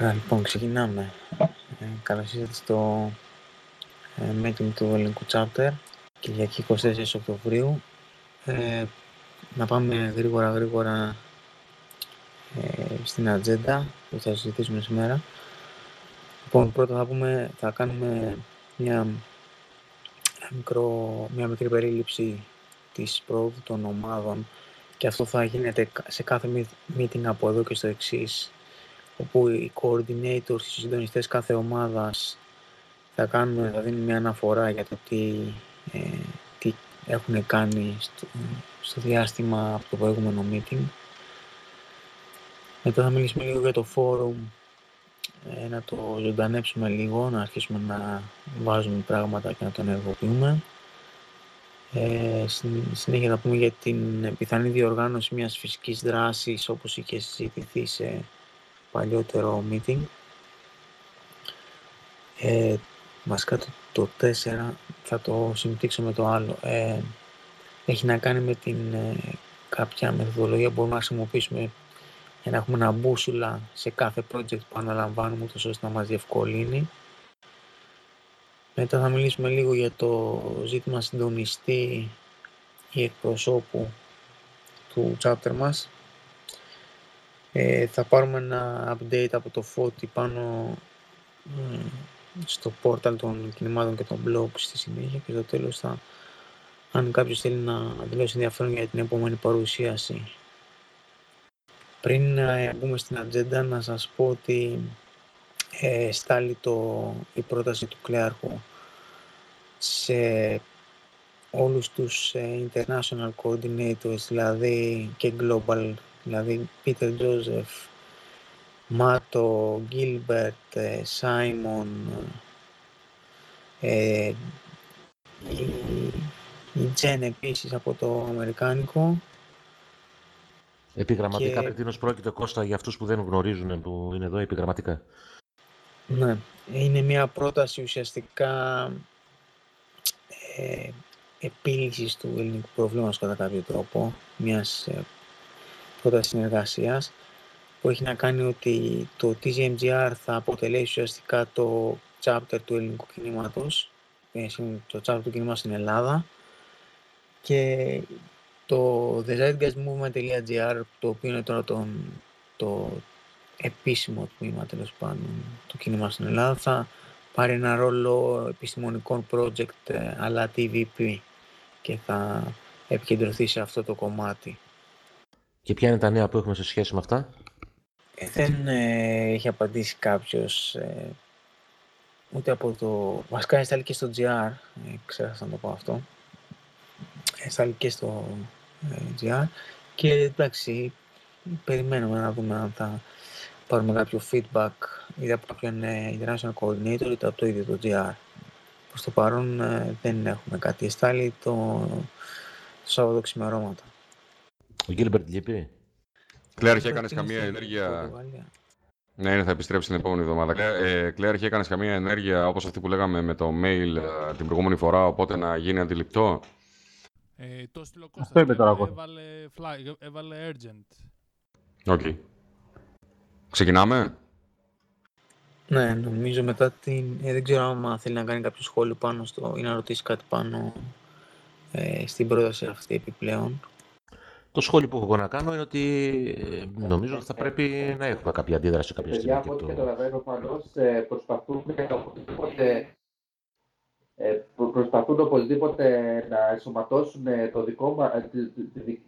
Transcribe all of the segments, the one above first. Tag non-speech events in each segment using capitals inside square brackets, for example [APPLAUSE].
Ωραία, λοιπόν, ξεκινάμε. Ε, καλώς ήρθατε στο ε, meeting του ελληνικού chapter Κυριακή 24 Οκτωβρίου. Ε, να πάμε γρήγορα γρήγορα ε, στην ατζέντα που θα συζητήσουμε σήμερα. Λοιπόν, πρώτα θα, πούμε, θα κάνουμε μια, μικρό, μια μικρή περίληψη της πρόοδου των ομάδων και αυτό θα γίνεται σε κάθε meeting από εδώ και στο εξής όπου οι coordinators, οι συντονιστές κάθε ομάδας θα, κάνουν, θα δίνουν μια αναφορά για το τι, ε, τι έχουν κάνει στο, στο, διάστημα από το προηγούμενο meeting. Μετά θα μιλήσουμε λίγο για το forum, ε, να το ζωντανέψουμε λίγο, να αρχίσουμε να βάζουμε πράγματα και να το ενεργοποιούμε. Ε, συνέχεια θα πούμε για την πιθανή διοργάνωση μιας φυσικής δράσης όπως είχε συζητηθεί σε παλιότερο meeting. Ε, βασικά το, το 4 θα το συμπτύξω με το άλλο. Ε, έχει να κάνει με την ε, κάποια μεθοδολογία που μπορούμε να χρησιμοποιήσουμε για να έχουμε ένα μπούσουλα σε κάθε project που αναλαμβάνουμε τόσο ώστε να μας διευκολύνει. Μετά θα μιλήσουμε λίγο για το ζήτημα συντονιστή ή εκπροσώπου του chapter μας ε, θα πάρουμε ένα update από το Φώτη πάνω στο πόρταλ των κινημάτων και των blog στη συνέχεια και στο τέλος θα, αν κάποιος θέλει να δηλώσει ενδιαφέρον για την επόμενη παρουσίαση. Πριν ε, μπούμε στην ατζέντα να σας πω ότι ε, στάλει το, η πρόταση του κλέαρχου σε όλους τους ε, international coordinators, δηλαδή και global δηλαδή Πίτερ Τζόζεφ, Μάτο, Γκίλμπερτ, Σάιμον, ε, η, η Τζεν επίσης από το Αμερικάνικο. Επιγραμματικά, και... πριν πρόκειται Κώστα για αυτούς που δεν γνωρίζουν που είναι εδώ, επιγραμματικά. Ναι, είναι μια πρόταση ουσιαστικά ε, επίλυσης του ελληνικού προβλήματος κατά κάποιο τρόπο, μιας ε, πρόταση συνεργασίας που έχει να κάνει ότι το TGMGR θα αποτελέσει ουσιαστικά το chapter του ελληνικού κινήματος, ε, το chapter του κινήματος στην Ελλάδα και το thezeitgeistmovement.gr το οποίο είναι τώρα το, το επίσημο τμήμα τέλος πάντων του κινήματος στην Ελλάδα θα πάρει ένα ρόλο επιστημονικών project ε, αλλά TVP και θα επικεντρωθεί σε αυτό το κομμάτι. Και ποια είναι τα νέα που έχουμε σε σχέση με αυτά; Ε, δεν ε, έχει απαντήσει κάποιος ε, ούτε από το... Βασικά έσταλει και στο GR, ε, ξέχασα να το πω αυτό. Έσταλει και στο ε, GR και εντάξει, περιμένουμε να δούμε αν θα πάρουμε κάποιο feedback είτε από κάποιον ε, international coordinator είτε από το ίδιο το GR. Προς το παρόν δεν έχουμε κάτι. Εστάλει το, το Σάββατο ξημερώματα. Ο Γκίλμπερτ λείπει. Κλέρ, έκανε καμία ενέργεια. Ναι, ναι, θα επιστρέψει την επόμενη εβδομάδα. Ε, Κλέρ, έκανε καμία ενέργεια όπως αυτή που λέγαμε με το mail ε, την προηγούμενη φορά, οπότε να γίνει αντιληπτό. Ε, το στείλω Αυτό είπε τώρα έβαλε, fly, έβαλε urgent. OK. Okay. Ξεκινάμε; Ναι, νομίζω μετά την... Ε, δεν ξέρω αν θέλει να κάνει κάποιο σχόλιο πάνω στο ή να ρωτήσει κάτι πάνω ε, στην πρόταση αυτή επιπλέον. Το σχόλιο που έχω να κάνω είναι ότι ε, νομίζω ότι θα πρέπει να έχουμε κάποια αντίδραση κάποια στιγμή. Από ό,τι καταλαβαίνω, πάντως ε, προσπαθούν οπωσδήποτε, ε, προσπαθούν οπωσδήποτε να ενσωματώσουν το δικό μας, τις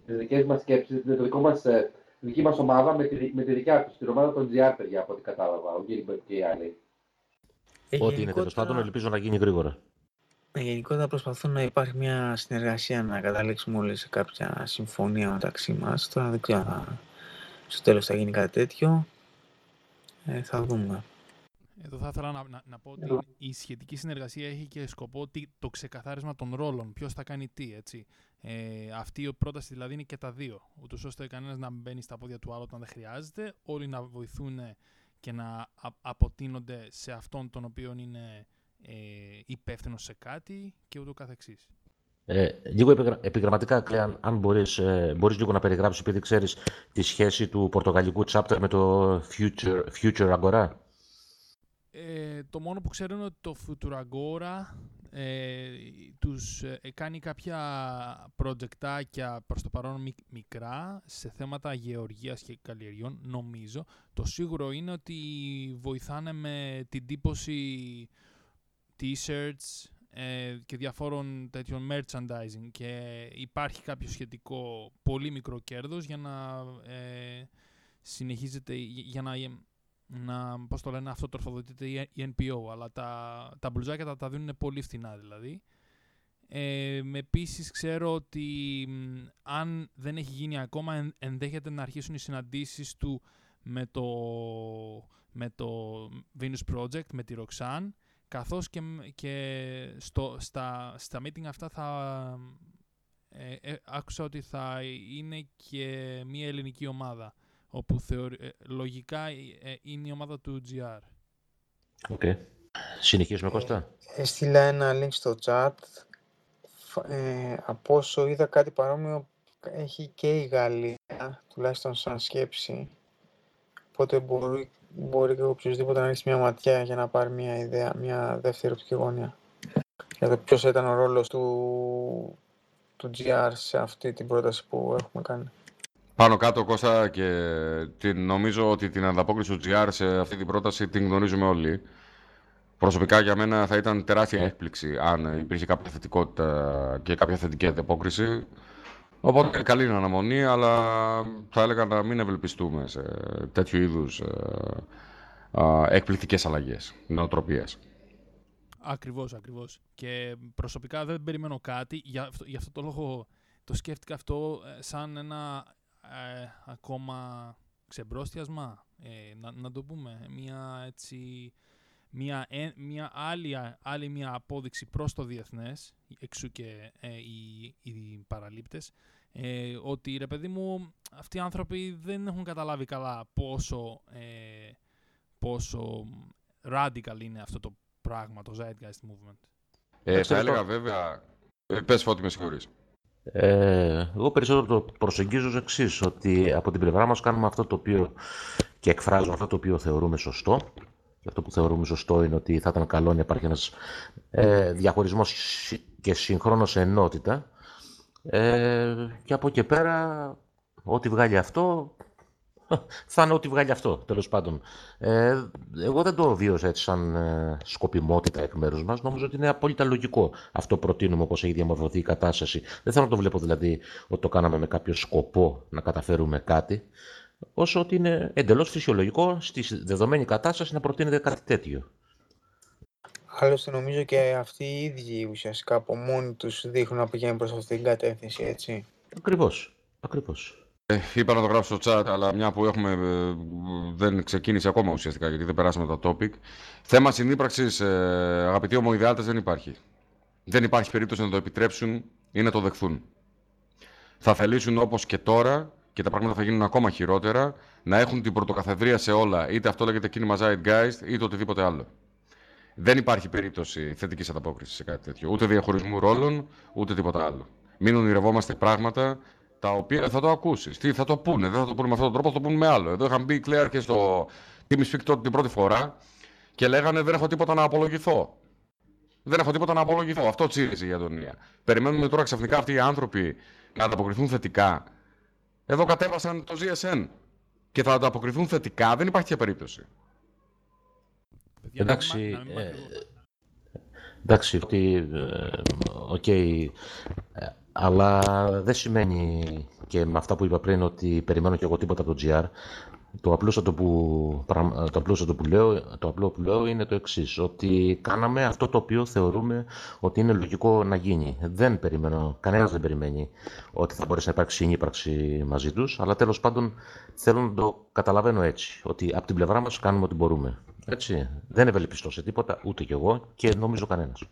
δικές μας σκέψεις, το δικό μας, τη δική μας ομάδα με τη, με τη δικιά τους, την ομάδα των GR, παιδιά, από ό,τι κατάλαβα, ο Γκίλμπερτ και οι άλλοι. Ό,τι είναι τέλος πάντων, ελπίζω να γίνει γρήγορα. Ε, γενικότερα προσπαθούν να υπάρχει μια συνεργασία να καταλήξουμε όλοι σε κάποια συμφωνία μεταξύ μας. Τώρα δεν ξέρω αν στο τέλος θα γίνει κάτι τέτοιο. Ε, θα δούμε. Εδώ θα ήθελα να, να, να πω ότι η σχετική συνεργασία έχει και σκοπό το ξεκαθάρισμα των ρόλων. Ποιος θα κάνει τι, έτσι. Ε, αυτή η πρόταση δηλαδή είναι και τα δύο. Ούτως ώστε κανένας να μπαίνει στα πόδια του άλλου όταν δεν χρειάζεται. Όλοι να βοηθούν και να αποτείνονται σε αυτόν τον οποίο είναι ε, υπεύθυνο σε κάτι και ούτω καθεξής. Ε, λίγο επιγραμματικά, Κλέαν, αν μπορείς, ε, μπορείς λίγο να περιγράψεις, επειδή ξέρεις τη σχέση του πορτογαλικού chapter με το Future, future Agora; Ε, το μόνο που ξέρω είναι ότι το Futuragora ε, τους ε, κάνει κάποια προτζεκτάκια προς το παρόν μικρά σε θέματα γεωργίας και καλλιεργιών, νομίζω. Το σίγουρο είναι ότι βοηθάνε με την τύπωση t-shirts ε, και διαφόρων τέτοιων merchandising. Και υπάρχει κάποιο σχετικό πολύ μικρό κέρδος για να ε, συνεχίζεται, για να να, πώς το λένε, αυτοτροφοδοτείται η NPO, αλλά τα, τα μπλουζάκια τα, τα δίνουν πολύ φθηνά δηλαδή. Ε, επίσης ξέρω ότι αν δεν έχει γίνει ακόμα ενδέχεται να αρχίσουν οι συναντήσεις του με το, με το Venus Project, με τη Roxanne, καθώς και, και στο, στα, στα meeting αυτά θα ε, ε, άκουσα ότι θα είναι και μια ελληνική ομάδα όπου θεωρη, ε, λογικά ε, ε, είναι η ομάδα του GR. OK. Okay. Συνεχίζουμε, Κώστα. Έστειλα ένα link στο chat. Ε, από όσο είδα κάτι παρόμοιο έχει και η Γαλλία, τουλάχιστον σαν σκέψη. Οπότε μπορεί, μπορεί και οποιοδήποτε να ρίξει μια ματιά για να πάρει μια ιδέα, μια δεύτερη οπτική γωνία. Για το ποιος ήταν ο ρόλος του, του GR σε αυτή την πρόταση που έχουμε κάνει. Πάνω κάτω, Κώστα, και την, νομίζω ότι την ανταπόκριση του GR σε αυτή την πρόταση την γνωρίζουμε όλοι. Προσωπικά για μένα θα ήταν τεράστια έκπληξη αν υπήρχε κάποια θετικότητα και κάποια θετική ανταπόκριση. Οπότε καλή είναι αναμονή, αλλά θα έλεγα να μην ευελπιστούμε σε τέτοιου είδους ε, εκπληκτικές αλλαγές, νοοτροπίες. Ακριβώς, ακριβώς. Και προσωπικά δεν περιμένω κάτι. Για αυτό, για αυτό το λόγο το σκέφτηκα αυτό ε, σαν ένα ε, ακόμα ξεμπρόστιασμα, ε, να, να το πούμε, μια έτσι μια, μια άλλη, άλλη μια απόδειξη προς το διεθνές, εξού και ε, οι, οι παραλήπτες, ε, ότι ρε παιδί μου, αυτοί οι άνθρωποι δεν έχουν καταλάβει καλά πόσο, ε, πόσο radical είναι αυτό το πράγμα, το Zeitgeist Movement. Ε, θα έλεγα βέβαια... πες Φώτη, με συγχωρείς. Ε, εγώ περισσότερο το προσεγγίζω ως εξής, ότι από την πλευρά μας κάνουμε αυτό το οποίο και εκφράζουμε αυτό το οποίο θεωρούμε σωστό. Και αυτό που θεωρούμε σωστό είναι ότι θα ήταν καλό να υπάρχει ένας ε, διαχωρισμός και συγχρόνως ενότητα. Ε, και από εκεί πέρα, ό,τι βγάλει αυτό, [LAUGHS] θα είναι ό,τι βγάλει αυτό, τέλος πάντων. Ε, εγώ δεν το βίωσα έτσι σαν ε, σκοπιμότητα εκ μέρους μας. Νομίζω ότι είναι απόλυτα λογικό αυτό προτείνουμε όπως έχει διαμορφωθεί η κατάσταση. Δεν θέλω να το βλέπω δηλαδή ότι το κάναμε με κάποιο σκοπό να καταφέρουμε κάτι, όσο ότι είναι εντελώς φυσιολογικό στη δεδομένη κατάσταση να προτείνεται κάτι τέτοιο. Άλλωστε νομίζω και αυτοί οι ίδιοι ουσιαστικά από μόνοι τους δείχνουν να πηγαίνουν προς αυτήν την κατεύθυνση, έτσι. Ακριβώς, ακριβώς. Ε, είπα να το γράψω στο chat, αλλά μια που έχουμε, ε, δεν ξεκίνησε ακόμα ουσιαστικά γιατί δεν περάσαμε το topic. Θέμα συνύπραξης, ε, αγαπητοί ομοειδεάτε, δεν υπάρχει. Δεν υπάρχει περίπτωση να το επιτρέψουν ή να το δεχθούν. Θα θελήσουν όπως και τώρα και τα πράγματα θα γίνουν ακόμα χειρότερα να έχουν την πρωτοκαθεδρία σε όλα. Είτε αυτό λέγεται κίνημα Zeitgeist είτε οτιδήποτε άλλο. Δεν υπάρχει περίπτωση θετικής ανταπόκρισης σε κάτι τέτοιο. Ούτε διαχωρισμού ρόλων, ούτε τίποτα άλλο. Μην ονειρευόμαστε πράγματα τα οποία θα το ακούσεις. Τι θα το πούνε, δεν θα το πούνε με αυτόν τον τρόπο, θα το πούνε με άλλο. Εδώ είχαν μπει οι Κλέαρ και στο Team Speak την πρώτη φορά και λέγανε Δεν έχω τίποτα να απολογηθώ. Δεν έχω τίποτα να απολογηθώ. Αυτό τσίριζε η Αντωνία. Περιμένουμε τώρα ξαφνικά αυτοί οι άνθρωποι να ανταποκριθούν θετικά. Εδώ κατέβασαν το GSN και θα ανταποκριθούν θετικά. Δεν υπάρχει τέτοια περίπτωση. Εντάξει, ε, εντάξει, ότι, ε, OK, okay, αλλά δεν σημαίνει και με αυτά που είπα πριν ότι περιμένω και εγώ τίποτα από το GR. Το απλούστατο που, το απλούστατο που, λέω, το απλό που λέω είναι το εξής, ότι κάναμε αυτό το οποίο θεωρούμε ότι είναι λογικό να γίνει. Δεν περιμένω, κανένας δεν περιμένει ότι θα μπορέσει να υπάρξει συνύπαρξη μαζί τους, αλλά τέλος πάντων θέλω να το καταλαβαίνω έτσι, ότι από την πλευρά μας κάνουμε ό,τι μπορούμε. Έτσι. Δεν ευελπιστώ σε τίποτα, ούτε κι εγώ και νομίζω κανένας.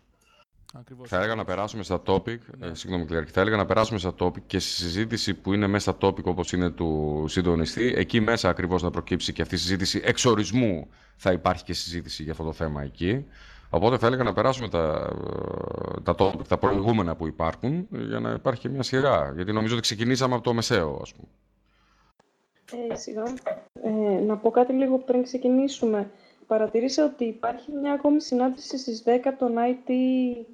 Ακριβώς. Θα έλεγα να περάσουμε στα topic, ναι. ε, συγγνώμη θα έλεγα να περάσουμε στα topic και στη συζήτηση που είναι μέσα στα topic όπως είναι του συντονιστή, εκεί μέσα ακριβώς να προκύψει και αυτή η συζήτηση εξορισμού θα υπάρχει και συζήτηση για αυτό το θέμα εκεί. Οπότε θα έλεγα να περάσουμε τα, ε, τα topic, τα προηγούμενα που υπάρχουν, για να υπάρχει και μια σειρά. Γιατί νομίζω ότι ξεκινήσαμε από το μεσαίο, ας πούμε. Ε, σιγά. Ε, να πω κάτι λίγο πριν ξεκινήσουμε. Παρατηρήσα ότι υπάρχει μια ακόμη συνάντηση στις 10 των IT,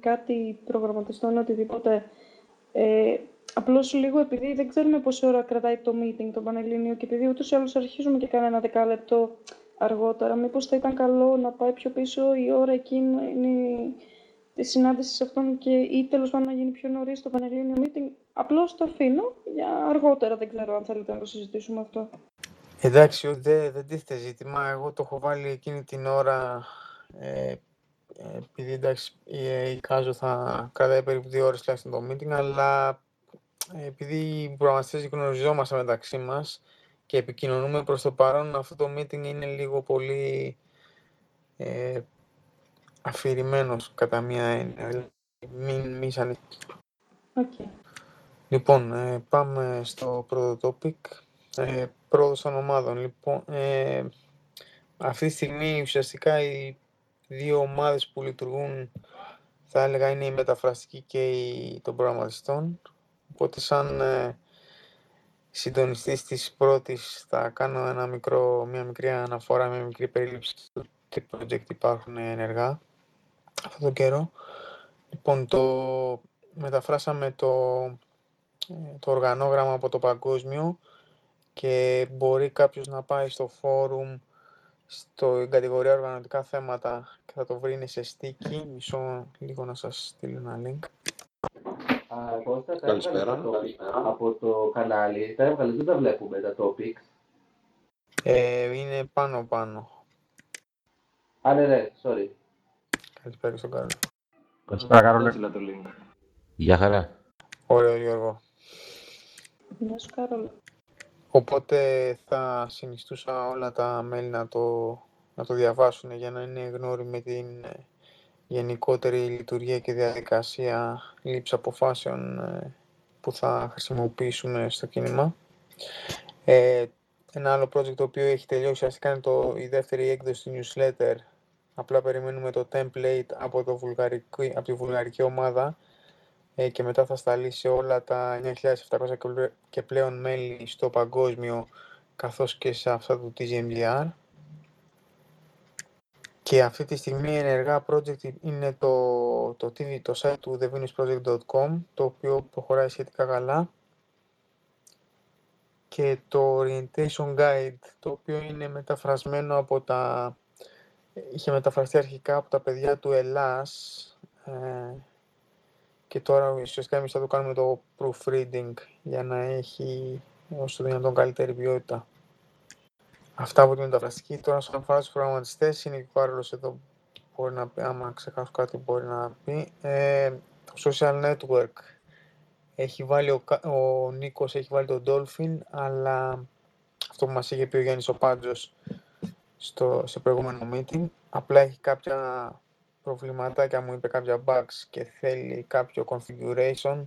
κάτι προγραμματιστών, οτιδήποτε. Ε, Απλώς λίγο επειδή δεν ξέρουμε πόση ώρα κρατάει το meeting, το Πανελλήνιο, και επειδή ούτως ή άλλως αρχίζουμε και κανένα δεκάλεπτο αργότερα, μήπως θα ήταν καλό να πάει πιο πίσω η ώρα εκείνη τη συνάντηση αυτών και ή τέλος πάντων να γίνει πιο νωρίς το Πανελλήνιο meeting. Απλώς το αφήνω για αργότερα, δεν ξέρω αν θέλετε να το συζητήσουμε αυτό. Εντάξει, δεν, δεν τίθεται ζήτημα. Εγώ το έχω βάλει εκείνη την ώρα, ε, επειδή εντάξει, η, η Κάζο θα κρατάει περίπου δύο ώρες τουλάχιστον το meeting, αλλά επειδή οι προγραμματιστές γνωριζόμαστε μεταξύ μας και επικοινωνούμε προς το παρόν, αυτό το meeting είναι λίγο πολύ ε, αφηρημένος κατά μία έννοια. Δηλαδή, μην μη σαν... Okay. Λοιπόν, ε, πάμε στο πρώτο topic. Ε, πρόοδος των ομάδων. Λοιπόν, ε, αυτή τη στιγμή ουσιαστικά οι δύο ομάδες που λειτουργούν θα έλεγα είναι η μεταφραστική και η των προγραμματιστών. Οπότε σαν ε, συντονιστής της πρώτης θα κάνω ένα μικρό, μια μικρή αναφορά, μια μικρή περίληψη του τι project υπάρχουν ενεργά αυτόν τον καιρό. Λοιπόν, το μεταφράσαμε το, ε, το οργανόγραμμα από το παγκόσμιο και μπορεί κάποιος να πάει στο φόρουμ στο κατηγορία οργανωτικά θέματα και θα το βρει είναι σε sticky. Μισό λίγο να σας στείλω ένα link. Κώστα, τα Καλησπέρα. από το κανάλι. Τα έβγαλε, δεν τα βλέπουμε τα topics. Ε, είναι πάνω πάνω. Α, ναι, ναι, sorry. Καλησπέρα στον Κάρολο. Καλησπέρα, Κάρολο. Έστειλα το link. Γεια χαρά. Ωραίο, Γιώργο. Γεια σου, Κάρολο. Οπότε θα συνιστούσα όλα τα μέλη να το, να το διαβάσουν για να είναι γνώριμοι με την γενικότερη λειτουργία και διαδικασία λήψη αποφάσεων ε, που θα χρησιμοποιήσουμε στο κίνημα. Ε, ένα άλλο project το οποίο έχει τελειώσει ουσιαστικά είναι το, η δεύτερη έκδοση του newsletter. Απλά περιμένουμε το template από, το βουλγαρική, από τη βουλγαρική ομάδα ε, και μετά θα σταλεί σε όλα τα 9.700 και πλέον μέλη στο παγκόσμιο καθώς και σε αυτά του TGMGR. Και αυτή τη στιγμή ενεργά project είναι το, το, TV, το site του thevenusproject.com, το οποίο προχωράει σχετικά καλά. Και το Orientation Guide, το οποίο είναι μεταφρασμένο από τα... είχε μεταφραστεί αρχικά από τα παιδιά του Ελλάς ε, και τώρα ουσιαστικά εμείς θα το κάνουμε το proofreading για να έχει όσο δυνατόν καλύτερη ποιότητα. Αυτά από την μεταφραστική. Τώρα, όσον αφορά τους προγραμματιστές, είναι και ο Κάρολο εδώ. Μπορεί να πει, άμα ξεχάσω κάτι, μπορεί να πει. Ε, το social network έχει βάλει ο, ο Νίκος έχει βάλει τον Dolphin, αλλά αυτό που μας είχε πει ο Γιάννης ο Πάντζος στο, σε προηγούμενο meeting, απλά έχει κάποια προβληματάκια, μου είπε κάποια bugs και θέλει κάποιο configuration.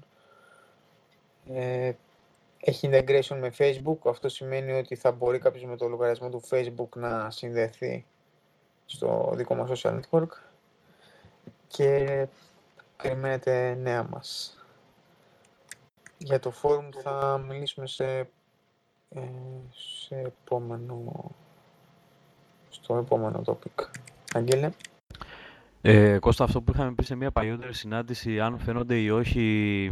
Ε, έχει integration με Facebook. Αυτό σημαίνει ότι θα μπορεί κάποιος με το λογαριασμό του Facebook να συνδεθεί στο δικό μας social network και περιμένετε νέα μας. Για το forum θα μιλήσουμε σε, ε, σε επόμενο, στο επόμενο topic. Αγγέλε. Ε, Κώστα, αυτό που είχαμε πει σε μια παλιότερη συνάντηση, αν φαίνονται ή όχι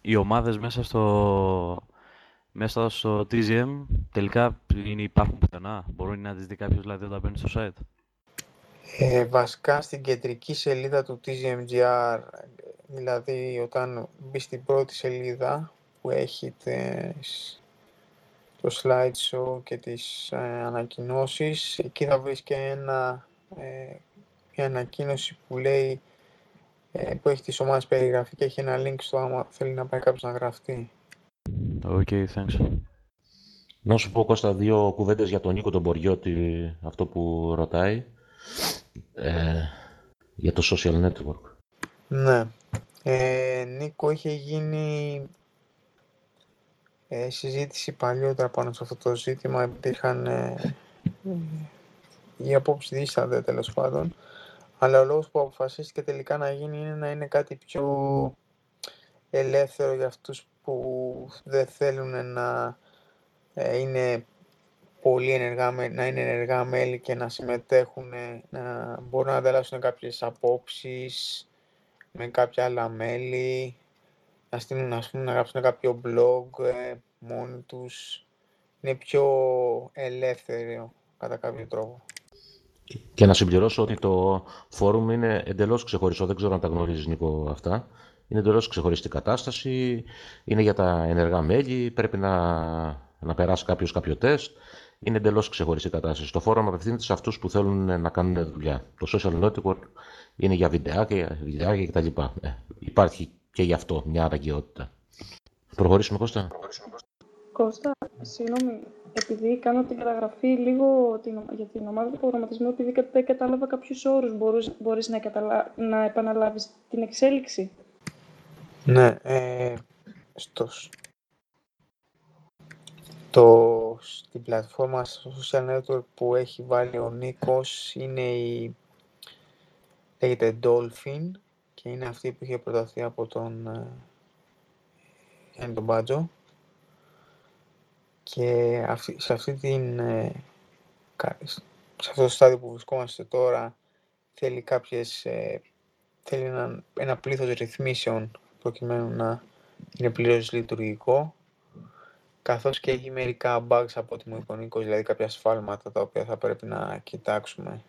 οι ομάδες μέσα στο, μέσα στο TGM τελικά είναι, υπάρχουν πουθενά. Μπορεί να τις δει κάποιος δηλαδή όταν μπαίνει στο site. Ε, βασικά στην κεντρική σελίδα του TZMGR, δηλαδή όταν μπει στην πρώτη σελίδα που έχει το slideshow και τις ε, ανακοινώσεις, εκεί θα βρεις και ένα, ε, μια ανακοίνωση που λέει ε, που έχει τις ομάδες περιγραφή και έχει ένα link στο άμα θέλει να πάει κάποιος να γραφτεί. OK, okay, thanks. Να σου πω, Κώστα, δύο κουβέντες για τον Νίκο τον Μποριώτη, αυτό που ρωτάει, ε, για το social network. Ναι. Ε, Νίκο, είχε γίνει ε, συζήτηση παλιότερα πάνω σε αυτό το ζήτημα. Υπήρχαν ε, οι απόψεις δίστανται τέλος πάντων. Αλλά ο λόγος που αποφασίστηκε τελικά να γίνει είναι να είναι κάτι πιο ελεύθερο για αυτούς που δεν θέλουν να ε, είναι πολύ ενεργά, να είναι ενεργά μέλη και να συμμετέχουν, να μπορούν να ανταλλάσσουν κάποιες απόψεις με κάποια άλλα μέλη, να στείλουν, ας πούμε, να γράψουν κάποιο blog ε, μόνοι τους. Είναι πιο ελεύθερο κατά κάποιο τρόπο. Και να συμπληρώσω ότι το φόρουμ είναι εντελώς ξεχωριστό, δεν ξέρω αν τα γνωρίζεις Νίκο αυτά. Είναι εντελώς ξεχωριστή κατάσταση, είναι για τα ενεργά μέλη, πρέπει να, να περάσει κάποιος κάποιο τεστ. Είναι εντελώς ξεχωριστή κατάσταση. Το φόρουμ απευθύνεται σε αυτούς που θέλουν να κάνουν δουλειά. Το social network είναι για βιντεάκια, βιντεάκια κτλ. Ε, υπάρχει και γι' αυτό μια αναγκαιότητα. Προχωρήσουμε, Κώστα. Κώστα, συγγνώμη, επειδή κάνω την καταγραφή λίγο την, για την ομάδα του προγραμματισμού, επειδή δεν κατάλαβα κάποιους όρους, μπορείς, μπορείς να, καταλα... να επαναλάβεις την εξέλιξη; Ναι, ε, στο, το, στην πλατφόρμα στο social network που έχει βάλει ο Νίκος είναι η λέγεται Dolphin και είναι αυτή που είχε προταθεί από τον ε, Γιάννη τον Μπάτζο και αυτή, σε αυτή την ε, σε αυτό το στάδιο που βρισκόμαστε τώρα θέλει κάποιες ε, θέλει ένα, ένα πλήθος ρυθμίσεων προκειμένου να είναι πλήρως λειτουργικό καθώς και έχει μερικά bugs από ό,τι μου είπε ο Νίκος, δηλαδή κάποια σφάλματα τα οποία θα πρέπει να κοιτάξουμε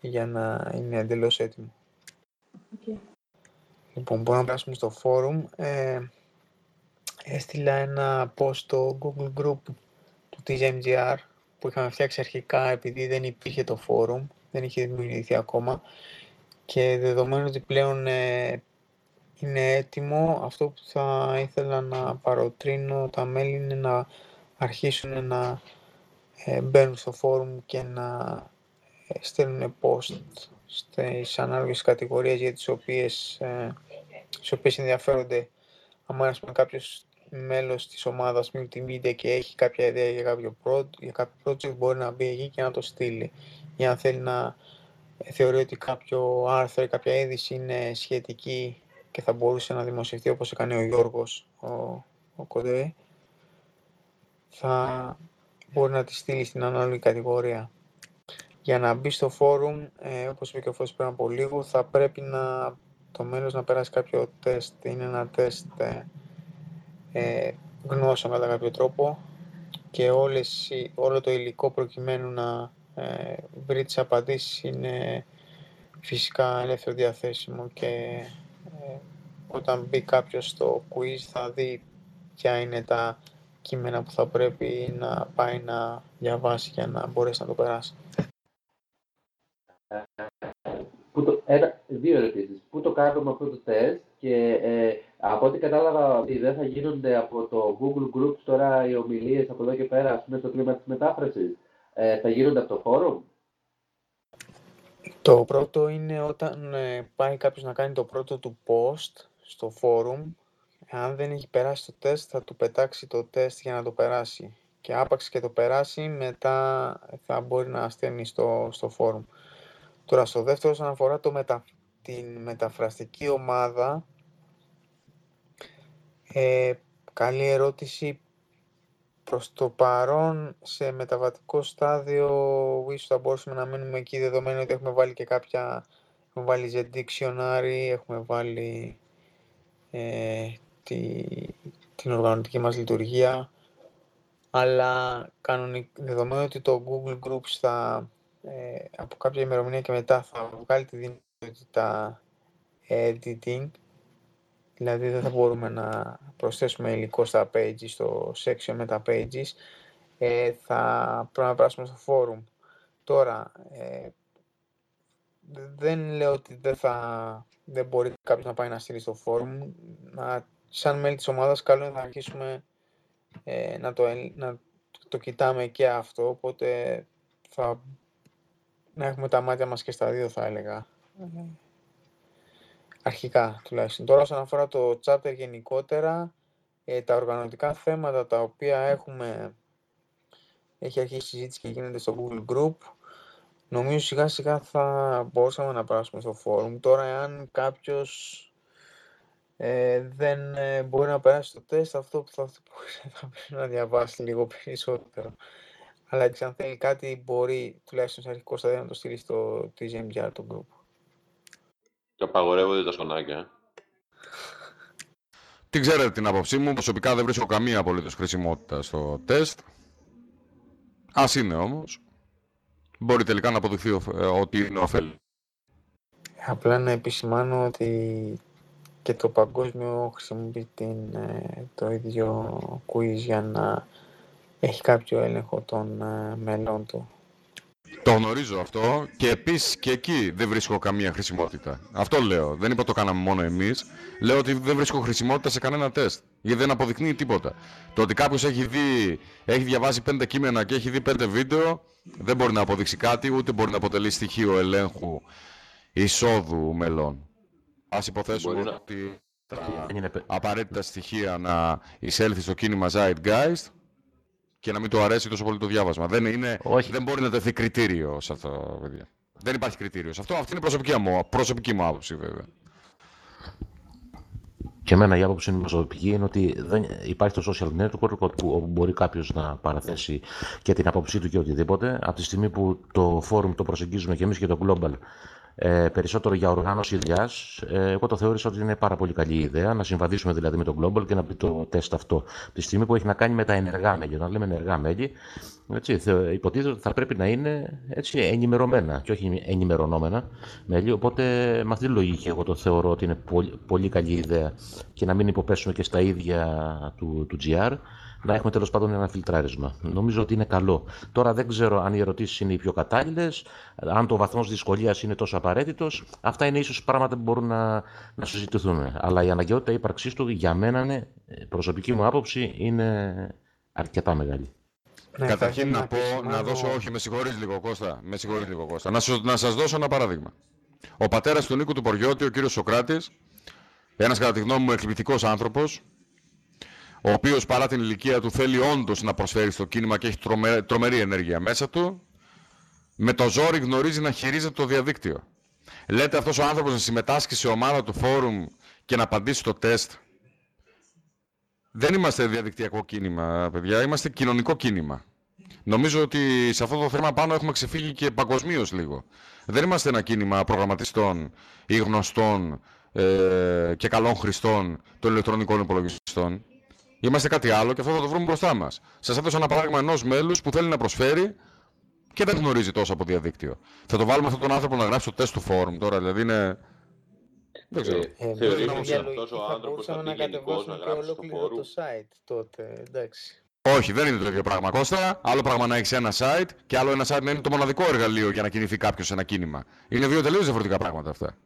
για να είναι εντελώς έτοιμο. Okay. Λοιπόν, μπορούμε να περάσουμε στο forum. Ε, έστειλα ένα post στο Google Group του TGMGR που είχαμε φτιάξει αρχικά επειδή δεν υπήρχε το forum, δεν είχε δημιουργηθεί ακόμα και δεδομένου ότι πλέον ε, είναι έτοιμο, αυτό που θα ήθελα να παροτρύνω τα μέλη είναι να αρχίσουν να ε, μπαίνουν στο φόρουμ και να ε, στέλνουν post στις ανάλογες κατηγορίες για τις οποίες, ε, τις οποίες ενδιαφέρονται. Αν ας πούμε κάποιος μέλος της ομάδας multimedia και έχει κάποια ιδέα για κάποιο, project, για κάποιο project μπορεί να μπει εκεί και να το στείλει. Ή αν θέλει να ε, θεωρεί ότι κάποιο άρθρο ή κάποια είδηση είναι σχετική και θα μπορούσε να δημοσιευτεί όπως έκανε ο Γιώργος ο, ο Κοντέ, θα μπορεί να τη στείλει στην ανάλογη κατηγορία. Για να μπει στο φόρουμ, ε, όπως είπε και ο Φώσης πριν από λίγο, θα πρέπει να, το μέλος να περάσει κάποιο τεστ. Είναι ένα τεστ ε, ε γνώσεων κατά κάποιο τρόπο και όλες, όλο το υλικό προκειμένου να ε, βρει τις απαντήσεις είναι φυσικά ελεύθερο διαθέσιμο και ε, όταν μπει κάποιος στο quiz θα δει ποια είναι τα κείμενα που θα πρέπει να πάει να διαβάσει για να μπορέσει να το περάσει. Που το, ένα, δύο ερωτήσεις. Πού το κάνουμε αυτό το τεστ και ε, από ό,τι κατάλαβα ότι δεν θα γίνονται από το Google Groups τώρα οι ομιλίες από εδώ και πέρα, ας πούμε, στο κλίμα της μετάφρασης, ε, θα γίνονται από το forum; Το πρώτο είναι όταν ε, πάει κάποιος να κάνει το πρώτο του post στο forum. Αν δεν έχει περάσει το τεστ, θα του πετάξει το τεστ για να το περάσει. Και άπαξ και το περάσει, μετά θα μπορεί να στέλνει στο, στο forum. Τώρα, στο δεύτερο, όσον αφορά το μετα, την μεταφραστική ομάδα, ε, καλή ερώτηση. Προς το παρόν, σε μεταβατικό στάδιο, ίσως θα μπορούσαμε να μείνουμε εκεί, δεδομένου ότι έχουμε βάλει και κάποια, έχουμε βάλει Z Dictionary, έχουμε βάλει ε, τη, την οργανωτική μας λειτουργία, αλλά κανονικ, δεδομένου ότι το Google Groups θα, ε, από κάποια ημερομηνία και μετά θα βγάλει τη δυνατότητα editing, Δηλαδή δεν θα μπορούμε να προσθέσουμε υλικό στα pages, στο section με τα pages. Ε, θα πρέπει να περάσουμε στο forum. Τώρα, ε, δεν λέω ότι δεν, θα, δεν μπορεί κάποιος να πάει να στείλει στο forum. Να, σαν μέλη της ομάδας, καλό είναι να αρχίσουμε ε, να, το, να το κοιτάμε και αυτό, οπότε θα να έχουμε τα μάτια μας και στα δύο θα έλεγα. Αρχικά τουλάχιστον. Τώρα όσον αφορά το chapter γενικότερα, ε, τα οργανωτικά θέματα τα οποία έχουμε, έχει αρχίσει η συζήτηση και γίνεται στο Google Group, νομίζω σιγά σιγά θα μπορούσαμε να περάσουμε στο forum. Τώρα εάν κάποιος ε, δεν ε, μπορεί να περάσει το τεστ, αυτό που θα, [LAUGHS] θα πρέπει να διαβάσει λίγο περισσότερο. Αλλά έτσι αν θέλει κάτι μπορεί τουλάχιστον σε αρχικό στάδιο να το στείλει στο TGMGR το group. Και απαγορεύονται τα σκονάκια. ε. Τι ξέρετε την άποψή μου, προσωπικά δεν βρίσκω καμία απολύτως χρησιμότητα στο τεστ. Ας είναι όμως. Μπορεί τελικά να αποδειχθεί οφ- ε, ότι είναι ωφέλη. Απλά να επισημάνω ότι και το παγκόσμιο χρησιμοποιεί την, ε, το ίδιο quiz για να έχει κάποιο έλεγχο των ε, μελών του. Το γνωρίζω αυτό και επίσης και εκεί δεν βρίσκω καμία χρησιμότητα. Αυτό λέω. Δεν είπα το κάναμε μόνο εμείς. Λέω ότι δεν βρίσκω χρησιμότητα σε κανένα τεστ. Γιατί δεν αποδεικνύει τίποτα. Το ότι κάποιος έχει δει, έχει διαβάσει πέντε κείμενα και έχει δει πέντε βίντεο δεν μπορεί να αποδείξει κάτι ούτε μπορεί να αποτελεί στοιχείο ελέγχου εισόδου μελών. Ας υποθέσουμε Μπορεί να- ότι τα Δεν είναι πε- απαραίτητα στοιχεία να εισέλθει στο κίνημα Zeitgeist και να μην του αρέσει τόσο πολύ το διάβασμα. Δεν, είναι, Όχι. δεν μπορεί να τεθεί κριτήριο σε αυτό, παιδιά. Δεν υπάρχει κριτήριο σε αυτό. Αυτή είναι η προσωπική μου, προσωπική μου άποψη, βέβαια. Και εμένα η άποψη είναι προσωπική είναι ότι δεν υπάρχει το social network όπου όπου μπορεί κάποιος να παραθέσει και την άποψή του και οτιδήποτε. Από τη στιγμή που το forum το προσεγγίζουμε και εμείς και το global ε, περισσότερο για οργάνωση δουλειά, ε, εγώ το θεώρησα ότι είναι πάρα πολύ καλή ιδέα να συμβαδίσουμε δηλαδή με το global και να μπει το τεστ αυτό. Από τη στιγμή που έχει να κάνει με τα ενεργά μέλη. Όταν λέμε ενεργά μέλη, έτσι, θε- υποτίθεται ότι θα πρέπει να είναι έτσι, ενημερωμένα και όχι ενημερωνόμενα μέλη. Οπότε με αυτή τη λογική εγώ το θεωρώ ότι είναι πολύ, πολύ καλή ιδέα και να μην υποπέσουμε και στα ίδια του, του GR, να έχουμε τέλος πάντων ένα φιλτράρισμα. Νομίζω ότι είναι καλό. Τώρα δεν ξέρω αν οι ερωτήσεις είναι οι πιο κατάλληλες, αν το βαθμός δυσκολίας είναι τόσο απαραίτητος. Αυτά είναι ίσως πράγματα που μπορούν να, να συζητηθούν. Αλλά η αναγκαιότητα ύπαρξής του για μένα, είναι, προσωπική μου άποψη, είναι αρκετά μεγάλη. Ναι, Καταρχήν θα να πω, ήθελα να δώσω, όχι, με συγχωρείς λίγο Κώστα, με συγχωρείς λίγο Κώστα. Να, σας, να σας δώσω ένα παράδειγμα. Ο πατέρας του Νίκου του Ποριώτη, ο κύριος Σοκράτης, ένας κατά τη γνώμη μου εκπληκτικός άνθρωπος, ο οποίος παρά την ηλικία του θέλει όντως να προσφέρει στο κίνημα και έχει τρομε, τρομερή ενέργεια μέσα του, με το ζόρι γνωρίζει να χειρίζεται το διαδίκτυο. Λέτε αυτός ο άνθρωπος να συμμετάσχει σε ομάδα του φόρουμ και να απαντήσει στο τεστ. Δεν είμαστε διαδικτυακό κίνημα, παιδιά, είμαστε κοινωνικό κίνημα. Νομίζω ότι σε αυτό το θέμα πάνω έχουμε ξεφύγει και παγκοσμίως λίγο. Δεν είμαστε ένα κίνημα προγραμματιστών ή γνωστών ε, και καλών χρηστών των ηλεκτρονικών υπολογιστών. Είμαστε κάτι άλλο και αυτό θα το βρούμε μπροστά μας. Σας έδωσα ένα παράδειγμα ενός μέλους που θέλει να προσφέρει και δεν γνωρίζει τόσο από διαδίκτυο. Θα το βάλουμε αυτόν τον άνθρωπο να γράψει το τεστ του φόρουμ τώρα, δηλαδή είναι. Δεν ξέρω. Ε, Ε, Θεωρείς με ότι μια αυτός λογική ο θα άνθρωπος θα μπορούσαμε πει να γενικώς να κατεβάσουμε και γράψει στο ολόκληρο φόρουμ. το site τότε, εντάξει. Όχι, δεν είναι το ίδιο πράγμα, Κώστα. Άλλο πράγμα να έχεις ένα site και άλλο ένα site να είναι το μοναδικό εργαλείο για να κινηθεί κάποιος σε ένα κίνημα. Είναι δύο τελείως διαφορετικά πράγματα αυτά.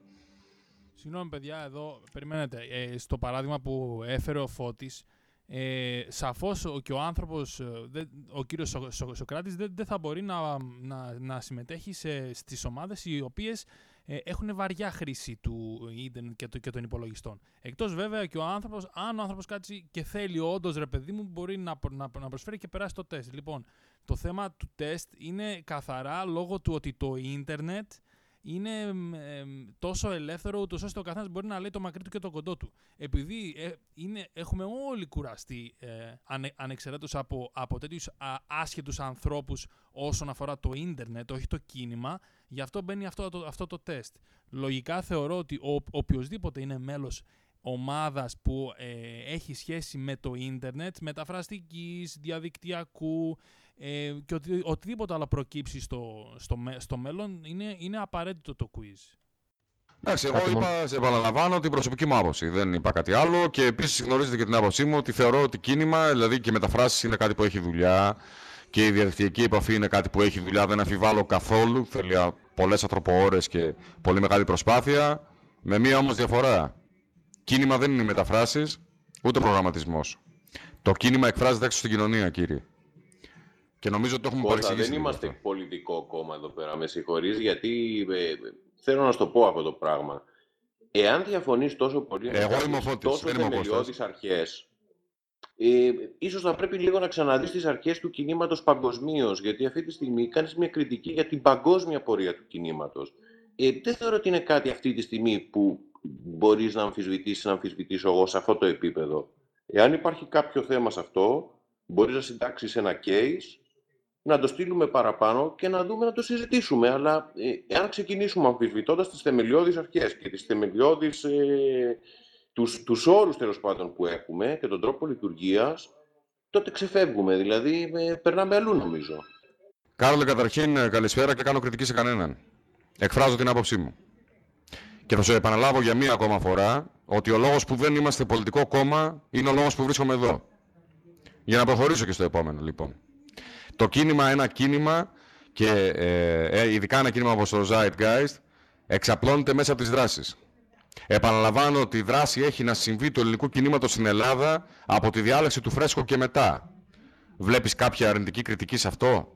Συγγνώμη, παιδιά, εδώ περιμένετε. Ε, στο παράδειγμα που έφερε ο Φώτης, ε, σαφώς ο, και ο άνθρωπος, ε, δεν- ο κύριος Σο, Σο- Σοκράτης δεν, δεν θα μπορεί να, να, να συμμετέχει σε, στις ομάδες οι οποίες ε, έχουν βαριά χρήση του ίντερνετ και, του- και των υπολογιστών. Εκτός βέβαια και ο άνθρωπος, αν ο άνθρωπος κάτσει και θέλει όντως ρε παιδί μου, μπορεί να, προ- να, να προσφέρει και περάσει το τεστ. Λοιπόν, το θέμα του τεστ είναι καθαρά λόγω του ότι το ίντερνετ είναι εμ, εμ, τόσο ελεύθερο ούτως ώστε ο καθένας μπορεί να λέει το μακρύ του και το κοντό του. Επειδή ε, είναι, έχουμε όλοι κουραστεί ε, ανε, ανεξαιρέτως από, από τέτοιους α, άσχετους ανθρώπους όσον αφορά το ίντερνετ, όχι το κίνημα, γι' αυτό μπαίνει αυτό το, αυτό το τεστ. Λογικά θεωρώ ότι ο, οποιοδήποτε είναι μέλος ομάδας που ε, έχει σχέση με το ίντερνετ, μεταφραστικής, διαδικτυακού ε, και οτι, οτιδήποτε άλλο προκύψει στο, στο, μέ- στο μέλλον είναι, είναι απαραίτητο το quiz. Εντάξει, εγώ Κάτι μόνο. είπα, σε επαναλαμβάνω, την προσωπική μου άποψη. Δεν είπα κάτι άλλο και επίσης γνωρίζετε και την άποψή μου ότι θεωρώ ότι κίνημα, δηλαδή και μεταφράσεις είναι κάτι που έχει δουλειά και η διαδικτυακή επαφή είναι κάτι που έχει δουλειά. Δεν αμφιβάλλω καθόλου. Θέλει πολλές ανθρωποώρες και πολύ μεγάλη προσπάθεια. Με μία όμως διαφορά. Κίνημα δεν είναι οι μεταφράσεις ούτε προγραμματισμός. Το κίνημα εκφράζεται έξω στην κοινωνία, κύριε. Και νομίζω ότι το έχουμε Κώστα, παρεξηγήσει. δεν λίγο είμαστε αυτό. πολιτικό κόμμα εδώ πέρα, με συγχωρείς, γιατί ε, θέλω να σου το πω αυτό το πράγμα. Εάν διαφωνείς τόσο πολύ με Εγώ κάποιες είμαι ο Φώτης, τόσο δεν είμαι ο θεμελιώδεις αρχές, ε, ίσως θα πρέπει λίγο να ξαναδείς τις αρχές του κινήματος παγκοσμίως, γιατί αυτή τη στιγμή κάνεις μια κριτική για την παγκόσμια πορεία του κινήματος. Ε, δεν θεωρώ ότι είναι κάτι αυτή τη στιγμή που μπορείς να αμφισβητήσεις, να αμφισβητήσω εγώ σε αυτό το επίπεδο. Εάν υπάρχει κάποιο θέμα σε αυτό, μπορείς να συντάξεις ένα case να το στείλουμε παραπάνω και να δούμε να το συζητήσουμε. Αλλά ε, εάν ξεκινήσουμε αμφισβητώντας τις θεμελιώδεις αρχές και τις θεμελιώδεις, ε, τους, τους όρους τέλος πάντων που έχουμε και τον τρόπο λειτουργίας, τότε ξεφεύγουμε. Δηλαδή, ε, περνάμε αλλού νομίζω. Κάρολε, καταρχήν, ε, καλησπέρα και κάνω κριτική σε κανέναν. Εκφράζω την άποψή μου. Και θα σου επαναλάβω για μία ακόμα φορά ότι ο λόγος που δεν είμαστε πολιτικό κόμμα είναι ο λόγος που βρίσκομαι εδώ. Για να προχωρήσω και στο επόμενο, λοιπόν. Το κίνημα, ένα κίνημα και ε, ε, ειδικά ένα κίνημα όπως το Zeitgeist εξαπλώνεται μέσα από τις δράσεις. Επαναλαμβάνω ότι η δράση έχει να συμβεί του ελληνικού κινήματος στην Ελλάδα από τη διάλεξη του Φρέσκο και μετά. Βλέπεις κάποια αρνητική κριτική σε αυτό;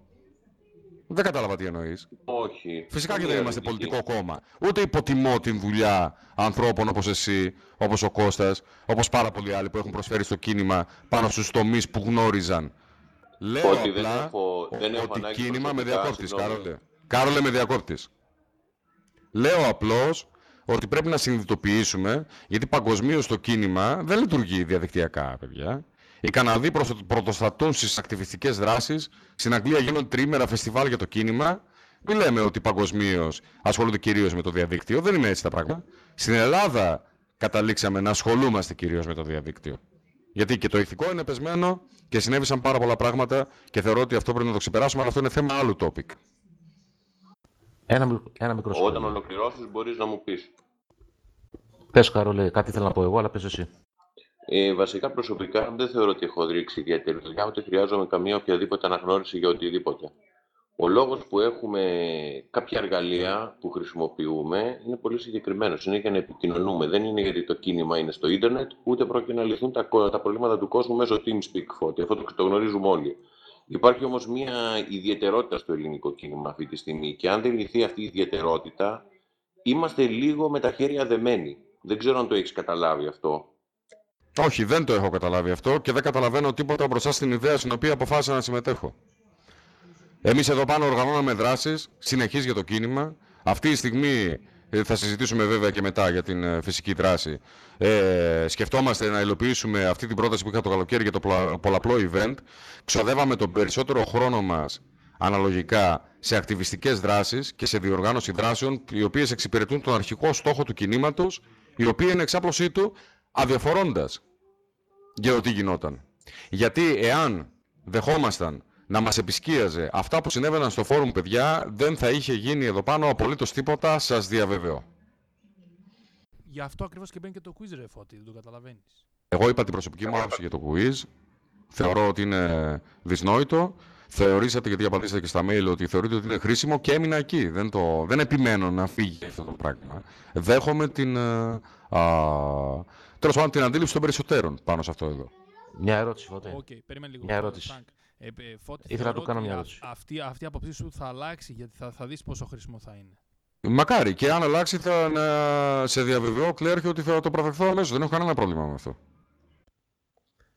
Δεν κατάλαβα τι εννοείς. Όχι. Φυσικά και Πολύ δεν είμαστε αρνητική. πολιτικό κόμμα. Ούτε υποτιμώ την δουλειά ανθρώπων όπως εσύ, όπως ο Κώστας, όπως πάρα πολλοί άλλοι που έχουν προσφέρει στο κίνημα πάνω στους τομείς που γνώριζαν. Λέω Ότι δεν απλά έχω- δεν έχω ότι ανάγκη κίνημα με προσωπικά, διακόπτης, συγγνώμη. Κάρολε. Κάρολε με διακόπτης. Λέω απλώς ότι πρέπει να συνειδητοποιήσουμε, γιατί παγκοσμίως το κίνημα δεν λειτουργεί διαδικτυακά, παιδιά. Οι Καναδοί προσω- πρωτοστατούν στις ακτιβιστικές δράσεις. Στην Αγγλία γίνονται τριήμερα φεστιβάλ για το κίνημα. Μην λέμε ότι παγκοσμίως ασχολούνται κυρίως με το διαδίκτυο. Δεν είναι έτσι τα πράγματα. Στην Ελλάδα καταλήξαμε να ασχολούμαστε κυρίως με το διαδίκτυο. Γιατί και το ηθικό είναι πεσμένο και συνέβησαν πάρα πολλά πράγματα και θεωρώ ότι αυτό πρέπει να το ξεπεράσουμε, αλλά αυτό είναι θέμα άλλου topic. Ένα, μικ- ένα μικρό Όταν σχόλιο. ολοκληρώσεις μπορείς να μου πεις. Πες, Καρόλε, κάτι ήθελα να πω εγώ, αλλά πες εσύ. Ε, βασικά προσωπικά δεν θεωρώ ότι έχω ρίξει ιδιαίτερη δουλειά, ούτε χρειάζομαι καμία οποιαδήποτε αναγνώριση για οτιδήποτε. Ο λόγος που έχουμε κάποια εργαλεία που χρησιμοποιούμε είναι πολύ συγκεκριμένος. Είναι για να επικοινωνούμε. Δεν είναι γιατί το κίνημα είναι στο ίντερνετ, ούτε πρόκειται να λυθούν τα, κο- τα προβλήματα του κόσμου μέσω TeamSpeak φώτη. Αυτό το, το γνωρίζουμε όλοι. Υπάρχει όμως μια ιδιαιτερότητα στο ελληνικό κίνημα αυτή τη στιγμή και αν δεν λυθεί αυτή η ιδιαιτερότητα, είμαστε λίγο με τα χέρια δεμένοι. Δεν ξέρω αν το έχεις καταλάβει αυτό. Όχι, δεν το έχω καταλάβει αυτό και δεν καταλαβαίνω τίποτα μπροστά στην ιδέα στην οποία αποφάσισα να συμμετέχω. Εμείς εδώ πάνω οργανώναμε δράσεις συνεχεί για το κίνημα. Αυτή τη στιγμή ε, θα συζητήσουμε βέβαια και μετά για την ε, φυσική δράση. Ε, σκεφτόμαστε να υλοποιήσουμε αυτή την πρόταση που είχα το καλοκαίρι για το πολλα- πολλαπλό event. Ξοδεύαμε τον περισσότερο χρόνο μας αναλογικά σε ακτιβιστικές δράσεις και σε διοργάνωση δράσεων οι οποίες εξυπηρετούν τον αρχικό στόχο του κινήματος η οποία είναι εξάπλωσή του αδιαφορώντας για το τι γινόταν. Γιατί εάν δεχόμασταν να μας επισκίαζε αυτά που συνέβαιναν στο φόρουμ παιδιά, δεν θα είχε γίνει εδώ πάνω απολύτως τίποτα, σας διαβεβαιώ. Γι' αυτό ακριβώς και μπαίνει και το quiz, ρε Φώτη, δεν το καταλαβαίνεις. Εγώ είπα την προσωπική μου άποψη για το quiz. Θεωρώ ότι είναι δυσνόητο. Θεωρήσατε, γιατί απαντήσατε και στα mail, ότι θεωρείτε ότι είναι χρήσιμο και έμεινα εκεί. Δεν, το, δεν επιμένω να φύγει αυτό το πράγμα. Δέχομαι την, ε, α, τέλος πάντων, την αντίληψη των περισσότερων πάνω σε αυτό εδώ. Μια ερώτηση, Φώτη. Οκ, περίμενε λίγο. Μια ερώτηση. Φρανκ. Ε, ε, Φώτη, Ήθελα να του θεωρώ κάνω ότι μια α- ερώτηση. Αυτή, αυτή η άποψή σου θα αλλάξει γιατί θα, θα δεις πόσο χρήσιμο θα είναι. Μακάρι και αν αλλάξει θα να σε διαβεβαιώ, Κλέαρχε, ότι θα το παραδεχθώ αμέσως. Δεν έχω κανένα πρόβλημα με αυτό.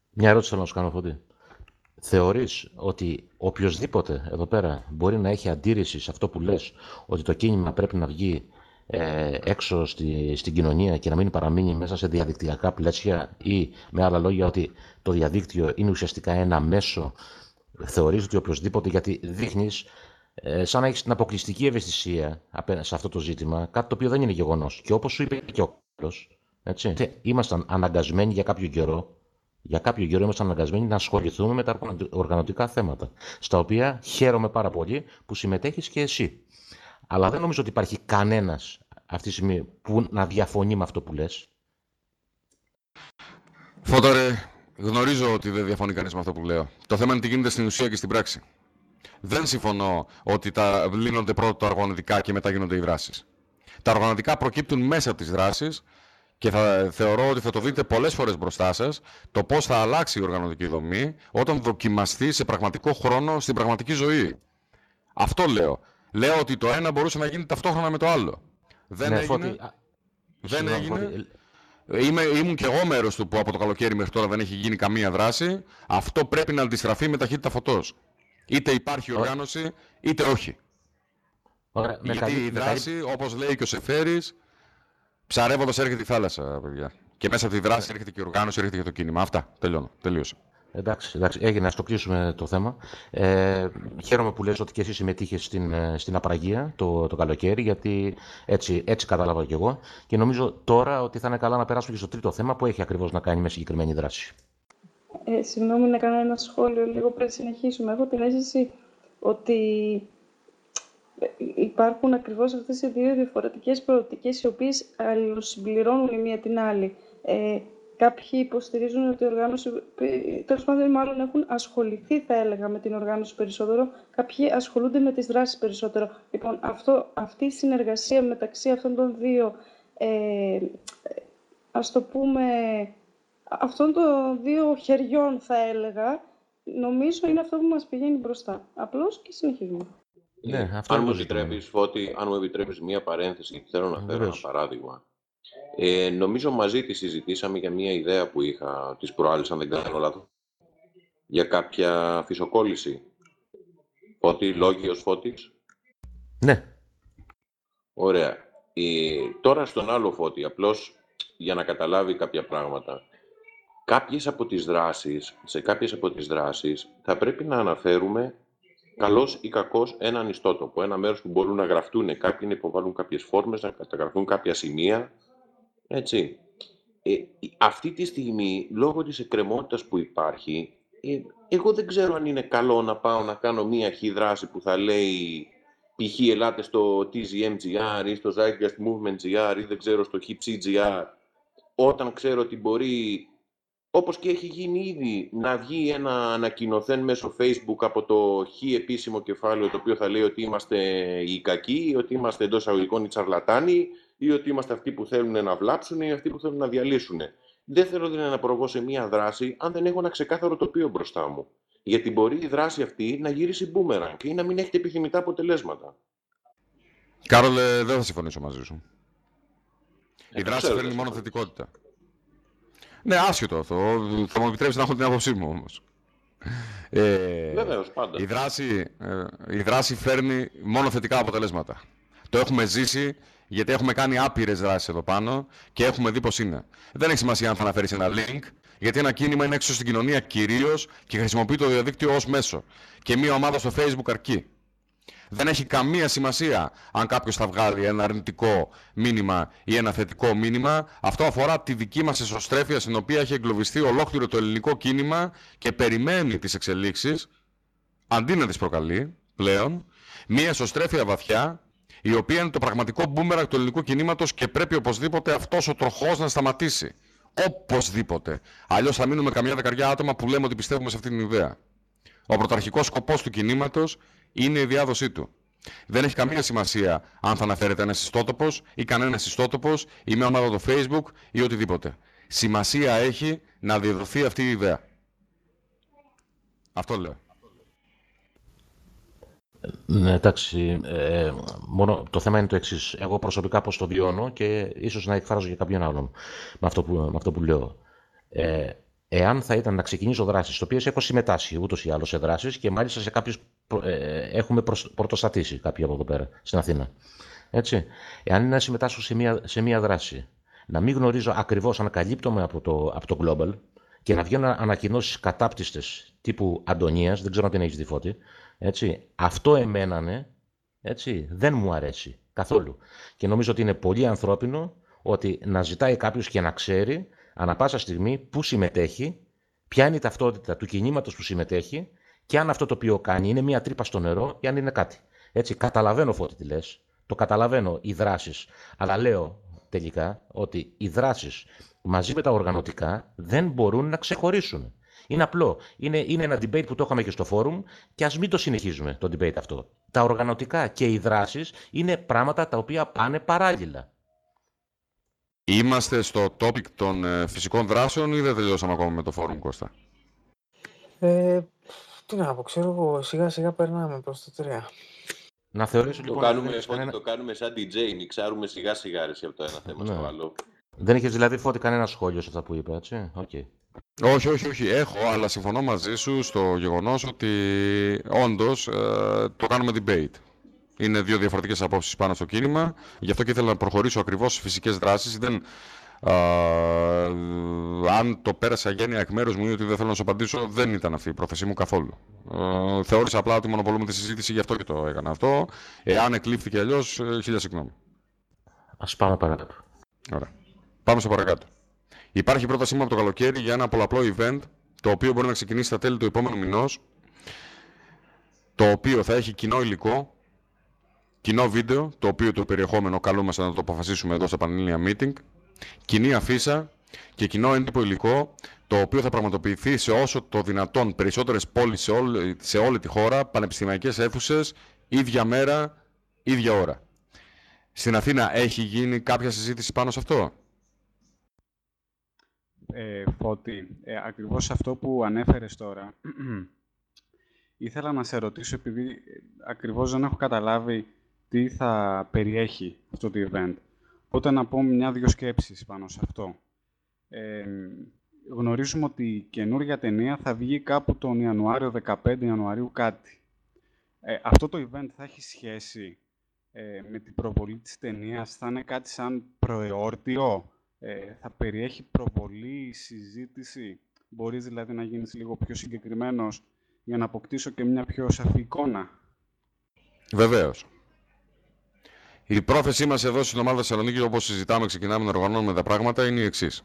Μια ερώτηση θέλω να σου κάνω, Φώτη. Θεωρείς ότι οποιοδήποτε εδώ πέρα μπορεί να έχει αντίρρηση σε αυτό που λες, ότι το κίνημα πρέπει να βγει ε, έξω στη, στην κοινωνία και να μην παραμείνει μέσα σε διαδικτυακά πλαίσια ή με άλλα λόγια ότι το διαδίκτυο είναι ουσιαστικά ένα μέσο, θεωρείς ότι οποιοδήποτε, γιατί δείχνεις ε, σαν να έχεις την αποκλειστική ευαισθησία απέναντι σε αυτό το ζήτημα, κάτι το οποίο δεν είναι γεγονός. Και όπως σου είπε και ο Κώστας, έτσι, ήμασταν αναγκασμένοι για κάποιο καιρό για κάποιο καιρό ήμασταν αναγκασμένοι να ασχοληθούμε με τα οργανω- οργανωτικά θέματα, στα οποία χαίρομαι πάρα πολύ που συμμετέχεις και εσύ. Αλλά δεν νομίζω ότι υπάρχει κανένας αυτή τη στιγμή που να διαφωνεί με αυτό που λες. Φώταρε, γνωρίζω ότι δεν διαφωνεί κανείς με αυτό που λέω. Το θέμα είναι τι γίνεται στην ουσία και στην πράξη. Δεν συμφωνώ ότι τα λύνονται πρώτα τα οργανωτικά και μετά γίνονται οι δράσεις. Τα οργανωτικά προκύπτουν μέσα από τις δράσεις και θα θεωρώ ότι θα το δείτε πολλές φορές μπροστά σας το πώς θα αλλάξει η οργανωτική δομή όταν δοκιμαστεί σε πραγματικό χρόνο στην πραγματική ζωή. Αυτό λέω. Λέω ότι το ένα μπορούσε να γίνει ταυτόχρονα με το άλλο. Δεν Ναι, έγινε. Φώτη, α, Δεν συγγνώμη, έγινε. Φώτη, Είμαι, ήμουν και εγώ μέρος του που από το καλοκαίρι μέχρι τώρα δεν έχει γίνει καμία δράση. Αυτό πρέπει να αντιστραφεί με ταχύτητα φωτός. Είτε υπάρχει Ωραία. οργάνωση, είτε όχι. Ωραία, με Γιατί καλή- η με καλή- δράση, όπως λέει και ο Σεφέρης, ψαρεύοντας έρχεται η θάλασσα, παιδιά. Και μέσα από τη δράση έρχεται και η οργάνωση, έρχεται και το κίνημα. Αυτά. Τελειώνω. Τελείωσα. Εντάξει, εντάξει, έγινε, ας το κλείσουμε το θέμα. Ε, χαίρομαι που λες ότι και εσύ συμμετείχες στην, ε, στην απραγία το, το καλοκαίρι, γιατί έτσι, έτσι κατάλαβα κι εγώ. Και νομίζω τώρα ότι θα είναι καλά να περάσουμε και στο τρίτο θέμα που έχει ακριβώς να κάνει με συγκεκριμένη δράση. Ε, συγγνώμη να κάνω ένα σχόλιο λίγο πριν συνεχίσουμε. Έχω την αίσθηση ότι υπάρχουν ακριβώς αυτές οι δύο διαφορετικές προοπτικές οι οποίες αλληλοσυμπληρώνουν η μία την άλλη. Ε, Κάποιοι υποστηρίζουν ότι η οργάνωση, τέλος πάντων, μάλλον έχουν ασχοληθεί, θα έλεγα, με την οργάνωση περισσότερο. Κάποιοι ασχολούνται με τις δράσεις περισσότερο. Λοιπόν, αυτό, αυτή η συνεργασία μεταξύ αυτών των δύο, ε, ας το πούμε, αυτών των δύο χεριών, θα έλεγα, νομίζω είναι αυτό που μας πηγαίνει μπροστά. Απλώς και συνεχίζουμε. Ναι, αυτό αν, μου επιτρέπεις, Φώτη, αν μου επιτρέπεις μία παρένθεση, θέλω να φέρω ένα παράδειγμα. Ε, νομίζω μαζί τη συζητήσαμε για μια ιδέα που είχα τις προάλλες, αν δεν κάνω λάθος, για κάποια φυσοκόλληση. Φώτη, λόγιος Φώτης. Ναι. Ωραία. Ε, τώρα στον άλλο Φώτη, απλώς για να καταλάβει κάποια πράγματα. Κάποιες από τις δράσεις, σε κάποιες από τις δράσεις θα πρέπει να αναφέρουμε καλός ή κακός έναν ιστότοπο, ένα μέρος που μπορούν να γραφτούν κάποιοι, να υποβάλουν κάποιες φόρμες, να καταγραφούν κάποια σημεία, έτσι. Ε, αυτή τη στιγμή, λόγω της εκκρεμότητας που υπάρχει, ε, εγώ δεν ξέρω αν είναι καλό να πάω να κάνω μία χι δράση που θα λέει π.χ. ελάτε στο TGMGR ή στο Zeitgeist Movement GR ή δεν ξέρω στο HipCGR όταν ξέρω ότι μπορεί, όπως και έχει γίνει ήδη, να βγει ένα ανακοινωθέν μέσω Facebook από το χ επίσημο κεφάλαιο το οποίο θα λέει ότι είμαστε οι κακοί, ότι είμαστε εντός αγωγικών οι τσαρλατάνοι ή ότι είμαστε αυτοί που θέλουν να βλάψουν ή αυτοί που θέλουν να διαλύσουν. Δεν θέλω δηλαδή να προβώ σε μία δράση αν δεν έχω ένα ξεκάθαρο τοπίο μπροστά μου. Γιατί μπορεί η δράση αυτή να γυρίσει boomerang ή να μην έχετε επιθυμητά αποτελέσματα. Κάρολε, δεν θα συμφωνήσω μαζί σου. Ε, η δράση φέρνει μόνο θετικότητα. Ναι, άσχετο αυτό. Θα μου επιτρέψεις να έχω την άποψή μου όμως. Ε, Βεβαίως, πάντα. Η δράση, ε, η δράση φέρνει μόνο θετικά αποτελέσματα. Το έχουμε ζήσει γιατί έχουμε κάνει άπειρες δράσεις εδώ πάνω και έχουμε δει πώς είναι. Δεν έχει σημασία αν θα αναφέρεις ένα link, γιατί ένα κίνημα είναι έξω στην κοινωνία κυρίως και χρησιμοποιεί το διαδίκτυο ως μέσο. Και μία ομάδα στο Facebook αρκεί. Δεν έχει καμία σημασία αν κάποιος θα βγάλει ένα αρνητικό μήνυμα ή ένα θετικό μήνυμα. Αυτό αφορά τη δική μας εσωστρέφεια, στην οποία έχει εγκλωβιστεί ολόκληρο το ελληνικό κίνημα και περιμένει τις εξελίξεις, αντί να τις προκαλεί πλέον, μία εσωστρέφεια βαθιά η οποία είναι το πραγματικό μπούμεραγκ του ελληνικού κινήματος και πρέπει οπωσδήποτε αυτός ο τροχός να σταματήσει. Οπωσδήποτε. Αλλιώς θα μείνουμε καμιά δεκαριά άτομα που λέμε ότι πιστεύουμε σε αυτή την ιδέα. Ο πρωταρχικός σκοπός του κινήματος είναι η διάδοσή του. Δεν έχει καμία σημασία αν θα αναφέρεται ένας ιστότοπος ή κανένας ιστότοπος ή μια ομάδα του Facebook ή οτιδήποτε. Σημασία έχει να διαδοθεί αυτή η ιδέα. Αυτό λέω. Ναι, εντάξει. Ε, μόνο το θέμα είναι το εξής. Εγώ προσωπικά πώς το βιώνω και ίσως να εκφράζω για κάποιον άλλον με αυτό που, με αυτό που λέω. Ε, εάν θα ήταν να ξεκινήσω δράσεις, τις οποίες έχω συμμετάσχει ούτως ή άλλως σε δράσεις και μάλιστα σε κάποιους ε, έχουμε πρωτοστατήσει κάποιοι από εδώ πέρα στην Αθήνα. Έτσι. Εάν είναι να συμμετάσχω σε μία, σε μία δράση, να μην γνωρίζω ακριβώς αν καλύπτομαι από το, από το Global και να βγαίνουν ανακοινώσεις κατάπτυστες τύπου Αντωνίας, δεν ξέρω αν την έχεις δει φώτη, έτσι. Αυτό εμένανε, έτσι, δεν μου αρέσει καθόλου. Και νομίζω ότι είναι πολύ ανθρώπινο ότι να ζητάει κάποιος και να ξέρει ανα πάσα στιγμή πού συμμετέχει, ποια είναι η ταυτότητα του κινήματος που συμμετέχει και αν αυτό το οποίο κάνει είναι μια τρύπα στο νερό ή αν είναι κάτι. Έτσι, καταλαβαίνω φώτη τι λες, το καταλαβαίνω οι δράσεις, αλλά λέω τελικά ότι οι δράσεις μαζί με τα οργανωτικά δεν μπορούν να ξεχωρίσουν. Είναι απλό. Είναι, είναι ένα debate που το είχαμε και στο φόρουμ και ας μην το συνεχίζουμε το debate αυτό. Τα οργανωτικά και οι δράσεις είναι πράγματα τα οποία πάνε παράλληλα. Είμαστε στο topic των ε, φυσικών δράσεων ή δεν τελειώσαμε ακόμα με το φόρουμ, Κώστα; Ε, τι να πω, ξέρω εγώ, σιγά σιγά περνάμε προς το 3. Να θεωρήσω το λοιπόν... Κάνουμε, κανένα... Το κάνουμε σαν DJ, μιξάρουμε σιγά σιγά από το ένα θέμα ναι. στο άλλο. Δεν είχες δηλαδή φώτη κανένα σχόλιο σε αυτά που είπα, έτσι; Okay. Όχι, όχι, όχι. Έχω, αλλά συμφωνώ μαζί σου στο γεγονός ότι όντως ε, το κάνουμε debate. Είναι δύο διαφορετικές απόψεις πάνω στο κίνημα. Γι' αυτό και ήθελα να προχωρήσω ακριβώς στις φυσικές δράσεις. Δεν Α, αν το πέρασα γένεια εκ μέρους μου ή ότι δεν θέλω να σου απαντήσω, δεν ήταν αυτή η πρόθεσή μου καθόλου. Ε, θεώρησα απλά ότι μονοπολούμε τη συζήτηση, γι' αυτό και το έκανα αυτό. Εάν εκλήφθηκε αλλιώς, ε, χίλια συγγνώμη. Α πάμε παρακάτω. Ωραία. Πάμε στο παρακάτω. Υπάρχει πρότασή μου από το καλοκαίρι για ένα πολλαπλό event, το οποίο μπορεί να ξεκινήσει στα τέλη του επόμενου μηνός, το οποίο θα έχει κοινό υλικό, κοινό βίντεο, το οποίο το περιεχόμενο καλούμαστε να το αποφασίσουμε εδώ στα Πανελλήνια Meeting, κοινή αφίσα και κοινό έντυπο υλικό, το οποίο θα πραγματοποιηθεί σε όσο το δυνατόν περισσότερες πόλεις σε όλη, σε όλη τη χώρα, πανεπιστημιακές αίθουσες, ίδια μέρα, ίδια ώρα. Στην Αθήνα έχει γίνει κάποια συζήτηση πάνω σε αυτό; Ε, Φώτη, ε, ακριβώς αυτό που ανέφερες τώρα, [CLEARS THROAT] ήθελα να σε ρωτήσω, επειδή ε, ακριβώς δεν έχω καταλάβει τι θα περιέχει αυτό το event. Οπότε να πω μια-δυο σκέψεις πάνω σε αυτό. Ε, γνωρίζουμε ότι η καινούργια ταινία θα βγει κάπου τον Ιανουάριο, 15 Ιανουαρίου κάτι. Ε, αυτό το event θα έχει σχέση ε, με την προβολή της ταινίας, θα είναι κάτι σαν προεόρτιο, ε, θα περιέχει προβολή, συζήτηση; Μπορείς δηλαδή να γίνεις λίγο πιο συγκεκριμένος για να αποκτήσω και μια πιο σαφή εικόνα; Βεβαίως. Η πρόθεσή μας εδώ στην ομάδα Θεσσαλονίκη, όπως συζητάμε, ξεκινάμε να οργανώνουμε τα πράγματα, είναι η εξής.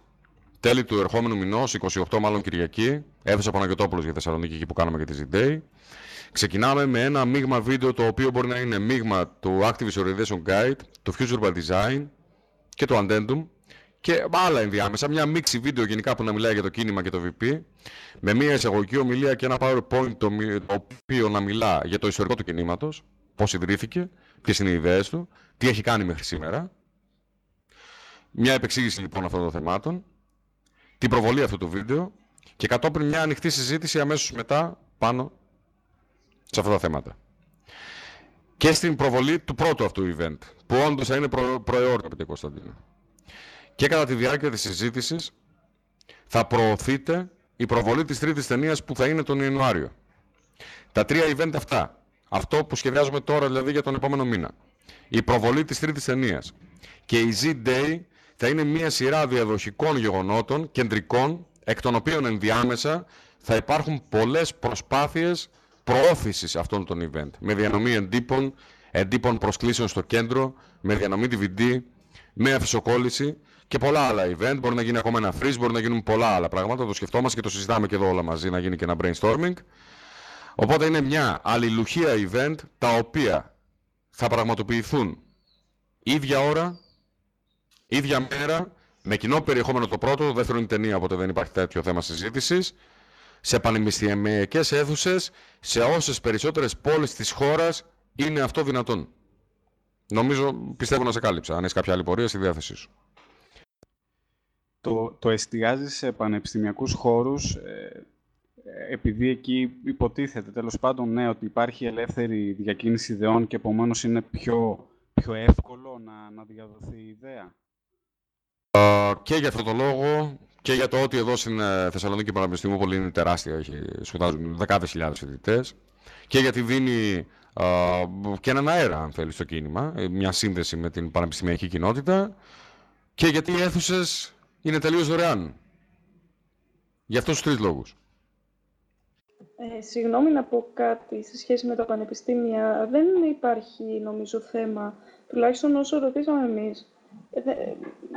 Τέλη του ερχόμενου μηνός, 28 μάλλον Κυριακή, έθεσα Παναγιώτοπουλο για Θεσσαλονίκη εκεί που κάναμε και τη Z-Day. Ξεκινάμε με ένα μείγμα βίντεο το οποίο μπορεί να είναι μείγμα του Active Visualization Guide, του Future by Design και του Addendum και άλλα ενδιάμεσα. Μια μίξη βίντεο γενικά που να μιλάει για το κίνημα και το VP, με μια εισαγωγική ομιλία και ένα PowerPoint το οποίο να μιλά για το ιστορικό του κινήματος, πώς ιδρύθηκε, ποιες είναι οι ιδέες του, τι έχει κάνει μέχρι σήμερα. Μια επεξήγηση λοιπόν αυτών των θεμάτων, την προβολή αυτού του βίντεο και κατόπιν μια ανοιχτή συζήτηση αμέσως μετά πάνω σε αυτά τα θέματα. Και στην προβολή του πρώτου αυτού event, που όντως θα είναι προ... προεόρτιο, Κωνσταντίνο. Και κατά τη διάρκεια της συζήτησης θα προωθείται η προβολή της τρίτης ταινίας που θα είναι τον Ιανουάριο. Τα τρία event αυτά, αυτό που σχεδιάζουμε τώρα δηλαδή για τον επόμενο μήνα, η προβολή της τρίτης ταινίας και η Z-Day θα είναι μια σειρά διαδοχικών γεγονότων, κεντρικών, εκ των οποίων ενδιάμεσα θα υπάρχουν πολλές προσπάθειες προώθησης αυτών των event, με διανομή εντύπων, εντύπων προσκλήσεων στο κέντρο, με διανομή DVD, με αφισοκόλληση και πολλά άλλα event. Μπορεί να γίνει ακόμα ένα freeze, μπορεί να γίνουν πολλά άλλα πράγματα. Το σκεφτόμαστε και το συζητάμε και εδώ όλα μαζί να γίνει και ένα brainstorming. Οπότε είναι μια αλληλουχία event τα οποία θα πραγματοποιηθούν ίδια ώρα, ίδια μέρα, με κοινό περιεχόμενο το πρώτο, το δεύτερο είναι ταινία, οπότε δεν υπάρχει τέτοιο θέμα συζήτησης, σε πανεπιστημιακές αίθουσες, σε όσες περισσότερες πόλεις της χώρας είναι αυτό δυνατόν. Νομίζω, πιστεύω να σε κάλυψα. Αν έχεις κάποια άλλη πορεία, στη διάθεσή σου. Το, το εστιάζει σε πανεπιστημιακούς χώρους, ε, επειδή εκεί υποτίθεται τέλος πάντων ναι, ότι υπάρχει ελεύθερη διακίνηση ιδεών και επομένως είναι πιο, πιο εύκολο να, να διαδοθεί η ιδέα. Και για αυτό το λόγο και για το ότι εδώ στην ε, Θεσσαλονίκη Πανεπιστημίου πολύ είναι τεράστια, έχει, σπουδάζουν δεκάδες χιλιάδες φοιτητές. Και γιατί δίνει και έναν αέρα, αν θέλεις, στο κίνημα, ε, μια σύνδεση με την πανεπιστημιακή κοινότητα. Και γιατί οι αίθουσες είναι τελείως δωρεάν. Για αυτούς τους τρεις λόγους. Ε, συγγνώμη να πω κάτι σε σχέση με τα πανεπιστήμια. Δεν υπάρχει, νομίζω, θέμα, τουλάχιστον όσο ρωτήσαμε εμείς. Ε,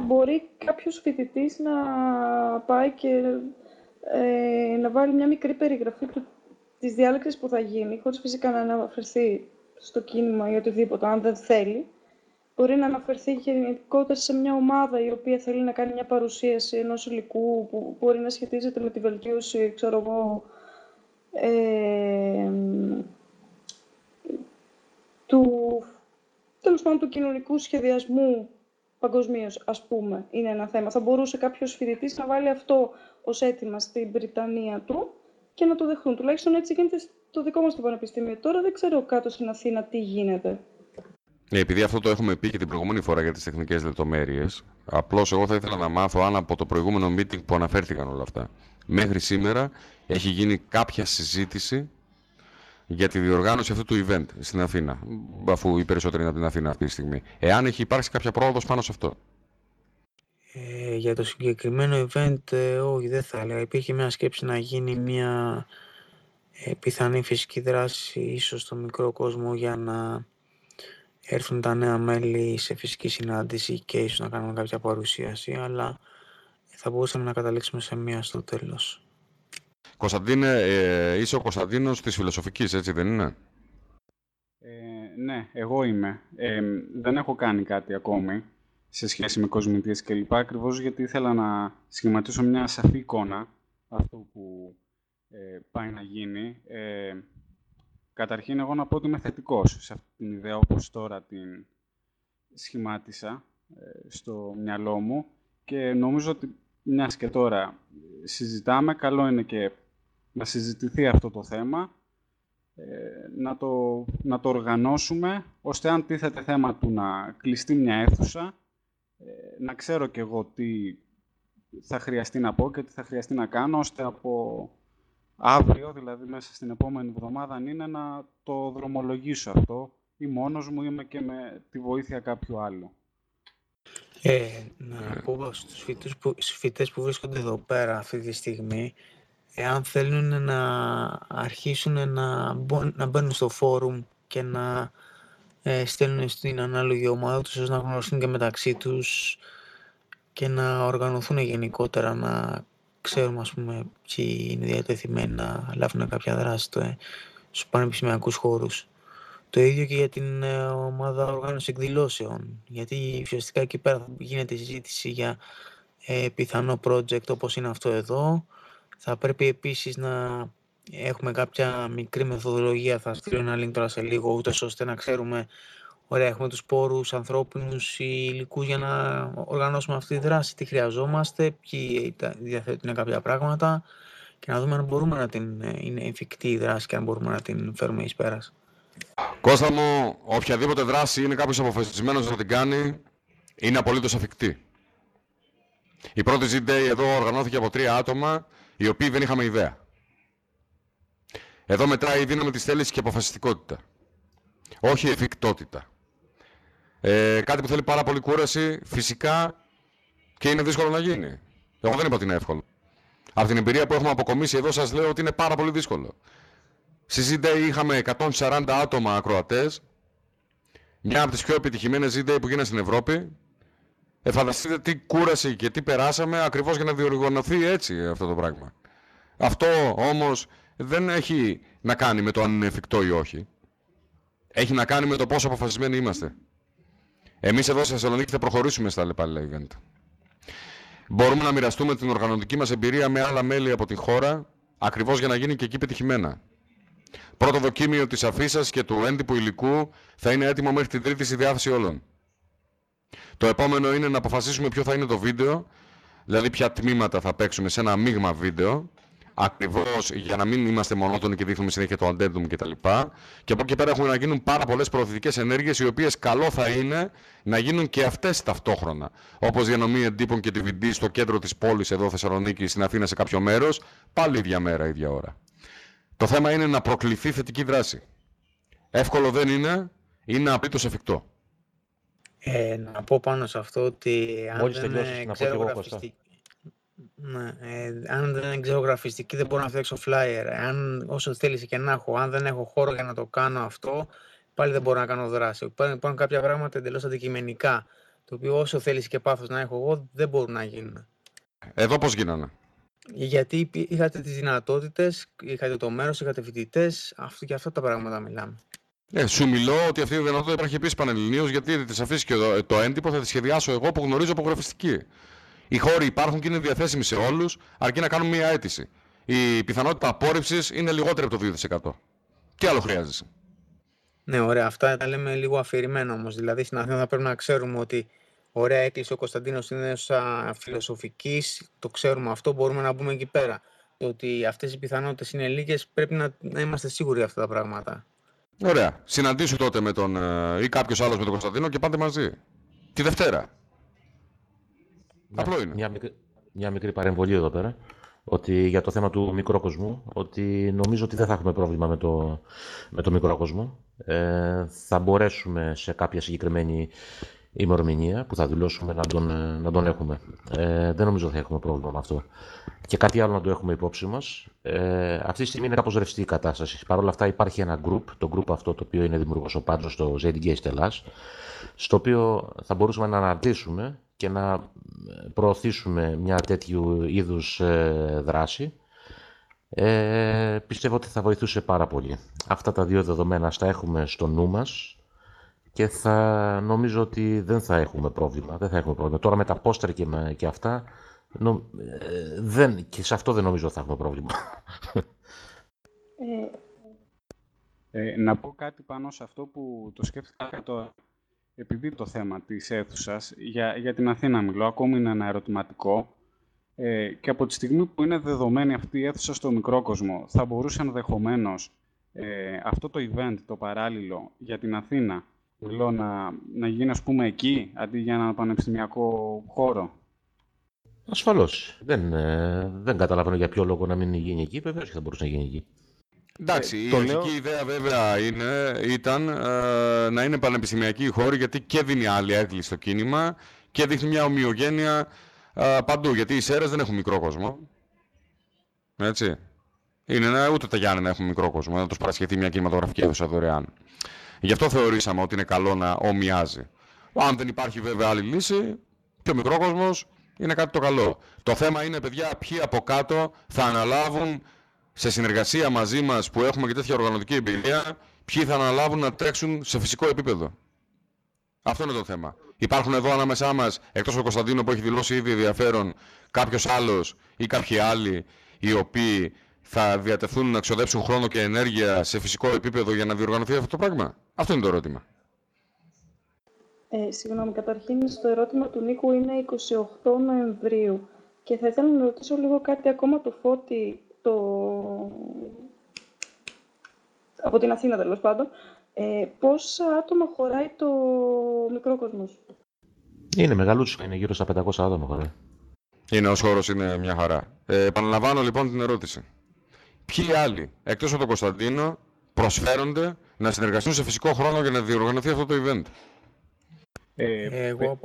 μπορεί κάποιος φοιτητής να πάει και ε, να βάλει μια μικρή περιγραφή του, της διάλεξης που θα γίνει, χωρίς φυσικά να αναφερθεί στο κίνημα ή οτιδήποτε, αν δεν θέλει. Μπορεί να αναφερθεί γενικότερα σε μια ομάδα η οποία θέλει να κάνει μια παρουσίαση ενός υλικού που μπορεί να σχετίζεται με τη βελτίωση, ξέρω εγώ, ε, του, τέλος πάντων, του κοινωνικού σχεδιασμού παγκοσμίως, ας πούμε, είναι ένα θέμα. Θα μπορούσε κάποιος φοιτητής να βάλει αυτό ως αίτημα στην Βρυτανία του και να το δεχτούν. Τουλάχιστον έτσι γίνεται στο δικό μας το πανεπιστήμιο. Τώρα δεν ξέρω κάτω στην Αθήνα τι γίνεται. Ναι, επειδή αυτό το έχουμε πει και την προηγούμενη φορά για τις τεχνικές λεπτομέρειες, απλώς εγώ θα ήθελα να μάθω αν από το προηγούμενο meeting που αναφέρθηκαν όλα αυτά μέχρι σήμερα έχει γίνει κάποια συζήτηση για τη διοργάνωση αυτού του event στην Αθήνα, αφού οι περισσότεροι είναι από την Αθήνα αυτή τη στιγμή. Εάν έχει υπάρξει κάποια πρόοδος πάνω σε αυτό. Ε, για το συγκεκριμένο event, ε, όχι, δεν θα έλεγα. Υπήρχε μια σκέψη να γίνει μια ε, πιθανή φυσική δράση, ίσως στο μικρό κόσμο, για να έρθουν τα νέα μέλη σε φυσική συνάντηση και ίσως να κάνουμε κάποια παρουσίαση, αλλά θα μπορούσαμε να καταλήξουμε σε μία στο τέλος. Κωνσταντίνε, ε, είσαι ο Κωνσταντίνος της Φιλοσοφικής, έτσι δεν είναι; Ε, ναι, εγώ είμαι. Ε, δεν έχω κάνει κάτι ακόμη σε σχέση με κοσμητές κλπ. Ακριβώς γιατί ήθελα να σχηματίσω μια σαφή εικόνα αυτό που ε, πάει να γίνει. Ε, καταρχήν, εγώ να πω ότι είμαι θετικός σε αυτή την ιδέα, όπως τώρα την σχημάτισα ε, στο μυαλό μου. Και νομίζω ότι μιας και τώρα συζητάμε, καλό είναι και να συζητηθεί αυτό το θέμα, ε, να, το, να το οργανώσουμε, ώστε αν τίθεται θέμα του να κλειστεί μια αίθουσα, ε, να ξέρω κι εγώ τι θα χρειαστεί να πω και τι θα χρειαστεί να κάνω, ώστε από αύριο, δηλαδή μέσα στην επόμενη εβδομάδα, αν είναι να το δρομολογήσω αυτό, ή μόνος μου, είμαι και με τη βοήθεια κάποιου άλλου. Ε, να πω στους φοιτητές που, στους που βρίσκονται εδώ πέρα αυτή τη στιγμή, εάν θέλουν να αρχίσουν να, να μπαίνουν στο φόρουμ και να ε, στέλνουν στην ανάλογη ομάδα τους, ώστε να γνωριστούν και μεταξύ τους και να οργανωθούν γενικότερα, να ξέρουμε ας πούμε ποιοι είναι διατεθειμένοι να λάβουν κάποια δράση στο, στους πανεπιστημιακούς χώρους. Το ίδιο και για την ε, ομάδα οργάνωσης εκδηλώσεων, γιατί ουσιαστικά εκεί πέρα γίνεται συζήτηση για ε, πιθανό project όπως είναι αυτό εδώ. Θα πρέπει επίσης να έχουμε κάποια μικρή μεθοδολογία, θα στείλω ένα link τώρα σε λίγο, ούτως ώστε να ξέρουμε Ωραία, έχουμε τους πόρους ανθρώπινους ή υλικούς για να οργανώσουμε αυτή τη δράση, τι χρειαζόμαστε, ποιοι διαθέτουν κάποια πράγματα και να δούμε αν μπορούμε να την, ε, είναι εφικτή η δράση και αν μπορούμε να την φέρουμε εις πέρας. Κώστα μου, οποιαδήποτε δράση είναι κάποιος αποφασισμένος να την κάνει, είναι απολύτως εφικτή. Η πρώτη Z-Day εδώ οργανώθηκε από τρία άτομα, οι οποίοι δεν είχαμε ιδέα. Εδώ μετράει η δύναμη της θέλησης και αποφασιστικότητα. Όχι εφικτότητα. Ε, κάτι που θέλει πάρα πολύ κούραση, φυσικά και είναι δύσκολο να γίνει. Εγώ δεν είπα ότι είναι εύκολο. Από την εμπειρία που έχουμε αποκομίσει εδώ, σας λέω ότι είναι πάρα πολύ δύσκολο. Στη Z-Day είχαμε 140 άτομα ακροατές. Μια από τις πιο επιτυχημένες Z-Day που γίνανε στην Ευρώπη. Ε, φανταστείτε τι κούραση και τι περάσαμε ακριβώς για να διοργανωθεί έτσι αυτό το πράγμα. Αυτό όμως δεν έχει να κάνει με το αν είναι εφικτό ή όχι. Έχει να κάνει με το πόσο αποφασισμένοι είμαστε. Εμείς εδώ στη Θεσσαλονίκη θα προχωρήσουμε στα Lepal Event. Μπορούμε να μοιραστούμε την οργανωτική μας εμπειρία με άλλα μέλη από τη χώρα, ακριβώς για να γίνει και εκεί πετυχημένα. Πρώτο δοκίμιο της αφίσα και του έντυπου υλικού θα είναι έτοιμο μέχρι την Τρίτη στη διάθεση όλων. Το επόμενο είναι να αποφασίσουμε ποιο θα είναι το βίντεο, δηλαδή ποια τμήματα θα παίξουμε σε ένα μείγμα βίντεο Ακριβώς για να μην είμαστε μονότονοι και δείχνουμε συνέχεια το αντέντουμ κτλ. Και, και από εκεί πέρα έχουν να γίνουν πάρα πολλές προωθητικές ενέργειες, οι οποίες καλό θα είναι να γίνουν και αυτές ταυτόχρονα. Όπως διανομή εντύπων και DVD στο κέντρο της πόλης εδώ Θεσσαλονίκη, στην Αθήνα σε κάποιο μέρος, πάλι ίδια μέρα, ίδια ώρα. Το θέμα είναι να προκληθεί θετική δράση. Εύκολο δεν είναι, είναι απολύτως εφικτό. Ε, να πω πάνω σε αυτό ότι αν Μόλις δεν τελειώσεις, να πω και εγώ, Κώστα. Ναι, ε, αν δεν ξέρω γραφιστική δεν μπορώ να φτιάξω flyer. Αν, όσο θέλεις και να έχω, αν δεν έχω χώρο για να το κάνω αυτό, πάλι δεν μπορώ να κάνω δράση. Υπάρχουν, υπάρχουν κάποια πράγματα εντελώς αντικειμενικά, το οποίο όσο θέλεις και πάθος να έχω εγώ, δεν μπορούν να γίνουν. Εδώ πώς γίνανε; Γιατί είχατε τις δυνατότητες, είχατε το μέρος, είχατε φοιτητές, αυτό και αυτά τα πράγματα μιλάμε. Ε, σου μιλώ ότι αυτή η δυνατότητα υπάρχει επίσης πανελληνίως, γιατί τη αφήσεις και το, το έντυπο θα τη σχεδιάσω εγώ που γνωρίζω από γραφιστική. Οι χώροι υπάρχουν και είναι διαθέσιμοι σε όλους, αρκεί να κάνουν μία αίτηση. Η πιθανότητα απόρριψης είναι λιγότερη από το 2%. Τι άλλο χρειάζεσαι; Ναι, ωραία. Αυτά τα λέμε λίγο αφηρημένα όμως. Δηλαδή στην Αθήνα θα πρέπει να ξέρουμε ότι ωραία έκλεισε ο Κωνσταντίνος στην αίθουσα φιλοσοφικής. Το ξέρουμε αυτό, μπορούμε να μπούμε εκεί πέρα. Το ότι αυτές οι πιθανότητες είναι λίγες, πρέπει να, να είμαστε σίγουροι αυτά τα πράγματα. Ωραία. Συναντήσου τότε με τον. Ε, ή κάποιος άλλος με τον Κωνσταντίνο και πάτε μαζί. Τη Δευτέρα. Απλό είναι. Μια μικρή, μια μικρή παρεμβολή εδώ πέρα. Ότι για το θέμα του μικρόκοσμου, ότι νομίζω ότι δεν θα έχουμε πρόβλημα με το, με το μικρόκοσμο. Ε, θα μπορέσουμε σε κάποια συγκεκριμένη ημερομηνία που θα δηλώσουμε να τον, ε, να τον έχουμε. Ε, δεν νομίζω ότι θα έχουμε πρόβλημα με αυτό. Και κάτι άλλο να το έχουμε υπόψη μας. Ε, αυτή τη στιγμή είναι κάπως ρευστή η κατάσταση. Παρ' όλα αυτά υπάρχει ένα group, το group αυτό το οποίο είναι δημιουργός ο Πάντζο στο ZDG Stellas, στο οποίο θα μπορούσαμε να αναρτήσουμε και να προωθήσουμε μια τέτοιου είδους ε, δράση. Ε, πιστεύω ότι θα βοηθούσε πάρα πολύ. Αυτά τα δύο δεδομένα στα έχουμε στο νου μας και θα νομίζω ότι δεν θα έχουμε πρόβλημα. Δεν θα έχουμε πρόβλημα. Τώρα με τα πόστερ και, με, και αυτά, νο, ε, δεν, και σε αυτό δεν νομίζω θα έχουμε πρόβλημα. Ε, ε, να πω κάτι πάνω σε αυτό που το σκέφτηκα τώρα. Επειδή το θέμα της αίθουσας για, για την Αθήνα μιλώ, ακόμη είναι ένα ερωτηματικό, ε, και από τη στιγμή που είναι δεδομένη αυτή η αίθουσα στο μικρό κόσμο, θα μπορούσε ενδεχομένως ε, αυτό το event, το παράλληλο για την Αθήνα, μιλώ, να, να γίνει ας πούμε εκεί, αντί για ένα πανεπιστημιακό χώρο; Ασφαλώς. Δεν, ε, δεν καταλαβαίνω για ποιο λόγο να μην γίνει εκεί. Βεβαίως και θα μπορούσε να γίνει εκεί. Εντάξει, ε, η αρχική ιδέα βέβαια είναι, ήταν ε, να είναι πανεπιστημιακή η χώρη γιατί και δίνει άλλη έγκλη στο κίνημα και δείχνει μια ομοιογένεια ε, παντού. Γιατί οι ΣΕΡΕΣ δεν έχουν μικρό κόσμο. Έτσι. Είναι ένα, ούτε τα Γιάννη να έχουν μικρό κόσμο, να τους παρασχεθεί μια κινηματογραφική αίθουσα δωρεάν. Γι' αυτό θεωρήσαμε ότι είναι καλό να ομοιάζει. Αν δεν υπάρχει βέβαια άλλη λύση, πιο μικρό κόσμος είναι κάτι το καλό. Το θέμα είναι, παιδιά, ποιοι από κάτω θα αναλάβουν σε συνεργασία μαζί μας που έχουμε και τέτοια οργανωτική εμπειρία, ποιοι θα αναλάβουν να τρέξουν σε φυσικό επίπεδο. Αυτό είναι το θέμα. Υπάρχουν εδώ ανάμεσά μας, εκτός από Κωνσταντίνο που έχει δηλώσει ήδη ενδιαφέρον, κάποιος άλλος ή κάποιοι άλλοι οι οποίοι θα διατεθούν να ξοδέψουν χρόνο και ενέργεια σε φυσικό επίπεδο για να διοργανωθεί αυτό το πράγμα; Αυτό είναι το ερώτημα. Ε, συγγνώμη, καταρχήν στο ερώτημα του Νίκου είναι 28 Νοεμβρίου και θα ήθελα να ρωτήσω λίγο κάτι ακόμα του Φώτη το... από την Αθήνα τέλος πάντων. Ε, πόσα άτομα χωράει το μικρό κόσμος; Είναι μεγαλούτσικο, είναι γύρω στα 500 άτομα χωράει. Είναι ως χώρος, είναι μια χαρά. Ε, επαναλαμβάνω λοιπόν την ερώτηση. Ποιοι άλλοι, εκτός από τον Κωνσταντίνο, προσφέρονται να συνεργαστούν σε φυσικό χρόνο για να διοργανωθεί αυτό το event; Ε, Εγώ...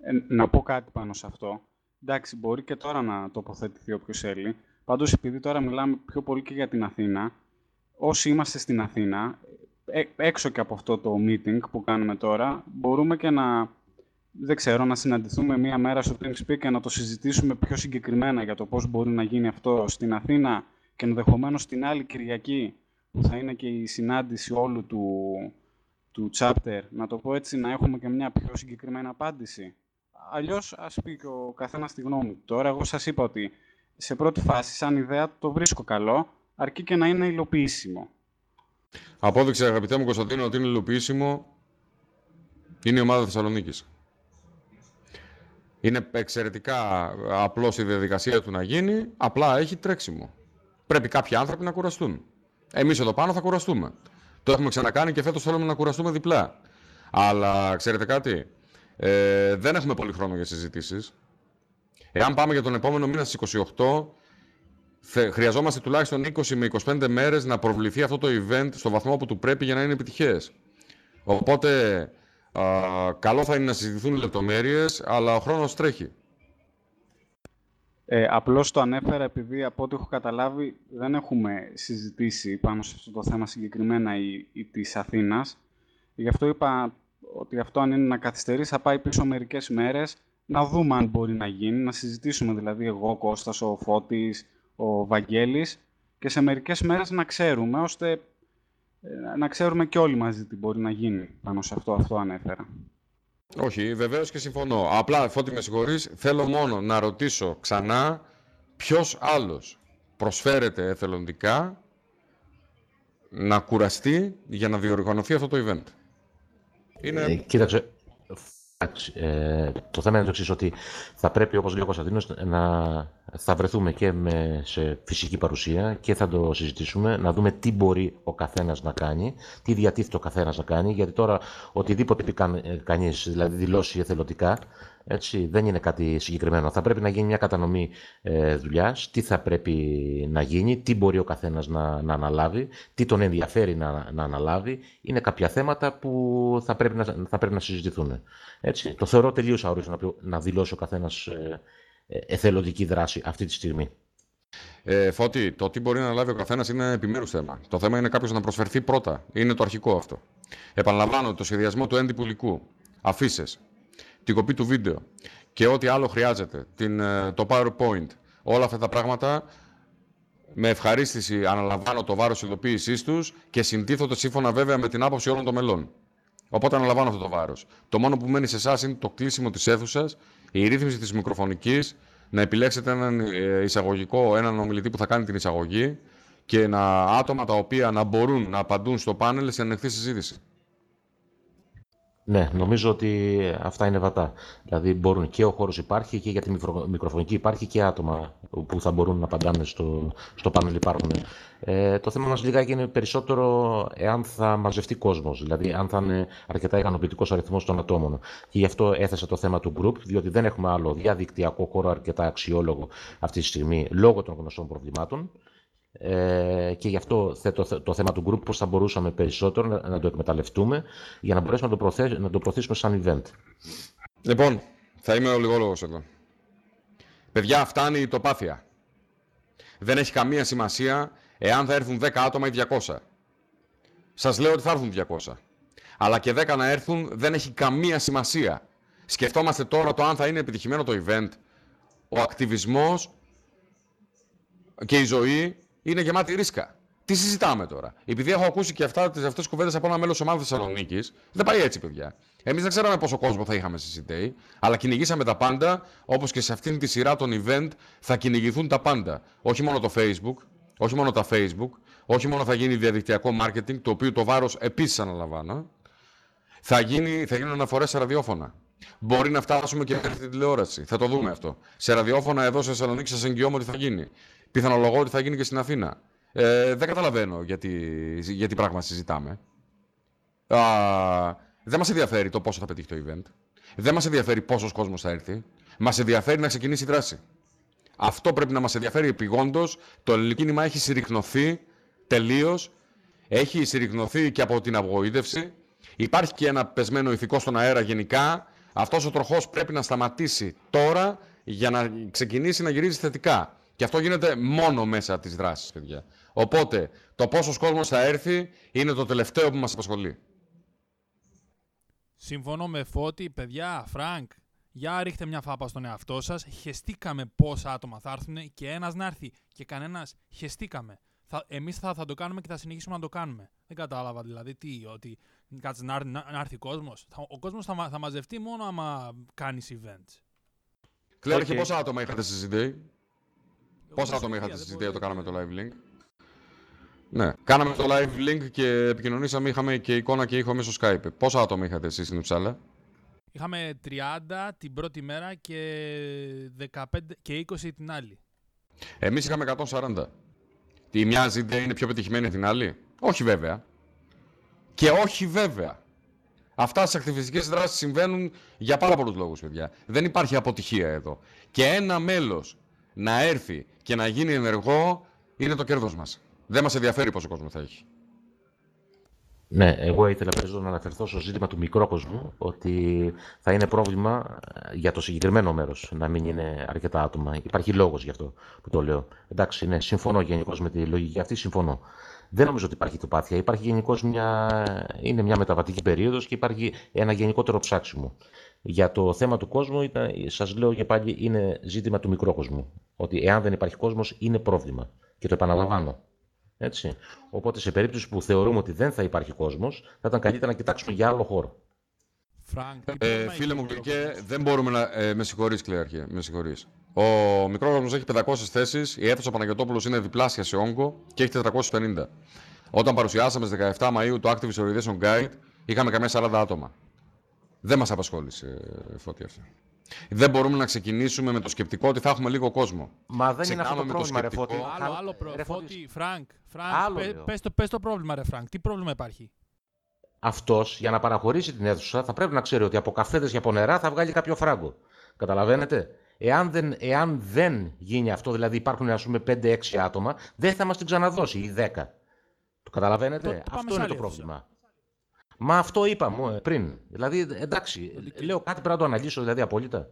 Ε, να πω κάτι πάνω σε αυτό. Εντάξει, μπορεί και τώρα να τοποθετηθεί όποιος θέλει. Πάντως, επειδή τώρα μιλάμε πιο πολύ και για την Αθήνα, όσοι είμαστε στην Αθήνα, ε, έξω και από αυτό το meeting που κάνουμε τώρα, μπορούμε και να, δεν ξέρω, να συναντηθούμε μία μέρα στο TeamSpeak και να το συζητήσουμε πιο συγκεκριμένα για το πώς μπορεί να γίνει αυτό στην Αθήνα και ενδεχομένως την άλλη Κυριακή που θα είναι και η συνάντηση όλου του, του chapter, να το πω έτσι, να έχουμε και μια πιο συγκεκριμένη απάντηση. Αλλιώς ας πει και ο καθένας τη γνώμη του. Τώρα εγώ σας είπα ότι σε πρώτη φάση, σαν ιδέα, το βρίσκω καλό, αρκεί και να είναι υλοποιήσιμο. Απόδειξε, αγαπητέ μου Κωνσταντίνο, ότι είναι υλοποιήσιμο είναι η ομάδα Θεσσαλονίκης. Είναι εξαιρετικά απλώς η διαδικασία του να γίνει, απλά έχει τρέξιμο. Πρέπει κάποιοι άνθρωποι να κουραστούν. Εμείς εδώ πάνω θα κουραστούμε. Το έχουμε ξανακάνει και φέτος θέλουμε να κουραστούμε διπλά. Αλλά ξέρετε κάτι, ε, δεν έχουμε πολύ χρόνο για συζητήσεις. Εάν πάμε για τον επόμενο μήνα στις 28, χρειαζόμαστε τουλάχιστον 20 με 25 μέρες να προβληθεί αυτό το event στο βαθμό που του πρέπει για να είναι επιτυχές. Οπότε, α, καλό θα είναι να συζητηθούν οι λεπτομέρειες, αλλά ο χρόνος τρέχει. Ε, απλώς το ανέφερα επειδή από ό,τι έχω καταλάβει δεν έχουμε συζητήσει πάνω σε αυτό το θέμα συγκεκριμένα η, η της Αθήνας. Γι' αυτό είπα ότι αυτό αν είναι να καθυστερήσει θα πάει πίσω μερικές μέρες να δούμε αν μπορεί να γίνει, να συζητήσουμε δηλαδή εγώ, ο Κώστας, ο Φώτης, ο Βαγγέλης και σε μερικές μέρες να ξέρουμε, ώστε ε, να ξέρουμε και όλοι μαζί τι μπορεί να γίνει πάνω σε αυτό, αυτό ανέφερα. Όχι, βεβαίως και συμφωνώ. Απλά, Φώτη, με συγχωρείς, θέλω μόνο να ρωτήσω ξανά ποιος άλλος προσφέρεται εθελοντικά να κουραστεί για να διοργανωθεί αυτό το event. Είναι... Ε, κοίταξε, ε, το θέμα είναι το εξής ότι θα πρέπει, όπως λέει ο Κωνσταντίνος, να θα βρεθούμε και με, σε φυσική παρουσία και θα το συζητήσουμε, να δούμε τι μπορεί ο καθένας να κάνει, τι διατίθεται ο καθένας να κάνει, γιατί τώρα οτιδήποτε πει κα, κανείς, δηλαδή δηλώσει εθελοντικά, Έτσι, δεν είναι κάτι συγκεκριμένο. Θα πρέπει να γίνει μια κατανομή ε, δουλειάς, τι θα πρέπει να γίνει, τι μπορεί ο καθένας να, να αναλάβει, τι τον ενδιαφέρει να, να αναλάβει. Είναι κάποια θέματα που θα πρέπει να, θα πρέπει να συζητηθούν. Έτσι, το θεωρώ τελείως αόριστο να, να δηλώσει ο καθένας ε, ε, εθελοντική δράση αυτή τη στιγμή. Ε, Φώτη, το τι μπορεί να λάβει ο καθένας είναι επιμέρους θέμα. Το θέμα είναι κάποιος να προσφερθεί πρώτα. Είναι το αρχικό αυτό. Επαναλαμβάνω το σχεδιασμό του έντυπου υλικού, αφήσεις, την κοπή του βίντεο και ό,τι άλλο χρειάζεται, την, ε, το PowerPoint, όλα αυτά τα πράγματα με ευχαρίστηση αναλαμβάνω το βάρος ειδοποίησής τους και συντίθονται σύμφωνα βέβαια με την άποψη όλων των μελών. Οπότε αναλαμβάνω αυτό το βάρος. Το μόνο που μένει σε εσάς είναι το κλείσιμο της αίθουσας, η ρύθμιση της μικροφωνικής, να επιλέξετε έναν ε, εισαγωγικό, έναν ομιλητή που θα κάνει την εισαγωγή και να, άτομα τα οποία να μπορούν να απαντούν στο πάνελ σε ανοιχτή συζήτηση. Ναι, νομίζω ότι αυτά είναι βατά. Δηλαδή μπορούν και ο χώρος υπάρχει και για τη μικροφωνική υπάρχει και άτομα που θα μπορούν να απαντάνε στο, στο πάνελ υπάρχουν. Ε, το θέμα μας λίγα είναι περισσότερο εάν θα μαζευτεί κόσμος, δηλαδή αν θα είναι αρκετά ικανοποιητικός αριθμός των ατόμων. Και γι' αυτό έθεσα το θέμα του group, διότι δεν έχουμε άλλο διαδικτυακό χώρο αρκετά αξιόλογο αυτή τη στιγμή λόγω των γνωστών προβλημάτων. Ε, και γι' αυτό θέτω το θέμα του group πώς θα μπορούσαμε περισσότερο να, να το εκμεταλλευτούμε για να μπορέσουμε να το, προθέ, να το προωθήσουμε σαν event. Λοιπόν, θα είμαι ο λιγόλογος εδώ. Παιδιά, φτάνει η τοπάθεια. Δεν έχει καμία σημασία εάν θα έρθουν 10 άτομα ή 200. Σας λέω ότι θα έρθουν 200. Αλλά και 10 να έρθουν δεν έχει καμία σημασία. Σκεφτόμαστε τώρα το αν θα είναι επιτυχημένο το event. Ο ακτιβισμός και η ζωή είναι γεμάτη ρίσκα. Τι συζητάμε τώρα; Επειδή έχω ακούσει και αυτά τις αυτές κουβέντες από ένα μέλος ομάδας Θεσσαλονίκης, δεν πάει έτσι, παιδιά. Εμείς δεν ξέραμε πόσο κόσμο θα είχαμε στη CDA, αλλά κυνηγήσαμε τα πάντα, όπως και σε αυτήν τη σειρά των event θα κυνηγηθούν τα πάντα. Όχι μόνο το Facebook, όχι μόνο τα Facebook, όχι μόνο θα γίνει διαδικτυακό marketing, το οποίο το βάρος επίσης αναλαμβάνω. Θα, γίνει, θα γίνουν αναφορές σε ραδιόφωνα. Μπορεί να φτάσουμε και μέχρι την τηλεόραση. Θα το δούμε αυτό. Σε ραδιόφωνα εδώ σε Θεσσαλονίκη σας εγγυώμαι ότι θα γίνει. Πιθανολογώ ότι θα γίνει και στην Αθήνα. Ε, δεν καταλαβαίνω γιατί, γιατί πράγμα συζητάμε. Α, δεν μας ενδιαφέρει το πόσο θα πετύχει το event. Δεν μας ενδιαφέρει πόσος κόσμος θα έρθει. Μας ενδιαφέρει να ξεκινήσει η δράση. Αυτό πρέπει να μας ενδιαφέρει επιγόντως. Το ελληνικό κίνημα έχει συρρυκνωθεί τελείως. Έχει συρρυκνωθεί και από την απογοήτευση. Υπάρχει και ένα πεσμένο ηθικό στον αέρα γενικά. Αυτός ο τροχός πρέπει να σταματήσει τώρα για να ξεκινήσει να γυρίζει θετικά. Και αυτό γίνεται μόνο μέσα από τις δράσεις, παιδιά. Οπότε, το πόσος κόσμος θα έρθει είναι το τελευταίο που μας απασχολεί. Συμφωνώ με Φώτη, παιδιά, Φρανκ, για ρίχτε μια φάπα στον εαυτό σας. Χεστήκαμε πόσα άτομα θα έρθουν και ένας να έρθει και κανένας χεστήκαμε. Θα, εμείς θα, θα το κάνουμε και θα συνεχίσουμε να το κάνουμε. Δεν κατάλαβα δηλαδή τι, ότι κάτσε να, να, να έρθει ο κόσμος. ο κόσμος θα, θα μαζευτεί μόνο άμα κάνεις events. Κλέρ, okay. πόσα άτομα είχατε συζητήσει. Πόσα άτομα είχατε συζητήσει όταν κάναμε το live link. Ναι, κάναμε το live link και επικοινωνήσαμε, είχαμε και εικόνα και ήχο μέσω Skype. Πόσα άτομα είχατε εσείς στην Ουψάλα; Είχαμε 30 την πρώτη μέρα και, 15, και 20 την άλλη. Εμείς είχαμε 140. Η μια ζήτητα είναι πιο πετυχημένη από την άλλη; Όχι βέβαια. Και όχι βέβαια. Αυτά στις ακτιβιστικές δράσεις συμβαίνουν για πάρα πολλούς λόγους, παιδιά. Δεν υπάρχει αποτυχία εδώ. Και ένα μέλος να έρθει και να γίνει ενεργό είναι το κέρδος μας. Δεν μας ενδιαφέρει πόσο κόσμο θα έχει. Ναι, εγώ ήθελα περισσότερο να αναφερθώ στο ζήτημα του μικρόκοσμου, ότι θα είναι πρόβλημα ε, για το συγκεκριμένο μέρος να μην είναι αρκετά άτομα. Υπάρχει λόγος γι' αυτό που το λέω. Εντάξει, ναι, συμφωνώ γενικώς με τη λογική αυτή, συμφωνώ. Δεν νομίζω ότι υπάρχει ηττοπάθεια. Υπάρχει γενικώς μια. είναι μια μεταβατική περίοδος και υπάρχει ένα γενικότερο ψάξιμο. Για το θέμα του κόσμου, σας λέω και πάλι, είναι ζήτημα του μικρόκοσμου. Ότι εάν δεν υπάρχει κόσμος, είναι πρόβλημα. Και το επαναλαμβάνω. Έτσι. Οπότε, σε περίπτωση που θεωρούμε ότι δεν θα υπάρχει κόσμος, θα ήταν καλύτερα να κοιτάξουμε για άλλο χώρο. Φρανκ, ε, φίλε μου, Γλυκέ, δεν μπορούμε να. Ε, με συγχωρείς, Κλέαρχε. Με συγχωρείς. Ο μικρόκοσμος έχει 500 θέσεις, η αίθουσα Παναγιοτόπουλος είναι διπλάσια σε όγκο και έχει 450. Όταν παρουσιάσαμε στις 17 Μαΐου το Active Visualization Guide, είχαμε καμία 40 άτομα. Δεν μας απασχόλησε, Φώτη, αυτή. Δεν μπορούμε να ξεκινήσουμε με το σκεπτικό ότι θα έχουμε λίγο κόσμο. Μα δεν είναι αυτό το πρόβλημα, ρε Φώτη. Άλλο, άλλο προ... ρε, Φώτη, Φρανκ, Φρανκ πε, πες, το, πες το πρόβλημα, ρε Φρανκ. Τι πρόβλημα υπάρχει; Αυτός για να παραχωρήσει την αίθουσα θα πρέπει να ξέρει ότι από καφέδες και από νερά θα βγάλει κάποιο φράγκο. Καταλαβαίνετε; Εάν δεν, εάν δεν γίνει αυτό, δηλαδή υπάρχουν ας πούμε 5-6 άτομα, δεν θα μας την ξαναδώσει ή 10. Το καταλαβαίνετε; Το- το πάμε αυτό σε είναι άλλη το αίθουσα. πρόβλημα. Μα αυτό είπα μου ε, πριν. Δηλαδή, εντάξει, λέω κάτι πρέπει να το αναλύσω δηλαδή απόλυτα.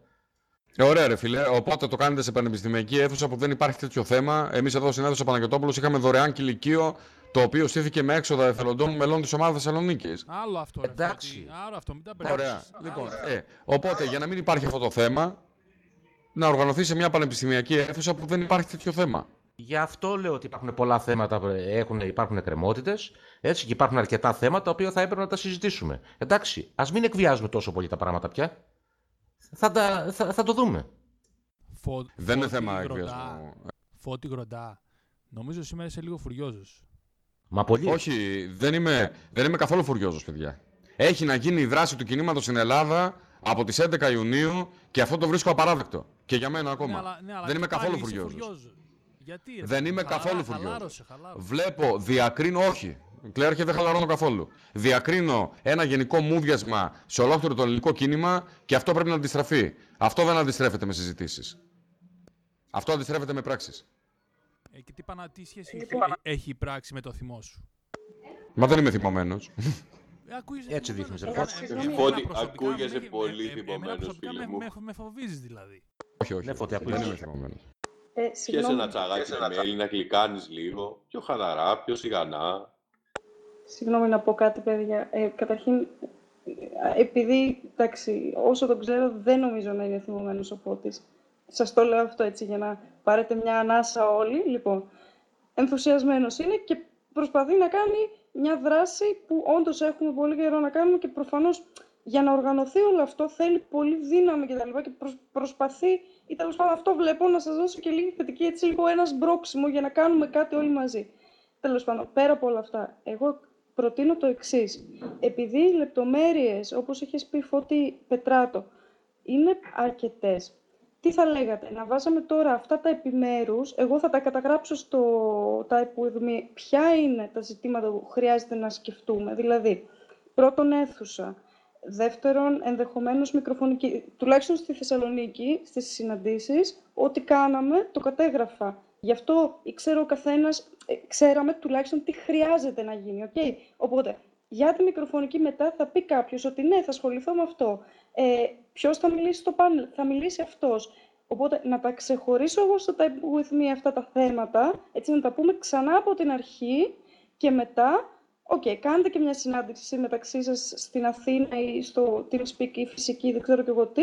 Ε, ωραία, ρε φίλε. Οπότε το κάνετε σε πανεπιστημιακή αίθουσα που δεν υπάρχει τέτοιο θέμα. Εμείς εδώ στην αίθουσα Παναγιοτόπουλος είχαμε δωρεάν κηλικείο το οποίο στήθηκε με έξοδα εθελοντών μελών της ομάδας Θεσσαλονίκης. Άλλο αυτό. ρε, Εντάξει. Φώτη. Άλλο αυτό. Μην τα Ωραία. μπερδεύεις. Λοιπόν, Άλλο. ε, οπότε για να μην υπάρχει αυτό το θέμα, να οργανωθεί σε μια πανεπιστημιακή αίθουσα που δεν υπάρχει τέτοιο θέμα. Γι' αυτό λέω ότι υπάρχουν πολλά θέματα, που έχουν, υπάρχουν εκκρεμότητες, έτσι και υπάρχουν αρκετά θέματα τα οποία θα έπρεπε να τα συζητήσουμε. Εντάξει, ας μην εκβιάζουμε τόσο πολύ τα πράγματα πια. Θα, τα, θα, θα το δούμε. Φω- Δεν είναι Φώτη θέμα Γροντά. εκβιασμού. Φώτη Γροντά. Νομίζω σήμερα είσαι λίγο φουριόζος. Μα πολύ. Όχι, δεν είμαι, δεν είμαι καθόλου φουριόζος, παιδιά. Έχει να γίνει η δράση του κινήματος στην Ελλάδα από τις 11 Ιουνίου και αυτό το βρίσκω απαράδεκτο. Και για μένα ακόμα. Ναι, αλλά- ναι, αλλά δεν είμαι και πάλι καθόλου είσαι φουριόζος. φουριόζος. Γιατί, ρε, Δεν είμαι χαλά- καθόλου φουριόζος. Χαλάρωσε, χαλάρωσε. Βλέπω, διακρίνω, όχι. Κλέρχε δεν χαλαρώνω καθόλου. Διακρίνω ένα γενικό μούδιασμα σε ολόκληρο το ελληνικό κίνημα και αυτό πρέπει να αντιστραφεί. Αυτό δεν αντιστρέφεται με συζητήσεις. Αυτό αντιστρέφεται με πράξεις. Ε, και τι, πανα, τι σχέση Λοιπόν. έχει- έχει η πράξη με το θυμό σου; Μα δεν είμαι θυμωμένος. Ε, ακούγεσαι Έτσι θυμωμένος. δείχνεις, ρε Εμένα- Φώτη. εμένα Φώτη, προσωπικά ακούγεσαι με- πολύ ε, ε, εμένα θυμωμένος, προσωπικά φίλε με- μου. με- Με φοβίζεις δηλαδή. όχι, όχι. Ναι, Φώτη, δεν ακούγεσαι. είμαι θυμωμένος. Ε, Πιέσαι συγγνώμη, ένα τσαγάκι με μέλι, να γλυκάνεις λίγο. Πιο χαλαρά, πιο σιγανά. συγγνώμη να πω κάτι, παιδιά. Ε, καταρχήν, ε, επειδή, εντάξει, όσο τον ξέρω, δεν νομίζω να είναι θυμωμένος ο Φώτης. Σας το λέω αυτό έτσι για να πάρετε μια ανάσα όλοι. Λοιπόν, ενθουσιασμένος είναι και προσπαθεί να κάνει μια δράση που όντως έχουμε πολύ καιρό να κάνουμε και προφανώς για να οργανωθεί όλο αυτό θέλει πολύ δύναμη και τα λοιπά και προσ- προσπαθεί, ή τέλος πάντων αυτό βλέπω, να σας δώσω και λίγη θετική, έτσι λίγο ένα σμπρόξιμο για να κάνουμε κάτι όλοι μαζί. Τέλος πάντων, πέρα από όλα αυτά, εγώ προτείνω το εξής. Επειδή οι λεπτομέρειες, όπως είχες πει Φώτη Πετράτο, είναι αρκετές, τι θα λέγατε, να βάζαμε τώρα αυτά τα επιμέρους, εγώ θα τα καταγράψω στο type with me, ποια είναι τα ζητήματα που χρειάζεται να σκεφτούμε. Δηλαδή, πρώτον αίθουσα, δεύτερον ενδεχομένως μικροφωνική, τουλάχιστον στη Θεσσαλονίκη, στις συναντήσεις, ό,τι κάναμε το κατέγραφα. Γι' αυτό ξέρω ο καθένας, ε, ξέραμε τουλάχιστον τι χρειάζεται να γίνει, οκ; Οπότε, για τη μικροφωνική μετά θα πει κάποιος ότι ναι, θα ασχοληθώ με αυτό. Ε, ποιος θα μιλήσει στο πάνελ, θα μιλήσει αυτός. Οπότε, να τα ξεχωρίσω εγώ στο Type With Me αυτά τα θέματα, έτσι να τα πούμε ξανά από την αρχή και μετά, οκ, κάντε και μια συνάντηση μεταξύ σας στην Αθήνα ή στο TeamSpeak ή φυσική, δεν ξέρω και εγώ τι,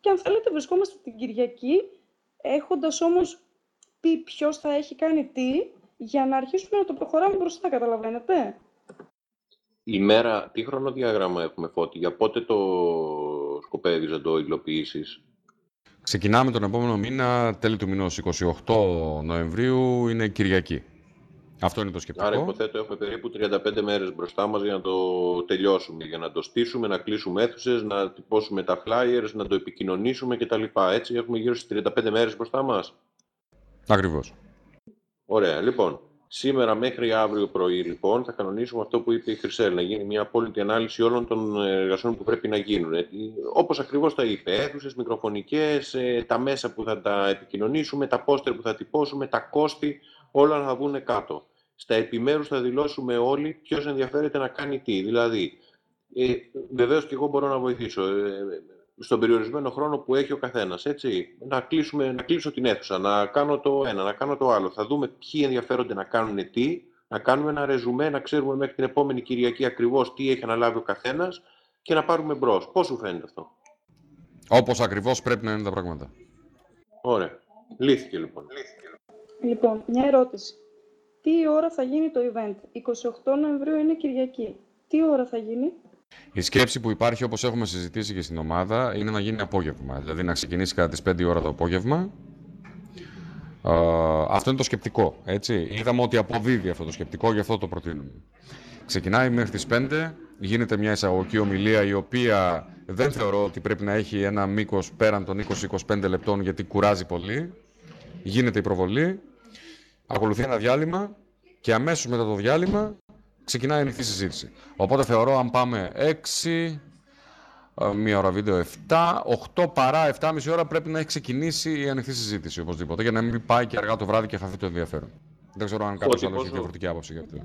και αν θέλετε βρισκόμαστε την Κυριακή, έχοντας όμως πει ποιος θα έχει κάνει τι, για να αρχίσουμε να το προχωράμε μπροστά, καταλαβαίνετε. Η μέρα, τι χρονοδιάγραμμα έχουμε φώτη, για πότε το σκοπεύεις να το υλοποιήσεις; Ξεκινάμε τον επόμενο μήνα, τέλη του μηνός 28 Νοεμβρίου, είναι Κυριακή. Αυτό είναι το σκεπτικό. Άρα υποθέτω έχουμε περίπου 35 μέρες μπροστά μας για να το τελειώσουμε, για να το στήσουμε, να κλείσουμε αίθουσες, να τυπώσουμε τα flyers, να το επικοινωνήσουμε κτλ. Έτσι έχουμε γύρω στις 35 μέρες μπροστά μας. Ακριβώς. Ωραία. Λοιπόν, σήμερα μέχρι αύριο πρωί λοιπόν θα κανονίσουμε αυτό που είπε η Χρυσέλ, να γίνει μια απόλυτη ανάλυση όλων των εργασιών που πρέπει να γίνουν. Ε, όπως ακριβώς τα είπε, αίθουσες, μικροφωνικές, ε, τα μέσα που θα τα επικοινωνήσουμε, τα πόστερ που θα τυπώσουμε, τα κόστη, όλα να βγουν κάτω. Στα επιμέρους θα δηλώσουμε όλοι ποιος ενδιαφέρεται να κάνει τι. Δηλαδή, ε, βεβαίως και εγώ μπορώ να βοηθήσω. Ε, στον περιορισμένο χρόνο που έχει ο καθένας. Να, κλείσουμε, να κλείσω την αίθουσα, να κάνω το ένα, να κάνω το άλλο. Θα δούμε ποιοι ενδιαφέρονται να κάνουν τι, να κάνουμε ένα ρεζουμέ, να ξέρουμε μέχρι την επόμενη Κυριακή ακριβώς τι έχει αναλάβει ο καθένας και να πάρουμε μπρος. Πώς σου φαίνεται αυτό; Όπως ακριβώς πρέπει να είναι τα πράγματα. Ωραία. Λύθηκε λοιπόν. Λοιπόν, μια ερώτηση. Τι ώρα θα γίνει το event; 28 Νοεμβρίου είναι Κυριακή. Τι ώρα θα γίνει; Η σκέψη που υπάρχει, όπως έχουμε συζητήσει και στην ομάδα, είναι να γίνει απόγευμα. Δηλαδή να ξεκινήσει κατά τις 5 ώρα το απόγευμα. Ε, αυτό είναι το σκεπτικό, έτσι. Είδαμε ότι αποδίδει αυτό το σκεπτικό, γι' αυτό το προτείνουμε. Ξεκινάει μέχρι τις 5, γίνεται μια εισαγωγική ομιλία η οποία δεν θεωρώ ότι πρέπει να έχει ένα μήκος πέραν των 20-25 λεπτών γιατί κουράζει πολύ. Γίνεται η προβολή, ακολουθεί ένα διάλειμμα και αμέσως μετά το διάλειμμα ξεκινάει η ανοιχτή συζήτηση. Οπότε θεωρώ αν πάμε 6, Ε, μία ώρα βίντεο 7. 8 παρά 7,5 ώρα πρέπει να έχει ξεκινήσει η ανοιχτή συζήτηση οπωσδήποτε για να μην πάει και αργά το βράδυ και χαθεί το ενδιαφέρον. Δεν ξέρω αν κάποιος άλλος έχει διαφορετική άποψη για αυτό.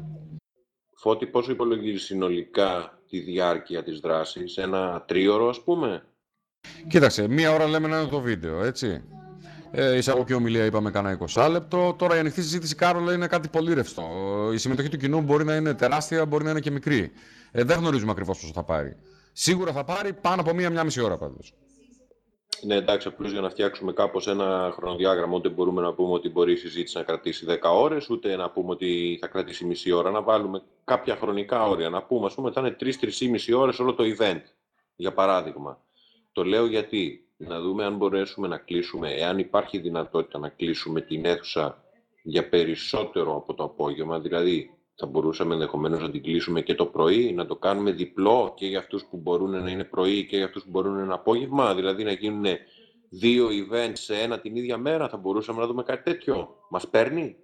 Φώτη, πόσο υπολογίζεις συνολικά τη διάρκεια της δράσης, ένα τρίωρο ας πούμε; Κοίταξε, μία ώρα λέμε να είναι το βίντεο, έτσι. Ε, εισαγωγική ομιλία είπαμε κανένα 20 λεπτό. Τώρα η ανοιχτή συζήτηση, Κάρολα, είναι κάτι πολύ ρευστό. Η συμμετοχή του κοινού μπορεί να είναι τεράστια, μπορεί να είναι και μικρή. Ε, δεν γνωρίζουμε ακριβώς πόσο θα πάρει. Σίγουρα θα πάρει πάνω από μία-μία μισή ώρα πάντως. Ναι, εντάξει, απλώς για να φτιάξουμε κάπως ένα χρονοδιάγραμμα, ούτε μπορούμε να πούμε ότι μπορεί η συζήτηση να κρατήσει 10 ώρες, ούτε να πούμε ότι θα κρατήσει μισή ώρα. Να βάλουμε κάποια χρονικά όρια. Να πούμε, ας πούμε, θα είναι 3-3,5 ώρες όλο το event, για παράδειγμα. Το λέω γιατί να δούμε αν μπορέσουμε να κλείσουμε, εάν υπάρχει δυνατότητα να κλείσουμε την αίθουσα για περισσότερο από το απόγευμα, δηλαδή θα μπορούσαμε ενδεχομένως να την κλείσουμε και το πρωί, να το κάνουμε διπλό και για αυτούς που μπορούν να είναι πρωί και για αυτούς που μπορούν να είναι απόγευμα, δηλαδή να γίνουν δύο events σε ένα την ίδια μέρα, θα μπορούσαμε να δούμε κάτι τέτοιο. Μας παίρνει;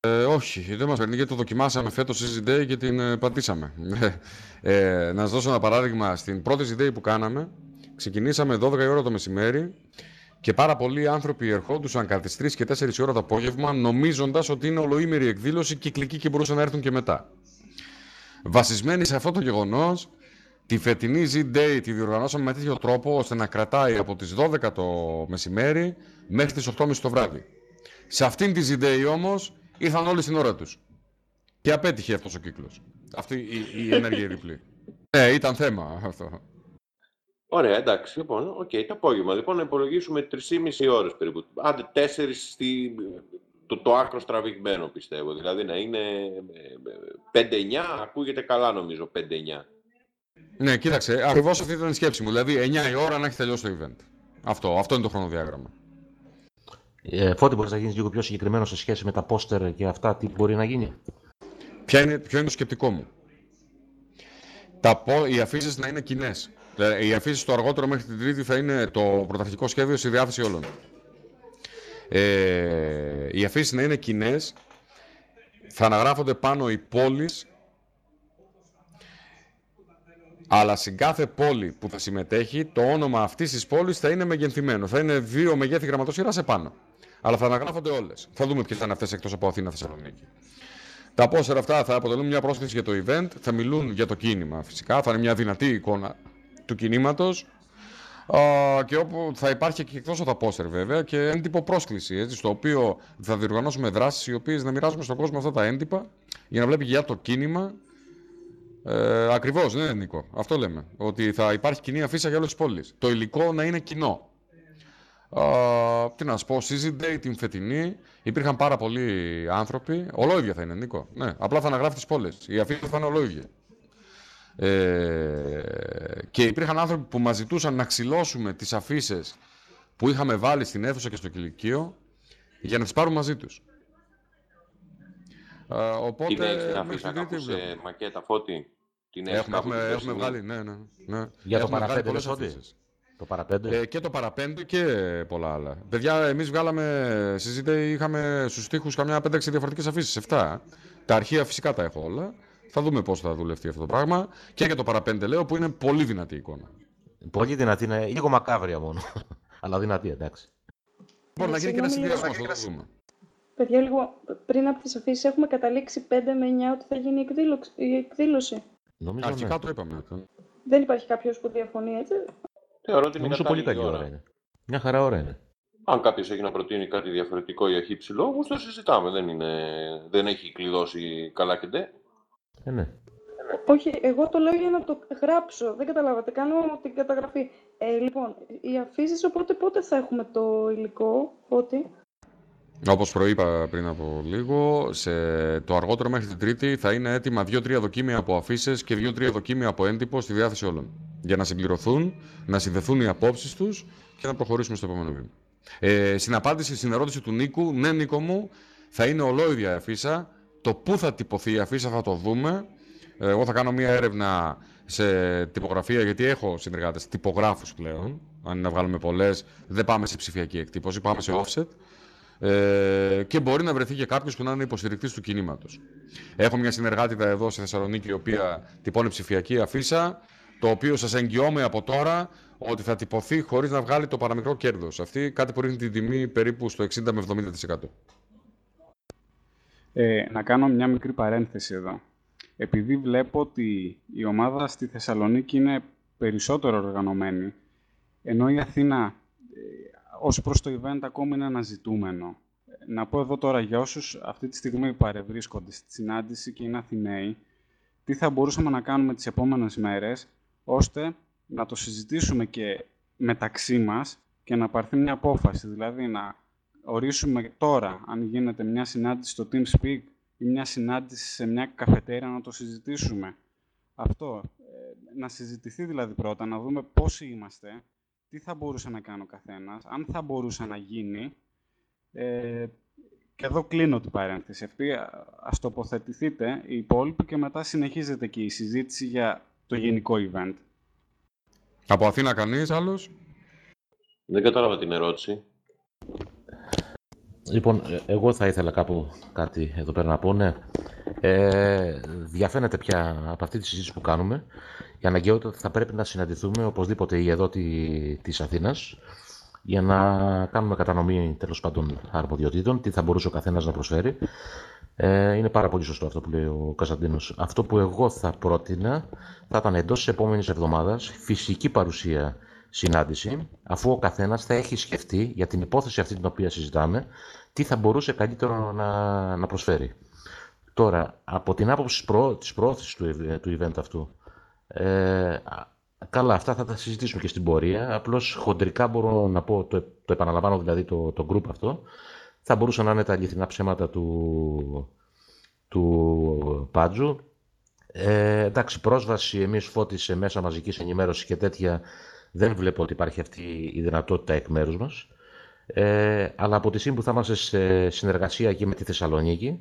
Ε, όχι, δεν μας παίρνει γιατί το δοκιμάσαμε φέτος Easy Day και την ε, πατήσαμε. [LAUGHS] Ε, να σας δώσω ένα παράδειγμα. Στην πρώτη Easy Day που κάναμε, Ξεκινήσαμε 12 η ώρα το μεσημέρι και πάρα πολλοί άνθρωποι ερχόντουσαν κατά τις 3 και 4 ώρα το απόγευμα, νομίζοντας ότι είναι ολοήμερη εκδήλωση κυκλική και μπορούσαν να έρθουν και μετά. Βασισμένοι σε αυτό το γεγονός, τη φετινή Z-Day τη διοργανώσαμε με τέτοιο τρόπο ώστε να κρατάει από τις 12 το μεσημέρι μέχρι τις 8.30 το βράδυ. Σε αυτήν τη Z-Day όμως ήρθαν όλοι στην ώρα τους. Και απέτυχε αυτός ο κύκλος. Αυτή η, η ενέργεια διπλή. Ναι, ήταν θέμα αυτό. Ωραία, εντάξει. Λοιπόν, ok, okay, το απόγευμα. Λοιπόν, να υπολογίσουμε 3,5 ώρες περίπου. Άντε 4 στη... το, το άκρως τραβηγμένο, πιστεύω. Δηλαδή να είναι 5-9, ακούγεται καλά νομίζω 5-9. Ναι, κοίταξε, ακριβώς αυτή ήταν η σκέψη μου. Δηλαδή 9 η ώρα να έχει τελειώσει το event. Αυτό, αυτό είναι το χρονοδιάγραμμα. Ε, Φώτη, μπορείς να γίνεις λίγο πιο συγκεκριμένος σε σχέση με τα πόστερ και αυτά, τι μπορεί να γίνει; Ποια είναι, ποιο είναι το σκεπτικό μου; Τα, οι αφήσεις να είναι κοινές. Δηλαδή, οι αφήσει το αργότερο μέχρι την Τρίτη θα είναι το πρωταρχικό σχέδιο στη διάθεση όλων. Ε, οι αφήσει να είναι κοινές, θα αναγράφονται πάνω οι πόλεις, αλλά στην κάθε πόλη που θα συμμετέχει, το όνομα αυτής της πόλης θα είναι μεγενθυμένο. Θα είναι δύο μεγέθη γραμματοσυρά επάνω. Αλλά θα αναγράφονται όλες. Θα δούμε ποιες θα είναι αυτές εκτός από Αθήνα Θεσσαλονίκη. Τα πόσερα αυτά θα αποτελούν μια πρόσκληση για το event, θα μιλούν για το κίνημα φυσικά, θα είναι μια δυνατή εικόνα του κινήματος. Και όπου θα υπάρχει και εκτός από τα πόστερ βέβαια και έντυπο πρόσκληση. Έτσι, στο οποίο θα διοργανώσουμε δράσεις οι οποίες να μοιράζουμε στον κόσμο αυτά τα έντυπα για να βλέπει για το κίνημα. Ε, Ακριβώς, ναι, Νίκο. Αυτό λέμε. Ότι θα υπάρχει κοινή αφίσα για όλες τις πόλεις. Το υλικό να είναι κοινό. Α, τι να σου πω, Season Day την φετινή υπήρχαν πάρα πολλοί άνθρωποι. Ολόιδια θα είναι, Νίκο. Ναι, απλά θα αναγράφει τις πόλεις. Η αφίσα θα είναι ολόιδια. Ε, και υπήρχαν άνθρωποι που μας ζητούσαν να ξυλώσουμε τις αφήσεις που είχαμε βάλει στην αίθουσα και στο κηλικείο για να τις πάρουν μαζί τους. Ε, οπότε, την έχεις την αφήσα κάπου σε μακέτα φώτη. Την έχουμε, έχουμε, έχουμε βγάλει, ναι, ναι, ναι. Για το παραπέντε, Το παραπέντε. Ε, και το παραπέντε και πολλά άλλα. Παιδιά, εμείς βγάλαμε, συζήτηση, είχαμε στους τοίχους καμιά 5-6 διαφορετικές αφήσεις, 7. Τα αρχεία φυσικά τα έχω όλα. Θα δούμε πώς θα δουλευτεί αυτό το πράγμα. Και για το παραπέντε λέω που είναι πολύ δυνατή εικόνα. Πολύ δυνατή, είναι λίγο μακάβρια μόνο. [LAUGHS] Αλλά δυνατή, εντάξει. Λοιπόν, να γίνει και ένα συνδυασμός, θα το δούμε. Παιδιά, λίγο πριν από τις αφήσεις έχουμε καταλήξει 5 με 9 ότι θα γίνει η εκδήλωση. Νομίζω, Αρχικά ναι. το είπαμε. Δεν υπάρχει κάποιος που διαφωνεί, έτσι. Θεωρώ ότι είναι πολύ καλή ώρα. είναι. Μια χαρά ώρα είναι. Αν κάποιος έχει να προτείνει κάτι διαφορετικό για χύψη λόγου, το συζητάμε. Δεν, είναι... δεν έχει κλειδώσει καλά και ντε. Ε, ναι. Όχι, εγώ το λέω για να το γράψω. Δεν καταλάβατε. Κάνω την καταγραφή. Ε, λοιπόν, οι αφήσεις, οπότε πότε θα έχουμε το υλικό, ότι. Όπως προείπα πριν από λίγο, σε το αργότερο μέχρι την Τρίτη θα είναι έτοιμα 2-3 δοκίμια από αφήσεις και 2-3 δοκίμια από έντυπο στη διάθεση όλων. Για να συμπληρωθούν, να συνδεθούν οι απόψεις τους και να προχωρήσουμε στο επόμενο βήμα. Ε, στην απάντηση στην ερώτηση του Νίκου, ναι, Νίκο μου, θα είναι ολόιδια αφίσα το πού θα τυπωθεί η αφίσα θα το δούμε. Εγώ θα κάνω μία έρευνα σε τυπογραφία, γιατί έχω συνεργάτες τυπογράφους πλέον. Αν είναι να βγάλουμε πολλές, δεν πάμε σε ψηφιακή εκτύπωση, πάμε σε offset. Ε, και μπορεί να βρεθεί και κάποιος που να είναι υποστηρικτής του κινήματος. Έχω μια συνεργάτηδα εδώ στη Θεσσαλονίκη, η οποία τυπώνει ψηφιακή αφίσα. το οποίο σας εγγυώμαι από τώρα ότι θα τυπωθεί χωρίς να βγάλει το παραμικρό κέρδος. Αυτή κάτι που ρίχνει την τιμή περίπου στο 60 με 70%. Ε, να κάνω μια μικρή παρένθεση εδώ. Επειδή βλέπω ότι η ομάδα στη Θεσσαλονίκη είναι περισσότερο οργανωμένη, ενώ η Αθήνα ε, ως προς το event ακόμη είναι αναζητούμενο. Να πω εδώ τώρα για όσους αυτή τη στιγμή παρευρίσκονται στη συνάντηση και είναι Αθηναίοι, τι θα μπορούσαμε να κάνουμε τις επόμενες μέρες, ώστε να το συζητήσουμε και μεταξύ μας και να πάρθει μια απόφαση. Δηλαδή να ορίσουμε τώρα, αν γίνεται μια συνάντηση στο TeamSpeak ή μια συνάντηση σε μια καφετέρια να το συζητήσουμε. Αυτό. Ε, να συζητηθεί δηλαδή πρώτα, να δούμε πόσοι είμαστε, τι θα μπορούσε να κάνει ο καθένας, αν θα μπορούσε να γίνει. Ε, και εδώ κλείνω την παρένθεση αυτή. Ας τοποθετηθείτε οι υπόλοιποι και μετά συνεχίζεται και η συζήτηση για το γενικό event. Από Αθήνα κανείς άλλος; Δεν κατάλαβα την ερώτηση. Λοιπόν, ε, εγώ θα ήθελα κάπου κάτι εδώ πέρα να πω. Ναι. Ε, διαφαίνεται πια από αυτή τη συζήτηση που κάνουμε η αναγκαιότητα ότι θα πρέπει να συναντηθούμε οπωσδήποτε οι εδώ της Αθήνας για να κάνουμε κατανομή τέλος πάντων αρμοδιοτήτων, τι θα μπορούσε ο καθένας να προσφέρει. Ε, είναι πάρα πολύ σωστό αυτό που λέει ο Κωνσταντίνος. Αυτό που εγώ θα πρότεινα θα ήταν εντός της επόμενης εβδομάδας φυσική παρουσία συνάντηση, αφού ο καθένας θα έχει σκεφτεί για την υπόθεση αυτή την οποία συζητάμε, τι θα μπορούσε καλύτερο να, να προσφέρει. Τώρα, από την άποψη της προώθησης του, του event αυτού, ε, καλά, αυτά θα τα συζητήσουμε και στην πορεία. Απλώς χοντρικά μπορώ να πω, το, το επαναλαμβάνω δηλαδή το, το group αυτό, θα μπορούσαν να είναι τα αληθινά ψέματα του, του Πάντζου. Ε, εντάξει, πρόσβαση εμείς φώτισε μέσα μαζικής ενημέρωσης και τέτοια δεν βλέπω ότι υπάρχει αυτή η δυνατότητα εκ μέρους μας. Ε, αλλά από τη στιγμή που θα είμαστε σε συνεργασία και με τη Θεσσαλονίκη,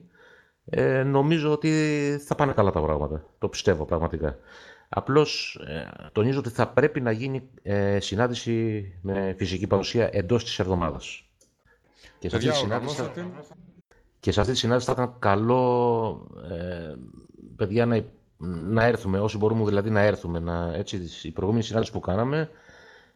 ε, νομίζω ότι θα πάνε καλά τα πράγματα. Το πιστεύω πραγματικά. Απλώς ε, τονίζω ότι θα πρέπει να γίνει ε, συνάντηση με φυσική παρουσία εντός της εβδομάδας. Και σε, αυτή τη συνάντηση θα... και σε αυτή τη συνάντηση θα ήταν καλό, ε, παιδιά, να να έρθουμε, όσοι μπορούμε δηλαδή να έρθουμε. Να, έτσι, η προηγούμενη συνάντηση που κάναμε,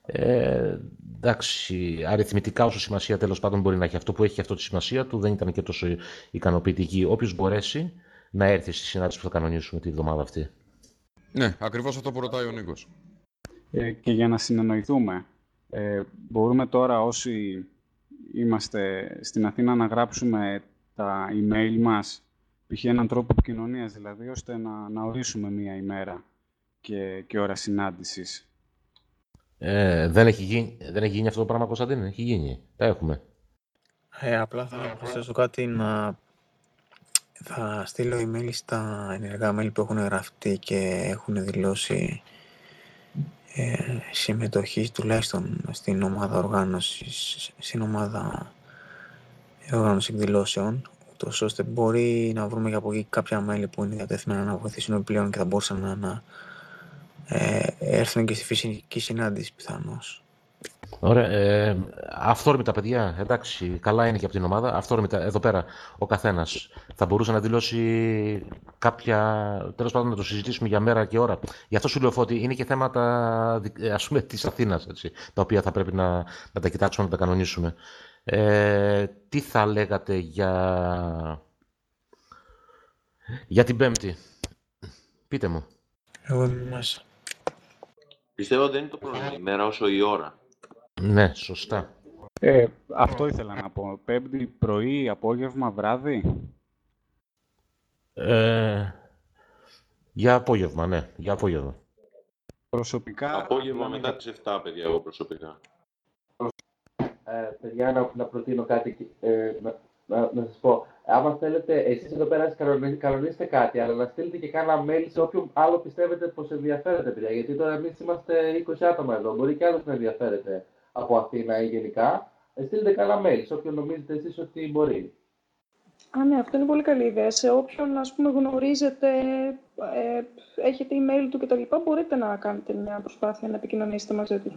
ε, εντάξει, αριθμητικά όσο σημασία τέλος πάντων μπορεί να έχει αυτό που έχει αυτό τη σημασία του, δεν ήταν και τόσο ικανοποιητική. Όποιος μπορέσει να έρθει στη συνάντηση που θα κανονίσουμε τη βδομάδα αυτή. Ναι, ακριβώς αυτό που ρωτάει ο Νίκος. Ε, και για να συνεννοηθούμε, ε, μπορούμε τώρα όσοι είμαστε στην Αθήνα να γράψουμε τα email μας π.χ. έναν τρόπο επικοινωνίας δηλαδή, ώστε να, να ορίσουμε μία ημέρα και, και ώρα συνάντησης. Ε, δεν, έχει γίνει, δεν έχει γίνει αυτό το πράγμα, Κωνσταντίνε. Έχει γίνει. Τα έχουμε. Ε, απλά θα προσθέσω κάτι να... Θα στείλω email στα ενεργά μέλη που έχουν γραφτεί και έχουν δηλώσει ε, συμμετοχή τουλάχιστον στην ομάδα οργάνωσης, στην ομάδα οργάνωση εκδηλώσεων τόσο ώστε μπορεί να βρούμε για από εκεί κάποια μέλη που είναι διατεθειμένα να βοηθήσουν πλέον και θα μπορούσαν να, να ε, έρθουν και στη φυσική συνάντηση πιθανώς. Ωραία. Ε, αυθόρμητα, παιδιά. Εντάξει, καλά είναι και από την ομάδα. Αυθόρμητα, εδώ πέρα, ο καθένας θα μπορούσε να δηλώσει κάποια. Τέλος πάντων, να το συζητήσουμε για μέρα και ώρα. Γι' αυτό σου λέω ότι είναι και θέματα ας πούμε της Αθήνας, τα οποία θα πρέπει να, να τα κοιτάξουμε, να τα κανονίσουμε. Ε, τι θα λέγατε για... για την Πέμπτη; Πείτε μου. Εγώ είμαι μέσα. Πιστεύω δεν είναι το πρόβλημα η μέρα όσο η ώρα. Ναι, σωστά. Ε, αυτό ήθελα να πω. Πέμπτη πρωί, απόγευμα, βράδυ; Ε, για απόγευμα, ναι. Για απόγευμα. Προσωπικά... Απόγευμα μετά τις 7, παιδιά, εγώ προσωπικά ε, παιδιά, να, να προτείνω κάτι, ε, να, να, να σας πω. Άμα θέλετε, εσείς εδώ πέρα κανονίστε κάτι, αλλά να στείλετε και κάνα mail σε όποιον άλλο πιστεύετε πως ενδιαφέρεται, παιδιά. Γιατί τώρα εμείς είμαστε 20 άτομα εδώ, μπορεί και άλλος να ενδιαφέρεται από Αθήνα ή γενικά. Ε, στείλτε κάνα mail σε όποιον νομίζετε εσείς ότι μπορεί. Α, ναι, αυτό είναι πολύ καλή ιδέα. Σε όποιον, ας πούμε, γνωρίζετε, ε, έχετε email του κτλ. μπορείτε να κάνετε μια προσπάθεια να επικοινωνήσετε μαζί του.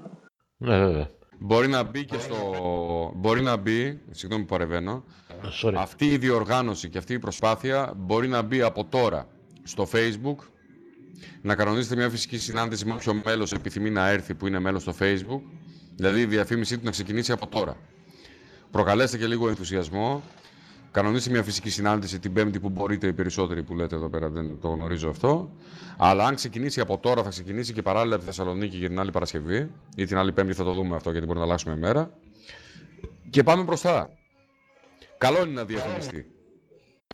Ναι, βέβαια. Μπορεί να μπει και στο... Μπορεί να μπει, συγγνώμη που παρεμβαίνω, αυτή η διοργάνωση και αυτή η προσπάθεια μπορεί να μπει από τώρα στο Facebook να κανονίσετε μια φυσική συνάντηση με όποιο μέλος επιθυμεί να έρθει που είναι μέλος στο Facebook. Δηλαδή η διαφήμιση του να ξεκινήσει από τώρα. Προκαλέστε και λίγο ενθουσιασμό. Κανονίστε μια φυσική συνάντηση την Πέμπτη που μπορείτε οι περισσότεροι που λέτε εδώ πέρα, δεν το γνωρίζω αυτό. Αλλά αν ξεκινήσει από τώρα, θα ξεκινήσει και παράλληλα από τη Θεσσαλονίκη για την άλλη Παρασκευή ή την άλλη Πέμπτη θα το δούμε αυτό γιατί μπορεί να αλλάξουμε μέρα. Και πάμε μπροστά. Καλό είναι να διαφημιστεί.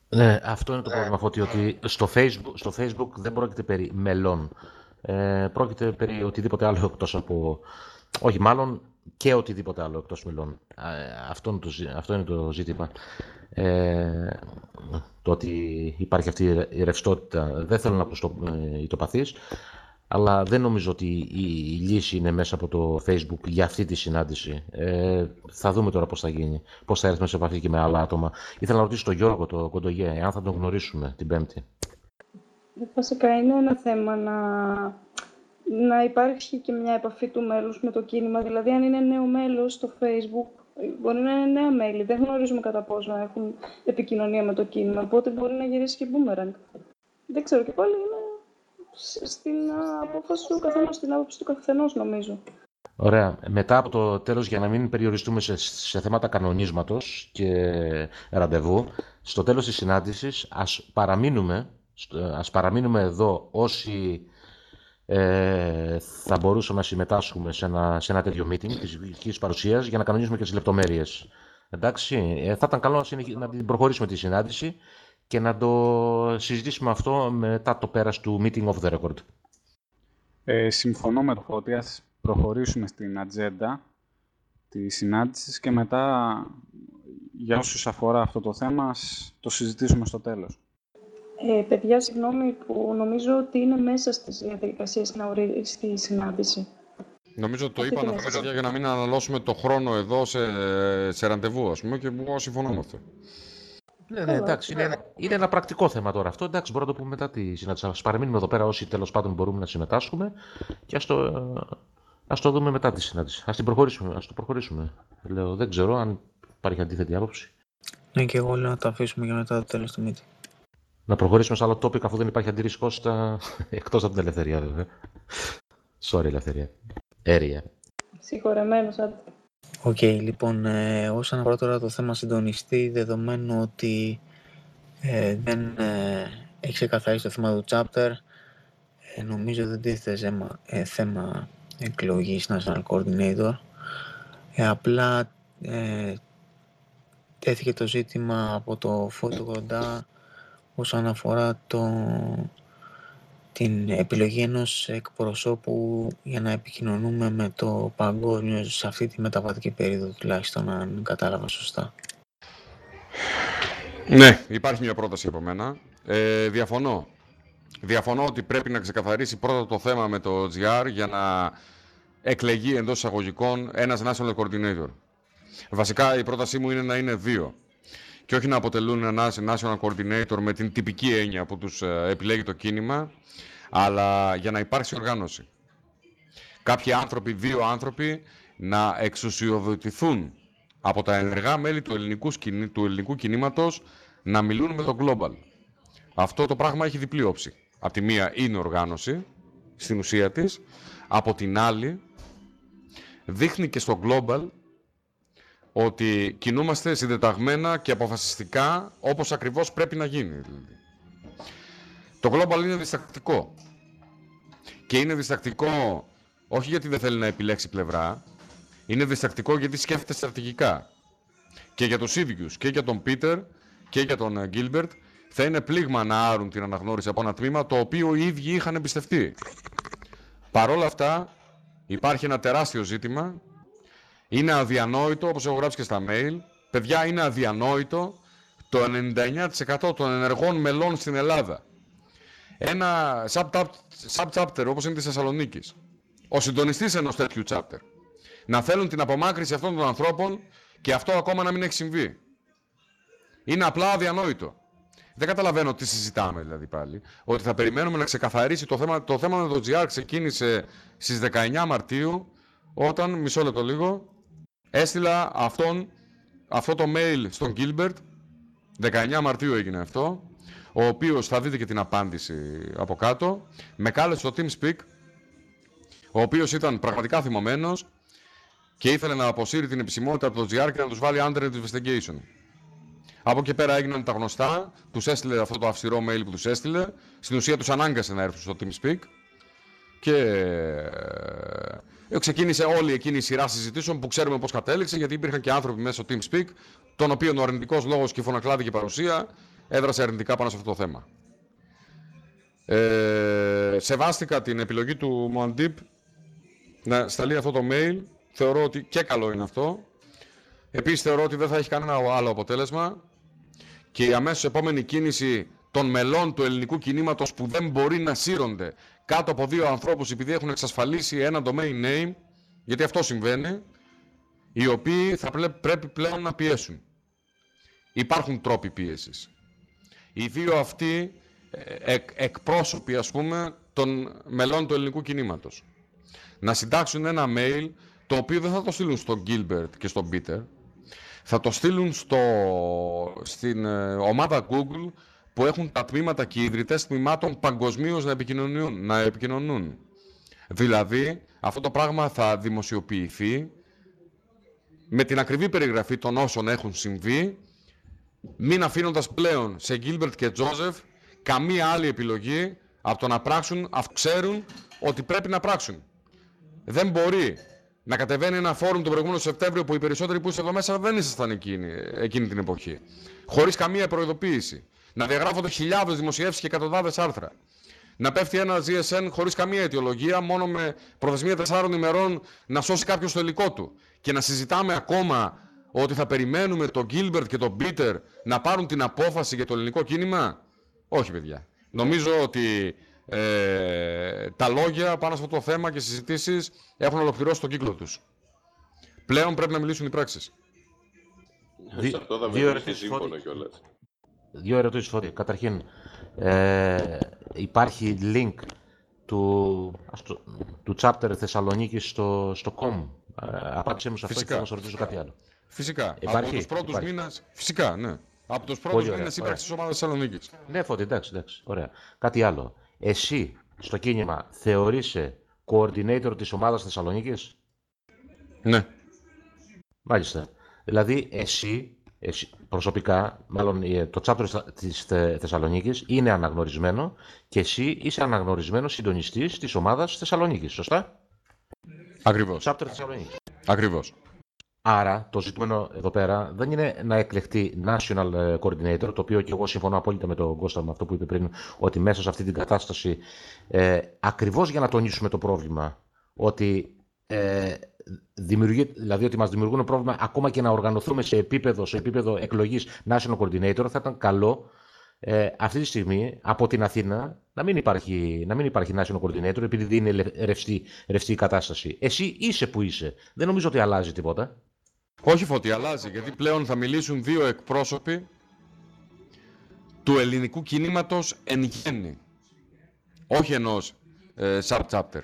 Ναι, αυτό είναι το πρόβλημα, Φώτη, ότι στο Facebook, στο Facebook δεν πρόκειται περί μελών. Ε, πρόκειται περί οτιδήποτε άλλο εκτός από... Όχι, μάλλον και οτιδήποτε άλλο εκτός μελών. Ε, αυτό, είναι το, αυτό είναι το ζήτημα. Ε, το ότι υπάρχει αυτή η ρευστότητα. Δεν θέλω να πω στο ε, αλλά δεν νομίζω ότι η, η, λύση είναι μέσα από το Facebook για αυτή τη συνάντηση. Ε, θα δούμε τώρα πώς θα γίνει, πώς θα έρθουμε σε επαφή και με άλλα άτομα. Ήθελα να ρωτήσω τον Γιώργο, το Κοντογέ, αν θα τον γνωρίσουμε την Πέμπτη. Βασικά είναι ένα θέμα να, να υπάρχει και μια επαφή του μέλους με το κίνημα. Δηλαδή, αν είναι νέο μέλος στο Facebook, μπορεί να είναι νέα μέλη. Δεν γνωρίζουμε κατά πόσο έχουν επικοινωνία με το κίνημα, οπότε μπορεί να γυρίσει και boomerang. Δεν ξέρω και πάλι είναι στην απόφαση του καθενός, στην άποψη του καθενός, νομίζω. Ωραία. Μετά από το τέλος, για να μην περιοριστούμε σε, σε θέματα κανονίσματος και ραντεβού, στο τέλος της συνάντησης ας παραμείνουμε, ας παραμείνουμε εδώ όσοι ε, θα μπορούσαμε να συμμετάσχουμε σε ένα, σε ένα τέτοιο meeting της ειδικής παρουσίας για να κανονίσουμε και τις λεπτομέρειες. Εντάξει, ε, θα ήταν καλό να, να προχωρήσουμε τη συνάντηση και να το συζητήσουμε αυτό μετά το πέρας του meeting of the record. Ε, συμφωνώ με το Φώτη. Ας προχωρήσουμε στην ατζέντα της συνάντησης και μετά για όσους αφορά αυτό το θέμα το συζητήσουμε στο τέλος. Ε, παιδιά, συγγνώμη που νομίζω ότι είναι μέσα στις διαδικασίες να ορίσει τη συνάντηση. Νομίζω ότι το είπα να για να μην αναλώσουμε το χρόνο εδώ σε, σε ραντεβού, ας πούμε, και εγώ συμφωνώ με αυτό. Ναι, ναι, εντάξει, είναι, ένα, είναι ένα πρακτικό θέμα τώρα αυτό. Εντάξει, μπορούμε να το πούμε μετά τη συνάντηση. Α παραμείνουμε εδώ πέρα όσοι τέλος πάντων μπορούμε να συμμετάσχουμε και ας το, ας το δούμε μετά τη συνάντηση. Α την προχωρήσουμε. Ας το προχωρήσουμε. Λέω, δεν ξέρω αν υπάρχει αντίθετη άποψη. Ναι, και εγώ λέω να το αφήσουμε για μετά το τέλος του meeting. Να προχωρήσουμε σε άλλο topic αφού δεν υπάρχει αντίρρηση Κώστα, [LAUGHS] εκτός από την ελευθερία βέβαια. Sorry Ελευθερία. Έρια. Συγχωρεμένος, άντε. Ok, okay, λοιπόν, ε, όσον αφορά τώρα το θέμα συντονιστή, δεδομένου ότι ε, δεν ε, έχει ξεκαθαρίσει το θέμα του chapter, ε, νομίζω δεν τίθεται θέμα, ε, θέμα εκλογής National Coordinator. Ε, απλά ε, τέθηκε το ζήτημα από το Φώτο Κοντά όσον αφορά το, την επιλογή ενός εκπροσώπου για να επικοινωνούμε με το παγκόσμιο σε αυτή τη μεταβατική περίοδο τουλάχιστον αν κατάλαβα σωστά. Ναι, υπάρχει μια πρόταση από μένα. Ε, διαφωνώ. Διαφωνώ ότι πρέπει να ξεκαθαρίσει πρώτα το θέμα με το GR για να εκλεγεί εντός εισαγωγικών ένας National Coordinator. Βασικά η πρότασή μου είναι να είναι δύο και όχι να αποτελούν ένα national coordinator με την τυπική έννοια που τους ε, επιλέγει το κίνημα, αλλά για να υπάρξει οργάνωση. Κάποιοι άνθρωποι, δύο άνθρωποι, να εξουσιοδοτηθούν από τα ενεργά μέλη του ελληνικού, του ελληνικού κινήματος να μιλούν με το global. Αυτό το πράγμα έχει διπλή όψη. Από τη μία είναι οργάνωση, στην ουσία της, από την άλλη δείχνει και στο global ότι κινούμαστε συντεταγμένα και αποφασιστικά όπως ακριβώς πρέπει να γίνει. Το Global είναι διστακτικό. Και είναι διστακτικό όχι γιατί δεν θέλει να επιλέξει πλευρά, είναι διστακτικό γιατί σκέφτεται στρατηγικά. Και για τους ίδιους, και για τον Πίτερ και για τον Γκίλμπερτ, θα είναι πλήγμα να άρουν την αναγνώριση από ένα τμήμα το οποίο οι ίδιοι είχαν εμπιστευτεί. Παρ' όλα αυτά, υπάρχει ένα τεράστιο ζήτημα είναι αδιανόητο, όπως έχω γράψει και στα mail, παιδιά είναι αδιανόητο το 99% των ενεργών μελών στην Ελλάδα. Ένα sub-chapter όπως είναι της Θεσσαλονίκης. Ο συντονιστής ενός τέτοιου chapter. Να θέλουν την απομάκρυση αυτών των ανθρώπων και αυτό ακόμα να μην έχει συμβεί. Είναι απλά αδιανόητο. Δεν καταλαβαίνω τι συζητάμε δηλαδή πάλι. Ότι θα περιμένουμε να ξεκαθαρίσει το θέμα. Το θέμα με το GR ξεκίνησε στις 19 Μαρτίου όταν, μισό λεπτό λίγο, Έστειλα αυτόν, αυτό το mail στον Gilbert, 19 Μαρτίου έγινε αυτό, ο οποίος θα δείτε και την απάντηση από κάτω, με κάλεσε στο TeamSpeak, ο οποίος ήταν πραγματικά θυμωμένος και ήθελε να αποσύρει την επισημότητα από το GR και να τους βάλει under investigation. Από εκεί πέρα έγιναν τα γνωστά, τους έστειλε αυτό το αυστηρό mail που τους έστειλε, στην ουσία τους ανάγκασε να έρθουν στο TeamSpeak και ε, ξεκίνησε όλη εκείνη η σειρά συζητήσεων που ξέρουμε πώς κατέληξε, γιατί υπήρχαν και άνθρωποι μέσα στο TeamSpeak, τον οποίων ο αρνητικός λόγος και η φωνακλάδικη παρουσία έδρασε αρνητικά πάνω σε αυτό το θέμα. Ε, σεβάστηκα την επιλογή του Μουαντίπ να σταλεί αυτό το mail. Θεωρώ ότι και καλό είναι αυτό. Επίσης θεωρώ ότι δεν θα έχει κανένα άλλο αποτέλεσμα και η αμέσως επόμενη κίνηση των μελών του ελληνικού κινήματος που δεν μπορεί να σύρονται κάτω από δύο ανθρώπους επειδή έχουν εξασφαλίσει ένα domain name, γιατί αυτό συμβαίνει, οι οποίοι θα πρέπει πλέον να πιέσουν. Υπάρχουν τρόποι πίεσης. Οι δύο αυτοί ε, εκ, εκπρόσωποι, ας πούμε, των μελών του ελληνικού κινήματος. Να συντάξουν ένα mail, το οποίο δεν θα το στείλουν στον Gilbert και στον Peter, θα το στείλουν στο, στην ε, ομάδα Google που έχουν τα τμήματα και οι ιδρυτές τμήματων παγκοσμίως να επικοινωνούν, να επικοινωνούν. Δηλαδή, αυτό το πράγμα θα δημοσιοποιηθεί με την ακριβή περιγραφή των όσων έχουν συμβεί, μην αφήνοντας πλέον σε Gilbert και Joseph καμία άλλη επιλογή από το να πράξουν αφού ξέρουν ότι πρέπει να πράξουν. Δεν μπορεί να κατεβαίνει ένα φόρουμ τον προηγούμενο Σεπτέμβριο που οι περισσότεροι που είστε εδώ μέσα δεν ήσασταν εκείνη, εκείνη την εποχή. Χωρίς καμία προειδοποίηση. Να διαγράφονται χιλιάδες δημοσιεύσεις και εκατοντάδες άρθρα. Να πέφτει ένα GSN χωρίς καμία αιτιολογία, μόνο με προθεσμία τεσσάρων ημερών να σώσει κάποιος το υλικό του. Και να συζητάμε ακόμα ότι θα περιμένουμε τον Gilbert και τον Peter να πάρουν την απόφαση για το ελληνικό κίνημα; Όχι, παιδιά. Νομίζω ότι ε, τα λόγια πάνω σε αυτό το θέμα και οι συζητήσεις έχουν ολοκληρώσει τον κύκλο τους. Πλέον πρέπει να μιλήσουν οι πράξεις. Σε αυτό θα δύο ερωτήσει κιόλας. Δύο ερωτήσεις, Φώτη. Καταρχήν, ε, υπάρχει link του, του chapter Θεσσαλονίκη στο, στο com. Ε, απάντησέ μου σε αυτό Φυσικά. και θα σα ρωτήσω κάτι άλλο. Φυσικά. Υπάρχει, Από τους πρώτους υπάρχει. μήνε. Φυσικά, ναι. Από τους πρώτους μήνες ύπαρξη τη ομάδα Θεσσαλονίκης. Ναι, Φώτη, εντάξει, εντάξει. Ωραία. Κάτι άλλο. Εσύ στο κίνημα θεωρείσαι coordinator της ομάδας Θεσσαλονίκης; Ναι. Μάλιστα. Δηλαδή εσύ, εσύ προσωπικά, μάλλον ε, το chapter της Θε- Θεσσαλονίκης είναι αναγνωρισμένο και εσύ είσαι αναγνωρισμένος συντονιστής της ομάδας Θεσσαλονίκης, σωστά; Ακριβώς. Chapter Θεσσαλονίκης. Ακριβώς. Άρα το ζητούμενο εδώ πέρα δεν είναι να εκλεχτεί national ε, coordinator, το οποίο και εγώ συμφωνώ απόλυτα με τον Κώστα με αυτό που είπε πριν, ότι μέσα σε αυτή την κατάσταση, ε, ακριβώς για να τονίσουμε το πρόβλημα, ότι ε, δημιουργεί, δηλαδή ότι μας δημιουργούν πρόβλημα ακόμα και να οργανωθούμε σε επίπεδο, σε επίπεδο εκλογής national coordinator, θα ήταν καλό ε, αυτή τη στιγμή από την Αθήνα να μην υπάρχει, να μην υπάρχει national coordinator επειδή είναι λε- ρευστή, ρευστή η κατάσταση. Εσύ είσαι που είσαι. Δεν νομίζω ότι αλλάζει τίποτα. Όχι φώτη, αλλάζει. Γιατί πλέον θα μιλήσουν δύο εκπρόσωποι του ελληνικού κινήματος εν γέννη. Όχι ενός ε, sub-chapter.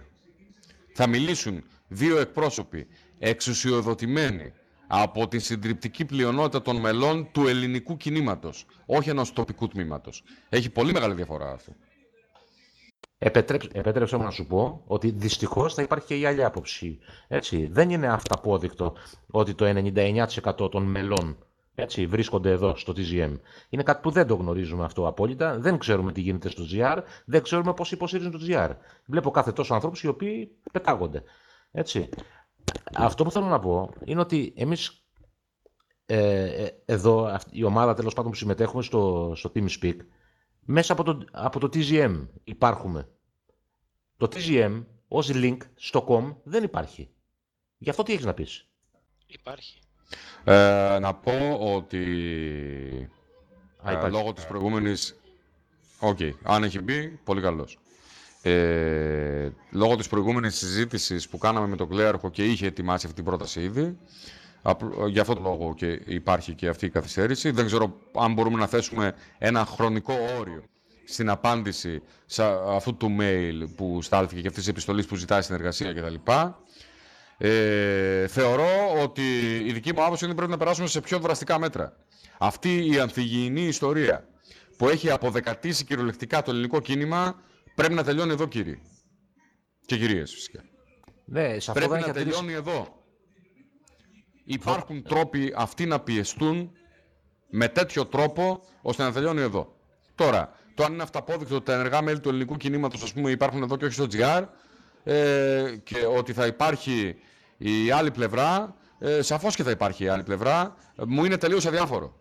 Θα μιλήσουν δύο εκπρόσωποι εξουσιοδοτημένοι από την συντριπτική πλειονότητα των μελών του ελληνικού κινήματος. Όχι ενός τοπικού τμήματος. Έχει πολύ μεγάλη διαφορά αυτό. Επετρέψ, επέτρεψε μου να σου πω ότι δυστυχώς θα υπάρχει και η άλλη άποψη. Έτσι. Δεν είναι αυταπόδεικτο ότι το 99% των μελών έτσι, βρίσκονται εδώ στο TGM. Είναι κάτι που δεν το γνωρίζουμε αυτό απόλυτα. Δεν ξέρουμε τι γίνεται στο GR. Δεν ξέρουμε πώς υποστηρίζουν το GR. Βλέπω κάθε τόσο ανθρώπους οι οποίοι πετάγονται. Έτσι. Αυτό που θέλω να πω είναι ότι εμείς ε, ε, εδώ, αυτή, η ομάδα τέλος πάντων που συμμετέχουμε στο, στο TeamSpeak, μέσα από το, από το TGM υπάρχουμε. Το TGM ως link στο com δεν υπάρχει. Γι' αυτό τι έχεις να πεις; Υπάρχει. Ε, να πω ότι Α, ε, υπάρχει. λόγω της προηγούμενης... Οκ, αν έχει μπει, πολύ καλός. Ε, λόγω της προηγούμενης συζήτησης που κάναμε με τον Κλέαρχο και είχε ετοιμάσει αυτή την πρόταση ήδη, απλ- για αυτόν τον λόγο και υπάρχει και αυτή η καθυστέρηση. Δεν ξέρω αν μπορούμε να θέσουμε ένα χρονικό όριο στην απάντηση σε αυτού του mail που στάλθηκε και αυτής της επιστολής που ζητάει συνεργασία κτλ. Ε, θεωρώ ότι η δική μου άποψη είναι ότι πρέπει να περάσουμε σε πιο δραστικά μέτρα. Αυτή η ανθυγιεινή ιστορία που έχει αποδεκατήσει κυριολεκτικά το ελληνικό κίνημα πρέπει να τελειώνει εδώ, κύριοι. Και κυρίες, φυσικά. Ναι, σε αυτό Πρέπει δεν να έχει ατελείς- τελειώνει εδώ. Υπάρχουν τρόποι αυτοί να πιεστούν με τέτοιο τρόπο ώστε να τελειώνει εδώ. Τώρα, το αν είναι αυταπόδεικτο ότι τα ενεργά μέλη του ελληνικού κινήματος ας πούμε, υπάρχουν εδώ και όχι στο GR ε, και ότι θα υπάρχει η άλλη πλευρά, ε, σαφώς και θα υπάρχει η άλλη πλευρά, ε, μου είναι τελείως αδιάφορο.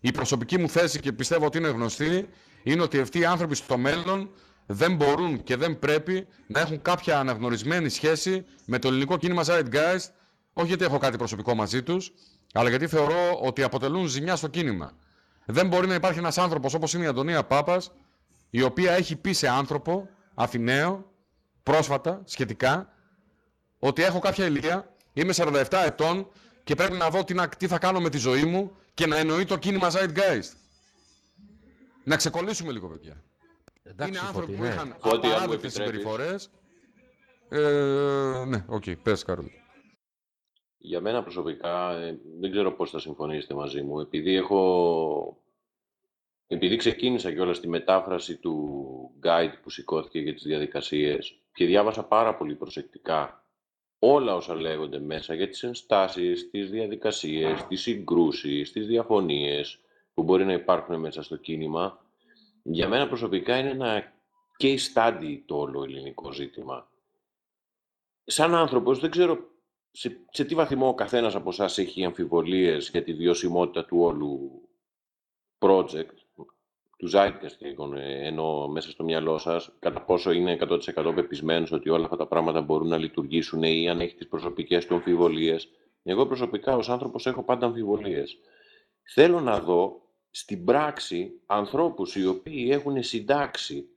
Η προσωπική μου θέση και πιστεύω ότι είναι γνωστή είναι ότι αυτοί οι άνθρωποι στο μέλλον δεν μπορούν και δεν πρέπει να έχουν κάποια αναγνωρισμένη σχέση με το ελληνικό κίνημα Zeitgeist, όχι γιατί έχω κάτι προσωπικό μαζί τους, αλλά γιατί θεωρώ ότι αποτελούν ζημιά στο κίνημα. Δεν μπορεί να υπάρχει ένας άνθρωπος όπως είναι η Αντωνία Πάπας, η οποία έχει πει σε άνθρωπο, Αθηναίο, πρόσφατα, σχετικά, ότι έχω κάποια ηλικία, είμαι 47 ετών και πρέπει να δω τι, να, τι θα κάνω με τη ζωή μου και να εννοεί το κίνημα Zeitgeist. Να ξεκολλήσουμε λίγο, παιδιά. Εντάξει, είναι άνθρωποι Φώτη, που ναι. είχαν Φώτη, αν μου απαράδεκτες επιτρέπεις. συμπεριφορές. Ε, ναι, οκ, πες Καρόλη. Για μένα προσωπικά, ε, δεν ξέρω πώς θα συμφωνήσετε μαζί μου, επειδή έχω... Επειδή ξεκίνησα κιόλας τη μετάφραση του guide που σηκώθηκε για τις διαδικασίες και διάβασα πάρα πολύ προσεκτικά όλα όσα λέγονται μέσα για τις ενστάσεις, τις διαδικασίες, τις συγκρούσεις, τις διαφωνίες που μπορεί να υπάρχουν μέσα στο κίνημα, για μένα προσωπικά είναι ένα case study το όλο ελληνικό ζήτημα. Σαν άνθρωπος δεν ξέρω σε, σε τι βαθμό ο καθένας από εσάς έχει αμφιβολίες για τη βιωσιμότητα του όλου project, του Zeitgeist λοιπόν, ε, ενώ μέσα στο μυαλό σας, κατά πόσο είναι 100% πεπισμένος ότι όλα αυτά τα πράγματα μπορούν να λειτουργήσουν ή αν έχεις τις προσωπικές του αμφιβολίες. Εγώ προσωπικά ως άνθρωπος έχω πάντα αμφιβολίες. Θέλω να δω στην πράξη ανθρώπους οι οποίοι έχουν συντάξει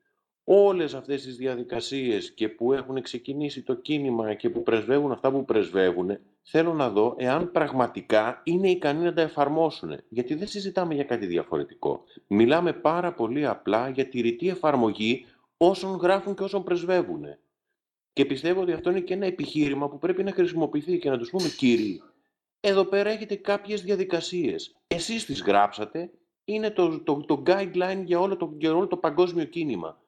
όλες αυτές τις διαδικασίες και που έχουν ξεκινήσει το κίνημα και που πρεσβεύουν αυτά που πρεσβεύουν, θέλω να δω εάν πραγματικά είναι ικανοί να τα εφαρμόσουν. Γιατί δεν συζητάμε για κάτι διαφορετικό. Μιλάμε πάρα πολύ απλά για τη ρητή εφαρμογή όσων γράφουν και όσων πρεσβεύουν. Και πιστεύω ότι αυτό είναι και ένα επιχείρημα που πρέπει να χρησιμοποιηθεί και να τους πούμε κύριοι, εδώ πέρα έχετε κάποιες διαδικασίες. Εσείς τις γράψατε, είναι το, το, το guideline για όλο το, για όλο το παγκόσμιο κίνημα.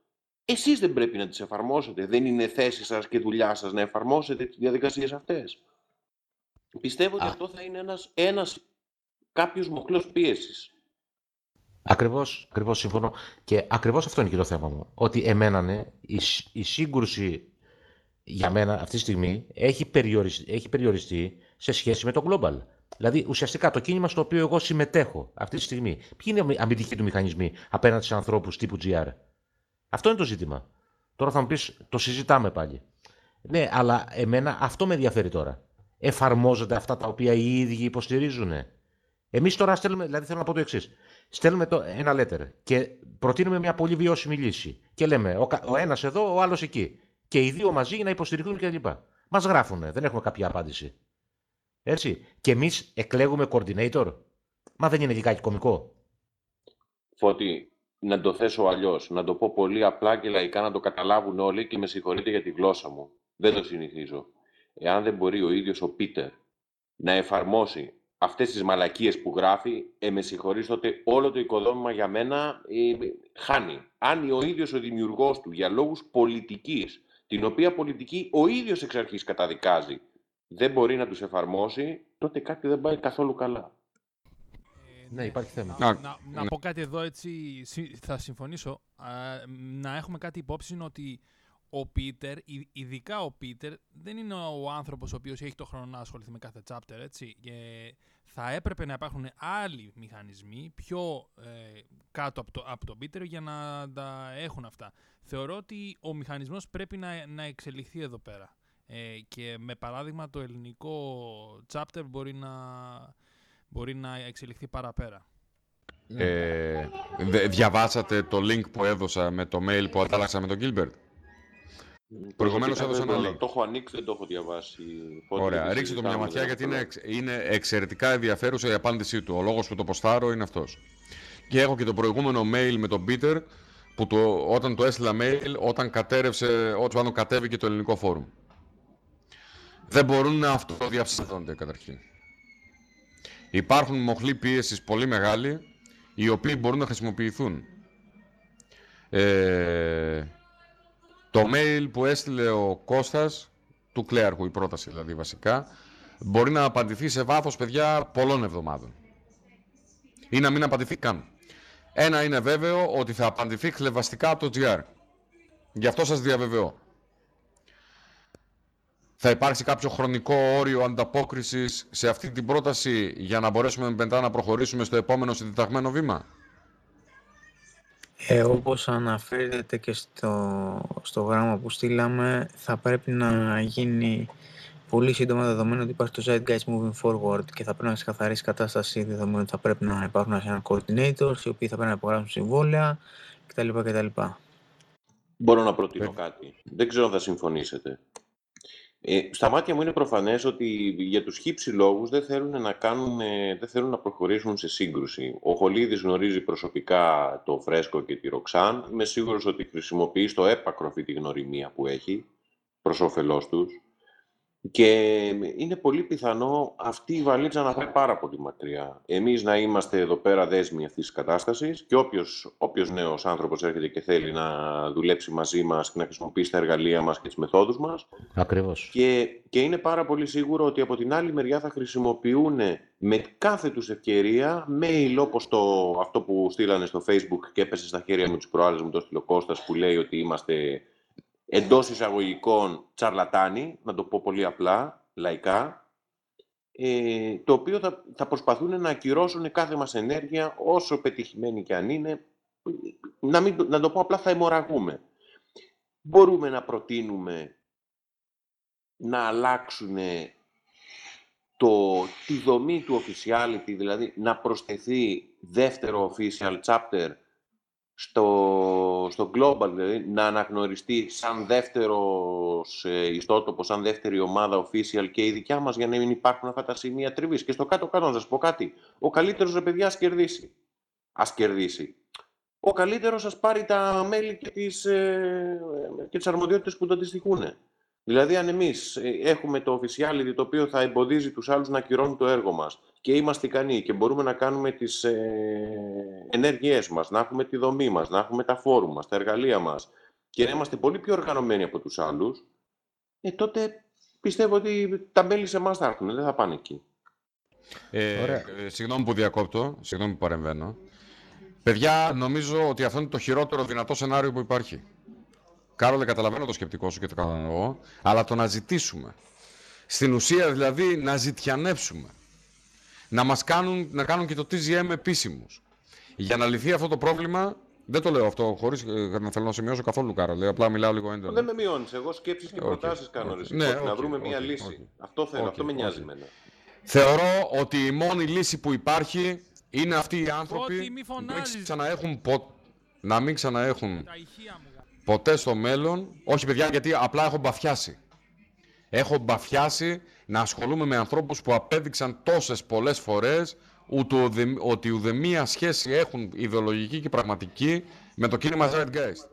Εσείς δεν πρέπει να τις εφαρμόσετε. Δεν είναι θέση σας και δουλειά σας να εφαρμόσετε τις διαδικασίες αυτές. Πιστεύω ότι Α. αυτό θα είναι ένας, ένας κάποιος μοχλός πίεσης. Ακριβώς, ακριβώς συμφωνώ. Και ακριβώς αυτό είναι και το θέμα μου. Ότι εμένα ναι, η, σ- η σύγκρουση για μένα αυτή τη στιγμή έχει περιοριστεί, έχει περιοριστεί σε σχέση με το global. Δηλαδή ουσιαστικά το κίνημα στο οποίο εγώ συμμετέχω αυτή τη στιγμή. Ποιοι είναι οι αμυντικοί του μηχανισμοί απέναντι σε ανθρώπους τύπου GR. Αυτό είναι το ζήτημα. Τώρα θα μου πεις, το συζητάμε πάλι. Ναι, αλλά εμένα αυτό με ενδιαφέρει τώρα. Εφαρμόζονται αυτά τα οποία οι ίδιοι υποστηρίζουν. Εμείς τώρα στέλνουμε, δηλαδή θέλω να πω το εξής. Στέλνουμε το, ένα letter και προτείνουμε μια πολύ βιώσιμη λύση. Και λέμε ο, κα- ο ένας εδώ, ο άλλος εκεί. Και οι δύο μαζί να υποστηριχθούν κλπ. Μας γράφουν, δεν έχουμε κάποια απάντηση. Έτσι. Και εμείς εκλέγουμε coordinator. Μα δεν είναι και κάτι κωμικό. Φώτη, να το θέσω αλλιώς, να το πω πολύ απλά και λαϊκά να το καταλάβουν όλοι και με συγχωρείτε για τη γλώσσα μου. Δεν το συνηθίζω. Εάν δεν μπορεί ο ίδιος ο Πίτερ να εφαρμόσει αυτές τις μαλακίες που γράφει, ε, με συγχωρείς, τότε όλο το οικοδόμημα για μένα ε, χάνει. Αν ο ίδιος ο δημιουργός του για λόγους πολιτικής, την οποία πολιτική ο ίδιος εξ αρχής καταδικάζει, δεν μπορεί να τους εφαρμόσει, τότε κάτι δεν πάει καθόλου καλά. Ε, Ναι, υπάρχει θέμα. Να, Α, να, να ναι. πω κάτι εδώ έτσι, συ- θα συμφωνήσω. Α, να έχουμε κάτι υπόψη είναι ότι ο Πίτερ, ει- ειδικά ο Πίτερ, δεν είναι ο άνθρωπος ο οποίος έχει το χρόνο να ασχοληθεί με κάθε chapter, έτσι. Και θα έπρεπε να υπάρχουν άλλοι μηχανισμοί πιο ε, κάτω από, το, από τον Πίτερ για να τα έχουν αυτά. Θεωρώ ότι ο μηχανισμός πρέπει να, να εξελιχθεί εδώ πέρα. Ε, και με παράδειγμα το ελληνικό chapter μπορεί να, μπορεί να εξελιχθεί παραπέρα. Ε, δε- διαβάσατε το link που έδωσα με το mail που αντάλλαξα με τον Gilbert; Προηγουμένως Προσωπικά έδωσα δεν ένα το- link. Το έχω ανοίξει, δεν το έχω διαβάσει. Φώτη, Ωραία, γιατί ρίξτε το μια συζητάμε, ματιά δεν γιατί έχω είναι, προλάβει. εξ- είναι εξαιρετικά ενδιαφέρουσα η απάντησή του. Ο λόγος που το ποστάρω είναι αυτός. Και έχω και το προηγούμενο mail με τον Peter που το, όταν το έστειλα mail, όταν κατέρευσε, όταν κατέβηκε το ελληνικό φόρουμ. Δεν μπορούν να αυτοδιαψεύδονται καταρχήν. Υπάρχουν μοχλοί πίεσης πολύ μεγάλοι οι οποίοι μπορούν να χρησιμοποιηθούν. Ε, το mail που έστειλε ο Κώστας, του Κλέαρχου η πρόταση δηλαδή βασικά, μπορεί να απαντηθεί σε βάθος, παιδιά, πολλών εβδομάδων. Ή να μην απαντηθεί καν. Ένα είναι βέβαιο ότι θα απαντηθεί χλεβαστικά από το GR. Γι' αυτό σας διαβεβαιώ. Θα υπάρξει κάποιο χρονικό όριο ανταπόκρισης σε αυτή την πρόταση για να μπορέσουμε μετά να προχωρήσουμε στο επόμενο συντεταγμένο βήμα; Ε, όπως αναφέρεται και στο, στο γράμμα που στείλαμε, θα πρέπει να γίνει πολύ σύντομα δεδομένο ότι υπάρχει το Zeitgeist Moving Forward και θα πρέπει να ξεκαθαρίσει η κατάσταση δεδομένου ότι θα πρέπει να υπάρχουν ένα coordinators οι οποίοι θα πρέπει να υπογράψουν συμβόλαια κτλ. κτλ. Μπορώ να προτείνω κάτι. Δεν ξέρω αν θα συμφωνήσετε. Ε, στα μάτια μου είναι προφανές ότι για τους χύψη λόγους δεν θέλουν, να κάνουν, δεν θέλουν να προχωρήσουν σε σύγκρουση. Ο Χολίδης γνωρίζει προσωπικά το Φρέσκο και τη Ροξάν. Είμαι σίγουρος ότι χρησιμοποιεί στο έπακρο αυτή τη γνωριμία που έχει προς όφελός τους. Και είναι πολύ πιθανό αυτή η βαλίτσα να πάει πάρα πολύ μακριά. Εμείς να είμαστε εδώ πέρα δέσμοι αυτής της κατάστασης και όποιος, όποιος νέος άνθρωπος έρχεται και θέλει να δουλέψει μαζί μας και να χρησιμοποιήσει τα εργαλεία μας και τις μεθόδους μας. Ακριβώς. Και, και είναι πάρα πολύ σίγουρο ότι από την άλλη μεριά θα χρησιμοποιούν με κάθε τους ευκαιρία mail όπως το, αυτό που στείλανε στο facebook και έπεσε στα χέρια μου τις προάλλες μου το στυλοκώστας που λέει ότι είμαστε εντός εισαγωγικών τσαρλατάνοι, να το πω πολύ απλά, λαϊκά, ε, το οποίο θα, θα προσπαθούν να ακυρώσουν κάθε μας ενέργεια, όσο πετυχημένη και αν είναι, να, μην, να το πω απλά θα αιμορραγούμε. Μπορούμε να προτείνουμε να αλλάξουν το, τη δομή του officiality, δηλαδή να προσθεθεί δεύτερο official chapter στο, στο global, δηλαδή να αναγνωριστεί σαν δεύτερος ε, ιστότοπος, σαν δεύτερη ομάδα official και η δικιά μας για να μην υπάρχουν αυτά τα σημεία τριβής. Και στο κάτω-κάτω να σας πω κάτι, ο καλύτερος ρε παιδιά ας κερδίσει. Ας κερδίσει. Ο καλύτερος σας πάρει τα μέλη και τις, ε, και τις αρμοδιότητες που το αντιστοιχούν. Δηλαδή, αν εμείς ε, έχουμε το officiality το οποίο θα εμποδίζει τους άλλους να ακυρώνουν το έργο μας και είμαστε ικανοί και μπορούμε να κάνουμε τις ε, ενέργειές μας, να έχουμε τη δομή μας, να έχουμε τα φόρου μας, τα εργαλεία μας και να είμαστε πολύ πιο οργανωμένοι από τους άλλους, ε, τότε πιστεύω ότι τα μέλη σε εμάς θα έρθουν, δεν θα πάνε εκεί. Ε, ε, συγγνώμη που διακόπτω, συγγνώμη που παρεμβαίνω. Παιδιά, νομίζω ότι αυτό είναι το χειρότερο δυνατό σενάριο που υπάρχει. Κάρολε, καταλαβαίνω το σκεπτικό σου και το κατανοώ, αλλά το να ζητήσουμε. Στην ουσία δηλαδή να ζητιανεύσουμε. Να μας κάνουν, να κάνουν και το TGM επίσημους. Για να λυθεί αυτό το πρόβλημα, δεν το λέω αυτό χωρίς ε, να θέλω να σημειώσω καθόλου, Κάρολε. Απλά μιλάω λίγο έντονα. Δεν με μειώνεις. Εγώ σκέψεις και okay. προτάσεις κάνω. Okay. Ναι, okay, να βρούμε okay, μία λύση. Αυτό θέλω. αυτό με νοιάζει εμένα. Θεωρώ ότι η μόνη λύση που υπάρχει είναι αυτοί οι άνθρωποι που να μην ξαναέχουν, να μην ξαναέχουν ποτέ στο μέλλον, όχι παιδιά γιατί απλά έχω μπαφιάσει. Έχω μπαφιάσει να ασχολούμαι με ανθρώπους που απέδειξαν τόσες πολλές φορές ότι ουδεμία σχέση έχουν ιδεολογική και πραγματική με το κίνημα Zeitgeist.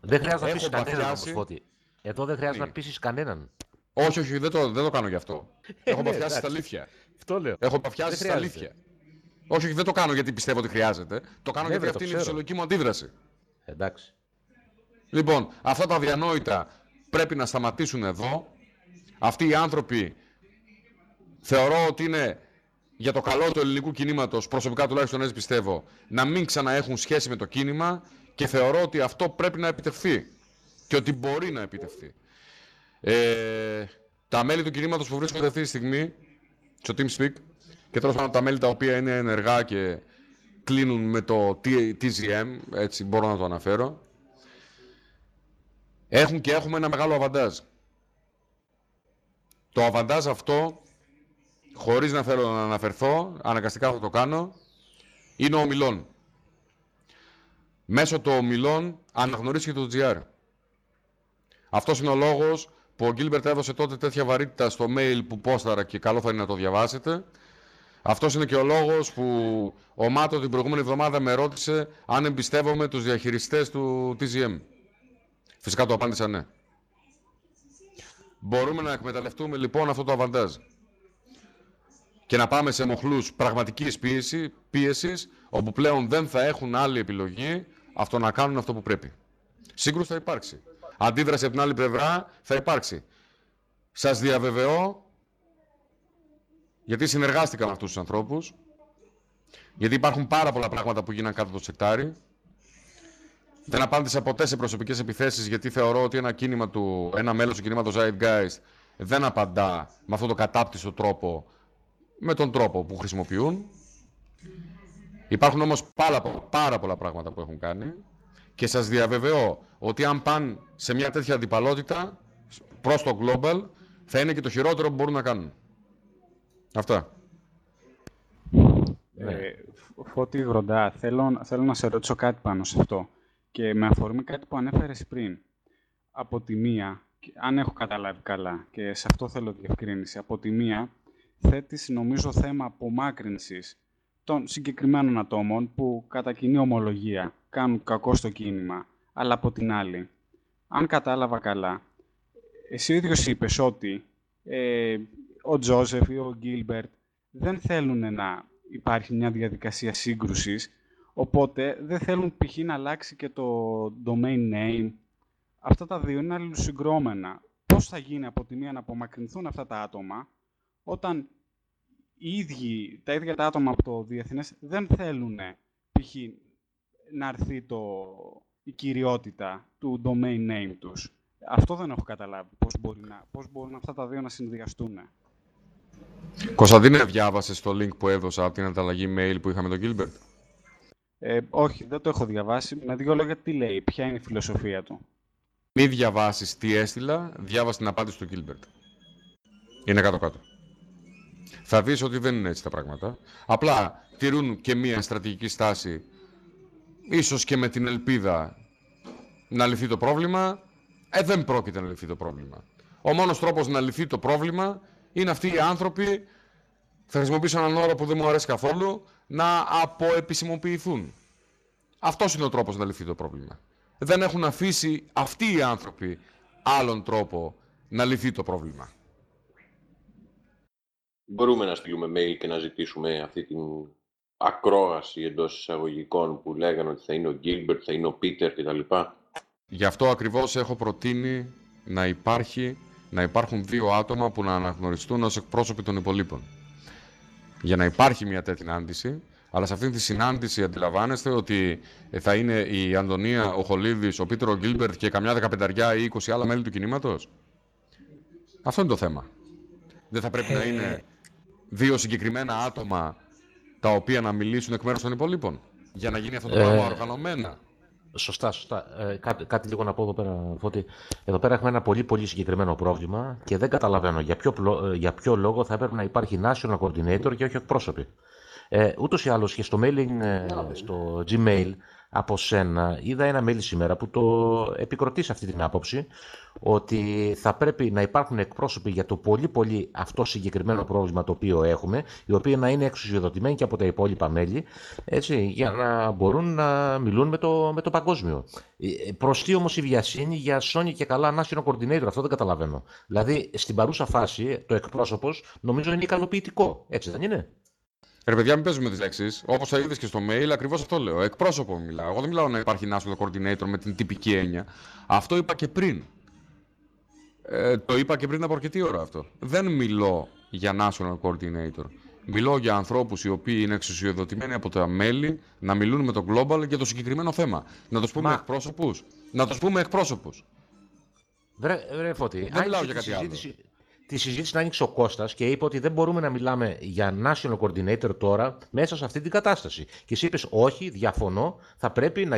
Δεν χρειάζεται να πείσεις κανέναν όμως, Φώτη. Εδώ δεν χρειάζεται να πείσεις κανέναν. Όχι, όχι, δεν το, δεν το κάνω γι' αυτό. Έχω ναι, μπαφιάσει στα αλήθεια. Αυτό λέω. Έχω μπαφιάσει στα αλήθεια. Όχι, όχι, δεν το κάνω γιατί πιστεύω ότι χρειάζεται. Το κάνω ναι, γιατί αυτή είναι η φυσιολογική μου αντίδραση. Εντάξει. Λοιπόν, αυτά τα διανόητα πρέπει να σταματήσουν εδώ. Αυτοί οι άνθρωποι θεωρώ ότι είναι για το καλό του ελληνικού κινήματος, προσωπικά τουλάχιστον έτσι πιστεύω, να μην ξαναέχουν σχέση με το κίνημα και θεωρώ ότι αυτό πρέπει να επιτευχθεί και ότι μπορεί να επιτευχθεί. Ε, τα μέλη του κινήματος που βρίσκονται αυτή τη στιγμή στο TeamSpeak και τέλος πάντων τα μέλη τα οποία είναι ενεργά και κλείνουν με το TZM, έτσι μπορώ να το αναφέρω, έχουν και έχουμε ένα μεγάλο αβαντάζ. Το αβαντάζ αυτό, χωρίς να θέλω να αναφερθώ, αναγκαστικά θα το κάνω, είναι ο ομιλών. Μέσω του ομιλών αναγνωρίζει το GR. Αυτός είναι ο λόγος που ο Γκίλμπερτ έδωσε τότε τέτοια βαρύτητα στο mail που πόσταρα και καλό θα είναι να το διαβάσετε. Αυτός είναι και ο λόγος που ο Μάτο την προηγούμενη εβδομάδα με ρώτησε αν εμπιστεύομαι τους διαχειριστές του TGM. Φυσικά το απάντησα ναι. Μπορούμε να εκμεταλλευτούμε λοιπόν αυτό το αβαντάζ. Και να πάμε σε μοχλούς πραγματικής πίεση, πίεσης, όπου πλέον δεν θα έχουν άλλη επιλογή αυτό να κάνουν αυτό που πρέπει. Σύγκρουση θα υπάρξει. Αντίδραση από την άλλη πλευρά θα υπάρξει. Σας διαβεβαιώ, γιατί συνεργάστηκα με αυτούς τους ανθρώπους, γιατί υπάρχουν πάρα πολλά πράγματα που γίνανε κάτω το σεκτάρι. Δεν απάντησα ποτέ σε προσωπικές επιθέσεις, γιατί θεωρώ ότι ένα, κίνημα του, ένα μέλος του κινήματος Zeitgeist δεν απαντά με αυτόν τον κατάπτυστο τρόπο, με τον τρόπο που χρησιμοποιούν. Υπάρχουν όμως πάρα, πάρα πολλά πράγματα που έχουν κάνει και σας διαβεβαιώ ότι αν πάνε σε μια τέτοια αντιπαλότητα προς το global θα είναι και το χειρότερο που μπορούν να κάνουν. Αυτά. Ε, Φώτη Γροντά, θέλω, θέλω να σε ρωτήσω κάτι πάνω σε αυτό. Και με αφορμή κάτι που ανέφερες πριν. Από τη μία, αν έχω καταλάβει καλά, και σε αυτό θέλω διευκρίνηση, από τη μία θέτεις νομίζω θέμα απομάκρυνσης των συγκεκριμένων ατόμων που κατά κοινή ομολογία κάνουν κακό στο κίνημα, αλλά από την άλλη, αν κατάλαβα καλά, εσύ ο ίδιος είπες ότι ε, ο Τζόσεφ ή ο Γκίλμπερτ δεν θέλουν να υπάρχει μια διαδικασία σύγκρουσης, οπότε δεν θέλουν π.χ. να αλλάξει και το domain name. Αυτά τα δύο είναι αλληλοσυγκρόμενα. Πώς θα γίνει από τη μία να απομακρυνθούν αυτά τα άτομα, όταν οι ίδιοι, τα ίδια τα άτομα από το διεθνές δεν θέλουν π.χ. να έρθει το, η κυριότητα του domain name τους. Αυτό δεν έχω καταλάβει. Πώς, μπορεί να, πώς μπορούν αυτά τα δύο να συνδυαστούν. Κωνσταντίνε, διάβασες το link που έδωσα από την ανταλλαγή mail που είχαμε τον Gilbert; Ε, όχι, δεν το έχω διαβάσει. Με δύο λόγια τι λέει, ποια είναι η φιλοσοφία του; Μην διαβάσεις τι έστειλα, διάβασε την απάντηση του Gilbert. Είναι κάτω-κάτω. Θα δεις ότι δεν είναι έτσι τα πράγματα. Απλά τηρούν και μία στρατηγική στάση, ίσως και με την ελπίδα να λυθεί το πρόβλημα. Ε, δεν πρόκειται να λυθεί το πρόβλημα. Ο μόνος τρόπος να λυθεί το πρόβλημα είναι αυτοί οι άνθρωποι, θα χρησιμοποιήσω έναν όρο που δεν μου αρέσει καθόλου, να αποεπισημοποιηθούν. Αυτός είναι ο τρόπος να λυθεί το πρόβλημα. Δεν έχουν αφήσει αυτοί οι άνθρωποι άλλον τρόπο να λυθεί το πρόβλημα. Μπορούμε να στείλουμε mail και να ζητήσουμε αυτή την ακρόαση εντός εισαγωγικών που λέγανε ότι θα είναι ο Γκίλμπερτ, θα είναι ο Πίτερ κτλ. Γι' αυτό ακριβώς έχω προτείνει να υπάρχει να υπάρχουν δύο άτομα που να αναγνωριστούν ως εκπρόσωποι των υπολείπων. Για να υπάρχει μια τέτοια συνάντηση, αλλά σε αυτή τη συνάντηση αντιλαμβάνεστε ότι θα είναι η Αντωνία, ο Χολίδης, ο Πίτερο Γκίλμπερτ και καμιά δεκαπενταριά ή είκοσι άλλα μέλη του κινήματος; Αυτό είναι το θέμα. Δεν θα πρέπει να είναι δύο συγκεκριμένα άτομα τα οποία να μιλήσουν εκ μέρους των υπολείπων. Για να γίνει αυτό το πράγμα οργανωμένα. Σωστά, σωστά. Ε, κάτι, κάτι λίγο να πω εδώ πέρα, Φώτη. Εδώ πέρα έχουμε ένα πολύ πολύ συγκεκριμένο πρόβλημα και δεν καταλαβαίνω για ποιο, ε, για ποιο λόγο θα έπρεπε να υπάρχει national coordinator και όχι εκπρόσωποι. Ε, ούτως ή άλλως και στο mailing, ε, στο Gmail, από σένα. Είδα ένα mail σήμερα που το επικροτείς σε αυτή την άποψη ότι θα πρέπει να υπάρχουν εκπρόσωποι για το πολύ πολύ αυτό συγκεκριμένο πρόβλημα το οποίο έχουμε, οι οποίοι να είναι εξουσιοδοτημένοι και από τα υπόλοιπα μέλη, έτσι, για να μπορούν να μιλούν με το, με το παγκόσμιο. Ε, Προς τι όμως η βιασύνη για Sony και καλά national coordinator, αυτό δεν καταλαβαίνω. Δηλαδή, στην παρούσα φάση, το εκπρόσωπος νομίζω είναι ικανοποιητικό, έτσι δεν είναι; Ρε παιδιά, μην παίζουμε τις λέξεις. Όπως θα είδες και στο mail, ακριβώς αυτό λέω. Εκπρόσωπο μιλάω. Εγώ δεν μιλάω να υπάρχει national coordinator με την τυπική έννοια. Αυτό είπα και πριν. Ε, το είπα και πριν από αρκετή ώρα αυτό. Δεν μιλώ για national coordinator. Μιλώ για ανθρώπους οι οποίοι είναι εξουσιοδοτημένοι από τα μέλη να μιλούν με το global για το συγκεκριμένο θέμα. Να τους πούμε Μα... εκπρόσωπους. Να τους πούμε εκπρόσωπους. Βρε, βρε Φώτη, δεν μιλάω για κάτι άλλο τη συζήτηση να άνοιξε ο Κώστας και είπε ότι δεν μπορούμε να μιλάμε για national coordinator τώρα μέσα σε αυτή την κατάσταση. Και εσύ είπες, Όχι, διαφωνώ, θα πρέπει να,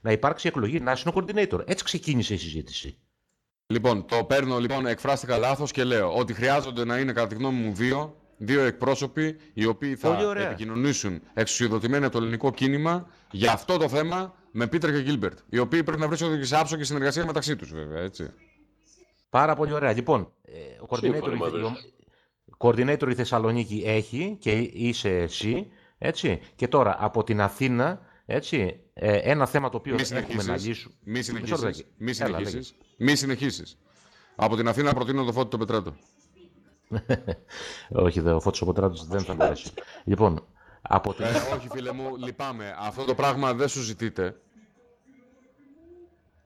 να υπάρξει εκλογή national coordinator. Έτσι ξεκίνησε η συζήτηση. Λοιπόν, το παίρνω, λοιπόν, εκφράστηκα λάθος και λέω ότι χρειάζονται να είναι κατά τη γνώμη μου δύο, δύο εκπρόσωποι οι οποίοι θα επικοινωνήσουν εξουσιοδοτημένα το ελληνικό κίνημα για αυτό το θέμα με Πίτερ και Γκίλμπερτ. Οι οποίοι πρέπει να βρίσκονται και σε άψογη συνεργασία μεταξύ τους, βέβαια. Έτσι. Πάρα πολύ ωραία. Λοιπόν, ε, ο coordinator, η Θεσσαλονίκη έχει και είσαι εσύ, έτσι. Και τώρα από την Αθήνα, έτσι, ε, ένα θέμα το οποίο έχουμε να λύσουμε. Μη συνεχίσεις. Μη συνεχίσεις. Μη συνεχίσεις. Από την Αθήνα προτείνω το φώτι το Πετράτο. [LAUGHS] όχι, δε, ο Φώτης ο Ποτράτος δεν θα μπορέσει. λοιπόν, από την... Ε, όχι φίλε μου, λυπάμαι. Αυτό το πράγμα δεν σου ζητείτε.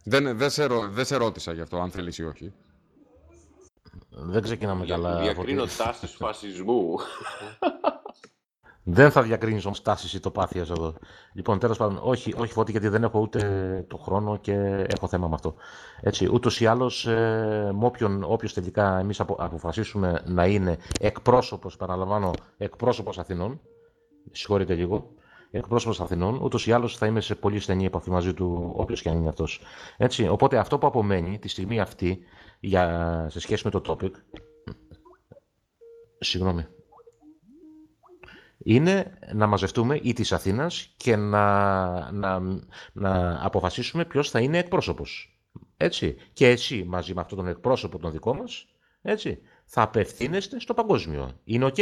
Δεν, δεν, σε, ρω- δεν σε ρώτησα γι' αυτό, αν θέλεις ή όχι. Δεν ξεκινάμε καλά. Διακρίνω Φώτη. τάσεις φασισμού. [LAUGHS] Δεν θα διακρίνεις όμως τάσεις ή τοπάθειας εδώ. Λοιπόν, τέλος πάντων, όχι, όχι φώτη, γιατί δεν έχω ούτε το χρόνο και έχω θέμα με αυτό. Έτσι, ούτως ή άλλως, ε, με όποιον, όποιος τελικά εμείς απο, αποφασίσουμε να είναι εκπρόσωπος, παραλαμβάνω, εκπρόσωπος Αθηνών, συγχωρείτε λίγο, εκπρόσωπος Αθηνών, ούτως ή άλλως θα είμαι σε πολύ στενή επαφή μαζί του, όποιος και αν είναι αυτός. Έτσι, οπότε αυτό που απομένει τη στιγμή αυτή, για, σε σχέση με το topic. Συγγνώμη είναι να μαζευτούμε ή της Αθήνας και να, να, να αποφασίσουμε ποιος θα είναι εκπρόσωπος. Έτσι. Και εσύ μαζί με αυτόν τον εκπρόσωπο τον δικό μας, έτσι, θα απευθύνεστε στο παγκόσμιο. Είναι οκ.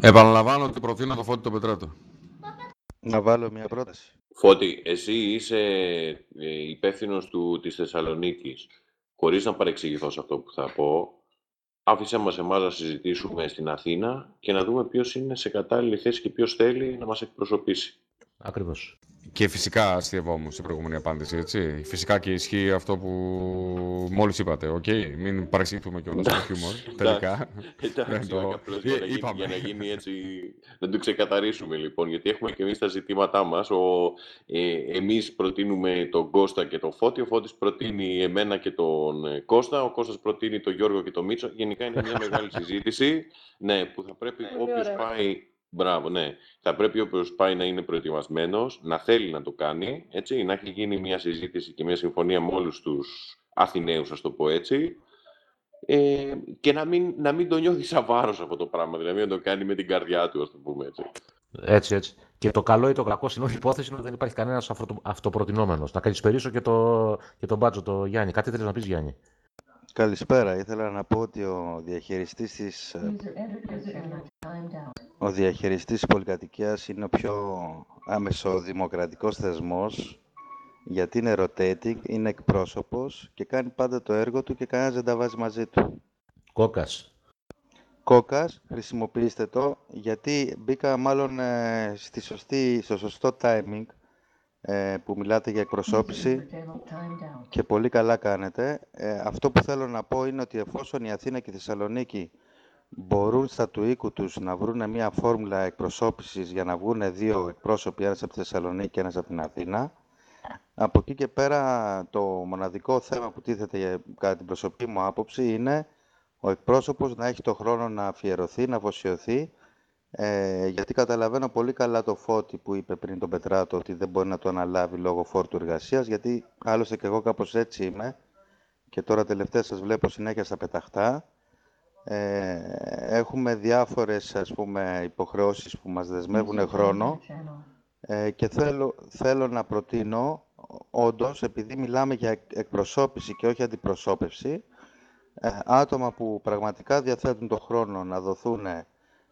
Επαναλαμβάνω ότι προτείνω τον Φώτη τον Πετράτο. Να βάλω μια πρόταση. Φώτη, εσύ είσαι ε, υπεύθυνος του της Θεσσαλονίκης. Χωρίς να παρεξηγηθώ σε αυτό που θα πω, άφησέ μας εμάς να συζητήσουμε στην Αθήνα και να δούμε ποιος είναι σε κατάλληλη θέση και ποιος θέλει να μας εκπροσωπήσει. Ακριβώς. Και φυσικά αστειευόμουν στην προηγούμενη απάντηση, έτσι. Φυσικά και ισχύει αυτό που μόλις είπατε, οκ. Μην παρεξηγηθούμε κιόλας με χιούμορ, τελικά. Εντάξει, Δεν το- όχι, απλώς για, να γίνει, είπαμε. για να γίνει έτσι, να το ξεκαθαρίσουμε λοιπόν, γιατί έχουμε και εμείς τα ζητήματά μας. Ο, ε, εμείς προτείνουμε τον Κώστα και τον Φώτη, ο Φώτης προτείνει εμένα και τον ε, Κώστα, ο Κώστας προτείνει τον Γιώργο και τον Μίτσο. Γενικά είναι μια μεγάλη [LAUGHS] συζήτηση, ναι, που θα πρέπει Πολύ όποιος ωραία. πάει... Μπράβο, ναι. Θα πρέπει όποιο πάει να είναι προετοιμασμένος, να θέλει να το κάνει, έτσι, να έχει γίνει μια συζήτηση και μια συμφωνία με όλους τους Αθηναίους, ας το πω έτσι, ε, και να μην, να μην το νιώθει σαν βάρος αυτό το πράγμα, δηλαδή να το κάνει με την καρδιά του, ας το πούμε έτσι. Έτσι, έτσι. Και το καλό ή το κακό στην όλη υπόθεση είναι ότι δεν υπάρχει κανένας αυτο, αυτοπροτινόμενος. Να καλησπερίσω και, το, και τον μπάτζο, το Γιάννη. Κάτι θέλεις να πεις, Γιάννη; Καλησπέρα. Ήθελα να πω ότι ο διαχειριστής της, ε, ο διαχειριστής της πολυκατοικίας είναι ο πιο αμεσοδημοκρατικός θεσμός γιατί είναι rotating, είναι εκπρόσωπος και κάνει πάντα το έργο του και κανένας δεν τα βάζει μαζί του. Κόκας. Κόκας, χρησιμοποιήστε το γιατί μπήκα μάλλον ε, στη σωστή, στο σωστό timing ε, που μιλάτε για εκπροσώπηση και πολύ καλά κάνετε. Ε, αυτό που θέλω να πω είναι ότι εφόσον η Αθήνα και η Θεσσαλονίκη μπορούν στα του οίκου τους να βρουν μια φόρμουλα εκπροσώπησης για να βγουν δύο εκπρόσωποι, ένας από τη Θεσσαλονίκη και ένας από την Αθήνα, από εκεί και πέρα το μοναδικό θέμα που τίθεται για- κατά την προσωπική μου άποψη είναι ο εκπρόσωπος να έχει το χρόνο να αφιερωθεί, να αφοσιωθεί ε, γιατί καταλαβαίνω πολύ καλά το φώτι που είπε πριν τον Πετράτο ότι δεν μπορεί να το αναλάβει λόγω φόρτου εργασίας γιατί άλλωστε και εγώ κάπως έτσι είμαι και τώρα τελευταία σας βλέπω συνέχεια στα πεταχτά. Ε, έχουμε διάφορες ας πούμε υποχρεώσεις που μας δεσμεύουν χρόνο ε, και θέλω, θέλω να προτείνω όντως επειδή μιλάμε για εκ- εκπροσώπηση και όχι αντιπροσώπευση ε, άτομα που πραγματικά διαθέτουν το χρόνο να δοθούν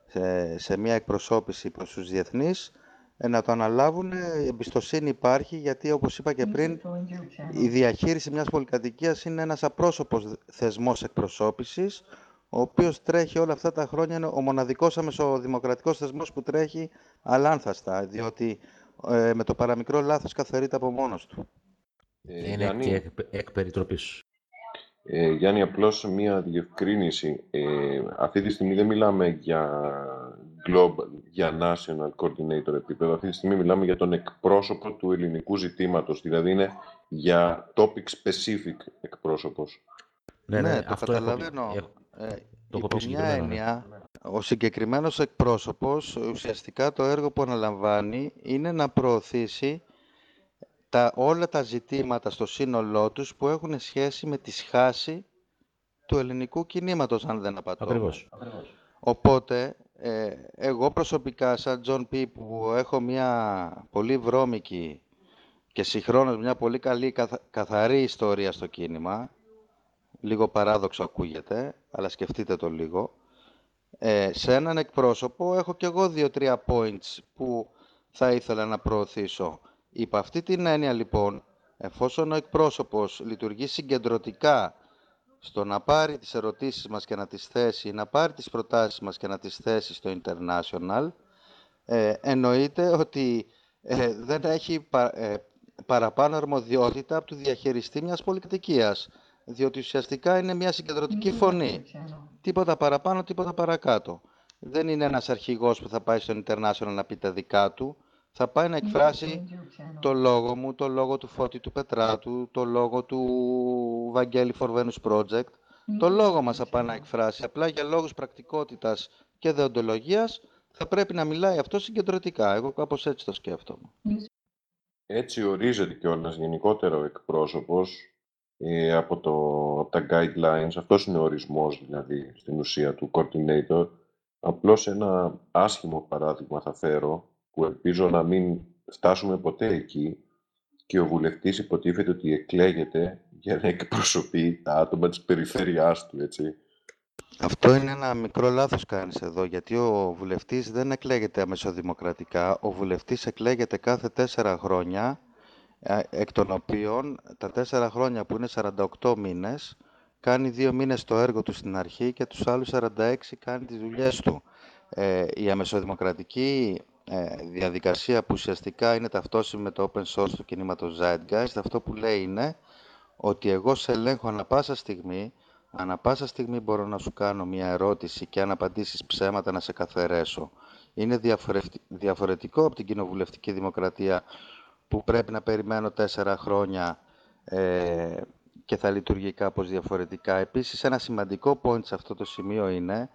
σε, σε μια εκπροσώπηση προς τους διεθνείς ε, να το αναλάβουν. Η εμπιστοσύνη υπάρχει γιατί όπως είπα και πριν η διαχείριση μιας πολυκατοικίας είναι ένας απρόσωπος θεσμός εκπροσώπησης ο οποίος τρέχει όλα αυτά τα χρόνια, είναι ο μοναδικός αμεσοδημοκρατικός θεσμός που τρέχει αλάνθαστα, διότι ε, με το παραμικρό λάθος καθαρείται από μόνος του. Ε, Είναι Γιάννη, και εκ, εκ περιτροπής. Ε, Γιάννη, απλώς μία διευκρίνηση. Ε, αυτή τη στιγμή δεν μιλάμε για global, για national coordinator επίπεδο. Αυτή τη στιγμή μιλάμε για τον εκπρόσωπο του ελληνικού ζητήματος. Δηλαδή είναι για topic specific εκπρόσωπος. Ναι, ναι, Ναι, το αυτό έχω- καταλαβαίνω. έχω- Ε, το έχω υπό πει μια συγκεκριμένα, ναι. έννοια, ο συγκεκριμένος εκπρόσωπος ουσιαστικά το έργο που αναλαμβάνει είναι να προωθήσει τα, όλα τα ζητήματα στο σύνολό τους που έχουν σχέση με τη σχάση του ελληνικού κινήματος, αν δεν απατώ. Ακριβώς. Οπότε, ε, εγώ προσωπικά, σαν Τζον Πι, που έχω μια πολύ βρώμικη και συγχρόνως μια πολύ καλή καθα- καθαρή ιστορία στο κίνημα, λίγο παράδοξο ακούγεται, αλλά σκεφτείτε το λίγο, ε, σε έναν εκπρόσωπο έχω και εγώ δύο-τρία points που θα ήθελα να προωθήσω. Υπ' αυτή την έννοια λοιπόν, εφόσον ο εκπρόσωπος λειτουργεί συγκεντρωτικά στο να πάρει τις ερωτήσεις μας και να τις θέσει, να πάρει τις προτάσεις μας και να τις θέσει στο International, ε, εννοείται ότι ε, δεν έχει ε, παραπάνω αρμοδιότητα από του διαχειριστή μιας πολιτικίας, διότι ουσιαστικά είναι μια συγκεντρωτική φωνή. Τίποτα παραπάνω, τίποτα παρακάτω. Δεν είναι ένας αρχηγός που θα πάει στο International να πει τα δικά του, θα πάει να εκφράσει το λόγο μου, το λόγο του Φώτη του Πετράτου, το λόγο του Βαγγέλη for Venus Project. Το λόγο μας θα πάει να εκφράσει. Απλά για λόγους πρακτικότητας και δεοντολογίας θα πρέπει να μιλάει αυτό συγκεντρωτικά. Εγώ κάπως έτσι το σκέφτομαι. Έτσι ορίζεται κιόλας γενικότερα ο εκπρόσωπος ε, από, το, από τα guidelines. Αυτός είναι ο ορισμός δηλαδή στην ουσία του coordinator. Απλώς ένα άσχημο παράδειγμα θα φέρω που ελπίζω να μην φτάσουμε ποτέ εκεί και ο βουλευτής υποτίθεται ότι εκλέγεται για να εκπροσωπεί τα άτομα της περιφέρειάς του, έτσι. Αυτό είναι ένα μικρό λάθος κάνεις εδώ, γιατί ο βουλευτής δεν εκλέγεται αμεσοδημοκρατικά. Ο βουλευτής εκλέγεται κάθε τέσσερα χρόνια, ε, εκ των οποίων τα τέσσερα χρόνια που είναι 48 μήνες, κάνει δύο μήνες το έργο του στην αρχή και τους άλλους 46 κάνει τις δουλειές του. Ε, η αμεσοδημοκρατική ε, διαδικασία που ουσιαστικά είναι ταυτόσιμη με το open source του κινήματος Zeitgeist, αυτό που λέει είναι ότι εγώ σε ελέγχω ανα πάσα στιγμή, ανα πάσα στιγμή μπορώ να σου κάνω μια ερώτηση και αν απαντήσεις ψέματα να σε καθαρέσω. Είναι διαφορετικό από την κοινοβουλευτική δημοκρατία που πρέπει να περιμένω τέσσερα χρόνια ε, και θα λειτουργεί κάπως διαφορετικά. Επίσης, ένα σημαντικό point σε αυτό το σημείο είναι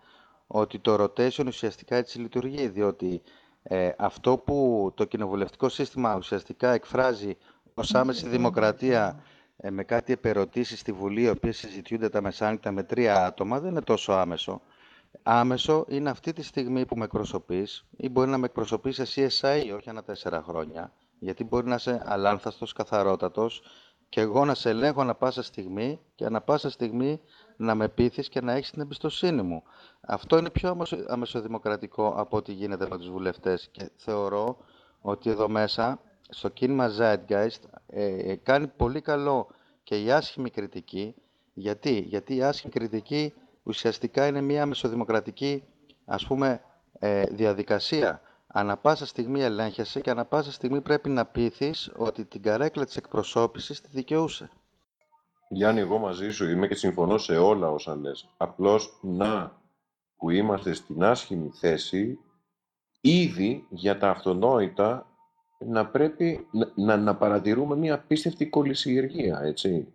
ότι το rotation ουσιαστικά έτσι λειτουργεί, διότι ε, αυτό που το κοινοβουλευτικό σύστημα ουσιαστικά εκφράζει ως άμεση δημοκρατία ε, με κάτι επερωτήσεις στη Βουλή, οι οποίες συζητιούνται τα μεσάνυχτα με τρία άτομα, δεν είναι τόσο άμεσο. Άμεσο είναι αυτή τη στιγμή που με εκπροσωπείς ή μπορεί να με εκπροσωπείς εσύ SI, όχι ανά τέσσερα χρόνια, γιατί μπορεί να είσαι αλάνθαστος, καθαρότατος και εγώ να σε ελέγχω ανα πάσα στιγμή και ανα πάσα στιγμή να με πείθεις και να έχεις την εμπιστοσύνη μου. Αυτό είναι πιο αμεσοδημοκρατικό από ό,τι γίνεται με τους βουλευτές και θεωρώ ότι εδώ μέσα στο κίνημα Zeitgeist ε, ε, κάνει πολύ καλό και η άσχημη κριτική. Γιατί, Γιατί η άσχημη κριτική ουσιαστικά είναι μια μεσοδημοκρατική ας πούμε ε, διαδικασία. Ανά πάσα στιγμή ελέγχεσαι και ανά πάσα στιγμή πρέπει να πείθεις ότι την καρέκλα της εκπροσώπησης τη δικαιούσε. Γιάννη, εγώ μαζί σου είμαι και συμφωνώ σε όλα όσα λες. Απλώς να που είμαστε στην άσχημη θέση ήδη για τα αυτονόητα να πρέπει να, να, παρατηρούμε μια απίστευτη κολυσιεργία, έτσι.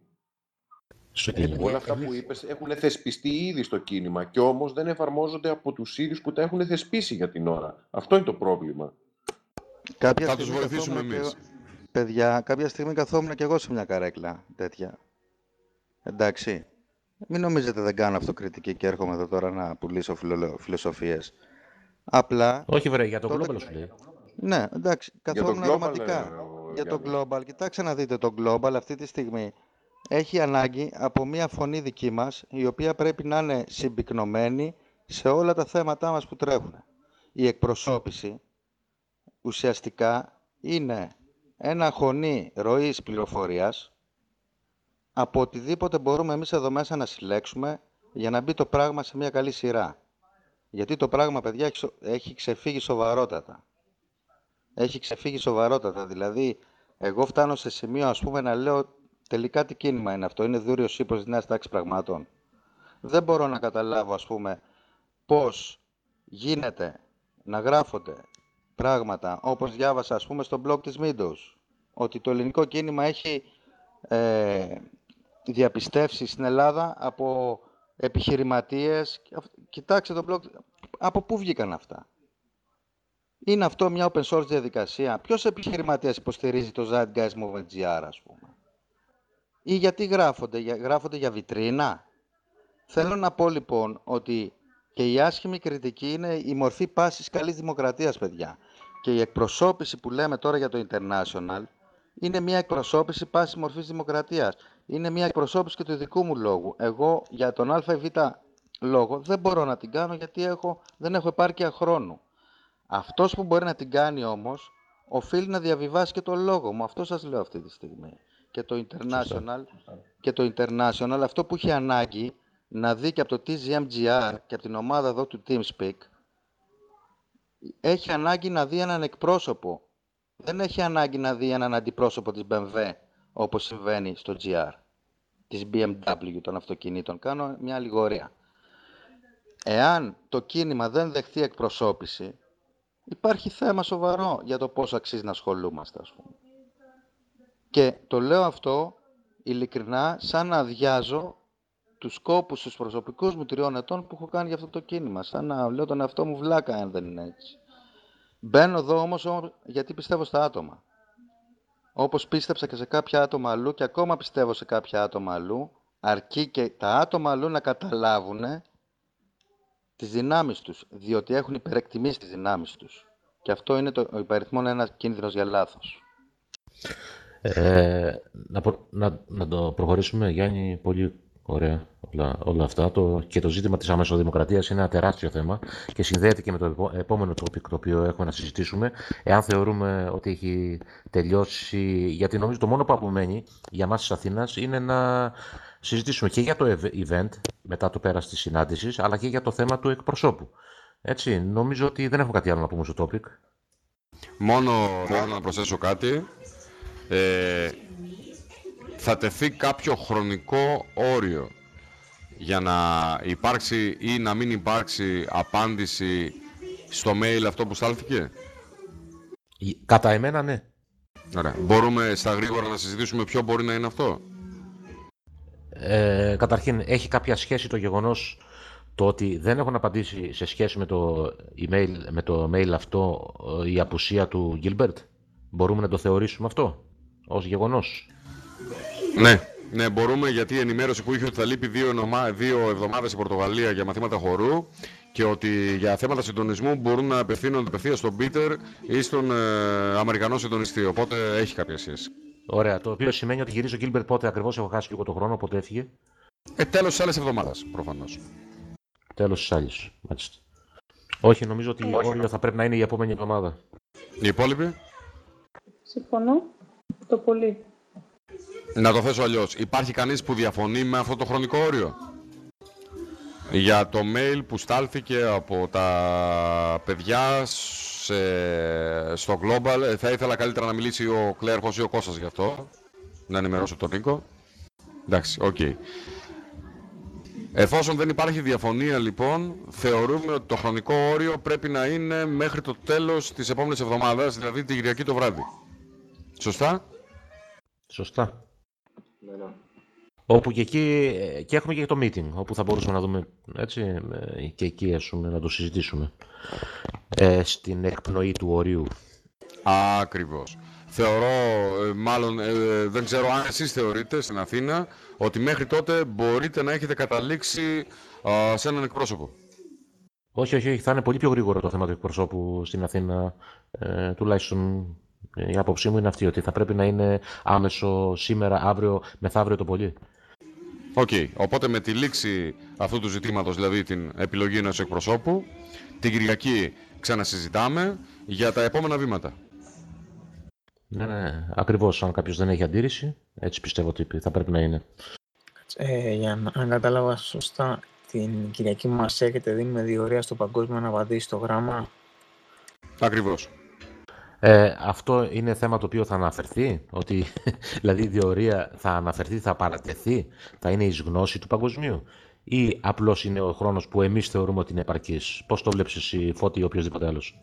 Ε, όλα αυτά που είπες έχουν θεσπιστεί ήδη στο κίνημα και όμως δεν εφαρμόζονται από τους ίδιους που τα έχουν θεσπίσει για την ώρα. Αυτό είναι το πρόβλημα. Κάποια Θα τους βοηθήσουμε εμείς. Παιδιά, κάποια στιγμή καθόμουν και εγώ σε μια καρέκλα τέτοια. Εντάξει. Μην νομίζετε δεν κάνω αυτοκριτική και έρχομαι εδώ τώρα να πουλήσω φιλο... φιλοσοφίες. Απλά... Όχι βρε, για το global σου λέει. Ναι, εντάξει, καθόμουν ρομαντικά. Για το global. Κοιτάξτε να δείτε το global αυτή τη στιγμή έχει ανάγκη από μια φωνή δική μας, η οποία πρέπει να είναι συμπυκνωμένη σε όλα τα θέματά μας που τρέχουν. Η εκπροσώπηση ουσιαστικά είναι ένα χωνί ροής πληροφορίας από οτιδήποτε μπορούμε εμείς εδώ μέσα να συλλέξουμε για να μπει το πράγμα σε μια καλή σειρά. Γιατί το πράγμα, παιδιά, έχει ξεφύγει σοβαρότατα. Έχει ξεφύγει σοβαρότατα. Δηλαδή, εγώ φτάνω σε σημείο, ας πούμε, να λέω τελικά τι κίνημα είναι αυτό. Είναι δούριος ύπος της νέας τάξης πραγμάτων. Δεν μπορώ να καταλάβω, ας πούμε, πώς γίνεται να γράφονται πράγματα, όπως διάβασα, ας πούμε, στο blog της Windows, ότι το ελληνικό κίνημα έχει ε, διαπιστεύσεις στην Ελλάδα από επιχειρηματίες. Κοιτάξτε το blog, από πού βγήκαν αυτά; Είναι αυτό μια open source διαδικασία; Ποιος επιχειρηματίας υποστηρίζει το Zeitgeist Movement GR, ας πούμε; Ή γιατί γράφονται, γράφονται για βιτρίνα; Θέλω να πω λοιπόν ότι και η άσχημη κριτική είναι η μορφή πάσης καλής δημοκρατίας, παιδιά. Και η εκπροσώπηση που λέμε τώρα για το International είναι μια εκπροσώπηση πάσης μορφής δημοκρατίας είναι μια εκπροσώπηση και του δικού μου λόγου. Εγώ για τον ΑΒ λόγο δεν μπορώ να την κάνω γιατί έχω, δεν έχω επάρκεια χρόνου. Αυτός που μπορεί να την κάνει όμως, οφείλει να διαβιβάσει και τον λόγο μου. Αυτό σας λέω αυτή τη στιγμή. Και το International και το International αυτό που είχε anάγκη να δει και από το TGMGR και από την ομάδα εδώ του TeamSpeak έχει ανάγκη να δει έναν εκπρόσωπο. Δεν έχει ανάγκη να δει έναν αντιπρόσωπο της BMW όπως συμβαίνει στο GR της BMW των αυτοκινήτων. Κάνω μια αλληγορία. Εάν το κίνημα δεν δεχθεί εκπροσώπηση, υπάρχει θέμα σοβαρό για το πώς αξίζει να ασχολούμαστε, ας πούμε. Και το λέω αυτό ειλικρινά σαν να αδειάζω τους σκόπους τους προσωπικούς μου τριών ετών που έχω κάνει για αυτό το κίνημα. Σαν να λέω τον εαυτό μου βλάκα αν δεν είναι έτσι. Μπαίνω εδώ όμως γιατί πιστεύω στα άτομα. Όπως πίστεψα και σε κάποια άτομα αλλού και ακόμα πιστεύω σε κάποια άτομα αλλού, αρκεί και τα άτομα αλλού να καταλάβουν τις δυνάμεις τους, διότι έχουν υπερεκτιμήσει τις δυνάμεις τους. Και αυτό είναι το υπαριθμό ένα κίνδυνος για λάθος. Ε, να, να, να το προχωρήσουμε, Γιάννη, πολύ Ωραία. Όλα, όλα αυτά. Το, και το ζήτημα της αμεσοδημοκρατίας είναι ένα τεράστιο θέμα και συνδέεται και με το επόμενο topic το οποίο έχουμε να συζητήσουμε. Εάν θεωρούμε ότι έχει τελειώσει, γιατί νομίζω το μόνο που απομένει για μας της Αθήνας είναι να συζητήσουμε και για το event μετά το πέρας της συνάντησης, αλλά και για το θέμα του εκπροσώπου. Έτσι, νομίζω ότι δεν έχω κάτι άλλο να πούμε στο topic. Μόνο θέλω να προσθέσω κάτι. Ε, θα τεθεί κάποιο χρονικό όριο για να υπάρξει ή να μην υπάρξει απάντηση στο mail αυτό που στάλθηκε; Κατά εμένα ναι. Ωραία. Μπορούμε στα γρήγορα να συζητήσουμε ποιο μπορεί να είναι αυτό; Ε, καταρχήν, έχει κάποια σχέση το γεγονός το ότι δεν έχουν απαντήσει σε σχέση με το email, με το mail αυτό ε, η απουσία του Gilbert; Μπορούμε να το θεωρήσουμε αυτό ως γεγονός; Ναι, ναι, μπορούμε γιατί η ενημέρωση που είχε ότι θα λείπει δύο, νομά, δύο εβδομάδες η Πορτογαλία για μαθήματα χορού και ότι για θέματα συντονισμού μπορούν να απευθύνονται απευθείας στον Πίτερ ή στον ε, Αμερικανό συντονιστή. Οπότε έχει κάποια σχέση. Ωραία. Το οποίο σημαίνει ότι γυρίζει ο Γκίλμπερτ πότε ακριβώς έχω χάσει λίγο το χρόνο, πότε έφυγε. Ε, τέλος της άλλης εβδομάδας προφανώς. Τέλος της άλλης. Μάλιστα. Όχι, νομίζω ότι Όχι. όριο θα πρέπει να είναι η επόμενη εβδομάδα. Οι υπόλοιποι; Συμφωνώ. Το πολύ. Να το θέσω αλλιώς. Υπάρχει κανείς που διαφωνεί με αυτό το χρονικό όριο; Για το mail που στάλθηκε από τα παιδιά στο Global, ε, θα ήθελα καλύτερα να μιλήσει ο Κλέρχος ή ο Κώστας γι' αυτό. Να ενημερώσω τον Νίκο. Εντάξει, ok. Okay. Εφόσον δεν υπάρχει διαφωνία λοιπόν, θεωρούμε ότι το χρονικό όριο πρέπει να είναι μέχρι το τέλος της επόμενης εβδομάδας, δηλαδή την Κυριακή το βράδυ. Σωστά; Σωστά. Ναι, ναι. Όπου και εκεί και έχουμε και το meeting, όπου θα μπορούσαμε να δούμε έτσι, και εκεί έσουμε, να το συζητήσουμε ε, στην εκπνοή του ορίου. Ακριβώς. Θεωρώ, ε, μάλλον ε, δεν ξέρω αν εσείς θεωρείτε στην Αθήνα, ότι μέχρι τότε μπορείτε να έχετε καταλήξει σε έναν εκπρόσωπο. Όχι, όχι, όχι, θα είναι πολύ πιο γρήγορο το θέμα του εκπροσώπου στην Αθήνα, ε, τουλάχιστον η άποψή μου είναι αυτή, ότι θα πρέπει να είναι άμεσο σήμερα, αύριο, μεθαύριο το πολύ. Ok. Okay. Οπότε με τη λήξη αυτού του ζητήματος, δηλαδή την επιλογή ενός εκπροσώπου, την Κυριακή ξανασυζητάμε για τα επόμενα βήματα. Ναι, ναι, ακριβώς. Αν κάποιος δεν έχει αντίρρηση, έτσι πιστεύω ότι θα πρέπει να είναι. Ε, για να αν κατάλαβα σωστά, την Κυριακή μας έχετε δίνουμε διορία στο παγκόσμιο να απαντήσει το γράμμα; Ακριβώς. Ε, αυτό είναι θέμα το οποίο θα αναφερθεί, ότι [LAUGHS] δηλαδή η διορία θα αναφερθεί, θα παρατεθεί, θα είναι εις γνώση του παγκοσμίου ή απλώς είναι ο χρόνος που εμείς θεωρούμε ότι είναι επαρκής. Πώς το βλέπεις εσύ Φώτη ή οποιοδήποτε άλλος;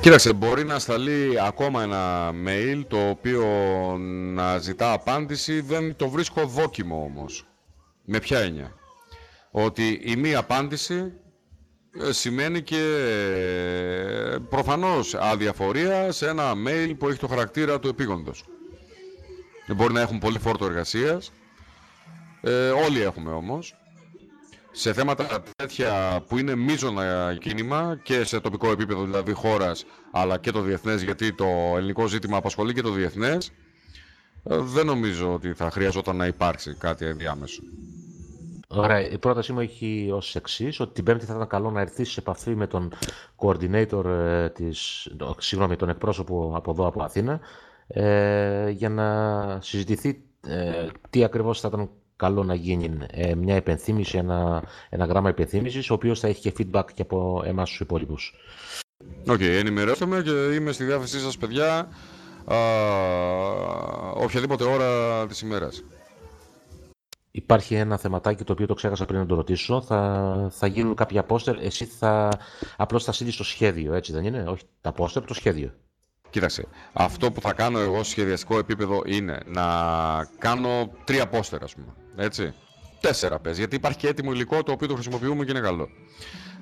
Κοίταξε, μπορεί να σταλεί ακόμα ένα mail το οποίο να ζητά απάντηση, δεν το βρίσκω δόκιμο όμως. Με ποια έννοια; Ότι η μία απάντηση ε, σημαίνει και ε, προφανώς αδιαφορία σε ένα mail που έχει το χαρακτήρα του επίγοντος. Μπορεί να έχουν πολύ φόρτο εργασίας, ε, όλοι έχουμε όμως. Σε θέματα τέτοια που είναι μείζωνα κίνημα και σε τοπικό επίπεδο δηλαδή χώρας αλλά και το διεθνές γιατί το ελληνικό ζήτημα απασχολεί και το διεθνές δεν νομίζω ότι θα χρειαζόταν να υπάρξει κάτι ενδιάμεσο. Ωραία. Η πρότασή μου έχει ως εξής, ότι την Πέμπτη θα ήταν καλό να έρθεις σε επαφή με τον coordinator ε, της, συγγνώμη, τον εκπρόσωπο από εδώ, από Αθήνα, ε, για να συζητηθεί ε, τι ακριβώς θα ήταν καλό να γίνει ε, μια υπενθύμηση, ένα, ένα γράμμα υπενθύμησης, ο οποίος θα έχει και feedback και από εμάς τους υπόλοιπους. OK, okay, ενημερώστε με και είμαι στη διάθεσή σας, παιδιά, α, οποιαδήποτε ώρα της ημέρας. Υπάρχει ένα θεματάκι το οποίο το ξέχασα πριν να το ρωτήσω. Θα, θα γίνουν κάποια πόστερ. Εσύ θα απλώς θα στείλεις το σχέδιο, έτσι δεν είναι; Όχι τα πόστερ, το σχέδιο. Κοίταξε, αυτό που θα κάνω εγώ σε σχεδιαστικό επίπεδο είναι να κάνω τρία πόστερ, ας πούμε. Έτσι. Τέσσερα πες, γιατί υπάρχει και έτοιμο υλικό το οποίο το χρησιμοποιούμε και είναι καλό.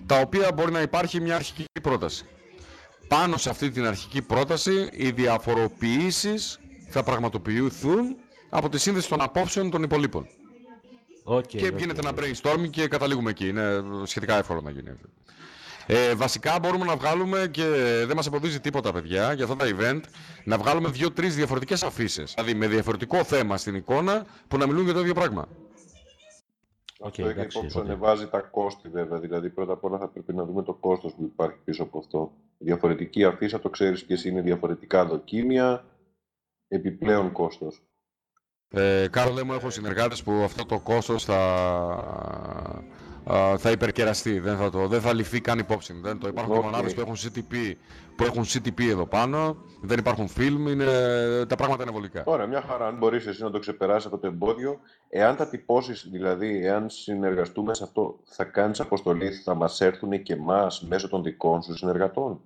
Τα οποία μπορεί να υπάρχει μια αρχική πρόταση. Πάνω σε αυτή την αρχική πρόταση, οι διαφοροποιήσεις θα πραγματοποιηθούν από τη σύνδεση των απόψεων των υπολείπων. Okay, και okay, γίνεται ένα brainstorming και καταλήγουμε εκεί. Είναι σχετικά εύκολο να γίνει. Ε, βασικά μπορούμε να βγάλουμε και δεν μας εμποδίζει τίποτα παιδιά για αυτά τα event να βγάλουμε δύο-τρεις διαφορετικές αφήσεις. Δηλαδή με διαφορετικό θέμα στην εικόνα που να μιλούν για το ίδιο πράγμα. Αυτό okay, έχει υπόψη ανεβάζει τα κόστη βέβαια. Δηλαδή πρώτα απ' όλα θα πρέπει να δούμε το κόστος που υπάρχει πίσω από αυτό. Διαφορετική αφήσα, το ξέρεις και εσύ, είναι διαφορετικά δοκίμια, επιπλέον κόστος. Ε, Κάρολε μου, έχω συνεργάτες που αυτό το κόστος θα, θα υπερκεραστεί, δεν θα, το, δεν θα ληφθεί καν υπόψη. Δεν το υπάρχουν okay. μονάδες που έχουν CTP, που έχουν CTP εδώ πάνω, δεν υπάρχουν film, είναι, τα πράγματα είναι βολικά. Ωραία, μια χαρά. Αν μπορείς εσύ να το ξεπεράσεις αυτό το εμπόδιο, εάν τα τυπώσεις, δηλαδή, εάν συνεργαστούμε σε αυτό, θα κάνεις αποστολή, θα μας έρθουν και εμάς μέσω των δικών σου συνεργατών;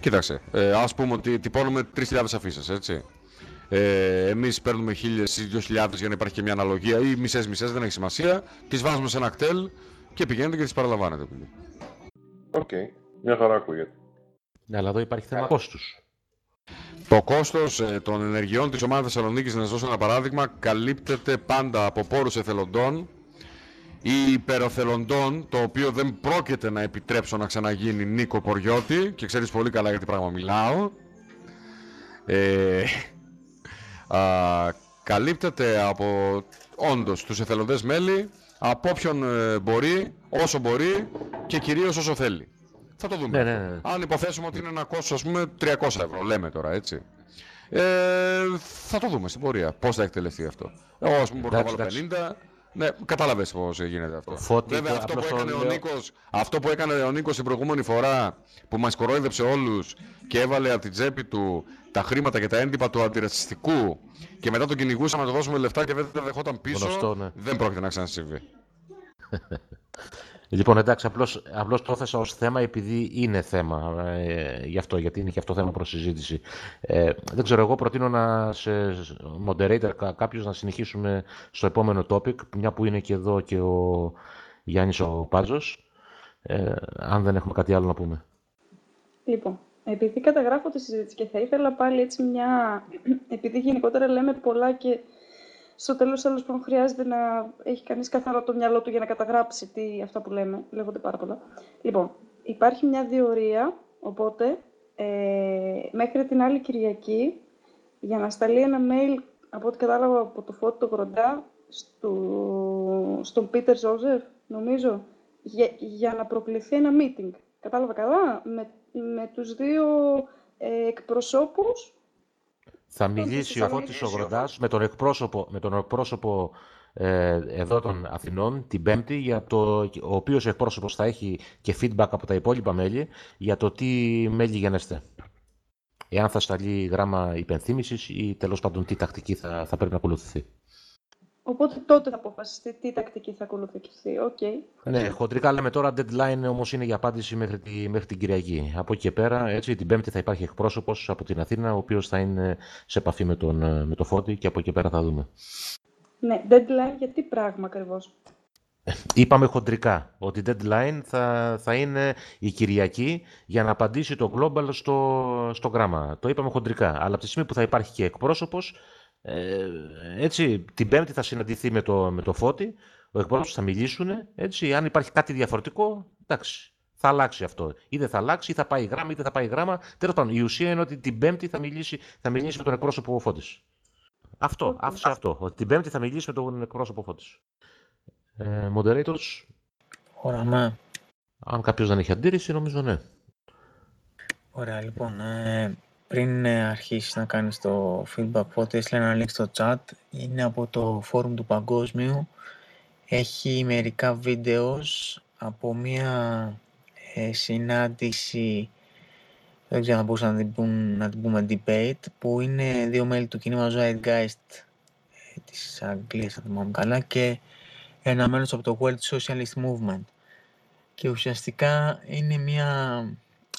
Κοίταξε, ε, ας πούμε ότι τυπώνουμε 3.000 αφήσεις, έτσι. Ε, Εμείς παίρνουμε χίλιες ή δύο χιλιάδες για να υπάρχει και μια αναλογία ή μισά-μισά, δεν έχει σημασία. Τις βάζουμε σε ένα ΚΤΕΛ και πηγαίνετε και τις παραλαμβάνετε. OK. Okay. Μια χαρά ακούγεται. Ναι, αλλά εδώ υπάρχει θέμα κόστους. Το κόστος ε, των ενεργειών της ομάδας Θεσσαλονίκης, να σας δώσω ένα παράδειγμα, καλύπτεται πάντα από πόρους εθελοντών ή υπερεθελοντών, το οποίο δεν πρόκειται να επιτρέψω να ξαναγίνει Νίκο Ποριώτη και ξέρεις πολύ καλά για τι πράγμα μιλάω. Ε, α, καλύπτεται από όντως τους εθελοντές μέλη από όποιον ε, μπορεί, όσο μπορεί και κυρίως όσο θέλει. Θα το δούμε. Ναι, ναι, ναι. Αν υποθέσουμε ότι είναι ένα κόστος, ας πούμε, 300 ευρώ, λέμε τώρα, έτσι. Ε, θα το δούμε στην πορεία. Πώς θα εκτελεστεί αυτό. Εγώ, ας πούμε, μπορώ να βάλω 50. Ναι, κατάλαβες πώς γίνεται αυτό. Φώτης, Βέβαια, αυτό που, έκανε ο Νίκος, αυτό που έκανε ο Νίκος την προηγούμενη φορά που μας κορόιδεψε όλους και έβαλε από την τσέπη του τα χρήματα και τα έντυπα του αντιρατσιστικού και μετά τον κυνηγούσαμε να του δώσουμε λεφτά και δεν τα δεχόταν πίσω, Γνωστό, ναι. δεν πρόκειται να ξανασυμβεί. [LAUGHS] Λοιπόν, εντάξει, απλώς, απλώς το έθεσα ως θέμα επειδή είναι θέμα. Ε, γι' αυτό, γιατί είναι και αυτό θέμα προς συζήτηση. Ε, δεν ξέρω, εγώ προτείνω να σε moderator κάποιος να συνεχίσουμε στο επόμενο topic, μια που είναι και εδώ και ο Γιάννης ο Πάτζος, ε, αν δεν έχουμε κάτι άλλο να πούμε. Λοιπόν, επειδή καταγράφω τη συζήτηση και θα ήθελα πάλι έτσι μια... [CLEARS THROAT] Επειδή γενικότερα λέμε πολλά και στο τέλος τέλος που χρειάζεται να έχει κανείς καθαρό το μυαλό του για να καταγράψει τι, αυτά που λέμε. Λέγονται πάρα πολλά. Λοιπόν, υπάρχει μια διορία, οπότε ε, μέχρι την άλλη Κυριακή για να σταλεί ένα mail από ό,τι κατάλαβα από το Φώτη το Γροντά στο, στον Πίτερ Ζόζεφ, νομίζω, για, για να προκληθεί ένα meeting. Κατάλαβα καλά, με, με τους δύο ε, εκπροσώπους θα μιλήσει ο Φώτης Σογροντάς με τον εκπρόσωπο, με τον εκπρόσωπο ε, εδώ των Αθηνών την Πέμπτη, για το, ο οποίος εκπρόσωπος θα έχει και feedback από τα υπόλοιπα μέλη για το τι μέλη γενεστε. Εάν θα σταλεί γράμμα υπενθύμησης ή τέλος πάντων τι τακτική θα, θα πρέπει να ακολουθηθεί. Οπότε τότε θα αποφασιστεί τι τακτική θα ακολουθηθεί. Okay. Ναι, χοντρικά λέμε τώρα deadline όμως είναι για απάντηση μέχρι, τη, μέχρι την Κυριακή. Από εκεί και πέρα, έτσι, την Πέμπτη θα υπάρχει εκπρόσωπος από την Αθήνα, ο οποίος θα είναι σε επαφή με τον, με το Φώτη και από εκεί πέρα θα δούμε. Ναι, deadline για τι πράγμα ακριβώς; Είπαμε χοντρικά ότι deadline θα, θα είναι η Κυριακή για να απαντήσει το Global στο, στο γράμμα. Το είπαμε χοντρικά. Αλλά από τη στιγμή που θα υπάρχει και εκπρόσωπος, ε, έτσι, την Πέμπτη θα συναντηθεί με το, με το Φώτη, ο εκπρόσωπος θα μιλήσουν, έτσι, αν υπάρχει κάτι διαφορετικό, εντάξει, θα αλλάξει αυτό. Ή δεν θα αλλάξει, ή θα πάει γράμμα, ή δεν θα πάει γράμμα. Τέλος πάντων, η ουσία είναι ότι την Πέμπτη θα μιλήσει, θα μιλήσει με τον εκπρόσωπο ο Φώτης. Αυτό, okay. άφησε αυτό. Ότι την Πέμπτη θα μιλήσει με τον εκπρόσωπο Φώτης. Ε, moderators. Ωραία, ναι. Αν κάποιος δεν έχει αντίρρηση, νομίζω ναι. Ωραία, λοιπόν. Ε, πριν ε, αρχίσεις να κάνεις το feedback, πότε έστειλε ένα link στο chat, είναι από το forum του Παγκόσμιου. Έχει μερικά βίντεος από μία ε, συνάντηση, δεν ξέρω αν μπορούσα να την, πούμε, να την πούμε debate, που είναι δύο μέλη του κινήμα Zeitgeist ε, της Αγγλίας, αν θυμάμαι καλά, και ένα μέλος από το World Socialist Movement. Και ουσιαστικά είναι μια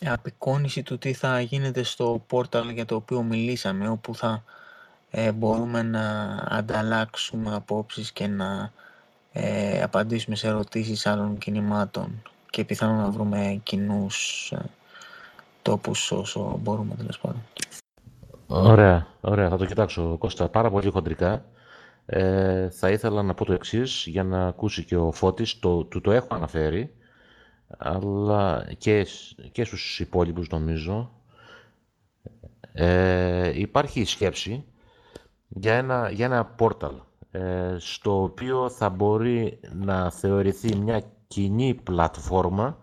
απεικόνηση του τι θα γίνεται στο πόρταλ για το οποίο μιλήσαμε, όπου θα ε, μπορούμε να ανταλλάξουμε απόψεις και να ε, απαντήσουμε σε ερωτήσεις άλλων κινημάτων και πιθανόν να βρούμε κοινούς ε, τόπους όσο μπορούμε τέλος πάντων. Ωραία, ωραία. Θα το κοιτάξω, Κώστα, πάρα πολύ χοντρικά. Ε, θα ήθελα να πω το εξής για να ακούσει και ο Φώτης, το, του το έχω αναφέρει, αλλά και, και στους υπόλοιπους νομίζω. Ε, υπάρχει σκέψη για ένα, για ένα πόρταλ ε, στο οποίο θα μπορεί να θεωρηθεί μια κοινή πλατφόρμα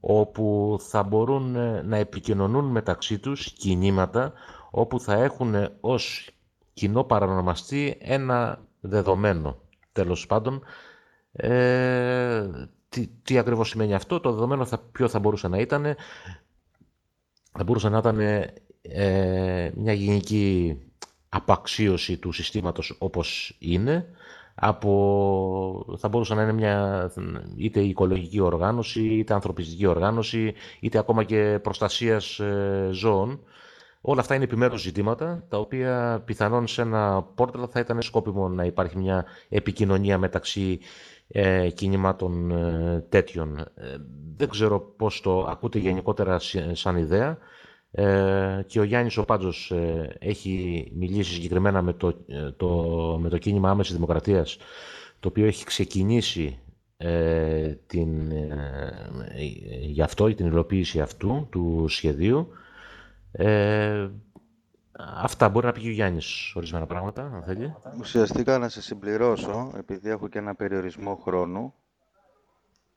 όπου θα μπορούν ε, να επικοινωνούν μεταξύ τους κινήματα όπου θα έχουν ως κοινό παρανομαστή ένα δεδομένο. Τέλος πάντων, ε, τι, τι ακριβώς σημαίνει αυτό, το δεδομένο θα, ποιο θα μπορούσε να ήταν, θα μπορούσε να ήταν ε, μια γενική απαξίωση του συστήματος όπως είναι, από, θα μπορούσε να είναι μια είτε οικολογική οργάνωση, είτε ανθρωπιστική οργάνωση, είτε ακόμα και προστασίας ε, ζώων. Όλα αυτά είναι επιμέρους ζητήματα, τα οποία πιθανόν σε ένα πόρταλ θα ήταν σκόπιμο να υπάρχει μια επικοινωνία μεταξύ ε, κινημάτων ε, τέτοιων. Ε, δεν ξέρω πώς το ακούτε γενικότερα σαν ιδέα. Ε, και ο Γιάννης ο Πάντζος ε, έχει μιλήσει συγκεκριμένα με το, ε, το, με το κίνημα Άμεσης Δημοκρατίας το οποίο έχει ξεκινήσει ε, την, για αυτό, την υλοποίηση αυτού του σχεδίου. Αυτά μπορεί να πει και ο Γιάννης ορισμένα πράγματα, αν θέλει. Ουσιαστικά να σε συμπληρώσω, επειδή έχω και ένα περιορισμό χρόνου,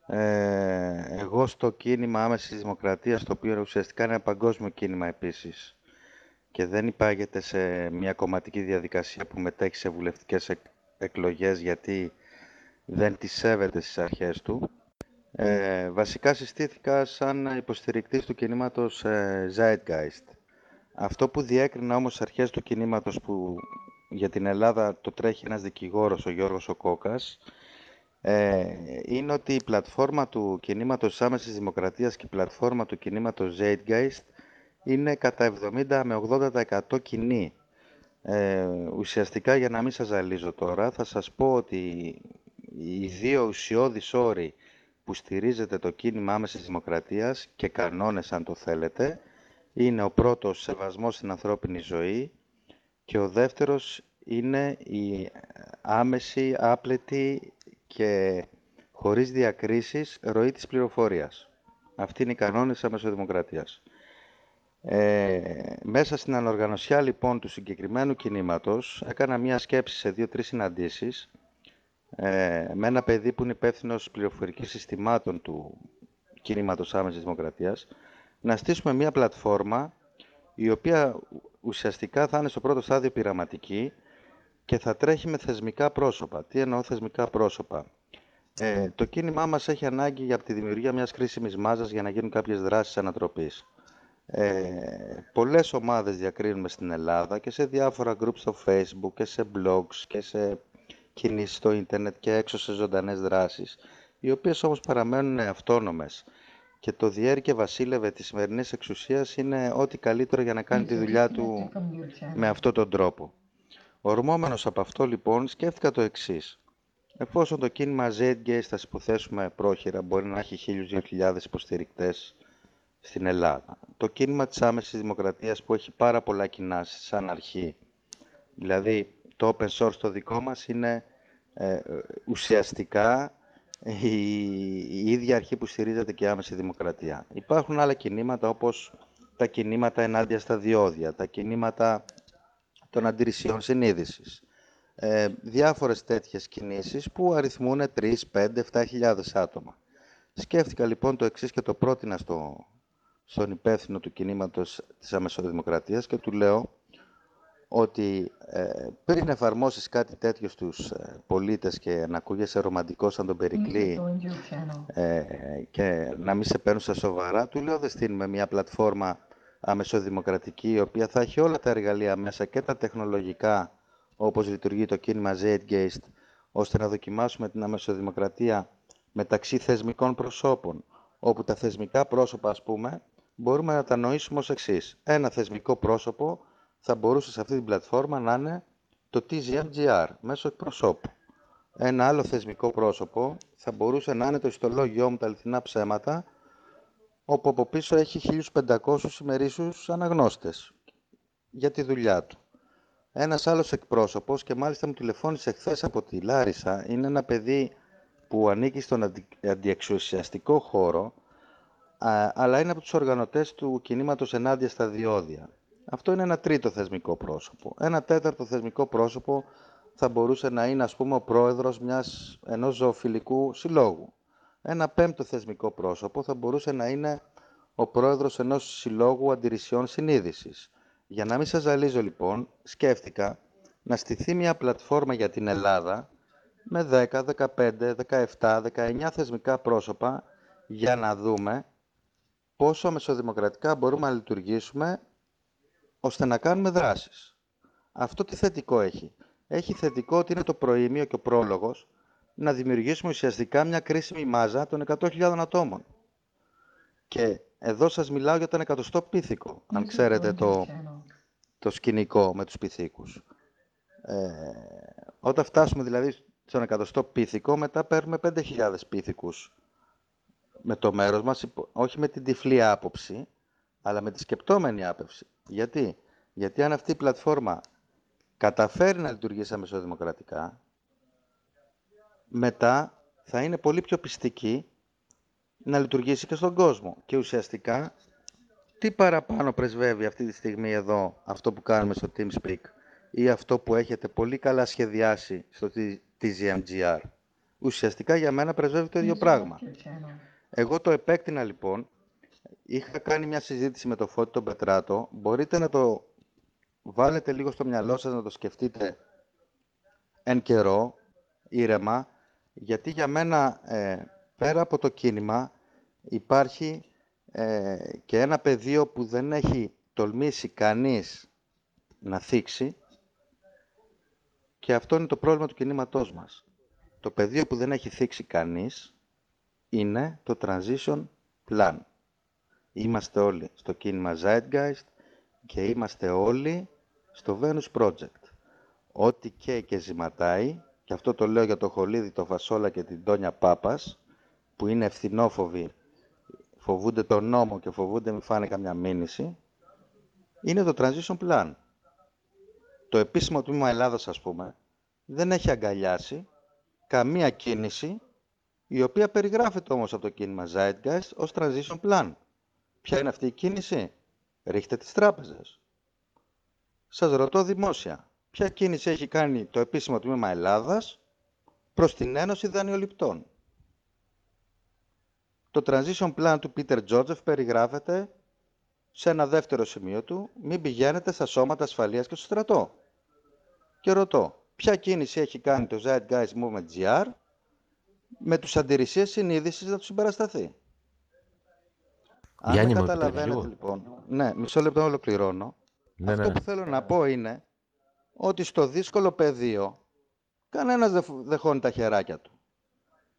ε, εγώ στο κίνημα άμεσης δημοκρατίας, το οποίο ουσιαστικά είναι ένα παγκόσμιο κίνημα επίσης και δεν υπάγεται σε μια κομματική διαδικασία που μετέχει σε βουλευτικές εκλογές γιατί δεν τις σέβεται στις αρχές του. Ε, βασικά συστήθηκα σαν υποστηρικτής του κινήματος ε, Zeitgeist. Αυτό που διέκρινα όμως στις αρχές του κινήματος που για την Ελλάδα το τρέχει ένας δικηγόρος, ο Γιώργος Οκόκας, ε, είναι ότι η πλατφόρμα του κινήματος άμεσης δημοκρατίας και η πλατφόρμα του κινήματος Zeitgeist είναι κατά 70 με 80% κοινή. Ε, ουσιαστικά, για να μην σας ζαλίζω τώρα, θα σας πω ότι οι δύο ουσιώδεις όροι που στηρίζεται το κίνημα άμεσης δημοκρατίας και κανόνες αν το θέλετε, είναι ο πρώτος σεβασμός στην ανθρώπινη ζωή και ο δεύτερος είναι η άμεση, άπλετη και χωρίς διακρίσεις ροή της πληροφορίας. Αυτή είναι οι κανόνες αμεσοδημοκρατίας. Ε, μέσα στην ανοργανωσιά λοιπόν του συγκεκριμένου κινήματος έκανα μία σκέψη σε δύο-τρεις συναντήσεις ε, με ένα παιδί που είναι υπεύθυνος πληροφορικής συστημάτων του κινήματος άμεσης δημοκρατίας να στήσουμε μία πλατφόρμα η οποία ουσιαστικά θα είναι στο πρώτο στάδιο πειραματική και θα τρέχει με θεσμικά πρόσωπα. Τι εννοώ θεσμικά πρόσωπα; Ε, το κίνημά μας έχει ανάγκη για τη δημιουργία μιας κρίσιμης μάζας για να γίνουν κάποιες δράσεις ανατροπής. Ε, πολλές ομάδες διακρίνουμε στην Ελλάδα και σε διάφορα groups στο facebook και σε blogs και σε κινήσεις στο ίντερνετ και έξω σε ζωντανές δράσεις, οι οποίες όμως παραμένουν αυτόνομες. Και το διέρη και βασίλευε της σημερινής εξουσίας είναι ό,τι καλύτερο για να κάνει τη δουλειά του με αυτόν τον τρόπο. Ορμόμενος από αυτό λοιπόν σκέφτηκα το εξής. Εφόσον το κίνημα ZGS θα υποθέσουμε πρόχειρα μπορεί να έχει 1.000-2.000 υποστηρικτές στην Ελλάδα. Το κίνημα της άμεσης δημοκρατίας που έχει πάρα πολλά κοινά σαν αρχή. Δηλαδή το open source το δικό μας είναι ε, ουσιαστικά η, η ίδια αρχή που στηρίζεται και η άμεση δημοκρατία. Υπάρχουν άλλα κινήματα όπως τα κινήματα ενάντια στα διόδια, τα κινήματα των αντιρρησιών συνείδησης. Ε, διάφορες τέτοιες κινήσεις που αριθμούν 3, 5, 7 άτομα. Σκέφτηκα λοιπόν το εξής και το πρότεινα στο στον υπεύθυνο του κινήματος της αμεσοδημοκρατίας και του λέω ότι ε, πριν εφαρμόσεις κάτι τέτοιο στους ε, πολίτες και να ακούγεσαι ρομαντικός σαν τον Περικλή ε, και να μην σε παίρνουν στα σοβαρά, του λέω δεν στείλουμε μια πλατφόρμα αμεσοδημοκρατική η οποία θα έχει όλα τα εργαλεία μέσα και τα τεχνολογικά όπως λειτουργεί το κίνημα Zeitgeist ώστε να δοκιμάσουμε την αμεσοδημοκρατία μεταξύ θεσμικών προσώπων όπου τα θεσμικά πρόσωπα ας πούμε μπορούμε να τα νοήσουμε ως εξής. Ένα θεσμικό πρόσωπο θα μπορούσε σε αυτή την πλατφόρμα να είναι το TGMGR μέσω εκπροσώπου. Ένα άλλο θεσμικό πρόσωπο θα μπορούσε να είναι το ιστολόγιο μου τα αληθινά ψέματα, όπου από πίσω έχει 1500 ημερήσιους αναγνώστες για τη δουλειά του. Ένας άλλος εκπρόσωπος, και μάλιστα μου τηλεφώνησε χθες από τη Λάρισα, είναι ένα παιδί που ανήκει στον αντι... αντιεξουσιαστικό χώρο, αλλά είναι από τους οργανωτές του κινήματος ενάντια στα διόδια. Αυτό είναι ένα τρίτο θεσμικό πρόσωπο. Ένα τέταρτο θεσμικό πρόσωπο θα μπορούσε να είναι, ας πούμε, ο πρόεδρος μιας, ενός ζωοφιλικού συλλόγου. Ένα πέμπτο θεσμικό πρόσωπο θα μπορούσε να είναι ο πρόεδρος ενός συλλόγου αντιρρησιών συνείδησης. Για να μην σας ζαλίζω, λοιπόν, σκέφτηκα να στηθεί μια πλατφόρμα για την Ελλάδα με 10, 15, 17, 19 θεσμικά πρόσωπα για να δούμε πόσο μεσοδημοκρατικά μπορούμε να λειτουργήσουμε ώστε να κάνουμε δράσεις. Αυτό τι θετικό έχει. Έχει θετικό ότι είναι το προήμιο και ο πρόλογος να δημιουργήσουμε ουσιαστικά μια κρίσιμη μάζα των 100.000 ατόμων. Και εδώ σας μιλάω για τον εκατοστό πίθηκο, αν ξέρετε το, το σκηνικό με τους πίθηκους. Ε, όταν φτάσουμε δηλαδή στον εκατοστό πίθηκο, μετά παίρνουμε 5.000 πίθηκους με το μέρος μας, όχι με την τυφλή άποψη, αλλά με τη σκεπτόμενη άποψη. Γιατί; Γιατί αν αυτή η πλατφόρμα καταφέρει να λειτουργήσει αμεσοδημοκρατικά, μετά θα είναι πολύ πιο πιστική να λειτουργήσει και στον κόσμο. Και ουσιαστικά, τι παραπάνω πρεσβεύει αυτή τη στιγμή εδώ αυτό που κάνουμε στο TeamSpeak ή αυτό που έχετε πολύ καλά σχεδιάσει στο TGMGR. Ουσιαστικά για μένα πρεσβεύει το ίδιο πράγμα. Εγώ το επέκτηνα λοιπόν είχα κάνει μια συζήτηση με το Φώτη τον Πετράτο. Μπορείτε να το βάλετε λίγο στο μυαλό σας, να το σκεφτείτε εν καιρό, ήρεμα, γιατί για μένα, ε, πέρα από το κίνημα, υπάρχει ε, και ένα πεδίο που δεν έχει τολμήσει κανείς να θίξει και αυτό είναι το πρόβλημα του κινήματός μας. Το πεδίο που δεν έχει θίξει κανείς είναι το transition plan. Είμαστε όλοι στο κίνημα Zeitgeist και είμαστε όλοι στο Venus Project. Ό,τι και και ζηματάει, και αυτό το λέω για το Χολίδι, το Φασόλα και την Τόνια Πάπας, που είναι ευθυνόφοβοι, φοβούνται τον νόμο και φοβούνται μη φάνε καμιά μήνυση, είναι το Transition Plan. Το επίσημο τμήμα Ελλάδας, ας πούμε, δεν έχει αγκαλιάσει καμία κίνηση η οποία περιγράφεται όμως από το κίνημα Zeitgeist ως Transition Plan. Ποια είναι αυτή η κίνηση; Ρίχτε τις τράπεζες. Σας ρωτώ δημόσια. Ποια κίνηση έχει κάνει το επίσημο τμήμα Ελλάδας προς την Ένωση Δανειοληπτών; Το transition plan του Peter Τζότζεφ περιγράφεται σε ένα δεύτερο σημείο του «Μην πηγαίνετε στα σώματα ασφαλείας και στο στρατό». Και ρωτώ, ποια κίνηση έχει κάνει το Zeitgeist Movement GR με τους αντιρρησίες συνείδησης να τους συμπαρασταθεί; Αν δεν καταλαβαίνετε λοιπόν, ναι, μισό λεπτό να ολοκληρώνω. Ναι, Αυτό ναι. που θέλω να πω είναι ότι στο δύσκολο πεδίο κανένας δεν δεχώνει τα χεράκια του.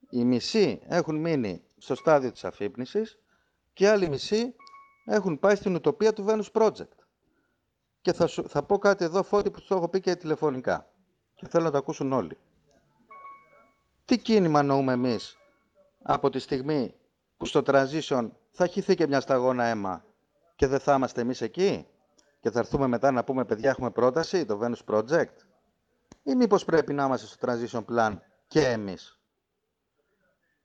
Οι μισοί έχουν μείνει στο στάδιο της αφύπνισης και οι άλλοι μισοί έχουν πάει στην ουτοπία του Venus Project. Και θα, θα πω κάτι εδώ, Φώτη, που το έχω πει και τηλεφωνικά. Και θέλω να το ακούσουν όλοι. Τι κίνημα νοούμε εμείς από τη στιγμή που στο transition θα χυθεί και μια σταγόνα αίμα και δεν θα είμαστε εμείς εκεί και θα έρθουμε μετά να πούμε παιδιά έχουμε πρόταση, το Venus Project ή μήπως πρέπει να είμαστε στο transition plan και εμείς.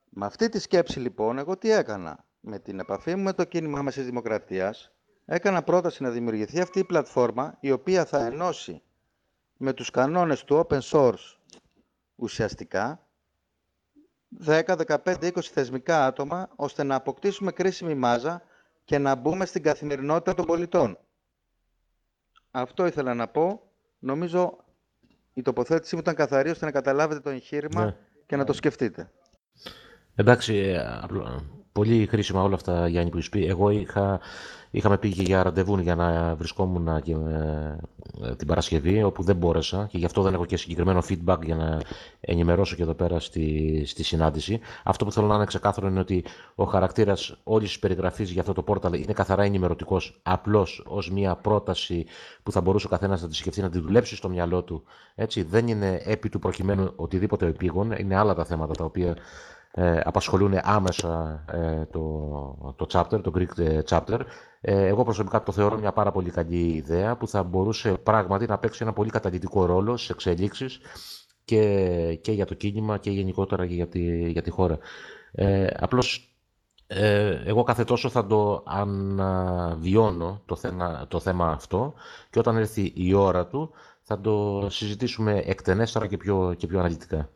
Με αυτή τη σκέψη λοιπόν εγώ τι έκανα. Με την επαφή μου με το κίνημα μας της Δημοκρατίας έκανα πρόταση να δημιουργηθεί αυτή η πλατφόρμα η οποία θα ενώσει με τους κανόνες του open source ουσιαστικά 10, 15, 20 θεσμικά άτομα, ώστε να αποκτήσουμε κρίσιμη μάζα και να μπούμε στην καθημερινότητα των πολιτών. Αυτό ήθελα να πω. Νομίζω η τοποθέτησή μου ήταν καθαρή ώστε να καταλάβετε το εγχείρημα Ναι. και να το σκεφτείτε. Εντάξει, ε, απλό- πολύ χρήσιμα όλα αυτά, Γιάννη, που έχεις πει. Εγώ είχα, είχαμε πει και για ραντεβού για να βρισκόμουν και, ε, ε, την Παρασκευή, όπου δεν μπόρεσα και γι' αυτό δεν έχω και συγκεκριμένο feedback για να ενημερώσω και εδώ πέρα στη, στη συνάντηση. Αυτό που θέλω να είναι ξεκάθαρο είναι ότι ο χαρακτήρας όλης της περιγραφής για αυτό το πόρταλ είναι καθαρά ενημερωτικός, απλώς ως μια πρόταση που θα μπορούσε ο καθένας να τη σκεφτεί, να τη δουλέψει στο μυαλό του. Έτσι, δεν είναι επί του προκειμένου οτιδήποτε επίγον, είναι άλλα τα θέματα τα οποία ε, απασχολούν άμεσα ε, το, το chapter, το Greek ε, chapter. Ε, εγώ προσωπικά το θεωρώ μια πάρα πολύ καλή ιδέα που θα μπορούσε πράγματι να παίξει ένα πολύ καταλητικό ρόλο στις εξελίξεις και, και για το κίνημα και γενικότερα και για τη, για τη χώρα. Ε, απλώς ε, εγώ κάθε τόσο θα το αναβιώνω το θέμα, το θέμα αυτό και όταν έρθει η ώρα του θα το συζητήσουμε εκτενέστερα και πιο, και πιο αναλυτικά.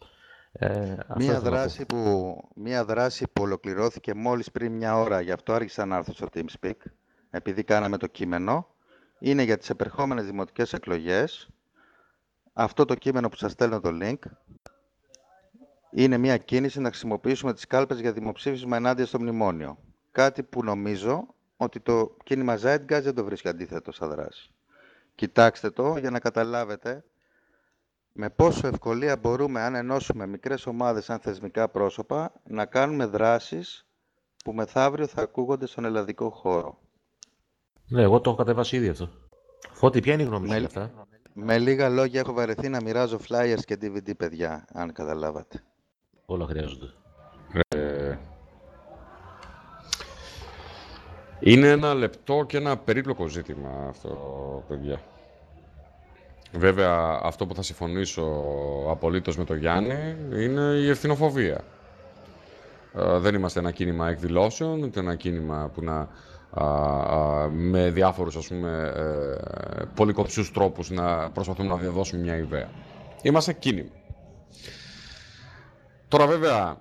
Ε, αυτός Μία ήθελα να πω. δράση, που, μία δράση που ολοκληρώθηκε μόλις πριν μια ώρα, γι' αυτό άρχισα να έρθω στο TeamSpeak, επειδή κάναμε το κείμενο, είναι για τις επερχόμενες δημοτικές εκλογές. Αυτό το κείμενο που σας στέλνω το link, είναι μια κίνηση να χρησιμοποιήσουμε τις κάλπες για δημοψήφισμα ενάντια στο μνημόνιο. Κάτι που νομίζω ότι το κίνημα Zeitgeist δεν το βρίσκει αντίθετο σαν δράση. Κοιτάξτε το για να καταλάβετε με πόσο ευκολία μπορούμε, αν ενώσουμε μικρές ομάδες σαν θεσμικά πρόσωπα, να κάνουμε δράσεις που μεθαύριο θα ακούγονται στον ελλαδικό χώρο. Ναι, εγώ το έχω κατεβάσει ήδη αυτό. Φώτη, ποια είναι η γνώμη σου Με, για αυτά; με λίγα λόγια έχω βαρεθεί να μοιράζω flyers και DVD, παιδιά, αν καταλάβατε. Όλα χρειάζονται. Ε, είναι ένα λεπτό και ένα περίπλοκο ζήτημα αυτό, παιδιά. Βέβαια, αυτό που θα συμφωνήσω απολύτως με τον Γιάννη είναι η ευθυνοφοβία. Ε, δεν είμαστε ένα κίνημα εκδηλώσεων, ούτε ένα κίνημα που να α, α, με διάφορους ας πούμε ε, πολυκοψούς τρόπους να προσπαθούμε να διαδώσουμε μια ιδέα. Είμαστε κίνημα. Τώρα βέβαια,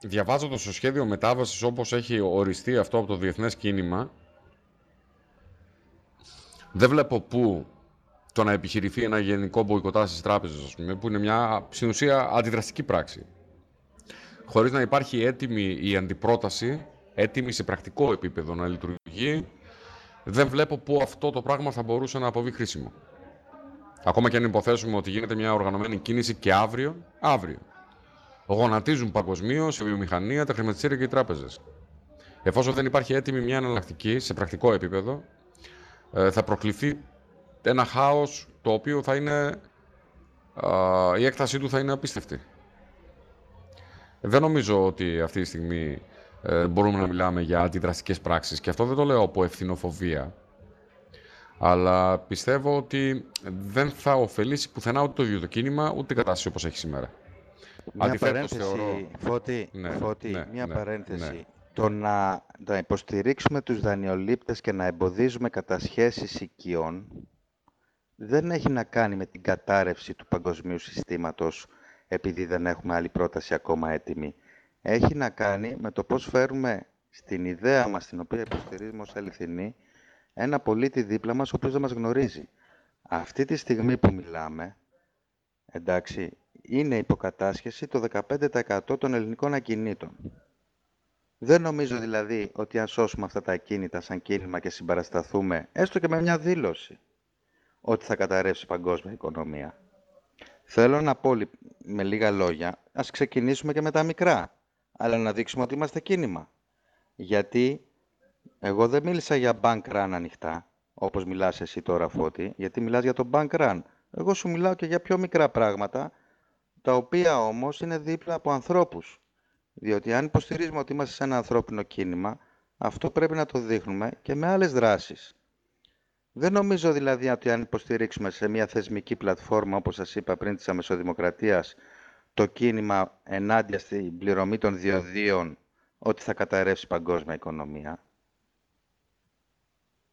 διαβάζοντας το σχέδιο μετάβασης όπως έχει οριστεί αυτό από το διεθνές κίνημα, δεν βλέπω πού το να επιχειρηθεί ένα γενικό μποϊκοτάζ στις τράπεζες, ας πούμε, που είναι μια στην ουσία αντιδραστική πράξη. Χωρίς να υπάρχει έτοιμη η αντιπρόταση, έτοιμη σε πρακτικό επίπεδο να λειτουργεί, δεν βλέπω πού αυτό το πράγμα θα μπορούσε να αποβεί χρήσιμο. Ακόμα και αν υποθέσουμε ότι γίνεται μια οργανωμένη κίνηση και αύριο, αύριο. Γονατίζουν παγκοσμίω η βιομηχανία, τα χρηματιστήρια και οι τράπεζες. Εφόσον δεν υπάρχει έτοιμη μια εναλλακτική σε πρακτικό επίπεδο, ε, θα προκληθεί ένα χάος το οποίο θα είναι. α, η έκτασή του θα είναι απίστευτη. Δεν νομίζω ότι αυτή τη στιγμή ε, μπορούμε να μιλάμε για αντιδραστικές πράξεις και αυτό δεν το λέω από ευθυνοφοβία. Αλλά πιστεύω ότι δεν θα ωφελήσει πουθενά ούτε το ίδιο το κίνημα, ούτε την κατάσταση όπως έχει σήμερα. Μια Αντιθέτως, παρένθεση, θεωρώ- Φώτη, Ναι, Φώτη, ναι, μια ναι, παρένθεση. ναι. Το να, να υποστηρίξουμε τους δανειολήπτες και να εμποδίζουμε κατασχέσεις οικειών δεν έχει να κάνει με την κατάρρευση του παγκοσμίου συστήματος επειδή δεν έχουμε άλλη πρόταση ακόμα έτοιμη. Έχει να κάνει με το πώς φέρουμε στην ιδέα μας, την οποία υποστηρίζουμε ως αληθινή, ένα πολίτη δίπλα μας ο οποίος δεν μας γνωρίζει. Αυτή τη στιγμή που μιλάμε, εντάξει, είναι υποκατάσχεση το 15% των ελληνικών ακινήτων. Δεν νομίζω δηλαδή ότι αν σώσουμε αυτά τα ακίνητα σαν κίνημα και συμπαρασταθούμε, έστω και με μια δήλωση, ότι θα καταρρεύσει η παγκόσμια οικονομία. Θέλω να πω λι- με λίγα λόγια, ας ξεκινήσουμε και με τα μικρά, αλλά να δείξουμε ότι είμαστε κίνημα. Γιατί εγώ δεν μίλησα για bank run ανοιχτά, όπως μιλάς εσύ τώρα Φώτη, γιατί μιλάς για το bank run. Εγώ σου μιλάω και για πιο μικρά πράγματα, τα οποία όμως είναι δίπλα από ανθρώπους. Διότι αν υποστηρίζουμε ότι είμαστε σε ένα ανθρώπινο κίνημα, αυτό πρέπει να το δείχνουμε και με άλλες δράσεις. Δεν νομίζω δηλαδή ότι αν υποστηρίξουμε σε μια θεσμική πλατφόρμα, όπως σας είπα πριν της αμεσοδημοκρατίας, το κίνημα ενάντια στην πληρωμή των διοδίων, ότι θα καταρρεύσει η παγκόσμια οικονομία.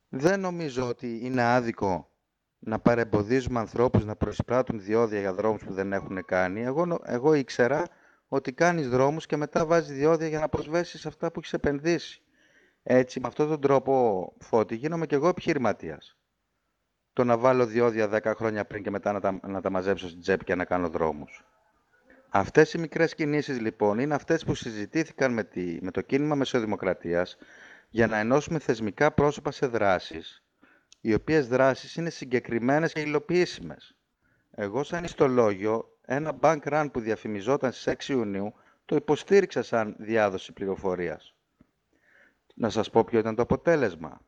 Δεν νομίζω ότι είναι άδικο να παρεμποδίζουμε ανθρώπους να προσπράττουν διόδια για δρόμους που δεν έχουν κάνει. Εγώ, νο- εγώ ήξερα ότι κάνεις δρόμους και μετά βάζεις διόδια για να προσβέσεις αυτά που έχεις επενδύσει. Έτσι, με αυτόν τον τρόπο, Φώτη, γίνομαι και εγώ επιχειρηματίας. Το να βάλω διόδια 10 χρόνια πριν και μετά να τα, να τα μαζέψω στην τσέπη και να κάνω δρόμους. Αυτές οι μικρές κινήσεις, λοιπόν, είναι αυτές που συζητήθηκαν με, τη, με το κίνημα Μεσοδημοκρατίας για να ενώσουμε θεσμικά πρόσωπα σε δράσεις, οι οποίες δράσεις είναι συγκεκριμένες και υλοποιήσιμες. Εγώ σαν ιστολόγιο, ένα bank run που διαφημιζόταν στις 6 Ιουνίου, το υποστήριξα σαν διάδοση πληροφορίας. Να σας πω ποιο ήταν το αποτέλεσμα.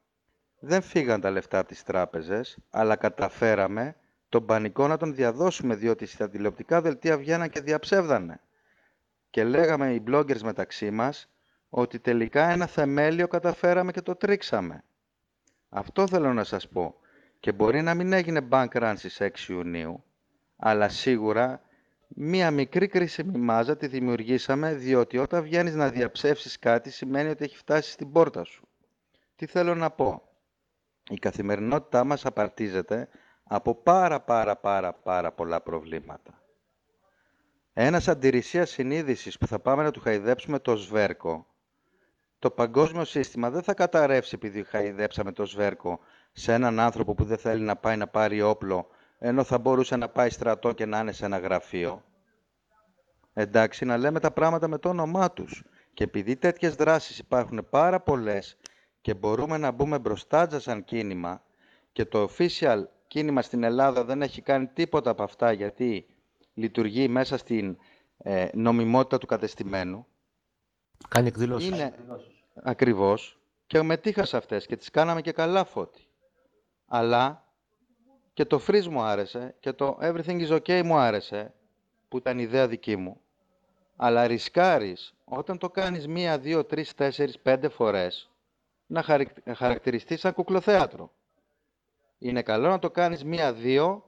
Δεν φύγαν τα λεφτά από τις τράπεζες, αλλά καταφέραμε τον πανικό να τον διαδώσουμε, διότι στα τηλεοπτικά δελτία βγαίναν και διαψεύδανε. Και λέγαμε οι bloggers μεταξύ μας ότι τελικά ένα θεμέλιο καταφέραμε και το τρίξαμε. Αυτό θέλω να σας πω. Και μπορεί να μην έγινε bank run στις 6 Ιουνίου, αλλά σίγουρα μία μικρή κρίσιμη μάζα τη δημιουργήσαμε, διότι όταν βγαίνεις να διαψεύσεις κάτι σημαίνει ότι έχει φτάσει στην πόρτα σου. Τι θέλω να πω; Η καθημερινότητά μας απαρτίζεται από πάρα πάρα πάρα πάρα πολλά προβλήματα. Ένας αντιρρησίας συνείδησης που θα πάμε να του χαϊδέψουμε το σβέρκο, το παγκόσμιο σύστημα δεν θα καταρρεύσει επειδή χαϊδέψαμε το σβέρκο σε έναν άνθρωπο που δεν θέλει να πάει να πάρει όπλο, ενώ θα μπορούσε να πάει στρατό και να είναι σε ένα γραφείο. Εντάξει, να λέμε τα πράγματα με το όνομά τους. Και επειδή τέτοιες δράσεις υπάρχουν πάρα πολλές και μπορούμε να μπούμε μπροστά σαν κίνημα και το official κίνημα στην Ελλάδα δεν έχει κάνει τίποτα από αυτά γιατί λειτουργεί μέσα στην ε, νομιμότητα του κατεστημένου. Κάνει εκδηλώσεις. Είναι ακριβώς και μετήχα σε αυτές και τις κάναμε και καλά φώτη. Αλλά και το freeze μου άρεσε και το everything is okay μου άρεσε που ήταν ιδέα δική μου. Αλλά ρισκάρεις όταν το κάνεις μία, δύο, τρεις, τέσσερις, πέντε φορές να χαρακτηριστείς σαν κουκλοθέατρο. Είναι καλό να το κάνεις μία-δύο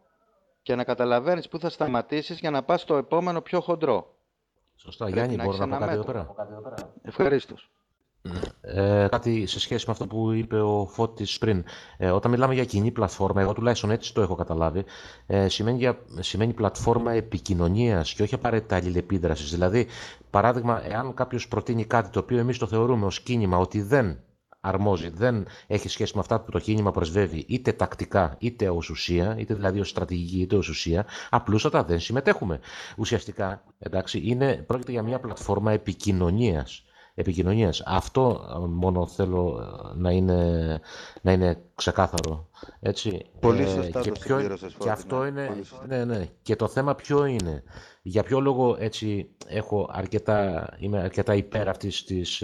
και να καταλαβαίνεις πού θα σταματήσεις για να πας στο επόμενο πιο χοντρό. Σωστά. Γιάννη, μπορώ να πω κάτι εδώ πέρα. Ευχαρίστως. Ε, κάτι σε σχέση με αυτό που είπε ο Φώτης πριν. Ε, όταν μιλάμε για κοινή πλατφόρμα, εγώ τουλάχιστον έτσι το έχω καταλάβει, ε, σημαίνει, για, σημαίνει πλατφόρμα επικοινωνίας και όχι απαραίτητα αλληλεπίδρασης. Δηλαδή, παράδειγμα, εάν κάποιος προτείνει κάτι το οποίο εμείς το θεωρούμε ως κίνημα ότι δεν αρμόζει, δεν έχει σχέση με αυτά που το κίνημα πρεσβεύει είτε τακτικά είτε ως ουσία, είτε δηλαδή ως στρατηγική είτε ως ουσία, απλούστατα δεν συμμετέχουμε. Ουσιαστικά, εντάξει, είναι, πρόκειται για μια πλατφόρμα επικοινωνίας. Επικοινωνίας. Αυτό ε, μόνο θέλω ε, να είναι, να είναι ξεκάθαρο. Έτσι. Πολύ ε, σωστά και, το ποιο, και αυτό είναι, ναι, ναι. Και το θέμα ποιο είναι. Για ποιο λόγο έτσι έχω αρκετά, είμαι αρκετά υπέρ αυτής της,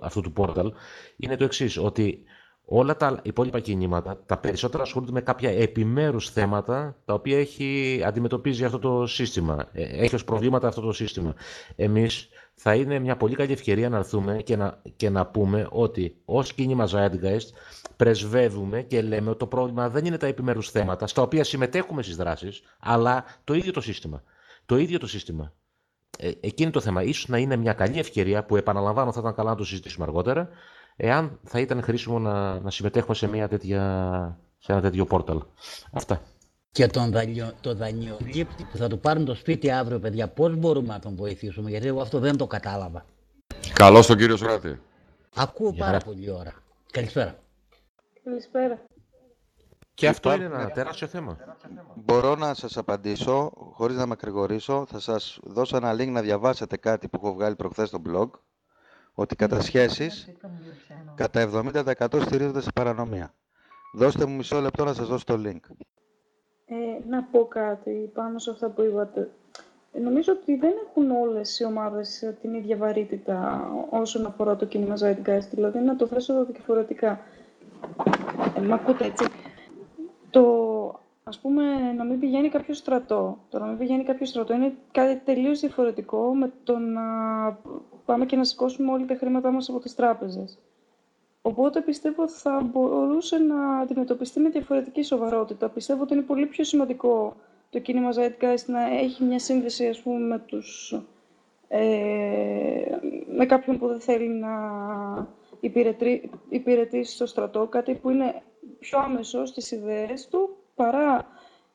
αυτού του πόρταλ είναι το εξής ότι όλα τα υπόλοιπα κινήματα, τα περισσότερα ασχολούνται με κάποια επιμέρους θέματα τα οποία έχει αντιμετωπίζει αυτό το σύστημα. Έχει ως προβλήματα αυτό το σύστημα. Εμείς θα είναι μια πολύ καλή ευκαιρία να έρθουμε και να, και να πούμε ότι ως κίνημα Zeitgeist πρεσβεύουμε και λέμε ότι το πρόβλημα δεν είναι τα επιμέρους θέματα στα οποία συμμετέχουμε στις δράσεις, αλλά το ίδιο το σύστημα. Το ίδιο το σύστημα. Ε, εκείνη το θέμα. Ίσως να είναι μια καλή ευκαιρία που επαναλαμβάνω θα ήταν καλά να το συζητήσουμε αργότερα, εάν θα ήταν χρήσιμο να, να συμμετέχουμε σε, μια τέτοια, σε ένα τέτοιο πόρταλ. Αυτά και τον δανειο, το δανειολήπτη που θα του πάρουν το σπίτι αύριο, παιδιά, πώς μπορούμε να τον βοηθήσουμε, γιατί εγώ αυτό δεν το κατάλαβα. Καλώς τον κύριο Σουράτη. Ακούω πάρα πολύ ώρα. Καλησπέρα. Καλησπέρα. Και αυτό είναι ένα τεράστιο θέμα. Μπορώ να σας απαντήσω, χωρίς να με ακρηγορήσω. Θα σας δώσω ένα link να διαβάσετε κάτι που έχω βγάλει προχθές στο blog, ότι κατά σχέσεις, κατά 70% στηρίζονται σε παρανομία. Δώστε μου μισό λεπτό να σας δώσω το link. Ε, να πω κάτι πάνω σε αυτά που είπατε. Ε, νομίζω ότι δεν έχουν όλες οι ομάδες ε, την ίδια βαρύτητα όσον αφορά το κίνημα Zeitgeist. Δηλαδή, να το θέσω διαφορετικά. Ε, μ' ακούτε έτσι; Το, ας πούμε, να μην πηγαίνει κάποιος στρατό. Το να μην πηγαίνει κάποιος στρατό είναι κάτι τελείως διαφορετικό με το να πάμε και να σηκώσουμε όλοι τα χρήματά μας από τις τράπεζες. Οπότε πιστεύω θα μπορούσε να αντιμετωπιστεί με διαφορετική σοβαρότητα. Πιστεύω ότι είναι πολύ πιο σημαντικό το κίνημα Zeitgeist να έχει μια σύνδεση ας πούμε, με, τους, ε, με κάποιον που δεν θέλει να υπηρετήσει στο στρατό, κάτι που είναι πιο άμεσο στις ιδέες του, παρά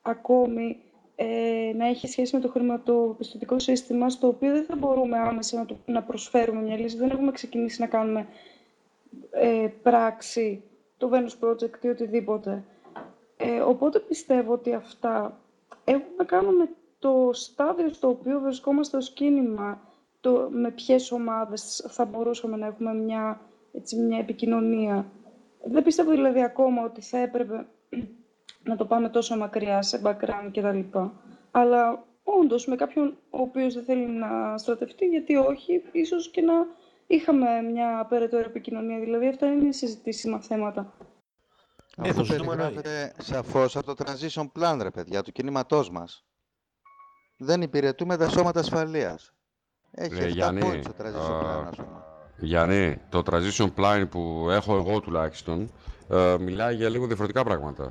ακόμη ε, να έχει σχέση με το χρηματοπιστωτικό σύστημα, στο οποίο δεν θα μπορούμε άμεσα να, να προσφέρουμε μια λύση. Δεν έχουμε ξεκινήσει να κάνουμε ε, πράξη, το Venus Project ή οτιδήποτε. Ε, οπότε πιστεύω ότι αυτά έχουν να κάνουν με το στάδιο στο οποίο βρισκόμαστε ως κίνημα, το, με ποιες ομάδες θα μπορούσαμε να έχουμε μια, έτσι, μια επικοινωνία. Δεν πιστεύω δηλαδή ακόμα ότι θα έπρεπε [CLEARS THROAT] να το πάμε τόσο μακριά σε background κτλ. Αλλά όντως με κάποιον ο οποίος δεν θέλει να στρατευτεί, γιατί όχι, ίσως και να είχαμε μια περαιτέρω επικοινωνία. Δηλαδή, αυτά είναι συζητήσιμα θέματα. Ε, Αυτό περιγράφεται σαφώς από το transition plan, ρε παιδιά, του κινήματός μας. Δεν υπηρετούμε τα σώματα ασφαλείας. Έχει Ρε, 7 Γιάννη, points το transition α, plan, ας πούμε. Γιάννη, το transition plan που έχω εγώ τουλάχιστον ε, μιλάει για λίγο διαφορετικά πράγματα.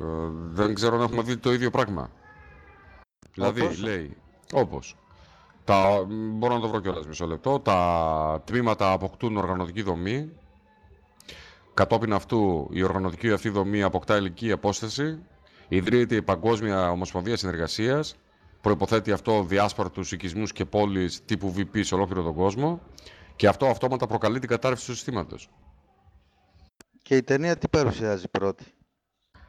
Ε, δεν ξέρω αν έχουμε δει το ίδιο πράγμα. Δηλαδή, Όπως; λέει, όπως, τα, μπορώ να το βρω κιόλας μισό λεπτό, τα τμήματα αποκτούν οργανωτική δομή, κατόπιν αυτού η οργανωτική αυτή δομή αποκτά ηλική απόσταση, ιδρύεται η Παγκόσμια Ομοσπονδία Συνεργασίας, προϋποθέτει αυτό διάσπαρτους οικισμούς και πόλεις τύπου VP σε ολόκληρο τον κόσμο και αυτό αυτόματα προκαλεί την κατάρρευση του συστήματος. Και η ταινία τι παρουσιάζει πρώτη;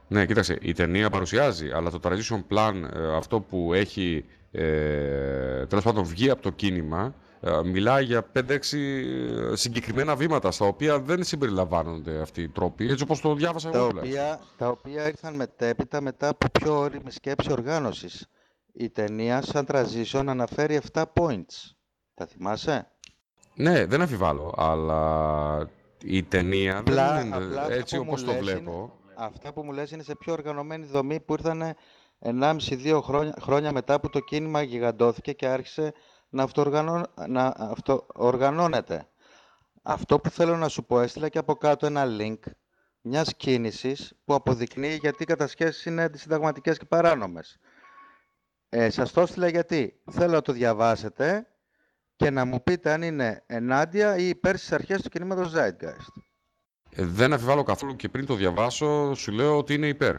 Ναι, κοίταξε, η ταινία παρουσιάζει, αλλά το transition plan, ε, αυτό που έχει ε, τέλος πάντων βγει από το κίνημα, ε, μιλάει για 5-6 συγκεκριμένα βήματα, στα οποία δεν συμπεριλαμβάνονται αυτοί οι τρόποι, έτσι όπως το διάβασα Τα εγώ τουλάχιστον. οποία, τα οποία ήρθαν μετέπειτα μετά από πιο όρημη σκέψη οργάνωσης. Η ταινία σαν transition αναφέρει 7 points. Τα θυμάσαι; Ναι, δεν αμφιβάλλω, αλλά η ταινία Απλά, δεν είναι απλά αυτά έτσι που μου όπως το λες είναι- βλέπω. Αυτά που μου λες είναι σε πιο οργανωμένη δομή που ήρθαν 1,5-2 χρόνια, χρόνια μετά που το κίνημα γιγαντώθηκε και άρχισε να, αυτοοργανώ, να αυτοοργανώνεται. Αυτό που θέλω να σου πω, έστειλα και από κάτω ένα link μιας κίνησης που αποδεικνύει γιατί οι κατασχέσεις είναι αντισυνταγματικές και παράνομες. Ε, σας το έστειλα γιατί θέλω να το διαβάσετε και να μου πείτε αν είναι ενάντια ή υπέρ στις αρχές του κινήματος Zeitgeist. Ε, Δεν αμφιβάλλω καθόλου και πριν το διαβάσω, σου λέω ότι είναι υπέρ.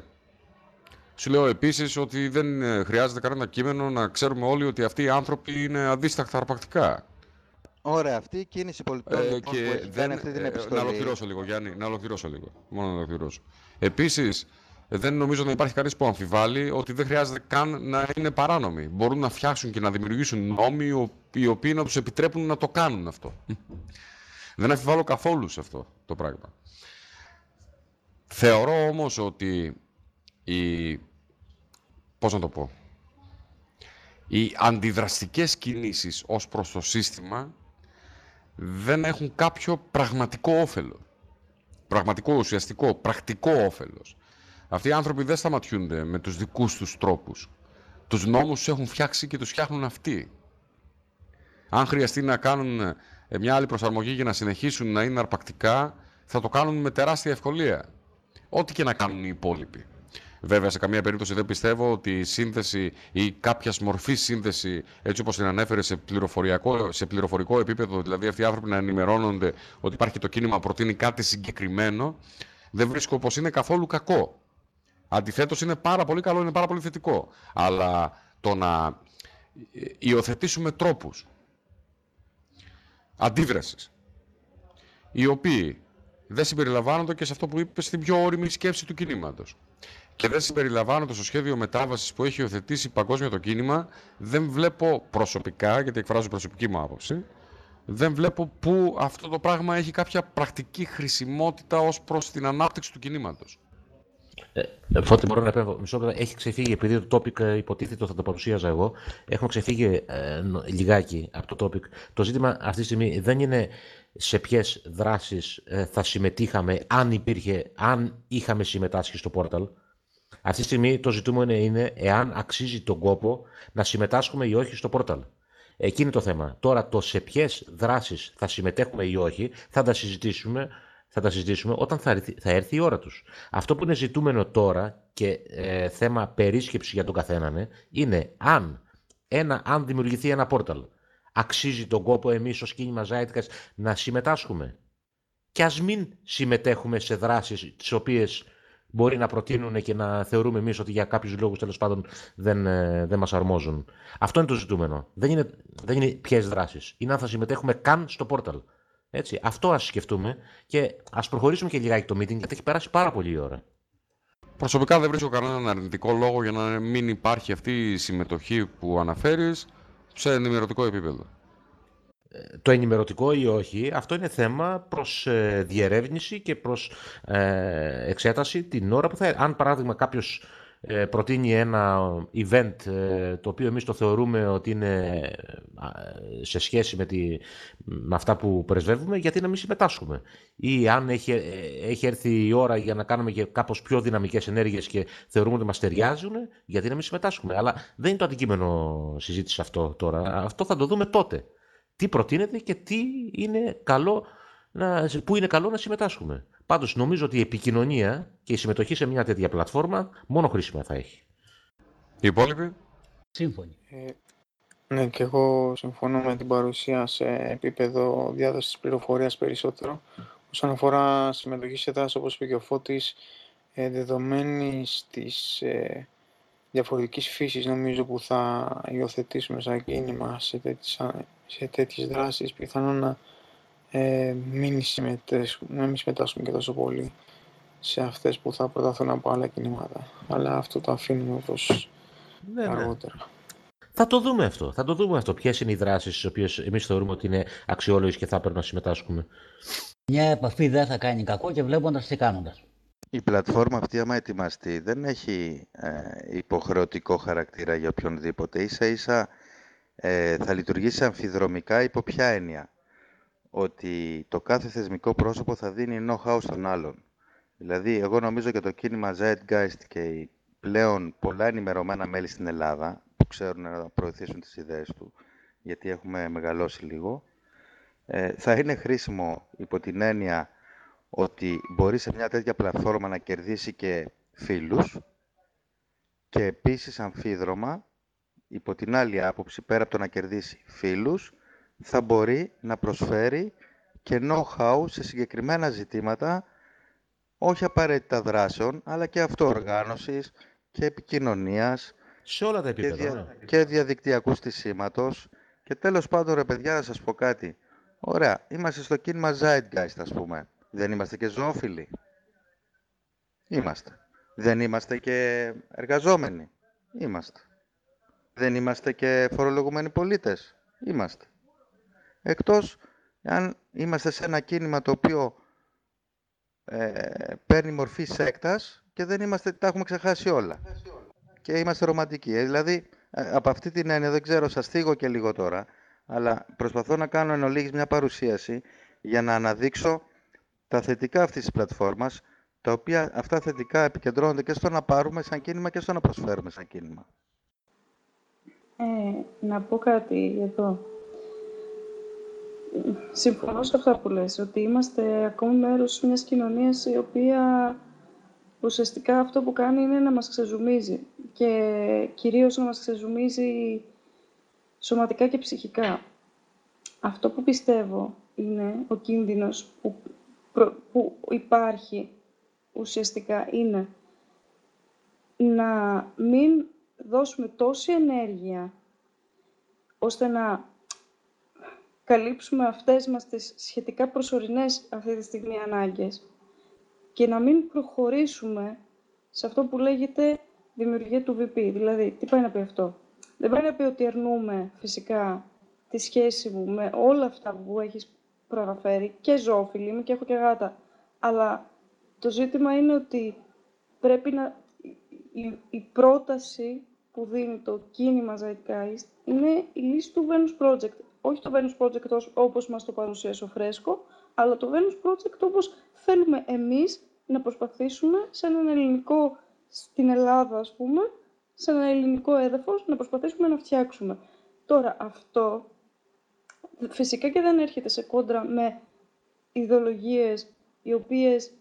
Σου λέω επίσης ότι δεν ε, χρειάζεται κανένα κείμενο να ξέρουμε όλοι ότι αυτοί οι άνθρωποι είναι αντίστακτα αρπακτικά. Ωραία, αυτή η κίνηση πολιτών Ε, λοιπόν, και που έχει δεν, κάνει αυτή την ε, επιστολή. να ολοκληρώσω λίγο, Γιάννη, να ολοκληρώσω λίγο. Μόνο να ολοκληρώσω. Επίσης, ε, δεν νομίζω να υπάρχει κανείς που αμφιβάλλει ότι δεν χρειάζεται καν να είναι παράνομοι. Μπορούν να φτιάξουν και να δημιουργήσουν νόμοι οι ο- οι οποίοι να τους επιτρέπουν να το κάνουν αυτό. δεν αμφιβάλλω καθόλου σε αυτό το πράγμα. Θεωρώ όμως ότι η... Πώς να το πω. Οι αντιδραστικές κινήσεις ως προς το σύστημα δεν έχουν κάποιο πραγματικό όφελο. Πραγματικό, ουσιαστικό, πρακτικό όφελος. Αυτοί οι άνθρωποι δεν σταματιούνται με τους δικούς τους τρόπους. Τους νόμους τους έχουν φτιάξει και τους φτιάχνουν αυτοί. Αν χρειαστεί να κάνουν ε, μια άλλη προσαρμογή για να συνεχίσουν να είναι αρπακτικά, θα το κάνουν με τεράστια ευκολία. Ό,τι και να κάνουν οι υπόλοιποι. Βέβαια, σε καμία περίπτωση δεν πιστεύω ότι η σύνθεση ή κάποια μορφή σύνθεση, έτσι όπως την ανέφερε σε, πληροφοριακό, σε πληροφορικό επίπεδο, δηλαδή αυτοί οι άνθρωποι να ενημερώνονται ότι υπάρχει το κίνημα, προτείνει κάτι συγκεκριμένο, δεν βρίσκω πως είναι καθόλου κακό. Αντιθέτως, είναι πάρα πολύ καλό, είναι πάρα πολύ θετικό. Αλλά το να ε, υιοθετήσουμε τρόπους αντίδρασης, οι οποίοι δεν συμπεριλαμβάνονται και σε αυτό που είπες στην πιο όρημη σκέψη του κινήματος. Και δεν συμπεριλαμβάνονται στο σχέδιο μετάβασης που έχει υιοθετήσει παγκόσμιο το κίνημα, δεν βλέπω προσωπικά, γιατί εκφράζω προσωπική μου άποψη, δεν βλέπω πού αυτό το πράγμα έχει κάποια πρακτική χρησιμότητα ως προς την ανάπτυξη του κινήματος. Ε, ε, Φώτη, μπορώ να επέμβω. Μισό λεπτό. Έχει ξεφύγει, επειδή το topic ε, υποτίθεται θα το παρουσίαζα εγώ. Έχουμε ξεφύγει ε, νο- λιγάκι από το topic. Το ζήτημα αυτή τη στιγμή δεν είναι σε ποιες δράσεις θα συμμετείχαμε αν υπήρχε, αν είχαμε συμμετάσχει στο πόρταλ. Αυτή τη στιγμή το ζητούμενο είναι εάν αξίζει τον κόπο να συμμετάσχουμε ή όχι στο πόρταλ. Εκεί είναι το θέμα. Τώρα το σε ποιες δράσεις θα συμμετέχουμε ή όχι θα τα συζητήσουμε, θα τα συζητήσουμε όταν θα έρθει, θα έρθει η ώρα τους. Αυτό που είναι ζητούμενο τώρα και ε, θέμα περίσκεψης για τον καθέναν είναι αν, ένα, αν δημιουργηθεί ένα πόρταλ αξίζει τον κόπο εμείς ως κίνημα Zeitgeist να συμμετάσχουμε. Και ας μην συμμετέχουμε σε δράσεις τις οποίες μπορεί να προτείνουν και να θεωρούμε εμείς ότι για κάποιους λόγους τέλος πάντων δεν, ε, δεν μας αρμόζουν. Αυτό είναι το ζητούμενο. Δεν είναι, δεν είναι ποιες δράσεις. Είναι αν θα συμμετέχουμε καν στο πόρταλ. Έτσι, αυτό ας σκεφτούμε και ας προχωρήσουμε και λιγάκι το meeting γιατί έχει περάσει πάρα πολύ η ώρα. Προσωπικά δεν βρίσκω κανέναν αρνητικό λόγο για να μην υπάρχει αυτή η συμμετοχή που αναφέρεις σε ενημερωτικό επίπεδο. Το ενημερωτικό ή όχι, αυτό είναι θέμα προς ε, διερεύνηση και προς ε, εξέταση την ώρα που θα... Αν παράδειγμα κάποιος ε, προτείνει ένα event ε, το οποίο εμείς το θεωρούμε ότι είναι ε, σε σχέση με, τη, με αυτά που πρεσβεύουμε, γιατί να μην συμμετάσχουμε; Ή αν έχει, έχει έρθει η ώρα για να κάνουμε και κάπως πιο δυναμικές ενέργειες και θεωρούμε ότι μας ταιριάζουν, γιατί να μην συμμετάσχουμε; Αλλά δεν είναι το αντικείμενο συζήτηση αυτό τώρα. Αυτό θα το δούμε τότε. Τι προτείνεται και τι είναι καλό να, που είναι καλό να συμμετάσχουμε. Πάντως νομίζω ότι η επικοινωνία και η συμμετοχή σε μια τέτοια πλατφόρμα μόνο χρήσιμα θα έχει. Οι υπόλοιποι; Σύμφωνοι. Ε, ναι, και εγώ συμφωνώ με την παρουσία σε επίπεδο διάδοσης πληροφορίας περισσότερο. Όσον αφορά συμμετοχή σε δράση, όπως είπε και ο Φώτης, ε, δεδομένης της ε, διαφορετικής φύσης νομίζω που θα υιοθετήσουμε σαν κίνημα σε τέτοιες, σε τέτοιες δράσεις, πιθανόν να ε, μην, να μην συμμετάσχουμε και τόσο πολύ σε αυτές που θα προταθούν από άλλα κινήματα. Αλλά αυτό το αφήνουμε όπως ναι, ναι. αργότερα. Θα το δούμε αυτό. Θα το δούμε αυτό. Ποιες είναι οι δράσεις στις οποίες εμείς θεωρούμε ότι είναι αξιόλογες και θα πρέπει να συμμετάσχουμε. Μια επαφή δεν θα κάνει κακό και βλέποντας τι κάνοντας. Η πλατφόρμα αυτή, άμα ετοιμαστεί, δεν έχει ε, υποχρεωτικό χαρακτήρα για οποιονδήποτε. Ίσα ίσα ε, θα λειτουργήσει αμφιδρομικά υπό ποια έννοια; Ότι το κάθε θεσμικό πρόσωπο θα δίνει know-how στον άλλον. Δηλαδή, εγώ νομίζω και το κίνημα Zeitgeist και οι πλέον πολλά ενημερωμένα μέλη στην Ελλάδα, που ξέρουν να προωθήσουν τις ιδέες του, γιατί έχουμε μεγαλώσει λίγο, ε, θα είναι χρήσιμο υπό την έννοια ότι μπορεί σε μια τέτοια πλατφόρμα να κερδίσει και φίλους και επίσης αμφίδρομα, υπό την άλλη άποψη, πέρα από το να κερδίσει φίλους, θα μπορεί να προσφέρει και know-how σε συγκεκριμένα ζητήματα, όχι απαραίτητα δράσεων, αλλά και αυτοοργάνωσης και επικοινωνίας σε όλα τα επίπεδα, και, δια... και διαδικτυακού στισίματος. Και τέλος πάντων, ρε παιδιά, να σας πω κάτι. Ωραία, είμαστε στο κίνημα Zeitgeist, ας πούμε. Δεν είμαστε και ζωόφιλοι. Είμαστε. Δεν είμαστε και εργαζόμενοι. Είμαστε. Δεν είμαστε και φορολογουμένοι πολίτες. Είμαστε. Εκτός αν είμαστε σε ένα κίνημα το οποίο ε, παίρνει μορφή σέκτας και δεν είμαστε, τα έχουμε ξεχάσει όλα. Και είμαστε ρομαντικοί. Ε, δηλαδή, ε, από αυτή την έννοια, δεν ξέρω, σας θίγω και λίγο τώρα, αλλά προσπαθώ να κάνω εν ολίγης μια παρουσίαση για να αναδείξω τα θετικά αυτής της πλατφόρμας, τα οποία αυτά θετικά επικεντρώνονται και στο να πάρουμε σαν κίνημα και στο να προσφέρουμε σαν κίνημα. Ε, να πω κάτι εδώ. Συμφωνώ σε αυτά που λες, ότι είμαστε ακόμη μέρος μιας κοινωνίας η οποία ουσιαστικά αυτό που κάνει είναι να μας ξεζουμίζει και κυρίως να μας ξεζουμίζει σωματικά και ψυχικά. Αυτό που πιστεύω είναι ο κίνδυνος που, που υπάρχει ουσιαστικά είναι να μην δώσουμε τόση ενέργεια ώστε να καλύψουμε αυτές μας τις σχετικά προσωρινές αυτή τη στιγμή ανάγκες και να μην προχωρήσουμε σε αυτό που λέγεται δημιουργία του VP. Δηλαδή, τι πάει να πει αυτό; Δεν πάει να πει ότι αρνούμε φυσικά τη σχέση μου με όλα αυτά που έχεις προαναφέρει και ζώφιλη είμαι και έχω και γάτα. Αλλά το ζήτημα είναι ότι πρέπει να... Η, η πρόταση που δίνει το κίνημα Zeitgeist είναι η λύση του Venus Project όχι το Venus Project όπως μας το παρουσίασε ο Φρέσκο, αλλά το Venus Project όπως θέλουμε εμείς να προσπαθήσουμε σε έναν ελληνικό, στην Ελλάδα ας πούμε, σε ένα ελληνικό έδαφος, να προσπαθήσουμε να φτιάξουμε. Τώρα αυτό φυσικά και δεν έρχεται σε κόντρα με ιδεολογίες οι οποίες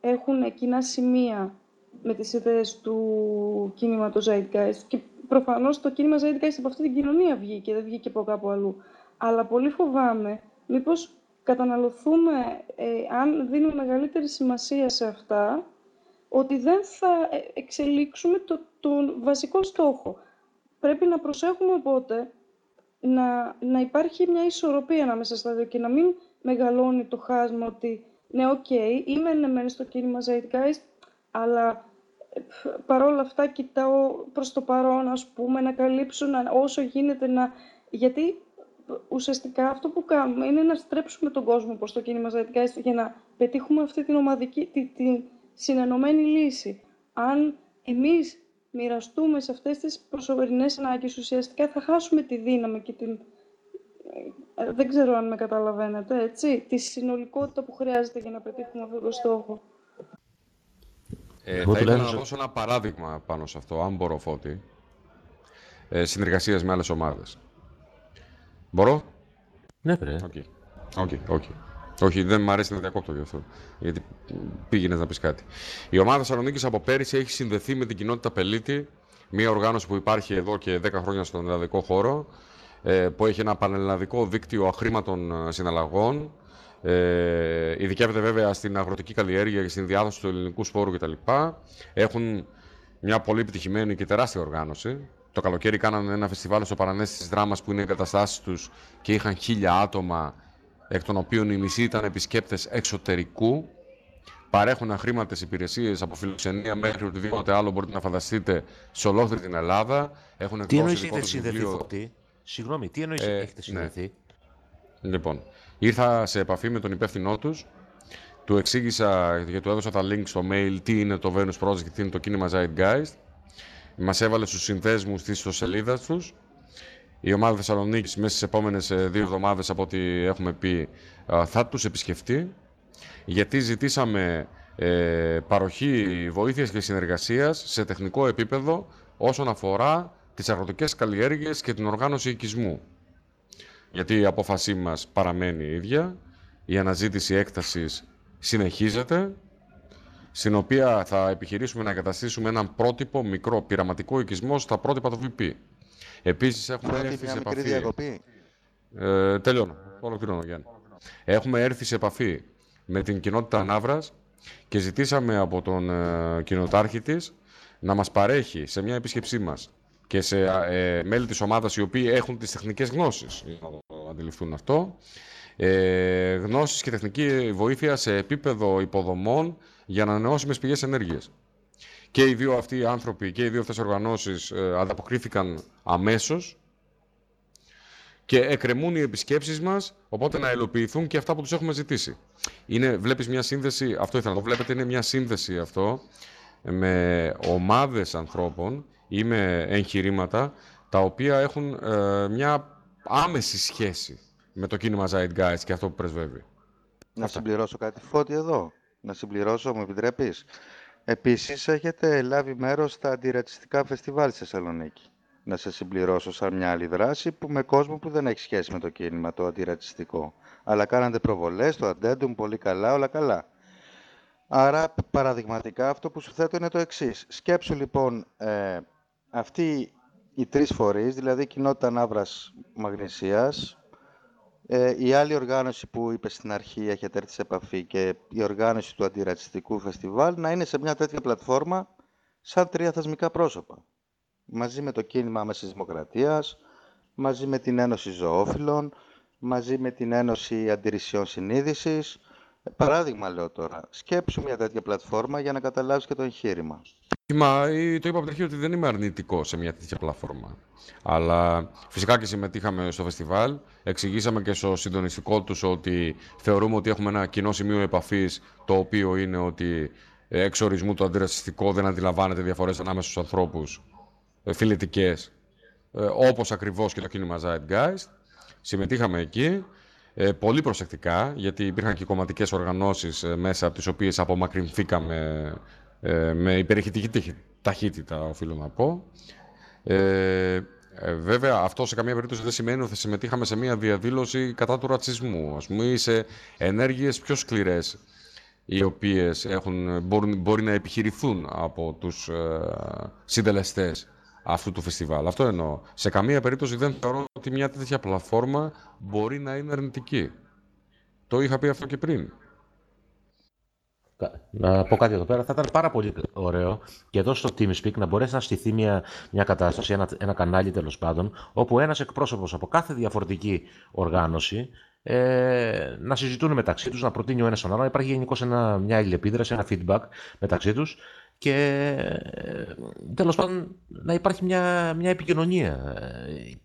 έχουν κοινά σημεία με τις ιδέες του κίνηματος Zeitgeist. Και προφανώς το κίνημα Zeitgeist από αυτή την κοινωνία βγήκε, δεν βγήκε από κάπου αλλού αλλά πολύ φοβάμαι μήπως καταναλωθούμε, ε, αν δίνουμε μεγαλύτερη σημασία σε αυτά, ότι δεν θα ε, εξελίξουμε το, τον βασικό στόχο. Πρέπει να προσέχουμε οπότε να, να υπάρχει μια ισορροπία ανάμεσα στα δύο και να μην μεγαλώνει το χάσμα ότι ναι, OK, okay, είμαι ενεμένη στο κίνημα Zeitgeist, αλλά ε, παρόλα αυτά κοιτάω προς το παρόν, ας πούμε, να καλύψω όσο γίνεται να... Γιατί ουσιαστικά αυτό που κάνουμε είναι να στρέψουμε τον κόσμο προς το κίνημα Zeitgeist για να πετύχουμε αυτή την ομαδική, τη, τη συνενωμένη λύση. Αν εμείς μοιραστούμε σε αυτές τις προσωρινές ανάγκες, ουσιαστικά θα χάσουμε τη δύναμη και την... Ε, δεν ξέρω αν με καταλαβαίνετε, έτσι, τη συνολικότητα που χρειάζεται για να πετύχουμε αυτό το στόχο. Ε, θα ήθελα να δώσω ένα παράδειγμα πάνω σε αυτό, αν μπορώ, Φώτη, ε, συνεργασίας με άλλες ομάδες. Μπορώ; Ναι, πρέπει. OK, okay. okay, okay. Όχι, δεν μου αρέσει να διακόπτω γι' αυτό. Γιατί πήγαινες να πεις κάτι. Η ομάδα Θεσσαλονίκης από πέρυσι έχει συνδεθεί με την κοινότητα Πελίτη, μια οργάνωση που υπάρχει εδώ και 10 χρόνια στον ελληνικό χώρο, ε, που έχει ένα πανελλαδικό δίκτυο αχρήματων ε, συναλλαγών. Ε, ειδικεύεται βέβαια στην αγροτική καλλιέργεια και στην διάδοση του ελληνικού σπόρου κτλ. Έχουν μια πολύ επιτυχημένη και τεράστια οργάνωση. Το καλοκαίρι κάνανε ένα φεστιβάλ στο Παρανέστη της Δράμας που είναι εγκαταστάσεις τους και είχαν χίλια άτομα εκ των οποίων οι μισοί ήταν επισκέπτες εξωτερικού, παρέχουν αχρήματες υπηρεσίες από φιλοξενία μέχρι οτιδήποτε άλλο μπορείτε να φανταστείτε σε ολόκληρη την Ελλάδα. Έχουν τι εννοείς έχετε συνδεθεί, Φωτή; Συγγνώμη, τι εννοείς ε, έχετε ναι. συνδεθεί; Ναι. Λοιπόν, ήρθα σε επαφή με τον υπεύθυνό τους, του εξήγησα και του έδωσα τα link στο mail τι είναι το Venus Project και τι είναι το κίνημα Zeitgeist. Μας έβαλε στους συνδέσμους της ιστοσελίδας τους η ομάδα Θεσσαλονίκης μέσα στις επόμενες δύο εβδομάδες, από ό,τι έχουμε πει, θα τους επισκεφτεί. Γιατί ζητήσαμε ε, παροχή βοήθειας και συνεργασίας σε τεχνικό επίπεδο όσον αφορά τις αγροτικές καλλιέργειες και την οργάνωση οικισμού. Γιατί η απόφασή μας παραμένει η ίδια, η αναζήτηση έκτασης συνεχίζεται, στην οποία θα επιχειρήσουμε να εγκαταστήσουμε έναν πρότυπο μικρό πειραματικό οικισμό στα πρότυπα του VP. Επίσης έχουμε έρθει σε επαφή. Διακοπή. Ε, τελειώνω. Ολοκληρώνω, Γιάννη. Έχουμε έρθει σε επαφή με την κοινότητα Ναύρας και ζητήσαμε από τον ε, κοινοτάρχη της να μας παρέχει σε μια επίσκεψή μας και σε ε, μέλη της ομάδας οι οποίοι έχουν τις τεχνικές γνώσεις, για να αντιληφθούν αυτό, ε, γνώσεις και τεχνική βοήθεια σε επίπεδο υποδομών για ανανεώσιμες πηγές ενέργειας. Και οι δύο αυτοί οι άνθρωποι και οι δύο αυτές οργανώσεις ε, ανταποκρίθηκαν αμέσως και εκκρεμούν οι επισκέψεις μας, οπότε να υλοποιηθούν και αυτά που τους έχουμε ζητήσει. Είναι, βλέπεις μια σύνδεση, αυτό ήθελα να το βλέπετε, είναι μια σύνδεση αυτό με ομάδες ανθρώπων ή με εγχειρήματα τα οποία έχουν ε, μια άμεση σχέση με το κίνημα Zeitgeist και αυτό που πρεσβεύει. Να συμπληρώσω κάτι φώτι εδώ. Να συμπληρώσω, μου επιτρέπεις. Επίσης, έχετε λάβει μέρος στα αντιρατσιστικά φεστιβάλ στη Θεσσαλονίκη. Να σε συμπληρώσω σαν μια άλλη δράση που με κόσμο που δεν έχει σχέση με το κίνημα, το αντιρατσιστικό. Αλλά κάνατε προβολές, το αντέντουμ, πολύ καλά, όλα καλά. Άρα, παραδειγματικά, αυτό που σου θέτω είναι το εξής. Σκέψου λοιπόν ε, αυτοί οι τρεις φορείς, δηλαδή κοινότητα Ναύρας Μαγνησίας, ε, η άλλη οργάνωση που είπε στην αρχή, έχετε έρθει σε επαφή και η οργάνωση του αντιρατσιστικού φεστιβάλ να είναι σε μια τέτοια πλατφόρμα σαν τρία θεσμικά πρόσωπα. Μαζί με το κίνημα Άμεσης Δημοκρατίας, μαζί με την Ένωση Ζωόφιλων, μαζί με την Ένωση Αντιρρησιών Συνείδησης. Ε, παράδειγμα λέω τώρα, σκέψου μια τέτοια πλατφόρμα για να καταλάβεις και το εγχείρημα. Μα, το είπα από την αρχή ότι δεν είμαι αρνητικό σε μια τέτοια πλατφόρμα. Αλλά φυσικά και συμμετείχαμε στο φεστιβάλ. Εξηγήσαμε και στο συντονιστικό τους ότι θεωρούμε ότι έχουμε ένα κοινό σημείο επαφής, το οποίο είναι ότι εξ ορισμού το αντιρατσιστικό δεν αντιλαμβάνεται διαφορές ανάμεσα στους ανθρώπους ε, φιλετικές, ε, όπως ακριβώς και το κίνημα Zeitgeist. Συμμετείχαμε εκεί. Ε, πολύ προσεκτικά, γιατί υπήρχαν και κομματικές οργανώσεις ε, μέσα από τις οποίες απομακρυνθήκαμε ε, με υπερηχητική ταχύτητα, οφείλω να πω. Ε, ε, βέβαια, αυτό σε καμία περίπτωση δεν σημαίνει ότι θα συμμετείχαμε σε μια διαδήλωση κατά του ρατσισμού, ας πούμε, ή σε ενέργειες πιο σκληρές, οι οποίες έχουν, μπορούν, μπορεί να επιχειρηθούν από τους ε, συντελεστές αυτού του φεστιβάλ. Αυτό εννοώ. Σε καμία περίπτωση δεν θεωρώ ότι μια τέτοια πλατφόρμα μπορεί να είναι αρνητική. Το είχα πει αυτό και πριν. Να πω κάτι εδώ πέρα. Θα ήταν πάρα πολύ ωραίο και εδώ στο TeamSpeak να μπορέσει να στηθεί μια, μια κατάσταση, ένα, ένα κανάλι τέλος πάντων, όπου ένας εκπρόσωπος από κάθε διαφορετική οργάνωση ε, να συζητούν μεταξύ τους, να προτείνει ο ένας τον άλλο, να υπάρχει γενικώς μια αλληλεπίδραση, ένα feedback μεταξύ τους και ε, τέλος πάντων να υπάρχει μια, μια επικοινωνία.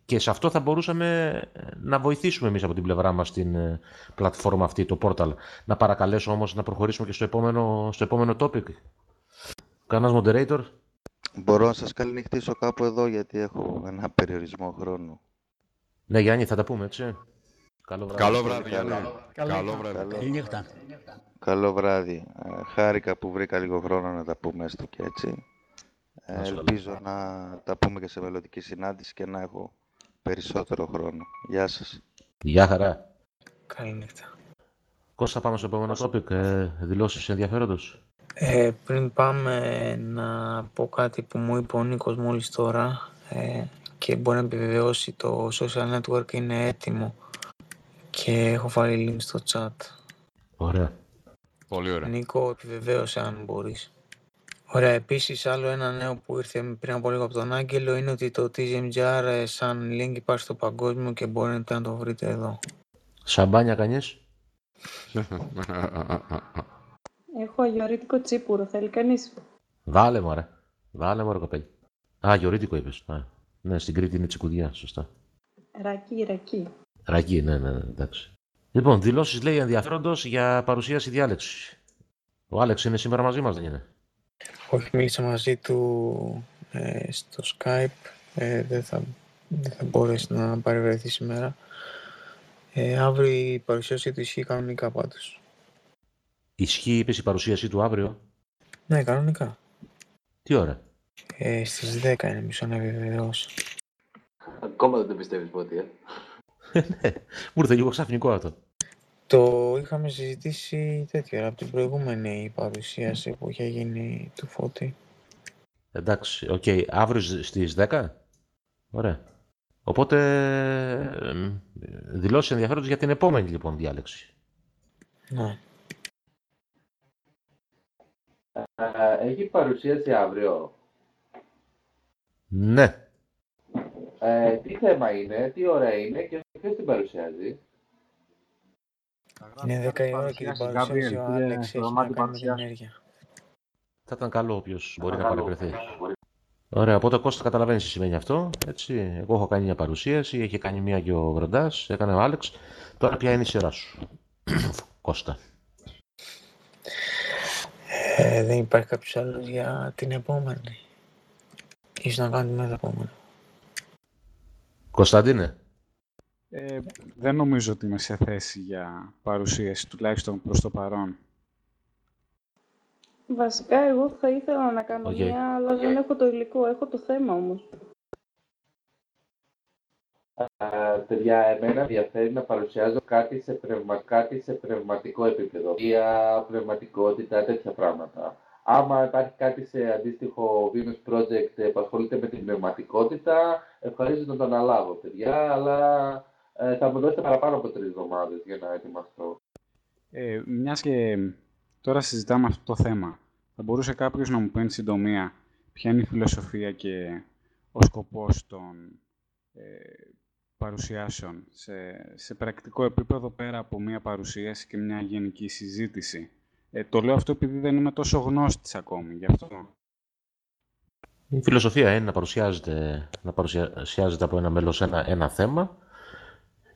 Και σε αυτό θα μπορούσαμε να βοηθήσουμε εμείς από την πλευρά μας την ε, πλατφόρμα αυτή, το portal. Να παρακαλέσω όμως να προχωρήσουμε και στο επόμενο, στο επόμενο topic. Κανένας moderator; Μπορώ να σας καληνυχτήσω κάπου εδώ γιατί έχω ένα περιορισμό χρόνου. Ναι, Γιάννη, θα τα πούμε, έτσι. Καλό βράδυ. Καλό βράδυ, Γιάννη. Καλό βράδυ. Καλή νύχτα. Καλό βράδυ. Ε, χάρηκα που βρήκα λίγο χρόνο να τα πούμε έστω και έτσι. Ε, ελπίζω να τα πούμε και σε μελλοντική συνάντηση και να έχω περισσότερο χρόνο. Γεια σας. Γεια χαρά. Καληνύχτα. Κώστα, πάμε στο επόμενο topic. Ε, δηλώσεις ενδιαφέροντος. Ε, πριν πάμε να πω κάτι που μου είπε ο Νίκος μόλις τώρα ε, και μπορεί να επιβεβαιώσει το social network είναι έτοιμο και έχω βάλει link στο chat. Ωραία. Πολύ ωραία. Νίκο, επιβεβαίωσε αν μπορείς. Ωραία, επίσης άλλο ένα νέο που ήρθε πριν από λίγο από τον Άγγελο είναι ότι το TGMGR ε, σαν link υπάρχει στο παγκόσμιο και μπορείτε να το βρείτε εδώ. Σαμπάνια κανείς; Έχω αγιορείτικο τσίπουρο, θέλει κανείς; Βάλε μωρέ. Βάλε μωρέ κοπέλι. Α, αγιορείτικο είπες. Α, ναι, στην Κρήτη είναι τσικουδιά, σωστά. Ρακί, ρακί. Ρακί, ναι, ναι, ναι, εντάξει. Λοιπόν, δηλώσεις λέει ενδιαφέροντος για παρουσίαση διάλεξης. Ο Άλεξ είναι σήμερα μαζί μας, δεν είναι; Όχι, μίλησα μαζί του ε, στο Skype. Ε, δεν, θα, δεν θα μπορέσει να παρευρεθεί σήμερα. Ε, αύριο η παρουσίαση του ισχύει κανονικά πάντως. Ισχύει, είπες, η παρουσίαση του αύριο; Ναι, κανονικά. Τι ώρα; Ε, στις 10 είναι μισό να επιβεβαιώσω. Ακόμα δεν το πιστεύεις πότε, ε. Ναι, μου ήρθε λίγο ξαφνικό αυτό. Το είχαμε συζητήσει τέτοιο από την προηγούμενη παρουσίαση που είχε γίνει του Φώτη. Εντάξει, OK. Okay. Αύριο στις 10. Ωραία. Οπότε δηλώσεις ενδιαφέροντος για την επόμενη λοιπόν διάλεξη. Ναι. Έχει παρουσίαση αύριο. Ναι. Ε, τι θέμα είναι, τι ώρα είναι και ποιος την παρουσιάζει; Είναι 10 η ώρα και την παρουσίαση ο Άλεξ έχει να κάνει την ενέργεια. Θα ήταν καλό όποιος μπορεί να παρευρεθεί. Ωραία, οπότε Κώστα καταλαβαίνεις τι σημαίνει αυτό. Έτσι. Εγώ έχω κάνει μια παρουσίαση, έχει κάνει μια και ο Γροντάς, έκανε ο Άλεξ. Τώρα ποια είναι η σειρά σου, [COUGHS] Κώστα; Ε, δεν υπάρχει κάποιος άλλος για την επόμενη. Ίσως να κάνουμε το επόμενο. Κωνσταντίνε. Ε, δεν νομίζω ότι είμαι σε θέση για παρουσίαση, τουλάχιστον προς το παρόν. Βασικά, εγώ θα ήθελα να κάνω Okay. μια, αλλά δεν έχω το υλικό. Έχω το θέμα όμως. Α, παιδιά, εμένα ενδιαφέρει να παρουσιάζω κάτι σε, πνευμα, κάτι σε πνευματικό επίπεδο. Για πνευματικότητα, τέτοια πράγματα. Άμα υπάρχει κάτι σε αντίστοιχο Venus Project που ασχολείται με την πνευματικότητα, ευχαρίστω να το αναλάβω, παιδιά, αλλά ε, θα μου δώσετε παραπάνω από τρεις εβδομάδες για να ετοιμαστώ. Ε, μιας και τώρα συζητάμε αυτό το θέμα, θα μπορούσε κάποιος να μου πει εν συντομία ποια είναι η φιλοσοφία και ο σκοπός των ε, παρουσιάσεων σε, σε πρακτικό επίπεδο πέρα από μια παρουσίαση και μια γενική συζήτηση; Ε, το λέω αυτό επειδή δεν είμαι τόσο γνώστης ακόμη, γι' αυτό. Η φιλοσοφία είναι να παρουσιάζεται, να παρουσιάζεται από ένα μέλος ένα, ένα θέμα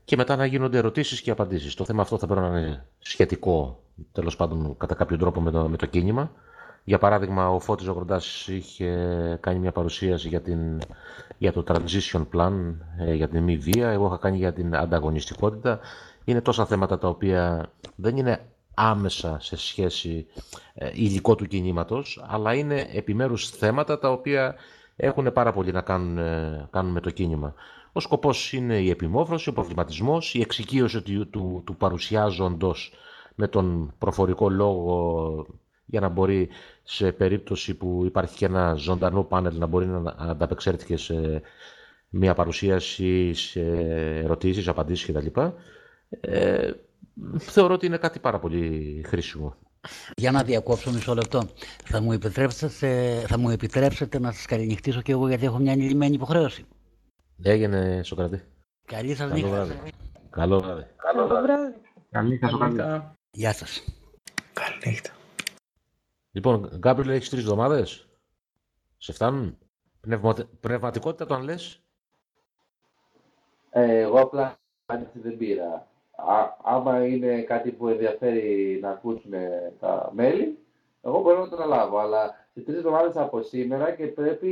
και μετά να γίνονται ερωτήσεις και απαντήσεις. Το θέμα αυτό θα πρέπει να είναι σχετικό, τέλος πάντων, κατά κάποιο τρόπο με το, με το κίνημα. Για παράδειγμα, ο Φώτης Ζωγροντάς είχε κάνει μια παρουσίαση για, την, για το transition plan, ε, για την μη βία. Εγώ είχα κάνει για την ανταγωνιστικότητα. Είναι τόσα θέματα τα οποία δεν είναι άμεσα σε σχέση ε, υλικό του κινήματος, αλλά είναι επιμέρους θέματα τα οποία έχουν πάρα πολύ να κάνουν, ε, κάνουν με το κίνημα. Ο σκοπός είναι η επιμόφρωση, ο προβληματισμός, η εξοικείωση του, του, του παρουσιάζοντος με τον προφορικό λόγο για να μπορεί σε περίπτωση που υπάρχει και ένα ζωντανό πάνελ να μπορεί να ανταπεξέλθει και σε μια παρουσίαση, σε ερωτήσεις, απαντήσεις κτλ. Ε, θεωρώ ότι είναι κάτι πάρα πολύ χρήσιμο. Για να διακόψω μισό λεπτό. Θα μου επιτρέψετε, θα μου επιτρέψετε να σας καληνυχτήσω και εγώ γιατί έχω μια ανηλυμένη υποχρέωση. Έγινε, Σοκράτη. Καλή σας Καλό νύχτα. βράδυ. Καλό βράδυ. Καλό βράδυ. Καλή νύχτα στο καλή. Γεια σας. Καληνύχτα. Λοιπόν, Γκάμπριλ, έχεις τρεις εβδομάδες. Σε φτάνουν; Πνευματι... Πνευματικότητα το αν λες; Ε, εγώ απλά άνοιξη δεν πήρα. Α, άμα είναι κάτι που ενδιαφέρει να ακούσουν τα μέλη, εγώ μπορώ να το αναλάβω. Αλλά σε τρεις εβδομάδες από σήμερα και πρέπει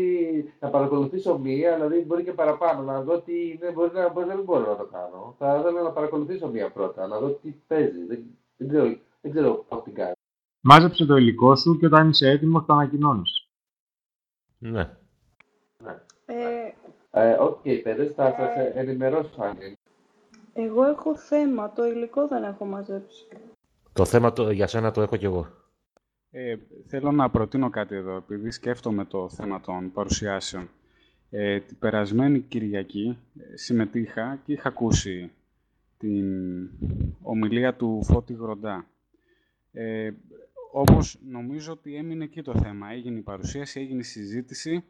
να παρακολουθήσω μία, δηλαδή μπορεί και παραπάνω, να δω τι είναι, μπορεί να, μπορεί να μην μπορώ να το κάνω. Θα ήθελα να παρακολουθήσω μία πρώτα, να δω τι παίζει. Δεν, δεν ξέρω, δεν ξέρω πώς την κάνει. Μάζεψε το υλικό σου και όταν είσαι έτοιμος το ανακοινώνεις. Ναι. Ε, Ε, Οκ, παιδες, θα σας ε, ενημερώσω αν είναι. Εγώ έχω θέμα, το υλικό δεν έχω μαζέψει. Το θέμα το, για σένα το έχω κι εγώ. Ε, θέλω να προτείνω κάτι εδώ, επειδή σκέφτομαι το θέμα των παρουσιάσεων. Ε, την περασμένη Κυριακή ε, συμμετείχα και είχα ακούσει την ομιλία του Φώτη Γροντά. Ε, όμως νομίζω ότι έμεινε εκεί το θέμα. Έγινε η παρουσίαση, έγινε η συζήτηση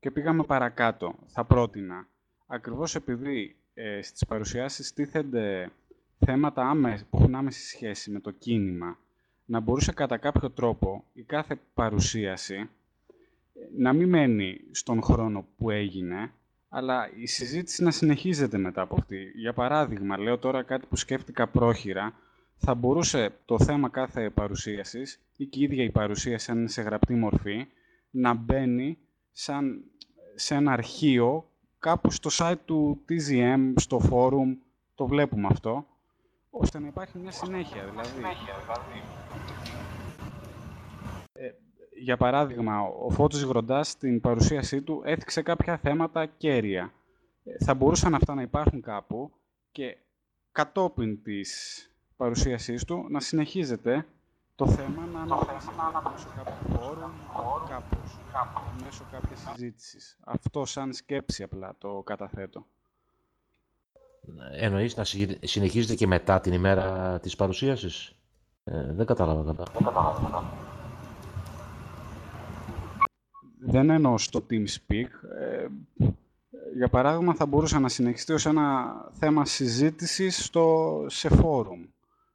και πήγαμε παρακάτω. Θα πρότεινα, ακριβώς επειδή ε, στις παρουσιάσεις τίθενται θέματα άμε- που έχουν άμεση σχέση με το κίνημα, να μπορούσε κατά κάποιο τρόπο η κάθε παρουσίαση ε, να μην μένει στον χρόνο που έγινε, αλλά η συζήτηση να συνεχίζεται μετά από αυτή. Για παράδειγμα, λέω τώρα κάτι που σκέφτηκα πρόχειρα, θα μπορούσε το θέμα κάθε παρουσίασης ή και η ίδια η παρουσίαση, αν είναι σε γραπτή μορφή, να μπαίνει σαν σε ένα αρχείο κάπου στο site του TZM, στο forum, το βλέπουμε αυτό, ώστε να υπάρχει μια συνέχεια. Δηλαδή, ε, για παράδειγμα, ο Φώτης Γροντάς στην παρουσίασή του έθιξε κάποια θέματα κέρια. Ε, θα μπορούσαν αυτά να υπάρχουν κάπου και κατόπιν της παρουσίασής του να συνεχίζεται το θέμα να αναφέρεται μέσω κάποιου φόρουμ, κάπως, μέσω κάποιας συζήτησης. Αυτό σαν σκέψη απλά το καταθέτω. Εννοείς να συ- συνεχίζεται και μετά την ημέρα της παρουσίασης; Ε, δεν κατάλαβα κατά. Δεν εννοώ στο TeamSpeak. Ε, για παράδειγμα, θα μπορούσε να συνεχιστεί ως ένα θέμα συζήτησης στο, σε φόρουμ,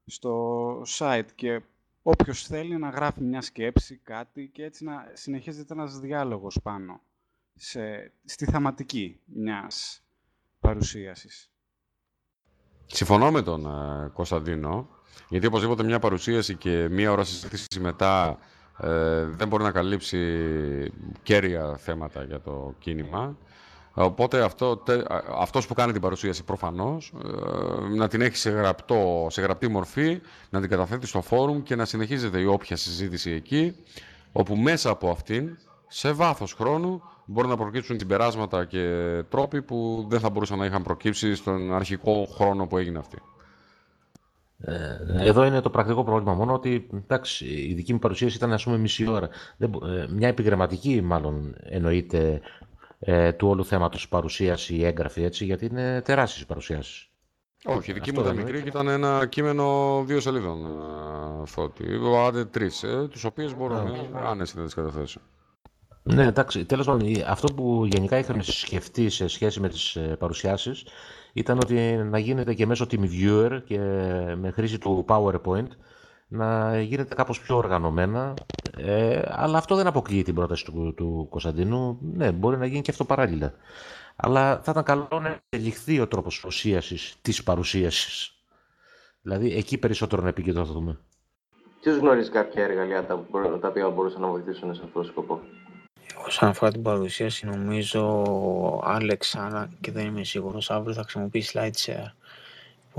στο site και όποιος θέλει να γράφει μια σκέψη, κάτι και έτσι να συνεχίζεται ένας διάλογος πάνω σε, στη θεματική μιας παρουσίασης. Συμφωνώ με τον ε, Κωνσταντίνο, γιατί οπωσδήποτε μια παρουσίαση και μία ώρα συζήτηση μετά ε, δεν μπορεί να καλύψει κέρια θέματα για το κίνημα. Οπότε αυτό, τε- α- αυτός που κάνει την παρουσίαση προφανώς ε, να την έχει σε, γραπτό, σε γραπτή μορφή, να την καταθέτει στο φόρουμ και να συνεχίζεται η όποια συζήτηση εκεί, όπου μέσα από αυτήν, σε βάθος χρόνου, μπορεί να προκύψουν συμπεράσματα και τρόποι που δεν θα μπορούσαν να είχαν προκύψει στον αρχικό χρόνο που έγινε αυτή. Ε, εδώ είναι το πρακτικό πρόβλημα μόνο ότι εντάξει, η δική μου παρουσίαση ήταν ας πούμε μισή ώρα. Δεν, μπο- ε, μια επιγραμματική μάλλον εννοείται ε, του όλου θέματος παρουσίαση ή έγγραφη έτσι γιατί είναι τεράστιες οι παρουσιάσεις. Όχι, η δική Αυτό μου ήταν εννοείται. μικρή και ήταν ένα κείμενο δύο σελίδων, ε, Φώτη. Άντε τρεις, ε, τις οποίες μπορούμε άνεση να τις καταθέσω. Ναι, εντάξει. Τέλος πάντων, η- αυτό που γενικά είχαμε σκεφτεί σε σχέση με τις παρουσιάσεις ήταν ότι να γίνεται και μέσω TeamViewer και με χρήση του PowerPoint να γίνεται κάπως πιο οργανωμένα. Ε, αλλά αυτό δεν αποκλείει την πρόταση του, του Κωνσταντίνου. Ναι, μπορεί να γίνει και αυτό παράλληλα. Αλλά θα ήταν καλό να εξελιχθεί ο τρόπος παρουσίασης της παρουσίασης. Δηλαδή, εκεί περισσότερο να επικεντρωθούμε. Ποιος γνωρίζει κάποια εργαλεία τα, που μπορούν- τα οποία μπορούσαν να βοηθήσουν σε αυτό το σκοπό; Όσον αφορά την παρουσίαση, νομίζω ο Άλεξ, αν και δεν είμαι σίγουρος, αύριο θα χρησιμοποιήσει SlideShare, που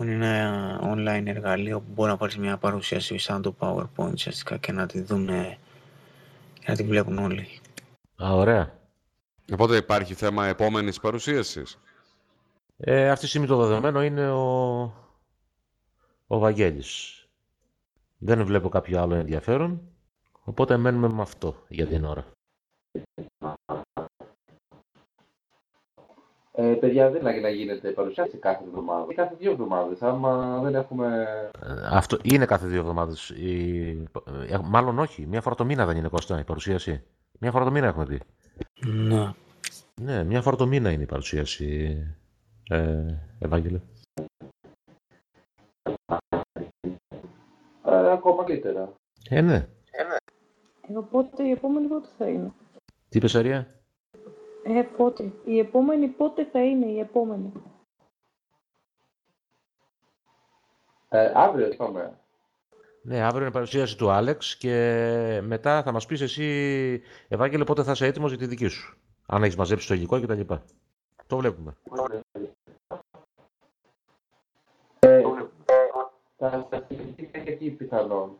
είναι ένα online εργαλείο που μπορεί να πάρεις μια παρουσίαση σαν το PowerPoint ουσιαστικά και να τη δούμε και να τη βλέπουν όλοι. Α, ωραία. Οπότε υπάρχει θέμα επόμενης παρουσίασης; Ε, αυτή τη στιγμή το δεδομένο είναι ο, ο Βαγγέλης. Δεν βλέπω κάποιο άλλο ενδιαφέρον, οπότε μένουμε με αυτό για την ώρα. Ε, παιδιά, δεν είναι να γίνεται παρουσιάση κάθε εβδομάδα. Ή κάθε δύο εβδομάδες, άμα δεν έχουμε... Ε, Αυτό είναι κάθε δύο εβδομάδες. Η... ε, Μάλλον όχι. Μία φορά το μήνα δεν είναι Κώστα η παρουσίαση. Μία φορά το μήνα έχουμε πει. Ναι. Ναι, μία φορά το μήνα είναι η παρουσίαση, ε, Ευάγγελε. τώρα ακόμα καλύτερα. Ε, ναι. Ε, οπότε η επόμενη πότε θα είναι; Τι είπες, Αρία; Ε, πότε. Η επόμενη πότε θα είναι η επόμενη. Ε, αύριο πάμε. Ναι, αύριο είναι η παρουσίαση του Άλεξ και μετά θα μας πεις εσύ, Ευάγγελε, πότε θα είσαι έτοιμος για τη δική σου. Αν έχεις μαζέψει το υλικό κτλ. Το βλέπουμε. Ε, θα σας και εκεί πιθανόν.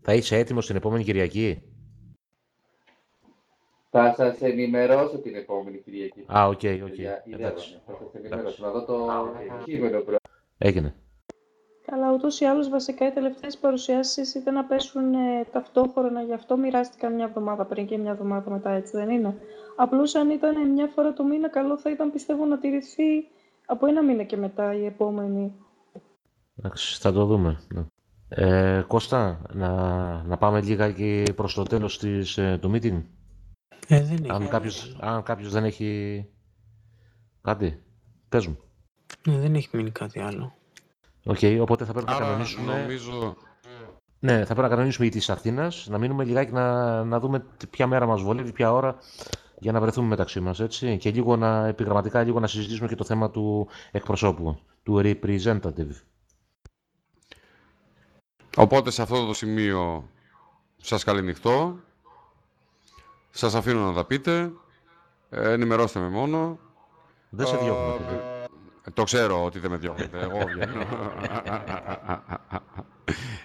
Θα είσαι έτοιμος την επόμενη Κυριακή. Θα σας ενημερώσω την επόμενη Κυριακή. Α, οκ, οκ. Για- η Εντάξει. Δέβανα. Θα σας ενημερώσω. Να δω το κείμενο πρώτα. Έγινε. Καλά, ούτως ή άλλως βασικά οι τελευταίες παρουσιάσεις ήταν να πέσουν ε, ταυτόχρονα, γι' αυτό μοιράστηκαν μια εβδομάδα πριν και μια εβδομάδα μετά, έτσι δεν είναι; Απλώς αν ήταν μια φορά το μήνα, καλό θα ήταν πιστεύω να τηρηθεί από ένα μήνα και μετά η επόμενη. Εντάξει, θα το δούμε. ναι. Ε, Κώστα, να, να πάμε λίγα προς το τέλος της, ε, του meeting. Ε, δεν έχει. Αν κάποιος, αν κάποιος δεν έχει κάτι, πες μου. Ναι, δεν έχει μείνει κάτι άλλο. Οκ, οπότε θα πρέπει να Άρα κανονίσουμε... νομίζω... Ναι, θα πρέπει να κανονίσουμε η της Αθήνας, να μείνουμε λιγάκι να, να δούμε τι- ποια μέρα μας βολεύει, ποια ώρα, για να βρεθούμε μεταξύ μας, έτσι. Και λίγο να, επιγραμματικά, λίγο να συζητήσουμε και το θέμα του εκπροσώπου, του representative. Οπότε σε αυτό το σημείο σας καληνυχτώ. Σας αφήνω να τα πείτε. Ε, ενημερώστε με μόνο. Δεν σε διώχνω, Ε, παιδί. ε, το ξέρω ότι δεν με διώχνετε. Εγώ βγαίνω.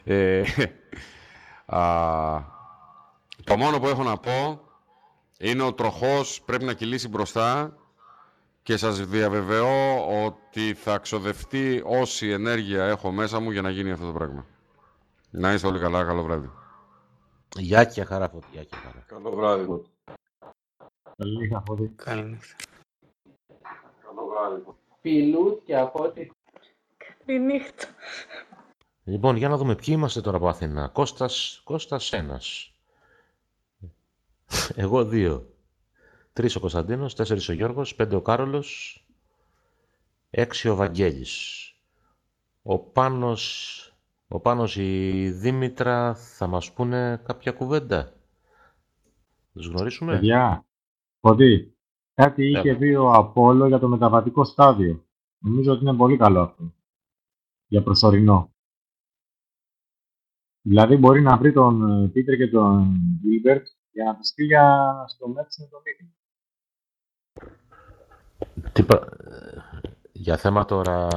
ε, α, το μόνο που έχω να πω είναι ο τροχός πρέπει να κυλήσει μπροστά και σας διαβεβαιώ ότι θα ξοδευτεί όση ενέργεια έχω μέσα μου για να γίνει αυτό το πράγμα. Να είστε όλοι καλά, καλό βράδυ. Γεια και χαρά, Φώτη, γεια και χαρά. Καλό βράδυ. Καλή νύχτα, Φώτη. Καληνύχτα. Καλό βράδυ. Φιλούς και από ό,τι Καληνύχτα. Λοιπόν, για να δούμε ποιοι είμαστε τώρα από Αθήνα. Κώστας, Κώστας ένας. Εγώ δύο. Τρεις ο Κωνσταντίνος, τέσσερις ο Γιώργος, πέντε ο Κάρολος, έξι ο Βαγγέλης. Ο Πάνος, ο Πάνος η Δήμητρα θα μας πούνε κάποια κουβέντα. Τους γνωρίσουμε; Παιδιά, Φωτή, κάτι είχε Έλα. πει ο Απόλλω για το μεταβατικό στάδιο. Νομίζω ότι είναι πολύ καλό αυτό. Για προσωρινό. Δηλαδή μπορεί να βρει τον ε, Πίτερ και τον Γίλμπερτ για να τους πει για στο Μέτσιν το meeting. Τι πα- Για θέμα τώρα,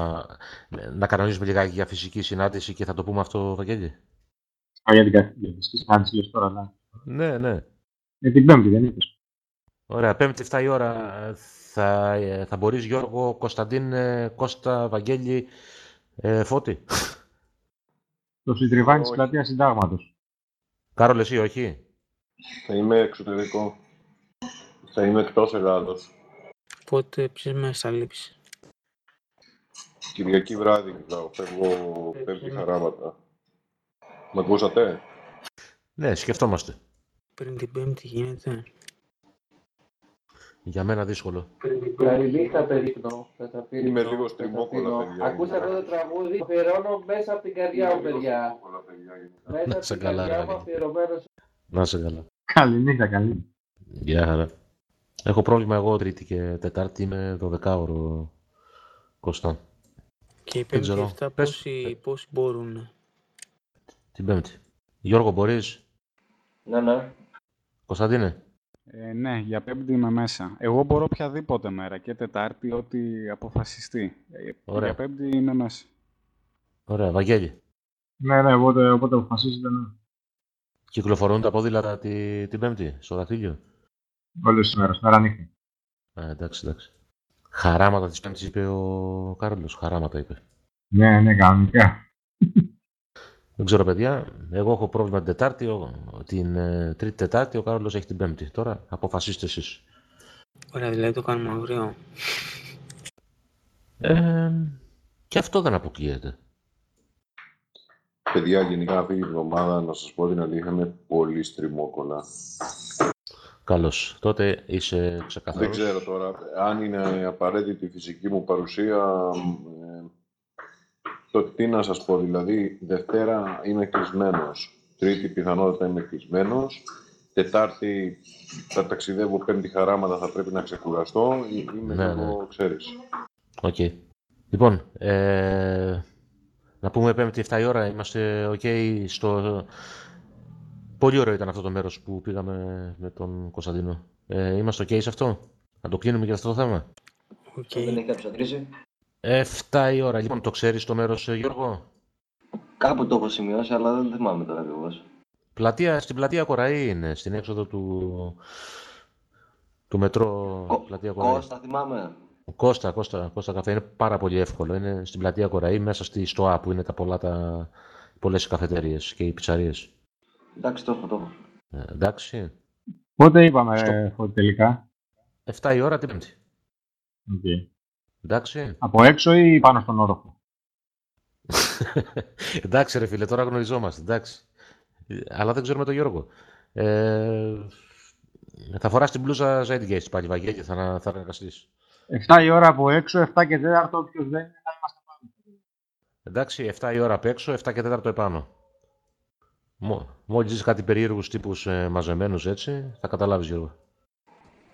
να κανονίσουμε λιγάκι για φυσική συνάντηση και θα το πούμε αυτό, Βαγγέλη. Α, για την κα- για τη συνάντηση λες τώρα, ναι. Ναι, ναι. Ε, την Πέμπτη δεν είπες. Ωραία, πέμπτη 7 η ώρα ε, θα, ε, θα μπορείς Γιώργο, Κωνσταντίν, ε, Κώστα, Βαγγέλη, ε, Φώτη. Το συντριβάνι της Όχι. πλατείας συντάγματος. Κάρολ, εσύ όχι; Θα είμαι εξωτερικό. Θα είμαι εκτός Ελλάδος. Πότε ποιες μέρες θα λείψει. Κυριακή βράδυ κοιτάω. Φεύγω πέμπτη χαράματα. Μ' ακούσατε; Ναι, σκεφτόμαστε. Πριν την Πέμπτη γίνεται. Για μένα δύσκολο. Καληνύχτα, περίπνο. Θα τα αφήνω. Είμαι Θα λίγο τα στριμώκολα, αφήνω. παιδιά. Ακούσατε αυτό το τραγούδι, αφιερώνω μέσα από την καρδιά μου, παιδιά. Μέσα Να από σε την καλά, καρδιά ρε, μου Βαγγέλη. αφιερωμένος Να είσαι καλά. Καλή νύχτα, καλή. Γεια χαρά. Έχω πρόβλημα εγώ Τρίτη και Τετάρτη, είμαι 12 ώρο Κώστα. Και οι Δεν Πέμπτη ξέρω. αυτά Πες. πόσοι, πόσοι μπορούν. Την Πέμπτη. Γιώργο, μπορείς; Ναι, ναι. Κωνσταντίνε. Ε, ναι, για Πέμπτη είμαι μέσα. Εγώ μπορώ οποιαδήποτε μέρα και Τετάρτη, ό,τι αποφασιστεί. Ε, Ωραία. Για Πέμπτη είμαι μέσα. Ωραία, Βαγγέλη. Ναι, ναι, οπότε, οπότε αποφασίζετε, ναι. Κυκλοφορούν τα ποδήλατα τη, την Πέμπτη, στο δαχτύλιο; Όλες τις μέρες, μέρα νύχτα. Α, εντάξει, εντάξει. Χαράματα της Πέμπτης είπε ο Κάρολος. Χαράματα είπε. Ναι, ναι, κανονικά. Δεν ξέρω, παιδιά. Εγώ έχω πρόβλημα την Τετάρτη, ο- την ε, Τρίτη Τετάρτη, ο Κάρολος έχει την Πέμπτη. Τώρα αποφασίστε εσείς. Ωραία, δηλαδή το κάνουμε αύριο. Ε, και αυτό δεν αποκλείεται. Παιδιά, γενικά αυτή η εβδομάδα, να σας πω την αλήθεια, είμαι πολύ στριμώκολα. Καλώς. Τότε είσαι Δεν ξεκαθαρός. ξέρω τώρα, αν είναι απαραίτητη η φυσική μου παρουσία, ε, το τι να σας πω, δηλαδή Δευτέρα είμαι κλεισμένος. Τρίτη πιθανότητα είμαι κλεισμένος. Τετάρτη θα ταξιδεύω πέμπτη χαράματα, θα πρέπει να ξεκουραστώ. Είμαι Ναι, λίγο, ναι. ξέρεις. Οκ. Λοιπόν, ε, να πούμε πέμπτη 7 η ώρα, είμαστε ok στο... Πολύ ωραίο ήταν αυτό το μέρος που πήγαμε με τον Κωνσταντίνο. Ε, είμαστε ok σε αυτό; Να το κλείνουμε για αυτό το θέμα; Δεν έχει κάποιος αντίρρηση. 7 η ώρα. Λοιπόν, το ξέρεις το μέρος, ε, Γιώργο; Κάπου το έχω σημειώσει, αλλά δεν θυμάμαι τώρα ακριβώς. Πλατεία, στην πλατεία Κοραή είναι, στην έξοδο του, του μετρό πλατεία Κοραή. Costa, θυμάμαι. Costa, Costa, Costa καφέ είναι πάρα πολύ εύκολο. Είναι στην πλατεία Κοραή, μέσα στη στοά που είναι τα πολλά τα, πολλές οι καφετέριες και οι πιτσαρίες. Εντάξει, το έχω, το έχω. Ε, εντάξει. Πότε είπαμε Στο- ε, ότι τελικά; 7 η ώρα την Πέμπτη. Οκ. Εντάξει. Από έξω ή πάνω στον όροφο; [LAUGHS] εντάξει ρε φίλε, τώρα γνωριζόμαστε. Εντάξει. Ε, Αλλά δεν ξέρουμε τον Γιώργο. Ε, θα φοράς την μπλούζα Zeitgeist πάλι, Βαγγέλη, θα, να- θα εργαστείς. 7 η ώρα από έξω, 7 και 4 όποιος δεν είναι θα είμαστε πάνω. Εντάξει, 7 η ώρα απ' έξω, 7 και 4 επάνω. Μο, μόλις δεις κάτι περίεργους τύπους ε, μαζεμένους έτσι, θα καταλάβεις Γιώργο.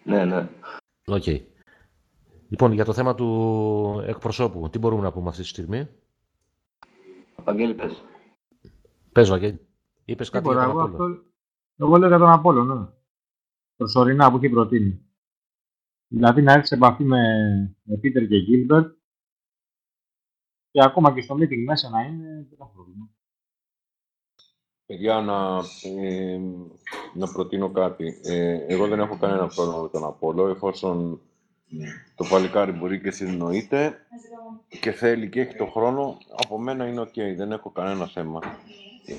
Ναι, ναι. Οκ. Λοιπόν, για το θέμα του εκπροσώπου, τι μπορούμε να πούμε αυτή τη στιγμή; Βαγγέλη, πες. Πες, Βαγγέλη. Είπες κάτι για Τίποτα, τον εγώ, Απόλλω. αυτό... εγώ λέω για τον Απόλλω, ναι. Προσωρινά που έχει προτείνει. Δηλαδή να έρθει σε επαφή με, με Peter και Gilbert και ακόμα και στο meeting μέσα να είναι, δεν έχω πρόβλημα. Παιδιά, να, ε, να προτείνω κάτι. Ε, εγώ δεν έχω κανένα πρόβλημα με τον Απόλλω, εφόσον το παλικάρι μπορεί και συνεννοείται και θέλει και έχει το χρόνο, από μένα είναι οκ, δεν έχω κανένα θέμα.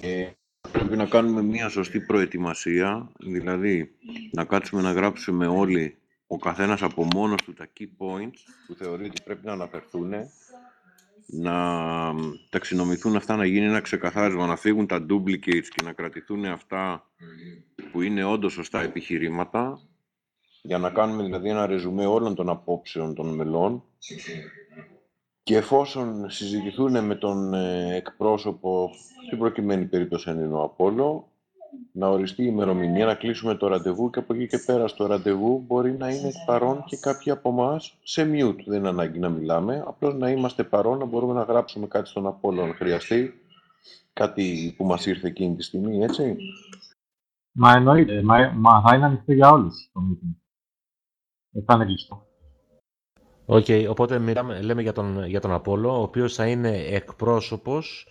Ε, πρέπει να κάνουμε μια σωστή προετοιμασία, δηλαδή να κάτσουμε να γράψουμε όλοι, ο καθένας από μόνος του τα key points που θεωρεί ότι πρέπει να αναφερθούν, να ταξινομηθούν αυτά, να γίνει ένα ξεκαθάρισμα, να φύγουν τα duplicates και να κρατηθούν αυτά που είναι όντως σωστά επιχειρήματα, για να κάνουμε δηλαδή ένα ρεζουμέ όλων των απόψεων των μελών. Και εφόσον συζητηθούν με τον ε, εκπρόσωπο, στην προκειμένη περίπτωση αν είναι ο Απόλλω, να οριστεί η ημερομηνία, να κλείσουμε το ραντεβού και από εκεί και πέρα στο ραντεβού μπορεί να είναι παρόν και κάποιοι από εμάς σε mute. Δεν είναι ανάγκη να μιλάμε, απλώς να είμαστε παρόν, να μπορούμε να γράψουμε κάτι στον Απόλλω αν χρειαστεί, κάτι που μας ήρθε εκείνη τη στιγμή, έτσι. Μα εννοείται, μα, μα θα είναι ανοιχτό για όλους το meeting. Δεν θα είναι κλειστό. Οκ, οπότε μιλάμε, λέμε για τον, για τον Απόλλω, ο οποίος θα είναι εκπρόσωπος,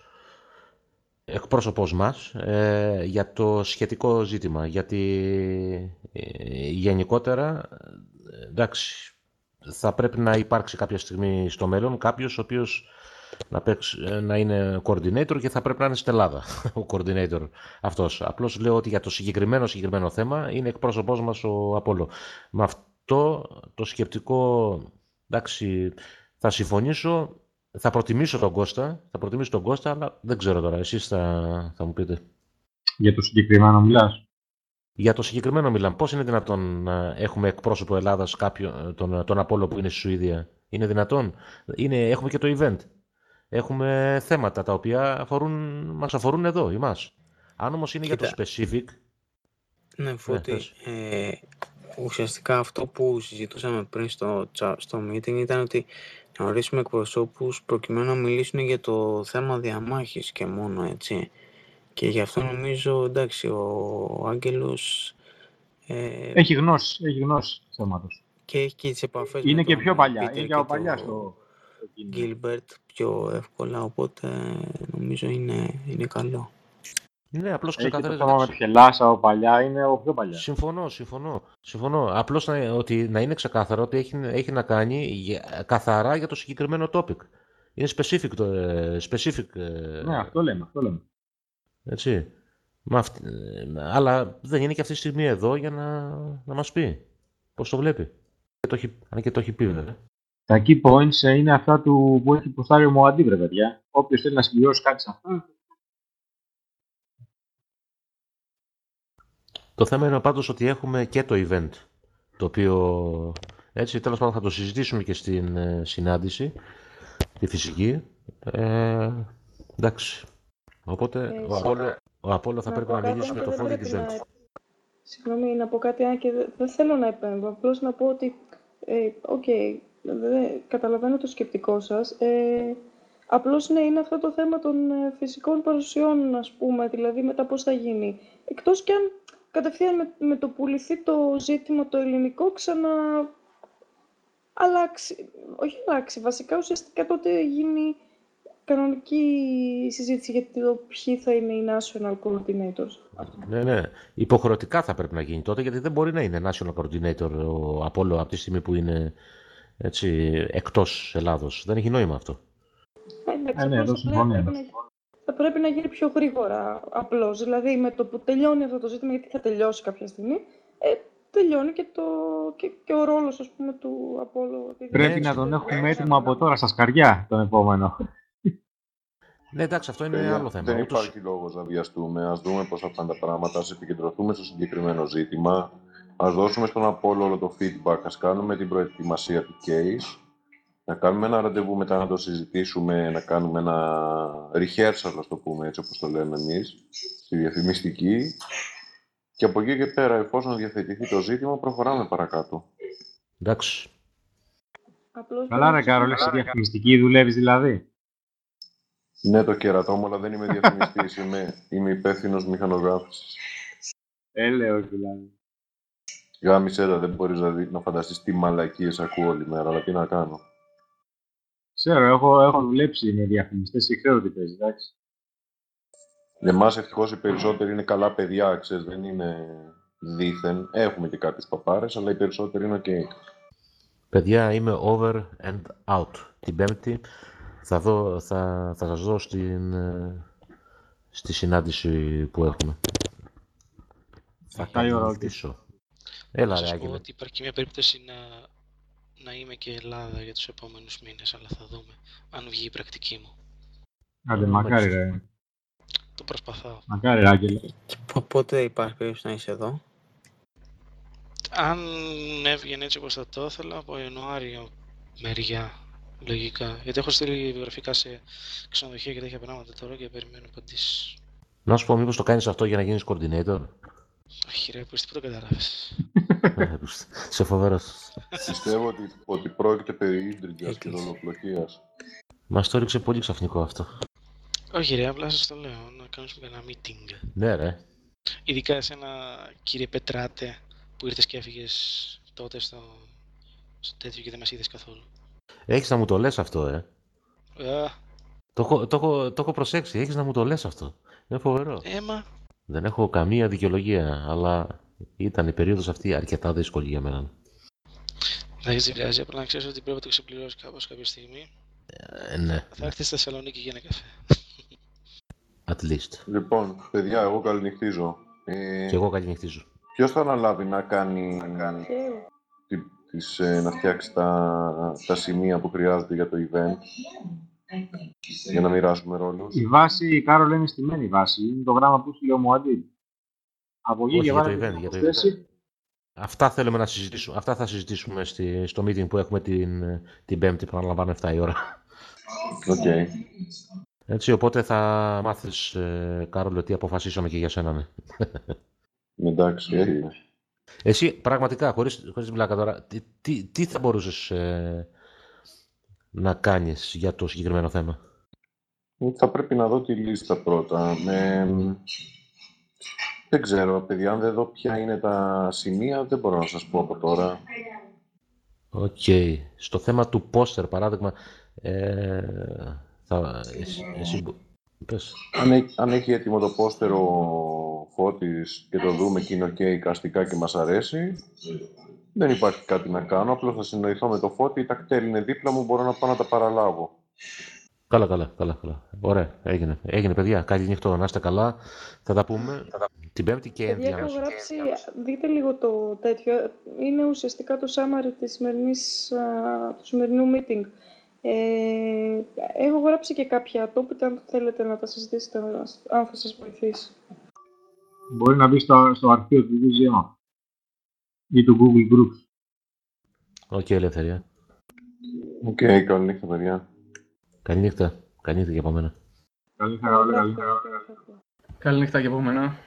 εκπρόσωπος μας ε, για το σχετικό ζήτημα. Γιατί ε, γενικότερα, ε, εντάξει, θα πρέπει να υπάρξει κάποια στιγμή στο μέλλον κάποιος ο οποίος να, παίξει, ε, να είναι coordinator και θα πρέπει να είναι στην Ελλάδα [LAUGHS] ο coordinator αυτός. Απλώς λέω ότι για το συγκεκριμένο συγκεκριμένο θέμα είναι εκπρόσωπός μας ο Απόλλω. Με αυτό το σκεπτικό, εντάξει, θα συμφωνήσω, θα προτιμήσω τον Κώστα, θα προτιμήσω τον Κώστα, αλλά δεν ξέρω τώρα, εσείς θα, θα μου πείτε. Για το συγκεκριμένο μιλάς; Για το συγκεκριμένο μιλάμε. Πώς είναι δυνατόν να έχουμε εκπρόσωπο Ελλάδας κάποιον, τον, τον Απόλλω που είναι στη Σουηδία; Είναι δυνατόν; Είναι, έχουμε και το event. Έχουμε θέματα τα οποία αφορούν, μας αφορούν εδώ, εμάς. Αν όμως είναι για το specific... Ναι, Φώτη, πες. ε, ουσιαστικά αυτό που συζητούσαμε πριν στο, τσα- στο meeting ήταν ότι να ορίσουμε εκπροσώπους προκειμένου να μιλήσουν για το θέμα διαμάχης και μόνο, έτσι. Και γι' αυτό νομίζω, εντάξει, ο Άγγελος ε, Έχει γνώση, έχει γνώση του θέματος. και έχει και τις επαφές Είναι με και τον πιο παλιά, Peter είναι και και από παλιά το στο... Gilbert πιο εύκολα, οπότε νομίζω είναι, είναι καλό. Ναι, απλώς Έχει το ξεκαθαρίζει. θέμα με τη Χελάσα από παλιά, είναι από πιο παλιάς. Συμφωνώ, συμφωνώ. συμφωνώ. Απλώς να, ότι, να είναι ξεκάθαρο ότι έχει, έχει να κάνει για- καθαρά για το συγκεκριμένο topic. Είναι specific. Το, ε, specific ε, Ναι, αυτό λέμε, αυτό λέμε. Έτσι. Μα αυτή- ε, αλλά δεν είναι και αυτή τη στιγμή εδώ για να, να μας πει πώς το βλέπει. Και το έχει, αν και το έχει πει βέβαια. Τα key points ε, είναι αυτά του που έχει ποστάρει ο Μοαντί, βρε παιδιά. Όποιος θέλει να συμπληρώσει κάτι σε αυτά, Το θέμα είναι πάντως ότι έχουμε και το event, το οποίο έτσι τέλος πάντων θα το συζητήσουμε και στην ε, συνάντηση, τη φυσική, Ε, εντάξει. Οπότε Ε, ο, Απόλλω, ο Απόλλω θα να πρέπει πω να κάτι, μιλήσει αν με και το δεν φόδι πρέπει της να- Βέλτης. Συγγνώμη, να πω κάτι, αν και δεν, δεν θέλω να επέμβω. Απλώς να πω ότι, ε, οκ, δεν- καταλαβαίνω το σκεπτικό σας. Ε, απλώς ναι, είναι αυτό το θέμα των ε, φυσικών παρουσιών, ας πούμε, δηλαδή μετά πώς θα γίνει. Εκτός κι αν κατευθείαν με, με το που λυθεί το ζήτημα το ελληνικό ξανά αλλάξει, όχι αλλάξει, βασικά ουσιαστικά τότε γίνει κανονική συζήτηση για το ποιοι θα είναι οι national coordinators. Ναι, ναι. Υποχρεωτικά θα πρέπει να γίνει τότε, γιατί δεν μπορεί να είναι national coordinator ο Απόλλω από τη στιγμή που είναι έτσι, εκτός Ελλάδος. Δεν έχει νόημα αυτό. Ε, εντάξει, Ε, ναι, απλώς εδώ θα συμφωνώ. πρέπει να- Θα πρέπει να γίνει πιο γρήγορα απλώς. Δηλαδή με το που τελειώνει αυτό το ζήτημα, γιατί θα τελειώσει κάποια στιγμή, ε, τελειώνει και, το, και, και ο ρόλος ας πούμε, του Απόλλω. Πρέπει να τον έχουμε έτοιμο από τώρα στα σκαριά τον επόμενο. Ναι, εντάξει, αυτό είναι Παιδιά, άλλο θέμα. Δεν Ούτως- υπάρχει λόγος να βιαστούμε. Α δούμε πώς θα πάνε τα πράγματα. Α επικεντρωθούμε στο συγκεκριμένο ζήτημα. Α δώσουμε στον Απόλο όλο το feedback. Α κάνουμε την προετοιμασία του case. Να κάνουμε ένα ραντεβού μετά να το συζητήσουμε. Να κάνουμε ένα rehearsal, ας το πούμε έτσι όπως το λέμε εμείς, στη διαφημιστική. Και από εκεί και πέρα, εφόσον διαθετηθεί το ζήτημα, προχωράμε παρακάτω. Εντάξει. Απλώς Καλά ρε Κάρολε, στη διαφημιστική δουλεύεις δηλαδή. Ναι, το κερατό μου, αλλά δεν είμαι διαφημιστής. είμαι, είμαι υπεύθυνος μηχανογράφησης. Έλεος δηλαδή. Γάμισε τα, δεν μπορείς να, δει- να φανταστείς τι μαλακίες ακούω όλη μέρα, αλλά τι να κάνω. Ξέρω, έχω, έχω δουλέψει με διαφημιστές και ξέρω τι παίζει, εντάξει. Εμάς ευτυχώς οι περισσότεροι είναι καλά παιδιά, ξέρεις, δεν είναι δίθεν. Έχουμε και κάποιους παπάρες, αλλά οι περισσότεροι είναι οκ. Παιδιά, είμαι over and out. Την Πέμπτη θα, δω, θα, θα σας δω στην, ε, στη συνάντηση που έχουμε. Θα Αυτά η ώρα, καληνυχτήσω. Έλα Να ρε σας πω Άγγελε. ότι υπάρχει και μια περίπτωση να, να είμαι και Ελλάδα για τους επόμενους μήνες, αλλά θα δούμε αν βγει η πρακτική μου. Άντε, μακάρι ρε. Το προσπαθώ. Μακάρι ρε Άγγελε. Πο- Πότε υπάρχει περίπτωση να είσαι εδώ; Αν έβγαινε έτσι όπως θα το ήθελα, από Ιανουάριο μεριά, λογικά. Γιατί έχω στείλει βιογραφικά σε ξενοδοχεία και τέτοια πράγματα τώρα και περιμένω απαντήσεις. Να σου πω, μήπως το κάνεις αυτό για να γίνεις coordinator; Όχι ρε, που τίποτα κατάλαβες. Ε, Σε φοβερός. Πιστεύω ότι, ότι πρόκειται περί ίντριγκας και δολοπλοκία. Μας το έριξε πολύ ξαφνικό αυτό. Όχι ρε, απλά σας το λέω, να κάνουμε ένα meeting. Ναι ρε. Ειδικά εσένα, κύριε Πετράτε, που ήρθες και έφυγες τότε στο, στο τέτοιο και δεν μας είδες καθόλου. Έχεις να μου το λες αυτό, ε. Α, Το έχω, το, έχω, το έχω προσέξει. Έχεις να μου το λες αυτό. Είναι φοβερό. έμα, Δεν έχω καμία δικαιολογία, αλλά ήταν η περίοδος αυτή αρκετά δύσκολη για μένα. δεν πειράζει, απλά να ξέρεις ότι πρέπει να το ξεπληρώσεις κάπως κάποια στιγμή. Ε, ναι, Θα έρθεις στη Θεσσαλονίκη για ένα καφέ. at least. Λοιπόν, παιδιά, εγώ καληνυχτίζω. Ε, Και εγώ καληνυχτίζω. Ποιος θα αναλάβει να κάνει, να, κάνει τι- τις, ε, να φτιάξει τα, τα σημεία που χρειάζεται για το event; Για να μοιράσουμε ρόλους. Η βάση, η Κάρολ είναι στημένη η βάση. Είναι το γράμμα που σου λέει ο Μουαντή. Από εκεί Όχι, και για το βάλε event, την για το προσθέση. Αυτά θέλουμε να συζητήσουμε. Αυτά θα συζητήσουμε στη, στο meeting που έχουμε την, την Πέμπτη, που αναλαμβάνω 7 η ώρα. Οκ. Έτσι, οπότε θα μάθεις, ε, Κάρολο, τι αποφασίσαμε και για σένα, ναι. Εντάξει, έγινε. Εσύ, πραγματικά, χωρίς, χωρίς πλάκα τώρα, τι, τι, τι θα μπορούσες ε, να κάνεις για το συγκεκριμένο θέμα; Θα πρέπει να δω τη λίστα πρώτα. Ε, δεν ξέρω, παιδιά, αν δεν δω ποια είναι τα σημεία, δεν μπορώ να σας πω από τώρα. Οκ. Στο θέμα του πόστερ, παράδειγμα, ε, θα, εσύ, εσύ μπο- πες. Αν, έχει- αν έχει έτοιμο το πόστερ ο Φώτης και το δούμε και είναι οκ καστικά και μας αρέσει, δεν υπάρχει κάτι να κάνω, απλώς θα συνεννοηθώ με το Φώτη, τα ΚΤΕΛ είναι δίπλα μου, μπορώ να πάω να τα παραλάβω. Καλά, καλά, καλά, καλά. Ωραία, έγινε. Έγινε, παιδιά. Καλή νύχτα, να είστε καλά. Θα τα πούμε την Πέμπτη και Παιδιά, έχω ενδιάμεσα. γράψει, δείτε λίγο το τέτοιο, είναι ουσιαστικά το summary της σημερινής, α, του σημερινού meeting. Ε, έχω γράψει και κάποια topic, αν θέλετε να τα συζητήσετε, αν θα σας βοηθήσει. Μπορεί να μπει στο, στο αρχείο του Museum ή του Google Groups. OK, Ελευθερία. Οκ, καλή νύχτα, παιδιά. Καλή νύχτα. Καλή νύχτα και από μένα. Καλή νύχτα, Ραούλε, καλή νύχτα. Καλή νύχτα και από μένα.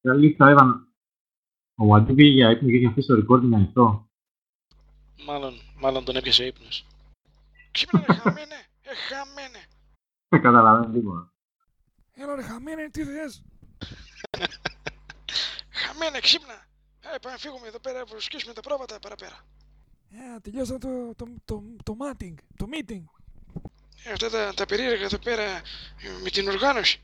Καλή νύχτα, Εύαν. Ο Μαντί πήγε για ύπνο και είχε αφήσει το recording ανοιχτό. Μάλλον, μάλλον τον έπιασε ο ύπνος. Ξύπνα ρε χαμένε, ε χαμένε. Δεν καταλαβαίνω τίποτα. Έλα ρε χαμένε, τι θες; [LAUGHS] Χαμένε, ξύπνα. Ε, πάμε να φύγουμε εδώ πέρα, να σκίσουμε τα πρόβατα παραπέρα. Ε, τελειώσαμε το, το, το, το meeting, το meeting. Ε, αυτά τα, τα περίεργα εδώ πέρα ε, με την οργάνωση.